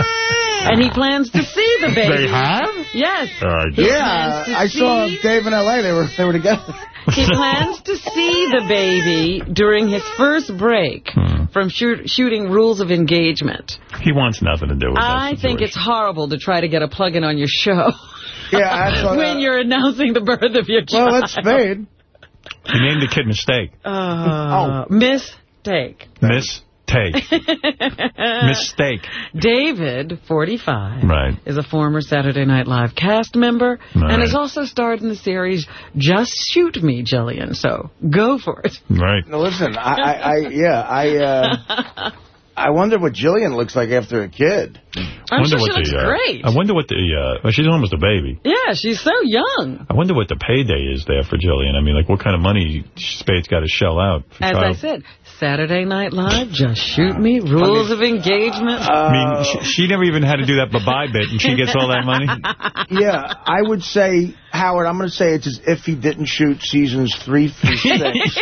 and he plans to see the baby. They have? Yes. Uh, Yeah, plans to I saw see- Dave in L.A. They were they were together. He plans to see the baby during his first break Hmm. from shoot, shooting Rules of Engagement. he wants nothing to do with that I think it's horrible to try to get a plug-in on your show Yeah, I (laughs) saw when that. you're announcing the birth of your child. Well, that's Spade. He named the kid Mistake. Uh, Mistake. Mistake. (laughs) Mistake. David, 45, Right. is a former Saturday Night Live cast member Right. and has also starred in the series Just Shoot Me, Jillian. So go for it. Right. No, listen, I, I, I yeah, I, uh, I wonder what Jillian looks like after a kid. I'm wonder sure what she looks the, uh, great. I wonder what the, uh, well, she's almost a baby. Yeah, she's so young. I wonder what the payday is there for Jillian. I mean, like, what kind of money Spade's got to shell out? For As I child- said, Saturday Night Live, Just Shoot Me, Rules of Engagement. I mean, she, she never even had to do that bye-bye bit, and she gets all that money? (laughs) Yeah, I would say, Howard, I'm going to say it's as if he didn't shoot seasons three through six. (laughs)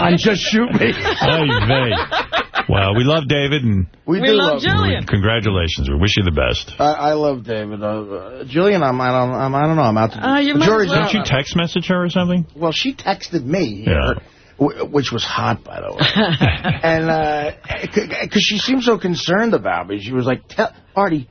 On Just Shoot Me. Ay vey. Well, we love David, and We, We do love Jillian. we- congratulations. We wish you the best. I, I love David. Uh, uh, Jillian, I'm, I don't, I'm, I don't know. I'm out to. Uh, you the might jury's as well. out. Don't you text message her or something? Well, she texted me, Yeah. wh- which was hot, by the way. (laughs) and because she seemed so concerned about me, she was like, Tell, "Artie,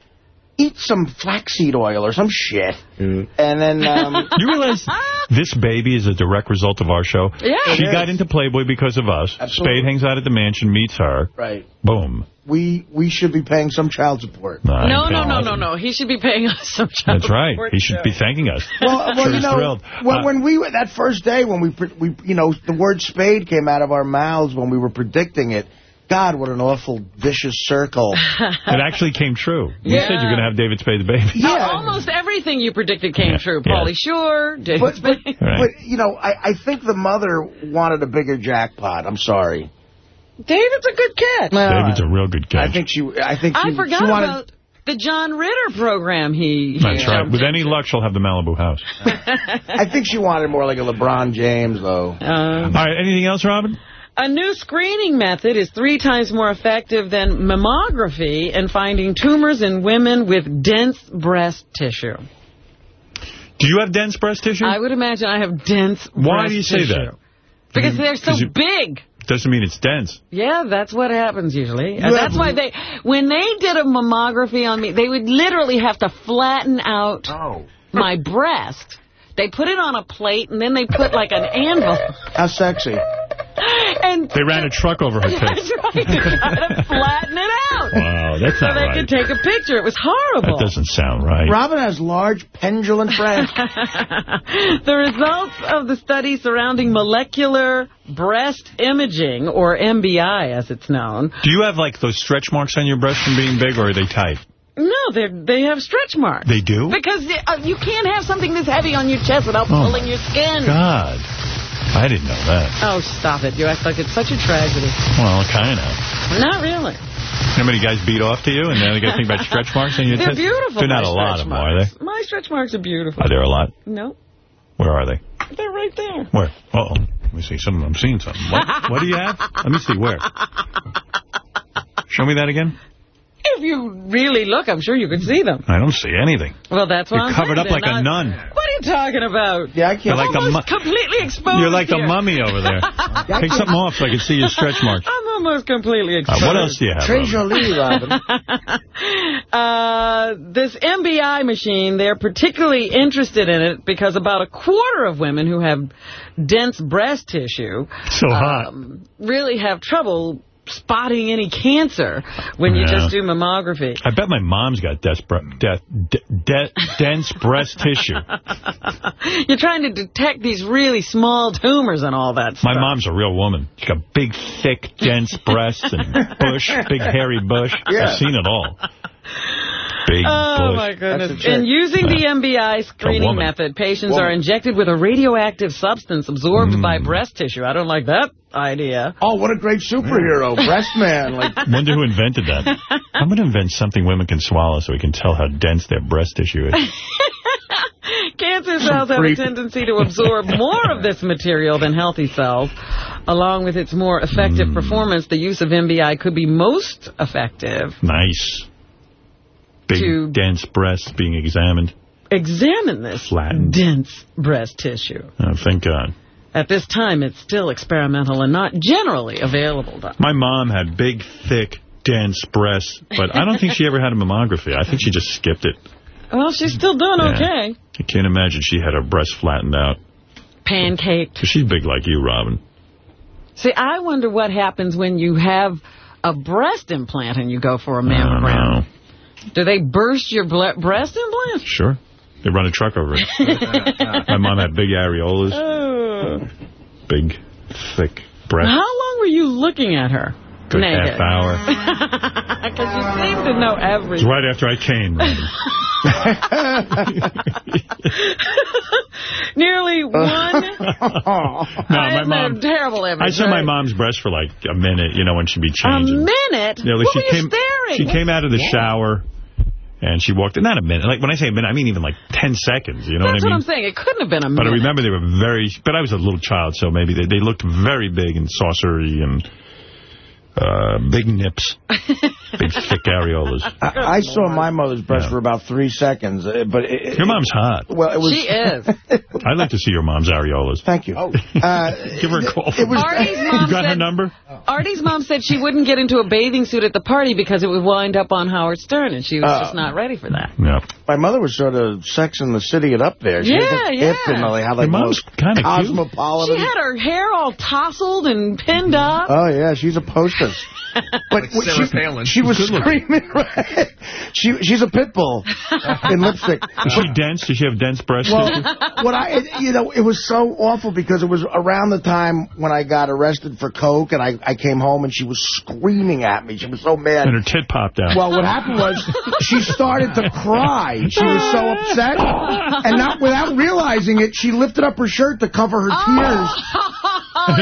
eat some flaxseed oil or some shit." And then, um, (laughs) You realize this baby is a direct result of our show? Yeah. She got into Playboy because of us. Absolutely. Spade hangs out at the mansion, meets her. right, Boom. We we should be paying some child support. I No, no, no, no, no. He should be paying us some child support. That's right. support, He should too. be thanking us. Well, well, you know, thrilled. when, Uh, when we were that first day when we we you know the word spade came out of our mouths when we were predicting it. God, what an awful vicious circle. (laughs) It actually came true. You Yeah. said you're going to have David Spade the baby. Uh, almost everything you predicted came Yeah, true. yeah. Pauly Shore, David But, but, Right. but, you know, I, I think the mother wanted a bigger jackpot. I'm sorry. David's a good kid. David's a real good kid. I think she. I think she, I forgot she wanted. about the John Ritter program he, he That's right. With any into. luck, she'll have the Malibu house. (laughs) I think she wanted more like a LeBron James, though. Um, All right. Anything else, Robin? A new screening method is three times more effective than mammography in finding tumors in women with dense breast tissue. Do you have dense breast tissue? I would imagine I have dense Why breast do you say tissue. that? Because they're so you- big. Doesn't mean it's dense. Yeah, that's what happens usually. And that's why they, when they did a mammography on me, they would literally have to flatten out Oh. my breast. They put it on a plate, and then they put like an anvil. How sexy. And They ran a truck over her (laughs) that's tits. right, to try to flatten it out. Wow, that's so not they right. could take a picture. It was horrible. That doesn't sound right. Robin has large pendulant breasts. (laughs) the results of the study surrounding molecular breast imaging, or MBI as it's known, Do you have, like, those stretch marks on your breast from being big, or are they tight? no, they they have stretch marks. They do? Because uh, you can't have something this heavy on your chest without Oh, pulling your skin. God. I didn't know that. Oh, stop it. You act like it's such a tragedy. Well, kind of. Not really. How many guys beat off to you, and then they got to think about stretch marks on your (laughs) They're beautiful. They're not a lot of them, are they? My stretch marks are beautiful. Are there a lot? No, Where are they? they're right there. Where? Uh-oh. Let me see. Some, of them I'm seeing something. What, what do you have? Let me see. Where? (laughs) Show me that again. If you really look, I'm sure you could see them. I don't see anything. Well, that's why You're I'm covered up like they're a nun. What are you talking about? Yeah, I You're can't. like the almost completely exposed You're like the mummy over there. (laughs) Take something off so I can see your stretch marks. (laughs) I'm almost completely Uh, exposed. what else do you have? Trey Robin? Jolie, (laughs) Robin. uh, this MBI machine, they're particularly interested in it because about a quarter of women who have dense breast tissue So hot. um, really have trouble spotting any cancer when you Yeah. just do mammography. I bet my mom's got desperate, de de de dense breast tissue. (laughs) You're trying to detect these really small tumors and all that stuff. My mom's a real woman. She's got big, thick, dense breasts and bush, big hairy bush. (laughs) Yeah. I've seen it all. Big Oh, bush. my goodness. And using the (laughs) MBI screening method, patients Woman. are injected with a radioactive substance absorbed Mm. by breast tissue. I don't like that idea. Oh, what a great superhero. Breast man. Like, (laughs) Wonder who invented that. (laughs) I'm going to invent something women can swallow so we can tell how dense their breast tissue is. Cancer cells have a tendency to absorb more of this material than healthy cells. Along with its more effective performance, the use of MBI could be most effective. Nice. Big, To- dense breasts being examined. Examine this Flattened. dense breast tissue. Oh, thank God. At this time, it's still experimental and not generally available. Doc. My mom had big, thick, dense breasts, but I don't think she ever had a mammography. I think she just skipped it. Well, she's still doing Yeah. okay. I can't imagine she had her breasts flattened out. Pancaked. she's big like you, Robin. See, I wonder what happens when you have a breast implant and you go for a I don't mammogram. Do they burst your breast implant? Sure. They run a truck over it. My mom had big areolas, Oh. big, thick breasts. How long were you looking at her? Good half hour. (laughs) Because you seem to know everything. It's right after I came, (laughs) Nearly one. (laughs) No, I my mom. terrible image. I saw my mom's breast for like a minute, you know, when she'd be changing. A minute? Yeah, like what she were you came, staring? She came out of the Yeah. shower, and she walked in. Not a minute. Like when I say a minute, I mean even like 10 seconds. You know That's what I mean? That's what I'm saying. It couldn't have been a minute. But I remember they were very, but I was a little child, so maybe they, they looked very big and saucery and uh, big nips, (laughs) big thick areolas. I, I saw my mother's breast for about three seconds, uh, but it, Your mom's hot. well, it was. She is. (laughs) I'd like to see your mom's areolas. Thank you. Uh, (laughs) Give her a call. it was- Artie's you mom got her number? Artie's mom said she wouldn't get into a bathing suit at the party because it would wind up on Howard Stern, and she was Oh. just not ready for that. Yeah. My mother was sort of Sex in the City it up there. She Yeah, was just yeah. hip and like how they Your mom's kinda cute. cosmopolitan. She had her hair all tousled and pinned up. Oh yeah, she's a postess. (laughs) But what Sarah she, Palin. she was screaming. (laughs) Right? She she's a pit bull in lipstick. (laughs) Is she dense? Does she have dense breasts? Well, what I, it, you know, it was so awful because it was around the time when I got arrested for coke, and I, I came home and she was screaming at me. She was so mad. and her tit popped out. Well, what happened was she started to cry. She was so upset, and not without realizing it, she lifted up her shirt to cover her oh. tears. Oh,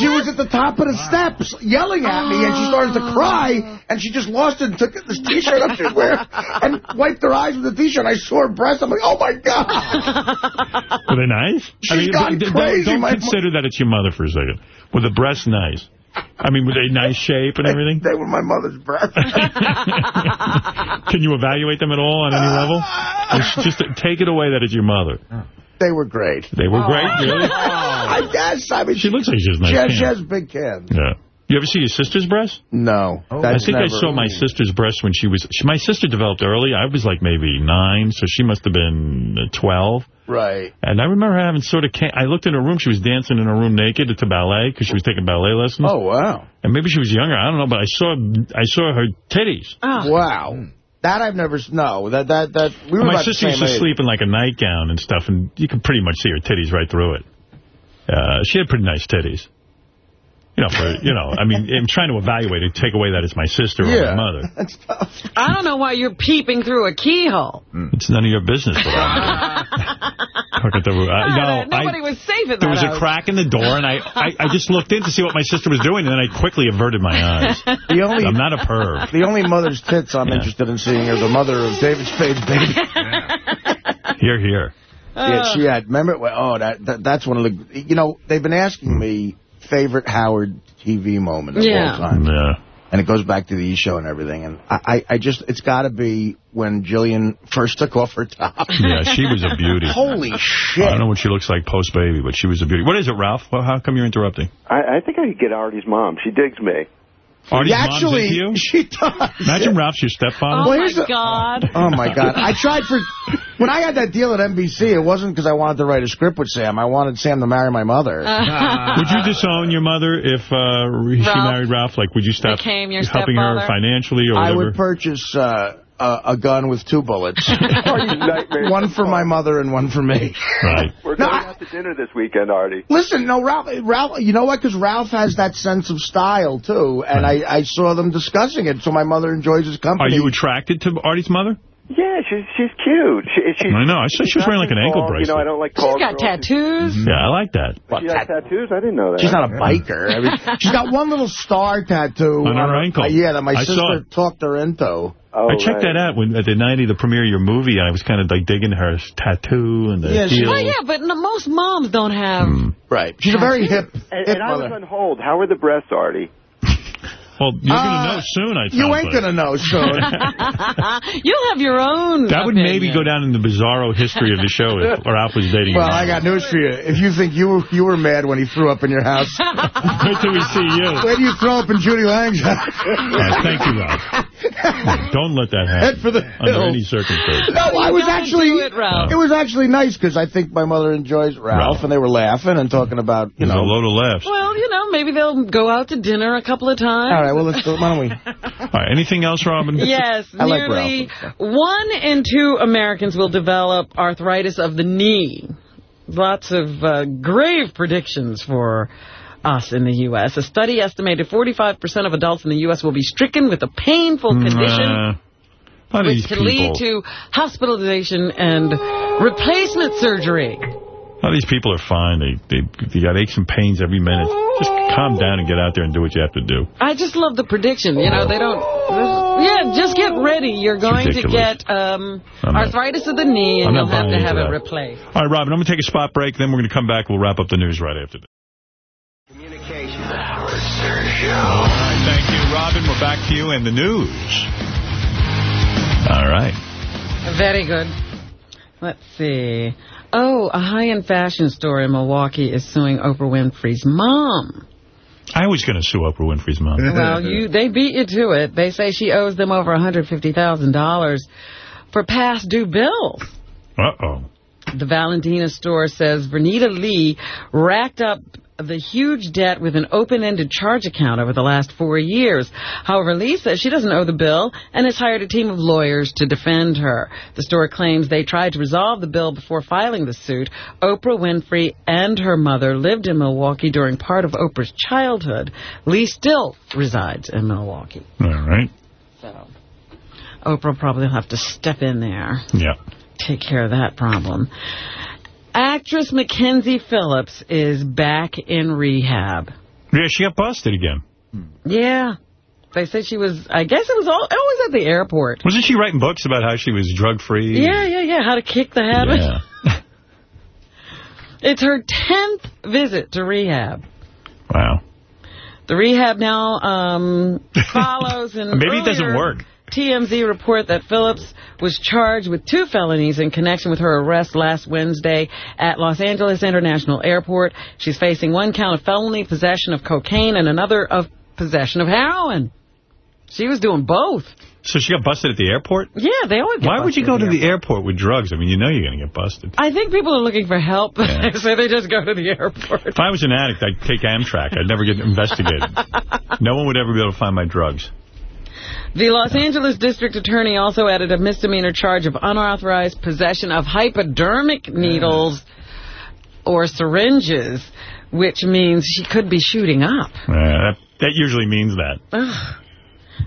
She was at the top of the steps yelling at me, and she started to ah. cry, and she just lost it and took this T-shirt up she was wearing and wiped her eyes with the T-shirt. I saw her breast. I'm like, oh, my God. (laughs) Were they nice? She's gone don't- crazy, Don't, consider that it's your mother for a second. Were the breasts nice? I mean, were they nice shape and everything? They were my mother's breasts. (laughs) Can you evaluate them at all on any level? (laughs) Just, just take it away that it's your mother. They were great. They were great, oh. really? I guess. I mean, She looks like she has nice she has, she has big cans. Yeah. You ever see your sister's breasts? No. I think I never- saw my sister's breasts when she was... She, my sister developed early. I was like maybe nine, so she must have been uh, 12. Right. And I remember having sort of... Can- I looked in her room. She was dancing in her room naked to ballet because she was taking ballet lessons. Oh, wow. And maybe she was younger. I don't know, but I saw I saw her titties. Wow. That I've never... No. That, that, that... We were my sister used to age. sleep in like a nightgown and stuff, and you could pretty much see her titties right through it. Uh, she had pretty nice titties. You know, for, you know, I mean, I'm trying to evaluate it, take away that it's my sister or my mother. (laughs) I don't know why you're peeping through a keyhole. It's none of your business what I'm. Look at the, uh, no, Nobody I, was safe in that there was a crack in the door, and I, I, I just looked in to see what my sister was doing, and then I quickly averted my eyes. The only, I'm not a perv. (laughs) The only mother's tits I'm Yeah. interested in seeing are the mother of David Spade's baby. (laughs) Here, here. Yeah, she had. Remember? well, Oh, that, that that's one of the. You know, they've been asking me favorite Howard TV moment of Yeah. all time. Yeah. And it goes back to the E! Show and everything. And I, I, I just, it's got to be when Jillian first took off her top. Yeah, she was a beauty. (laughs) Holy shit. I don't know what she looks like post-baby, but she was a beauty. What is it, Ralph? Well, how come you're interrupting? I, I think I could get Artie's mom. She digs me. Artie's Yeah, mom's actually, you? (laughs) she does. Imagine Ralph's your stepfather. Oh, Well, my here's the- God. Oh, my God. I tried for... When I had that deal at NBC, it wasn't because I wanted to write a script with Sam. I wanted Sam to marry my mother. (laughs) Would you disown your mother if uh, she Ralph married Ralph? Like, would you stop became your helping her financially or whatever? I would purchase uh, a, a gun with two bullets. (laughs) one for my mother and one for me. Right. (laughs) We're No, going I- out to dinner this weekend, Artie. Listen, no, Ralph, Ralph, you know what? Because Ralph has that sense of style, too. And I, I saw them discussing it, so my mother enjoys his company. Are you attracted to Artie's mother? Yeah, she's she's cute. She, she's, I know. I saw she was wearing like an ankle tall, You know, I don't like She's got girls. tattoos. Yeah, I like that. She has tattoos? I didn't know that. She's not a biker. I mean, (laughs) she's got one little star tattoo On her ankle. uh, yeah, that my I sister talked her into. Oh, I checked right. that out when at the night of the premiere of your movie, and I was kind of like digging her tattoo and the Yeah, she- Well, yeah, but no, most moms don't have. Hmm. Right. She's a very hip, And, hip and I was on hold. How are the breasts, Artie? Well, you're going Uh, to know soon, I think. You ain't going to know soon. (laughs) You'll have your own. That would maybe go down in the bizarro history of the show if (laughs) Ralph was dating well, I got news for you. If you think you were, you were mad when he threw up in your house, Wait till we see you. where do you throw up in Judy Lang's house? Yeah, (laughs) thank you, Ralph. Don't let that happen. Head for the Under hill. any circumstances. No, I was actually do it, Ralph. it was actually nice because I think my mother enjoys Ralph, Ralph. and they were laughing and talking about you There's a know. load of laughs. Well, you know, maybe they'll go out to dinner a couple of times. All right, well let's go. Why don't we? All right, anything else, Robin? Yes, I like nearly Ralph. one in two Americans will develop arthritis of the knee. Lots of uh, grave predictions for us in the U.S. A study estimated 45% of adults in the U.S. will be stricken with a painful condition, Uh, a which can people, lead to hospitalization and replacement surgery. A lot of these people are fine. They they they got aches and pains every minute. Just calm down and get out there and do what you have to do. I just love the prediction. You know, they don't... Yeah, just get ready. You're going to get um, arthritis of the knee, and you'll have to have into it replaced. All right, Robin, I'm going to take a spot break. Then we're going to come back. We'll wrap up the news right after this. All right, thank you, Robin. We're back to you and the news. All right. Very good. Let's see. Oh, a high-end fashion store in Milwaukee is suing Oprah Winfrey's mom. I was going to sue Oprah Winfrey's mom. (laughs) Well, you they beat you to it. They say she owes them over $150,000 for past due bills. Uh-oh. The Valentina store says Vernita Lee racked up the huge debt with an open-ended charge account over the last four years. However, Lee says she doesn't owe the bill and has hired a team of lawyers to defend her. The store claims they tried to resolve the bill before filing the suit. Oprah Winfrey and her mother lived in Milwaukee during part of Oprah's childhood. Lee still resides in Milwaukee. All right. So Oprah probably will have to step in there Yeah. take care of that problem. Actress Mackenzie Phillips is back in rehab. Yeah, she got busted again. Yeah. They said she was, I guess it was all, always at the airport. Wasn't she writing books about how she was drug-free? Yeah, yeah, yeah. How to kick the habit. Yeah. (laughs) It's her 10th visit to rehab. Wow. The rehab now um, (laughs) follows and Maybe it doesn't work. TMZ report that Phillips was charged with two felonies in connection with her arrest last Wednesday at Los Angeles International Airport. She's facing one count of felony possession of cocaine and another of possession of heroin. She was doing both. So she got busted at the airport? Yeah, they always get Why would you go at to the airport with drugs? I mean, you know you're going to get busted. I think people are looking for help, (laughs) so they just go to the airport. If I was an addict, I'd take Amtrak. I'd never get investigated. (laughs) no one would ever be able to find my drugs. The Los Angeles District Attorney also added a misdemeanor charge of unauthorized possession of hypodermic needles or syringes, which means she could be shooting up. Uh, that, that usually means that. Ugh.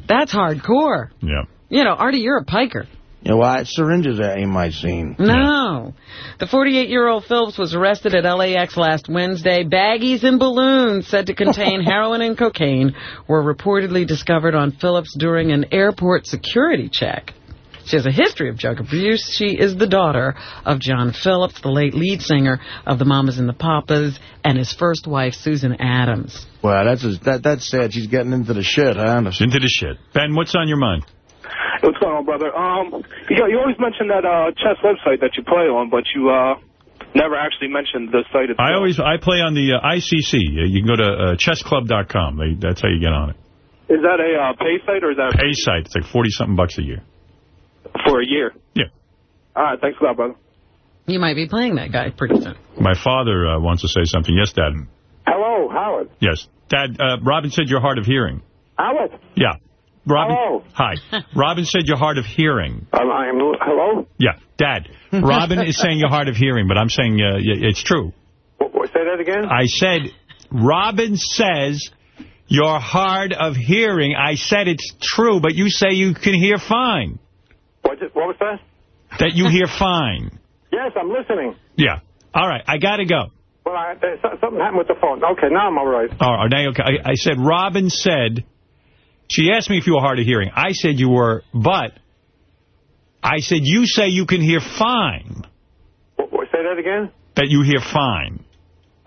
That's hardcore. Yeah. You know, Artie, you're a piker. You know what? Syringes ain't my scene. No. The 48-year-old Phillips was arrested at LAX last Wednesday. Baggies and balloons said to contain (laughs) heroin and cocaine were reportedly discovered on Phillips during an airport security check. She has a history of drug abuse. She is the daughter of John Phillips, the late lead singer of the Mamas and the Papas, and his first wife, Susan Adams. Well, that's a, that that's sad. She's getting into the shit, huh? Into the shit. Ben, what's on your mind? Hey, what's going on, brother? Um, you, got, you always mention that uh, chess website that you play on, but you uh, never actually mentioned the site itself. I always I play on the uh, ICC. You can go to uh, chessclub.com. They, that's how you get on it. Is that a uh, pay site or is that Pay site. It's like 40-something bucks a year. for a year? Yeah. All right, thanks a lot, brother. You might be playing that guy pretty soon. My father uh, wants to say something. Yes, Dad. Hello, Howard. Yes. Dad, uh, Robin said you're hard of hearing. Howard. Yeah. Robin. Hello. Hi. (laughs) Robin said you're hard of hearing. Um, I am. Hello. Yeah. Dad, Robin is saying you're hard of hearing, but I'm saying uh, it's true. What, what, say that again. I said, Robin says you're hard of hearing. I said it's true, but you say you can hear fine. What, what was that? That you hear fine. Yes, I'm listening. Yeah. All right. I got to go. Well, I, something happened with the phone. Okay, now I'm all right. All right. Now, okay. I, I said, Robin said, she asked me if you were hard of hearing. I said you were, but I said you say you can hear fine. What, say that again. That you hear fine.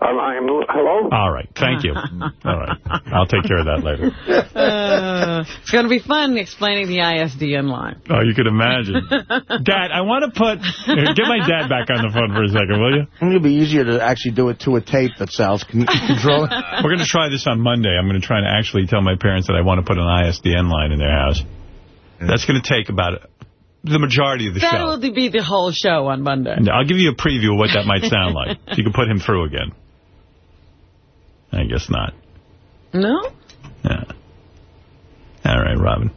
Um, I am. Hello. All right. Thank you. All right. I'll take care of that later. (laughs) Uh, it's going to be fun explaining the ISDN line. Oh, you could imagine. Dad, I want to put... Get my dad back on the phone for a second, will you? It'd be easier to actually do it to a tape that Sal's can control. (laughs) We're going to try this on Monday. I'm going to try and actually tell my parents that I want to put an ISDN line in their house. That's going to take about the majority of the show. That'll be the whole show on Monday. I'll give you a preview of what that might sound like. If you can put him through again. I guess not. No? Yeah. All right, Robin.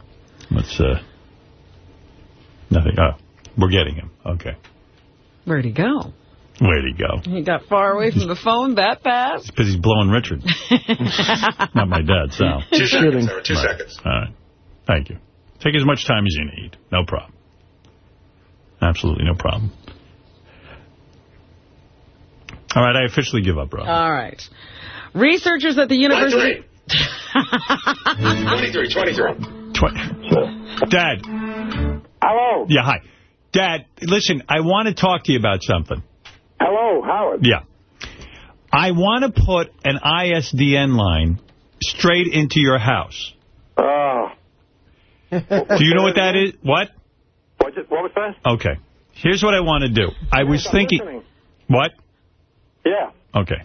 Let's, uh... Nothing. Oh, we're getting him. Okay. Where'd he go? Where'd he go? He got far away from the phone that fast? (laughs) Because he's blowing Richard. (laughs) Not my dad, Sal. Two seconds, Howard, two Right. seconds. All right. Thank you. Take as much time as you need. No problem. Absolutely no problem. All right, I officially give up, Rob. All right. Researchers at the University... 23, 23. Tw Dad. Hello. Yeah, hi. Dad, listen, I want to talk to you about something. Hello, Howard. Yeah. I want to put an ISDN line straight into your house. Oh. Do you know what that is? What? What, what was that? Okay. Here's what I want to do. I was I'm thinking... listening. What? Yeah. Okay.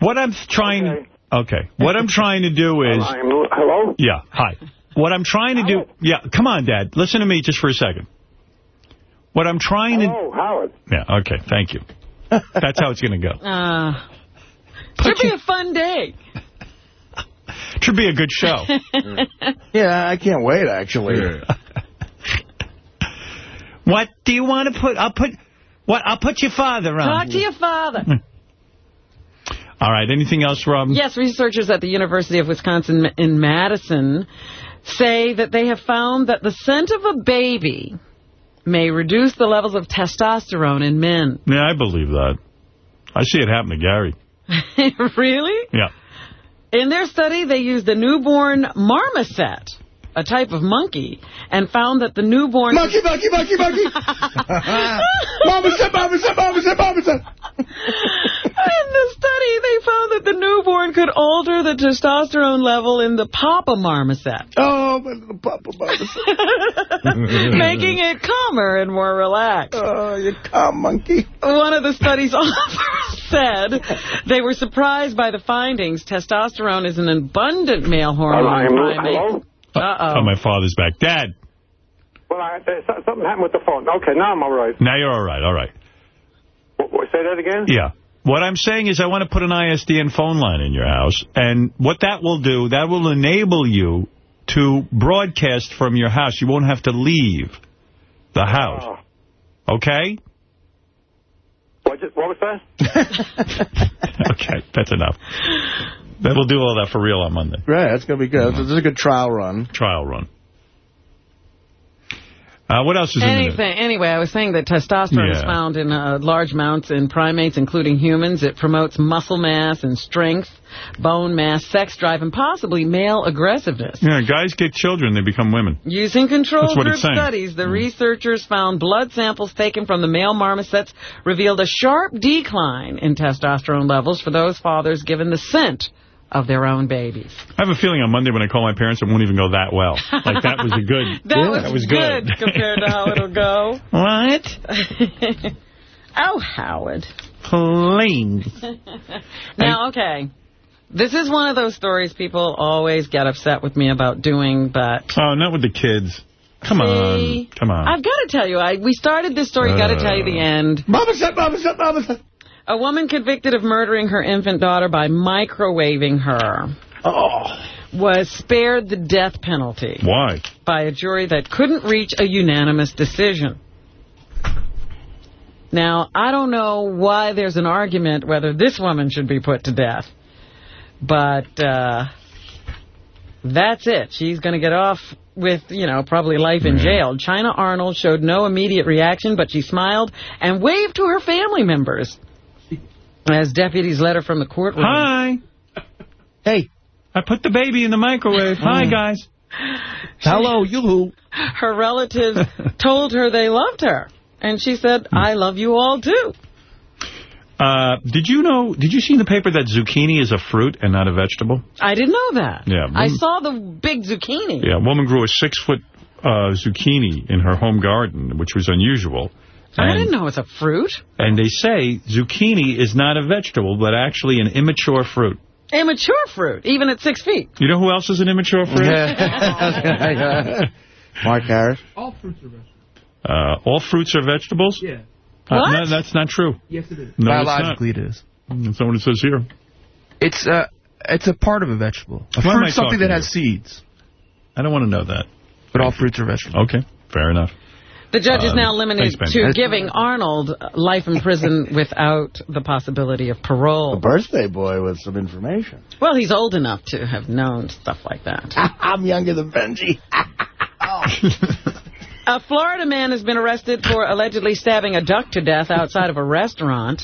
What I'm trying... Okay. What I'm trying to do (laughs) is... Hello. Yeah, hi. What I'm trying to do... Yeah, come on, Dad. Listen to me just for a second. What I'm trying Hello, Howard. Yeah, okay, thank you. That's how it's going to go. (laughs) Uh, should be a fun day. (laughs) Should be a good show. Yeah, I can't wait, actually. what do you want to put... I'll put... What? I'll put your father on. Talk to your father. All right, anything else, Rob? Yes, researchers at the University of Wisconsin in Madison say that they have found that the scent of a baby may reduce the levels of testosterone in men. Yeah, I believe that. I see it happen to Gary. (laughs) really? Yeah. In their study, they used a newborn marmoset, a type of monkey, and found that the newborn... Monkey, monkey, monkey, monkey. mama said, mama said, mama said, mama said. In the study, they found that the newborn could alter the testosterone level in the papa marmoset. Oh, my little papa marmoset. (laughs) making it calmer and more relaxed. Oh, you calm monkey. One of the study's (laughs) authors said they were surprised by the findings. Testosterone is an abundant male hormone. in Hello? Uh-oh. Oh, my father's back. Dad, Well, I, uh, something happened with the phone. Okay, now I'm all right. now you're all right. All right. What, what, say that again. Yeah. What I'm saying is I want to put an ISDN phone line in your house, and what that will do, that will enable you to broadcast from your house. You won't have to leave the house. Oh. Okay? What, what was that? (laughs) Okay, that's enough. Then we'll do all that for real on Monday. Right, that's going to be good. This is a good trial run. Trial run. Uh, what else is in the news? Anything. Anyway, I was saying that testosterone is found in uh, large amounts in primates, including humans. It promotes muscle mass and strength, bone mass, sex drive, and possibly male aggressiveness. Yeah, guys get children, they become women. Using control group studies, the researchers found blood samples taken from the male marmosets revealed a sharp decline in testosterone levels for those fathers given the scent of their own babies. I have a feeling on Monday when I call my parents, it won't even go that well. Like, that was a good... (laughs) That was, good. good compared to how it'll go. (laughs) What? (laughs) oh, Howard. Please. Now, okay. This is one of those stories people always get upset with me about doing, but... Oh, not with the kids. Come See? on. Come on. I've got to tell you, I we started this story, got to tell you the uh. end. Mama said, Mama said, Mama said. A woman convicted of murdering her infant daughter by microwaving her was spared the death penalty Why? by a jury that couldn't reach a unanimous decision. Now, I don't know why there's an argument whether this woman should be put to death, but uh, that's it. She's going to get off with, you know, probably life in jail. China Arnold showed no immediate reaction, but she smiled and waved to her family members as deputies led her from the courtroom. Hi. Hey. I put the baby in the microwave. Hi, guys. (laughs) Hello, you. Her relatives (laughs) told her they loved her. And she said, I love you all, too. Uh, did you know, did you see in the paper that zucchini is a fruit and not a vegetable? I didn't know that. Yeah. I saw the big zucchini. Yeah, a woman grew a six-foot uh, zucchini in her home garden, which was unusual. I didn't know it's a fruit. And they say zucchini is not a vegetable, but actually an immature fruit. Immature fruit, even at six feet. You know who else is an immature fruit? (laughs) Mark Harris. All fruits are vegetables. Uh, all fruits are vegetables? Yeah. Uh, What? no, that's not true. Yes, it is. No, Biologically, it's not. That's not what it says here. It's uh, it's a part of a vegetable. A Why am I fruit's something that to has seeds. I don't want to know that. But all fruits are vegetables. Okay, fair enough. The judge is Um, now limited thanks, to giving Arnold life in prison (laughs) without the possibility of parole. The Birthday boy with some information. Well, he's old enough to have known stuff like that. (laughs) I'm younger than Benji. (laughs) A Florida man has been arrested for allegedly stabbing a duck to death outside of a restaurant.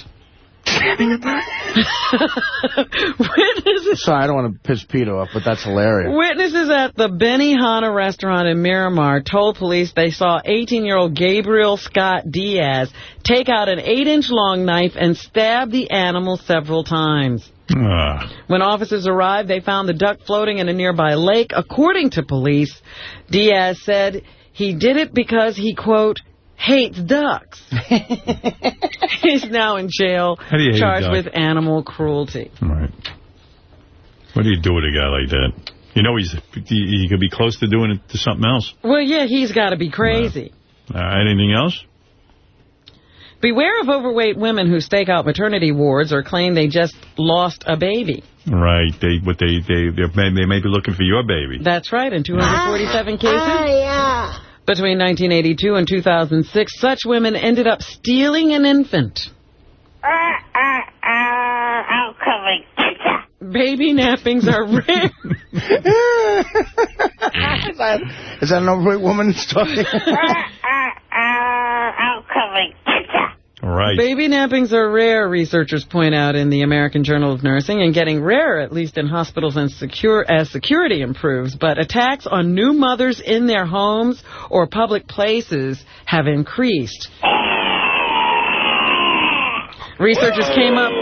(laughs) Witnesses, Sorry, I don't want to piss Peter off, but that's hilarious. witnesses at the Benihana restaurant in Miramar told police they saw 18-year-old Gabriel Scott Diaz take out an 8-inch long knife and stab the animal several times. Ah. When officers arrived, they found the duck floating in a nearby lake. According to police, Diaz said he did it because he, quote, hates ducks. (laughs) He's now in jail, How do you hate a charged with animal cruelty. Right. What do you do with a guy like that? You know he's he, he could be close to doing it to something else. Well, yeah, he's got to be crazy. Uh, anything else? Beware of overweight women who stake out maternity wards or claim they just lost a baby. Right. They what they they they may, they may be looking for your baby. That's right, in 247 cases. Between 1982 and 2006, such women ended up stealing an infant. Uh, uh, uh, I'm coming. Baby nappings are (laughs) rare. is, that, is that an overweight woman talking? I'm coming. Right. Baby nappings are rare, researchers point out in the American Journal of Nursing, and getting rarer, at least in hospitals and secure as security improves. But attacks on new mothers in their homes or public places have increased. Researchers came up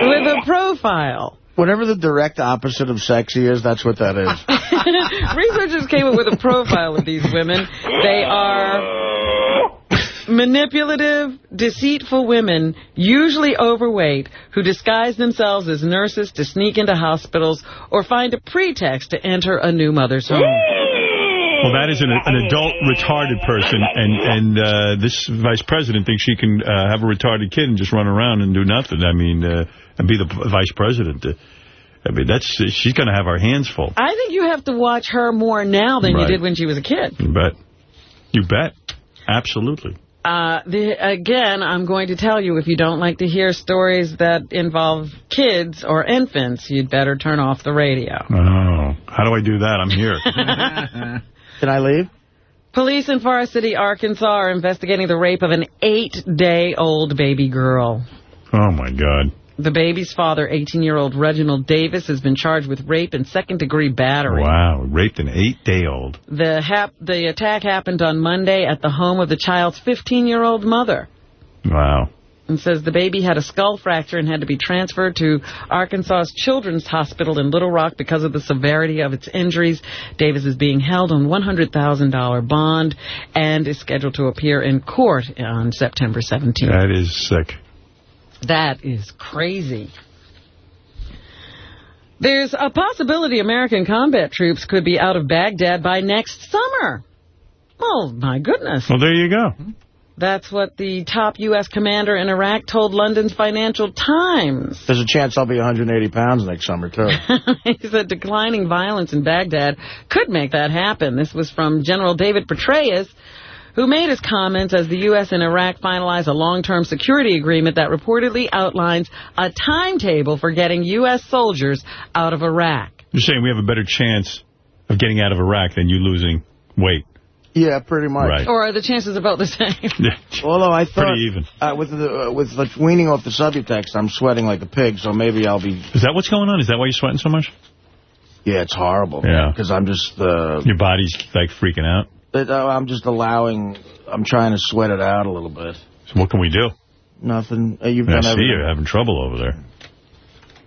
with a profile. Whatever the direct opposite of sexy is, that's what that is. (laughs) Researchers came up with a profile of these women. They are manipulative, deceitful women, usually overweight, who disguise themselves as nurses to sneak into hospitals or find a pretext to enter a new mother's home. Well, that is an, an adult retarded person, and and uh, this vice president thinks she can uh, have a retarded kid and just run around and do nothing. I mean, uh, and be the vice president. Uh, I mean, that's she's going to have our hands full. I think you have to watch her more now than Right. you did when she was a kid. You bet. You bet. Absolutely. Uh, the, again, I'm going to tell you, if you don't like to hear stories that involve kids or infants, you'd better turn off the radio. Oh, how do I do that? I'm here. (laughs) (laughs) Can I leave? Police in Forest City, Arkansas are investigating the rape of an eight-day-old baby girl. oh, my God. The baby's father, 18-year-old Reginald Davis, has been charged with rape and second-degree battery. Wow. Raped an eight-day-old. The, hap the attack happened on Monday at the home of the child's 15-year-old mother. Wow. and says the baby had a skull fracture and had to be transferred to Arkansas's Children's Hospital in Little Rock because of the severity of its injuries. Davis is being held on $100,000 bond and is scheduled to appear in court on September 17th. That is sick. That is crazy. There's a possibility American combat troops could be out of Baghdad by next summer. Oh, my goodness. Well, there you go. That's what the top U.S. commander in Iraq told London's Financial Times. There's a chance I'll be 180 pounds next summer, too. (laughs) he said declining violence in Baghdad could make that happen. This was from General David Petraeus, who made his comments as the U.S. and Iraq finalize a long-term security agreement that reportedly outlines a timetable for getting U.S. soldiers out of Iraq. You're saying we have a better chance of getting out of Iraq than you losing weight. Yeah, pretty much. Right. Or are the chances about the same? (laughs) Although I thought, Pretty even. Uh, with the uh, with the weaning off the Subutex, I'm sweating like a pig, so maybe I'll be... Is that what's going on? Is that why you're sweating so much? Yeah, it's horrible. Yeah. Because I'm just... Uh, Your body's, like, freaking out? It, uh, I'm just allowing... I'm trying to sweat it out a little bit. So what can we do? Nothing. Uh, you've I see everything. you're having trouble over there.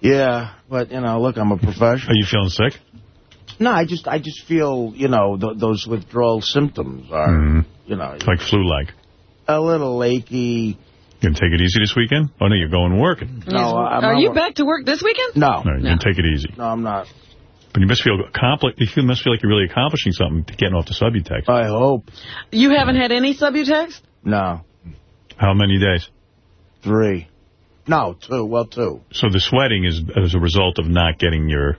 Yeah, but, you know, look, I'm a professional. Are you feeling sick? No, I just I just feel, you know, th those withdrawal symptoms are, Mhm. you know, It's like flu-like. a little achy. You gonna take it easy this weekend? Oh, no, you're going working. No, I'm Are not you back to work this weekend? No. No, you're going to take it easy. No, I'm not. But you must feel accompli You must feel like you're really accomplishing something to getting off the Subutex. I hope. You haven't had any Subutex? No. How many days? Three. No, two. Well, two. So the sweating is as a result of not getting your...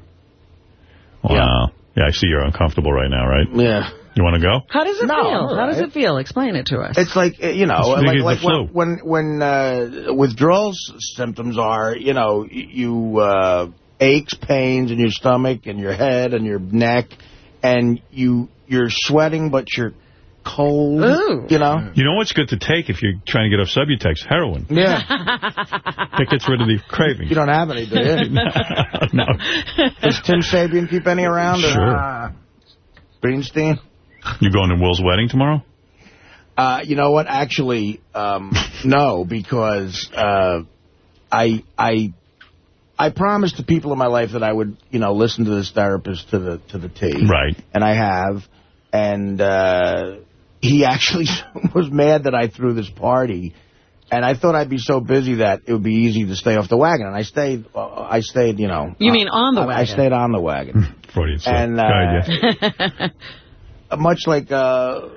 Wow. Yeah, I see you're uncomfortable right now, right? Yeah. You want to go? How does it No, feel? all How does it feel? Explain it to us. It's like, uh, you know, like, like when when, when uh, withdrawal symptoms are, you know, you uh, aches, pains in your stomach and your head and your neck, and you you're sweating, but you're cold. Ooh. You know. You know what's good to take if you're trying to get off Subutex? Heroin. Yeah. (laughs) That gets rid of the craving. You don't have any, do you? (laughs) no. Does Tim Sabean keep any around? or- Sure. Uh, Greenstein? You going to Will's wedding tomorrow? Uh, you know what? Actually, um, no, because uh, I I I promised the people in my life that I would, you know, listen to this therapist to the to the T. Right. And I have, and uh, he actually (laughs) was mad that I threw this party. And I thought I'd be so busy that it would be easy to stay off the wagon. And I stayed, uh, I stayed, you know. You mean on the I- I stayed on the wagon. Freudian slip. And, uh, (laughs) much like uh,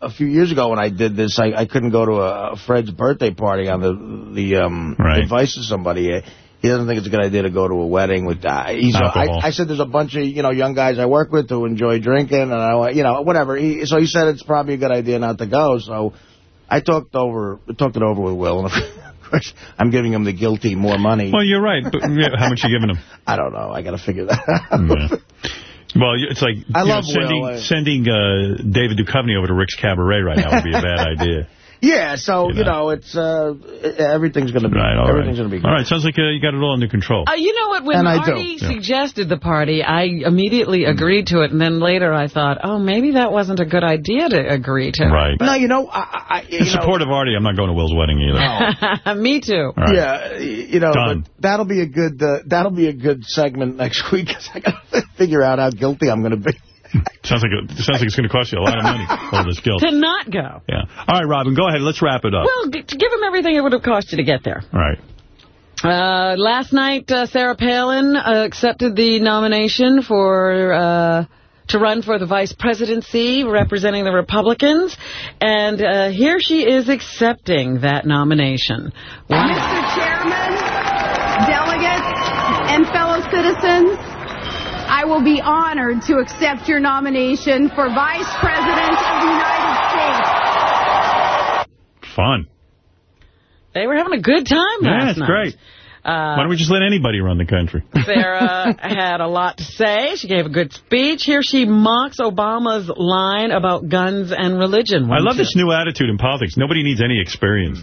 a few years ago when I did this, I, I couldn't go to a, a Fred's birthday party on the the um, Right. advice of somebody. He doesn't think it's a good idea to go to a wedding with. Uh, he's. I, I said there's a bunch of you know young guys I work with who enjoy drinking, and I you know whatever. He, so he said it's probably a good idea not to go. So I talked over talked it over with Will, and (laughs) of course I'm giving him the guilty more money. Well, you're right. But how much you giving him? (laughs) I don't know. I got to figure that out. Yeah. Well, it's like I you know, love sending, Will, sending uh, David Duchovny over to Rick's Cabaret right now would be a bad (laughs) idea. Yeah, so you know, it's uh, everything's going to be Right, all right. everything's going to be good. All right, sounds like uh, you got it all under control. Uh, you know what? When And I do. Artie suggested the party, I immediately agreed to it, and then later I thought, oh, maybe that wasn't a good idea to agree to. Right. No, you know, I, I you In know, support of Artie, I'm not going to Will's wedding either. (laughs) Me too. All right. Yeah, you know, that'll be a good uh, that'll be a good segment next (laughs) week because I got to figure out how guilty I'm going to be. Sounds like it sounds like it's going to cost you a lot of money, all this guilt. To not go. Yeah. All right, Robin, go ahead. Let's wrap it up. Well, g- to give him everything it would have cost you to get there. All right. Uh, last night, uh, Sarah Palin uh, accepted the nomination for uh, to run for the vice presidency, representing the Republicans, and uh, here she is accepting that nomination. Wow. Mr. Chairman, delegates, and fellow citizens, I will be honored to accept your nomination for Vice President of the United States. Fun. They were having a good time Yeah, last it's night. great. Uh, Why don't we just let anybody run the country? (laughs) Sarah had a lot to say. She gave a good speech. Here she mocks Obama's line about guns and religion. I love wasn't this new attitude in politics. Nobody needs any experience.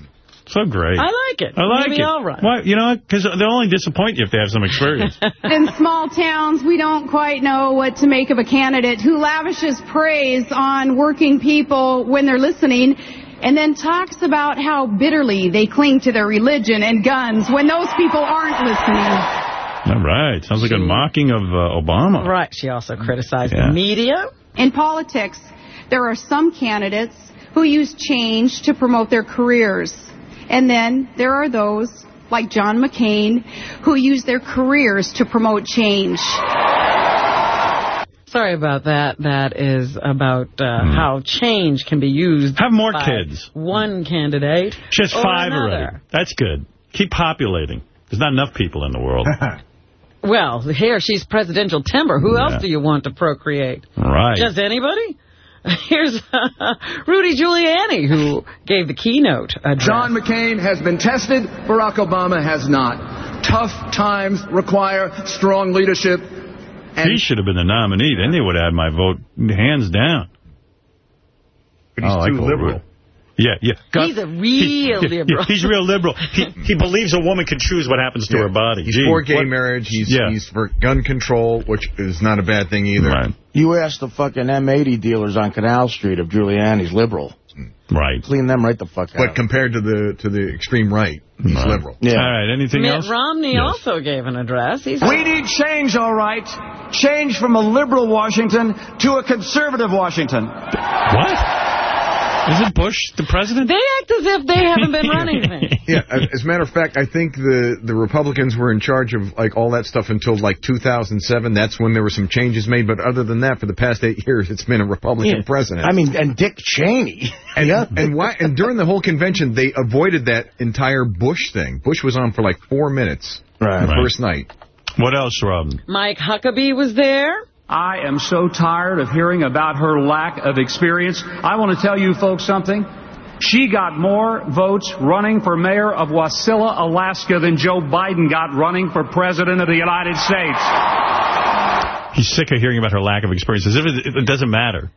So great. I like it. I like Maybe it. I'll run. Why? You know, because they'll only disappoint you if they have some experience. (laughs) In small towns, we don't quite know what to make of a candidate who lavishes praise on working people when they're listening and then talks about how bitterly they cling to their religion and guns when those people aren't listening. All right. Sounds like a mocking of uh, Obama. Right. She also criticized Yeah. the media. In politics, there are some candidates who use change to promote their careers. And then there are those like John McCain, who use their careers to promote change. Sorry about that. That is about uh, how change can be used. Have more by kids. One candidate. Just or five another. already. That's good. Keep populating. There's not enough people in the world. (laughs) Well, here she's presidential timber. Who Yeah. else do you want to procreate? Right. Just anybody? (laughs) Here's uh, Rudy Giuliani, who gave the keynote address. John McCain has been tested. Barack Obama has not. Tough times require strong leadership. he should have been the nominee. Then they would have had my vote hands down. But he's oh, I like too old liberal. Rudy. Yeah, yeah. He's a real Yeah, liberal. he's real liberal. He, (laughs) he believes a woman can choose what happens to her body. He's Gee, for gay what- marriage. He's Yeah. he's for gun control, which is not a bad thing either. You ask the fucking M80 dealers on Canal Street if Giuliani's liberal. Right. Clean them right the fuck out. But compared to the to the extreme right, he's liberal. Yeah. All right, anything Mitt else? Romney Yes. also gave an address. He's We need change, all right. Change from a liberal Washington to a conservative Washington. What? Isn't Bush the president? They act as if they haven't been running (laughs) things. Yeah, as a matter of fact, I think the the Republicans were in charge of like all that stuff until like 2007. That's when there were some changes made. But other than that, for the past eight (laughs) years, it's been a Republican Yeah. president. I mean, and Dick Cheney. (laughs) And and why? And during the whole convention, they avoided that entire Bush thing. Bush was on for like four minutes Right. the Right. first night. What else, Robin? Mike Huckabee was there. I am so tired of hearing about her lack of experience. I want to tell you folks something. She got more votes running for mayor of Wasilla, Alaska than Joe Biden got running for president of the United States. He's sick of hearing about her lack of experience. As if it, it doesn't matter.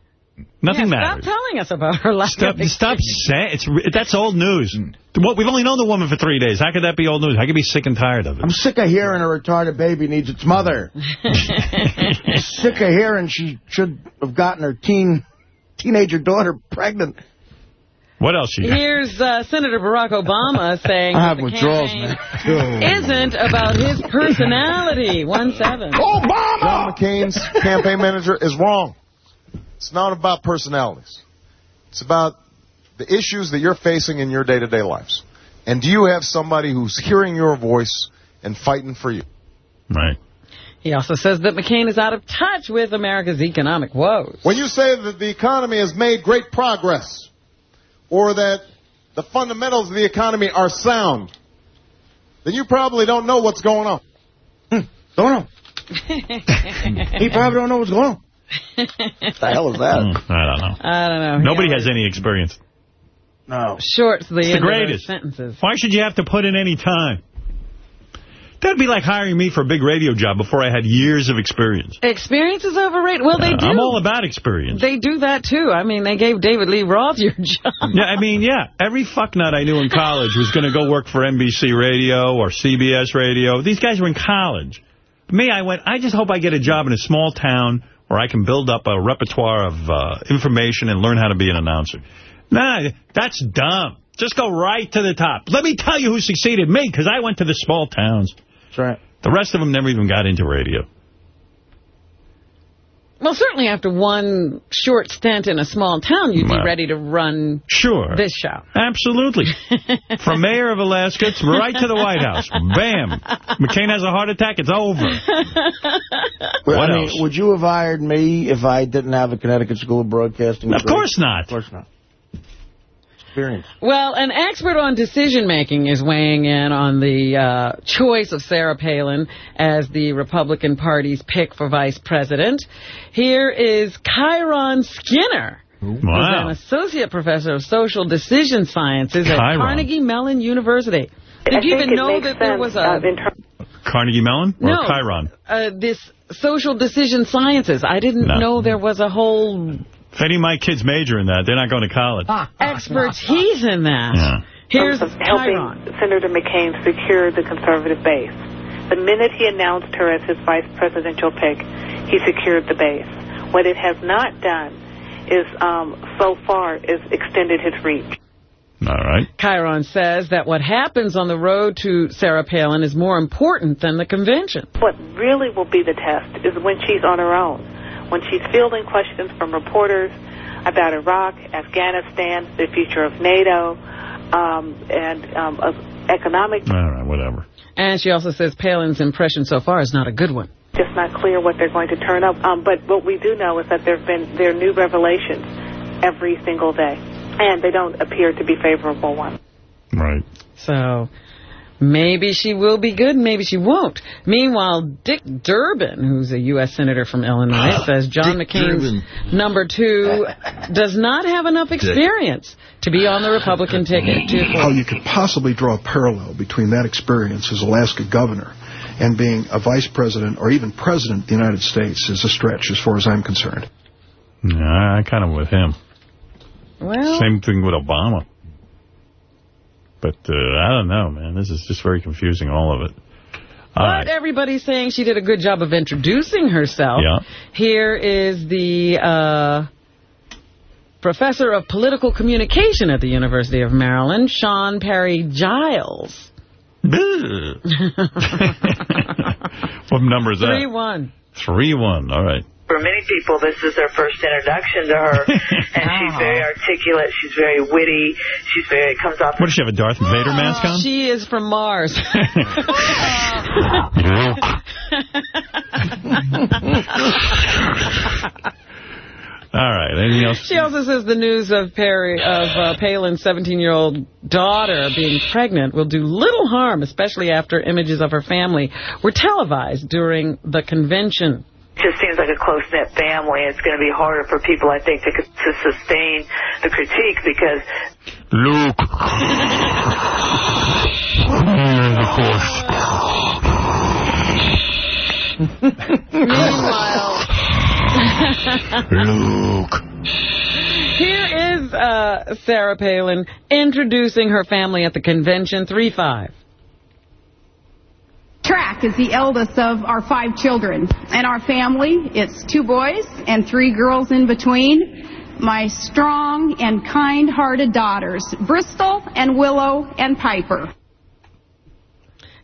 Nothing yeah, matters. Stop telling us about her lack Stop, stop saying it's that's old news. What we've only known the woman for three days. How could that be old news? I could be sick and tired of it. I'm sick of hearing a retarded baby needs its mother. (laughs) I'm sick of hearing she should have gotten her teen teenager daughter pregnant. What else you got? Here's uh, Senator Barack Obama (laughs) saying I have withdrawals, man. isn't about his personality. One seven. Obama! John McCain's campaign manager is wrong. It's not about personalities. It's about the issues that you're facing in your day-to-day lives. And do you have somebody who's hearing your voice and fighting for you? Right. He also says that McCain is out of touch with America's economic woes. When you say that the economy has made great progress, or that the fundamentals of the economy are sound, then you probably don't know what's going on. Hmm. Don't know. (laughs) He probably don't know what's going on. What the hell is that? Mm, I don't know. I don't know. Nobody has any experience. No. Shorts the the end of those greatest. sentences. Why should you have to put in any time? That'd be like hiring me for a big radio job before I had years of experience. Experience is overrated. Well, they Uh, do. I'm all about experience. They do that, too. I mean, they gave David Lee Roth your job. Yeah, I mean, yeah, every fucknut I knew in college was going to go work for NBC Radio or CBS Radio. These guys were in college. Me, I went, I just hope I get a job in a small town where I can build up a repertoire of uh, information and learn how to be an announcer. Nah, that's dumb. Just go right to the top. Let me tell you who succeeded. Me, because I went to the small towns. That's right. The rest of them never even got into radio. Well, certainly after one short stint in a small town, you'd be ready to run Sure. this show. Absolutely. (laughs) From mayor of Alaska, it's right to the White House. Bam. McCain has a heart attack, it's over. (laughs) Well, What I mean, else? would you have hired me if I didn't have a Connecticut School of Broadcasting? Of degree? course not. Of course not. Experience. Well, an expert on decision-making is weighing in on the uh, choice of Sarah Palin as the Republican Party's pick for vice president. Here is Kiron Skinner. who's an associate professor of social decision sciences at Carnegie Mellon University. Did you even know that there was a Carnegie Mellon or No. Kiron? uh, this social decision sciences? I didn't No. know there was a whole If any of my kids major in that, they're not going to college. expertise in that. Yeah. Here's helping Kiron. Senator McCain secure the conservative base. The minute he announced her as his vice presidential pick, he secured the base. What it has not done is, um, so far, is extended his reach. All right. Kiron says that what happens on the road to Sarah Palin is more important than the convention. What really will be the test is when she's on her own, when she's fielding questions from reporters about Iraq, Afghanistan, the future of NATO, um, and um, of economic. All right, whatever. And she also says Palin's impression so far is not a good one. Just not clear what they're going to turn up. Um, but what we do know is that there have been there are new revelations every single day, and they don't appear to be favorable ones. Right. So maybe she will be good, maybe she won't. Meanwhile, Dick Durbin, who's a U.S. Senator from Illinois, ah, says John Dick McCain's Durbin. number two (laughs) does not have enough experience to be on the Republican ticket. How you could possibly draw a parallel between that experience as Alaska governor and being a vice president or even president of the United States is a stretch as far as I'm concerned. Yeah, I kind of with him. Well, Same thing with Obama. But uh, I don't know, man. This is just very confusing, all of it. All but right. everybody's saying she did a good job of introducing herself. Yeah. Here is the uh, professor of political communication at the University of Maryland, Shawn Parry-Giles. (laughs) (laughs) what number is that? 3-1. 3-1. All right. For many people, this is their first introduction to her, (laughs) and she's very articulate. She's very witty. She's very comes off. What, does she have a Darth Vader mask on? She is from Mars. (laughs) All right. Anything else? She also says the news of Perry of uh, Palin's 17-year-old daughter being pregnant will do little harm, especially after images of her family were televised during the convention. Just seems like a close-knit family. It's going to be harder for people, I think, to, to sustain the critique because Luke. Meanwhile, Luke. here is uh, Sarah Palin introducing her family at the convention 3-5. Track is the eldest of our five children. And our family, it's two boys and three girls in between. My strong and kind-hearted daughters, Bristol and Willow and Piper.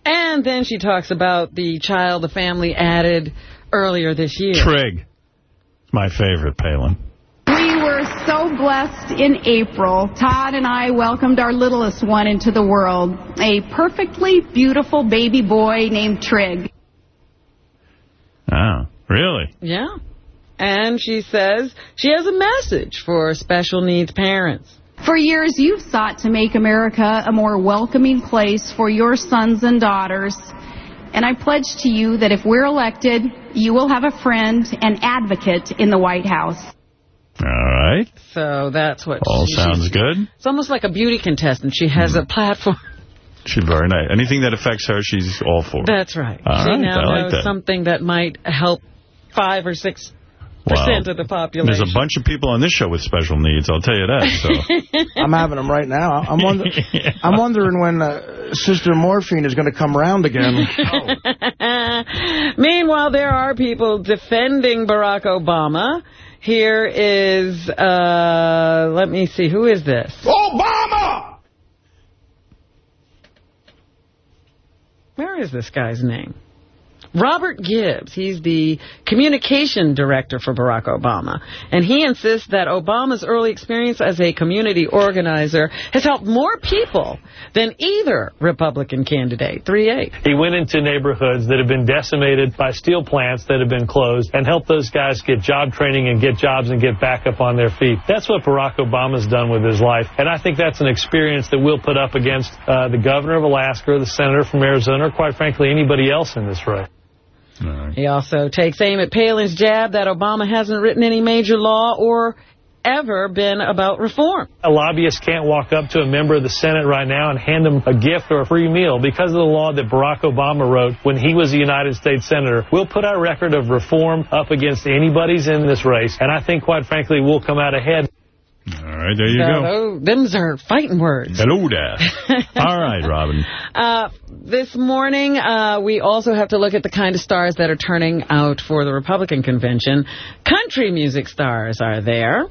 And then she talks about the child the family added earlier this year. Trig. My favorite, Palin. We were so blessed in April. Todd and I welcomed our littlest one into the world, a perfectly beautiful baby boy named Trig. Oh, really? Yeah. And she says she has a message for special needs parents. For years, you've sought to make America a more welcoming place for your sons and daughters. And I pledge to you that if we're elected, you will have a friend and advocate in the White House. All right. So that's what All she, sounds good. It's almost like a beauty contestant. She has a platform. She's very nice. Anything that affects her, she's all for. That's right. All she right, now I like knows that. something that might help five or six percent of the population. There's a bunch of people on this show with special needs, I'll tell you that. So. (laughs) I'm having them right now. I'm wonder (laughs) I'm wondering when uh, Sister Morphine is going to come around again. (laughs) Meanwhile, there are people defending Barack Obama. Here is, uh, let me see, who is this? Obama! Where is this guy's name? Robert Gibbs. He's the communication director for Barack Obama. And he insists that Obama's early experience as a community organizer has helped more people than either Republican candidate. 3-8. He went into neighborhoods that have been decimated by steel plants that have been closed and helped those guys get job training and get jobs and get back up on their feet. That's what Barack Obama's done with his life. And I think that's an experience that we'll put up against uh, the governor of Alaska or the senator from Arizona or, quite frankly, anybody else in this race. He also takes aim at Palin's jab that Obama hasn't written any major law or ever been about reform. A lobbyist can't walk up to a member of the Senate right now and hand them a gift or a free meal because of the law that Barack Obama wrote when he was a United States Senator. We'll put our record of reform up against anybody's in this race, and I think, quite frankly, we'll come out ahead. All right, there you So, go. them's are fighting words. Hello there. (laughs) All right, Robin. Uh, this morning, uh, we also have to look at the kind of stars that are turning out for the Republican convention. Country music stars are there.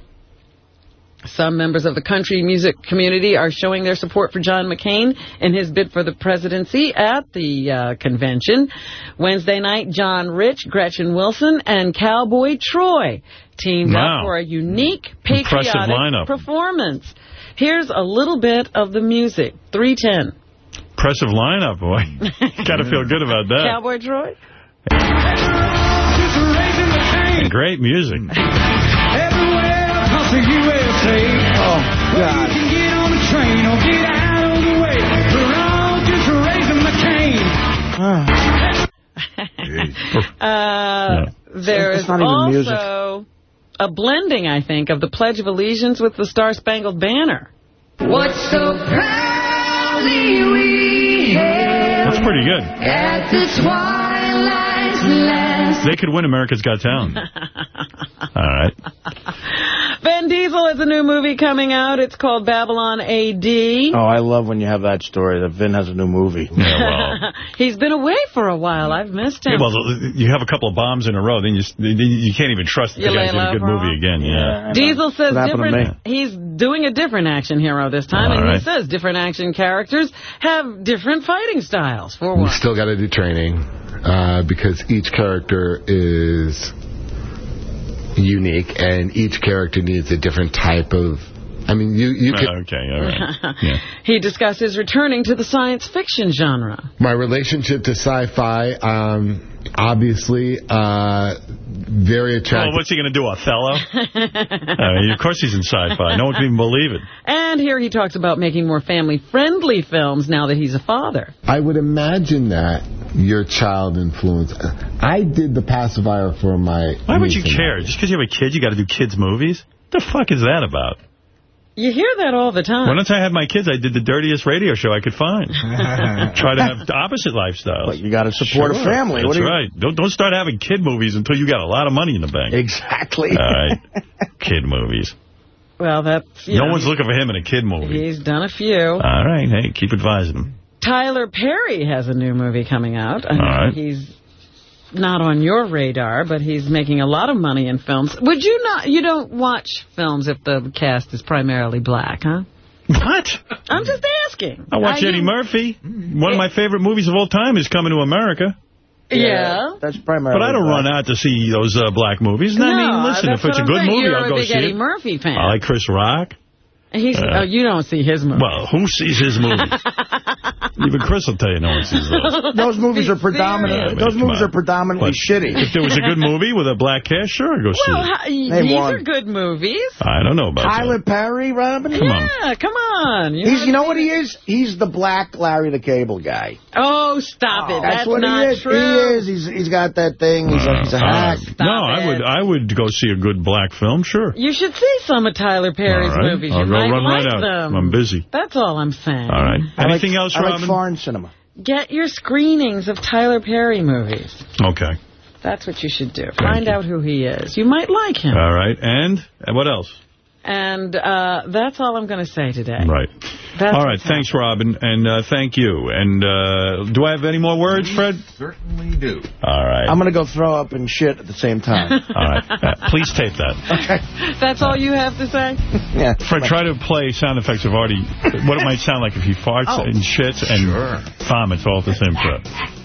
Some members of the country music community are showing their support for John McCain in his bid for the presidency at the uh, convention. Wednesday night, John Rich, Gretchen Wilson, and Cowboy Troy teamed Wow. up for a unique Impressive patriotic lineup. performance. Here's a little bit of the music. 310. impressive lineup, boy. (laughs) Got to feel good about that. Cowboy Troy? And great music. Everywhere across the USA. Oh, God. You can get on the train or get out of the way. We're all just raising the cane. (laughs) Uh, There It's is not even music. Also a blending, I think, of the Pledge of Allegiance with the Star Spangled Banner. What's so proudly we hail That's pretty good. at the twilight's last They could win America's Got Talent. (laughs) All right. Vin Diesel has a new movie coming out. It's called Babylon A.D. Oh, I love when you have that story that Vin has a new movie. (laughs) (laughs) He's been away for a while. I've missed him. Yeah, well, you have a couple of bombs in a row, then you then you can't even trust that You the guy's lay in a good movie again. Yeah. Diesel says What happened to different. He's doing a different action hero this time, All and right. he says different action characters have different fighting styles. For We one, still got to do training uh, because each character is unique and each character needs a different type of. I mean, you you could. okay, all right. (laughs) he discusses returning to the science fiction genre. My relationship to sci-fi, um, obviously, uh, very Well, what's he going to do, Othello? (laughs) I mean, of course he's in sci-fi. No one can even believe it. And here he talks about making more family-friendly films now that he's a father. I would imagine that your child influence. I did the pacifier for my. Why would you care? Just because you have a kid, you got to do kids' movies? What the fuck is that about? You hear that all the time. Once I had my kids, I did the dirtiest radio show I could find. (laughs) Try to have opposite lifestyles. you got to support a Sure, family. What That's you- right. Don't don't start having kid movies until you got a lot of money in the bank. Exactly. All right. (laughs) kid movies. Well, that's No know, one's looking for him in a kid movie. He's done a few. All right. Hey, keep advising him. Tyler Perry has a new movie coming out. I know right. He's not on your radar, but he's making a lot of money in films. Would you not? You don't watch films if the cast is primarily black, huh? What? I'm just asking. I watch I Eddie Murphy. One of my favorite movies of all time is Coming to America. Yeah. That's primarily. But I don't run out to see those uh, black movies. No, I mean, listen, that's if it's what a I'm good saying. movie, You're I'll a go big see Eddie it. Murphy fan. I like Chris Rock. He's, Uh, oh, you don't see his movie. Well, who sees his movies? (laughs) Even Chris will tell you no one sees those. (laughs) Those movies are predominant. Yeah, I mean, those movies are predominantly But shitty. If there was a good movie with a black cast, sure, I'd go see Well, it. ha- these one. are good movies. I don't know about Tyler Perry, Robin. Come on. Yeah, come on. You He's, know you know what he is? He's the black Larry the Cable Guy. Oh, stop it. That's, That's, what not he is. true. He is. He's he's got that thing. He's a, he's a Uh, hack. no, I would I would go see a good black film, sure. You should see some of Tyler Perry's All right. movies. I'll you go might run like right out. them. I'm busy. That's all I'm saying. All right. I like- Anything else, I like foreign cinema. Get your screenings of Tyler Perry movies. Okay. That's what you should do. Find out who he is. You might like him. All right. And, and what else? And uh, that's all I'm going to say today. Right. That's All right. Thanks, Robin. And uh, thank you. And uh, do I have any more words, Fred? Certainly do. All right. I'm going to go throw up and shit at the same (laughs) time. All right. Uh, please tape that. okay. That's all you have to say? (laughs) Yeah. Fred, try to play sound effects of Artie, what it might sound like if he farts Oh. and shits and vomits all at the same time.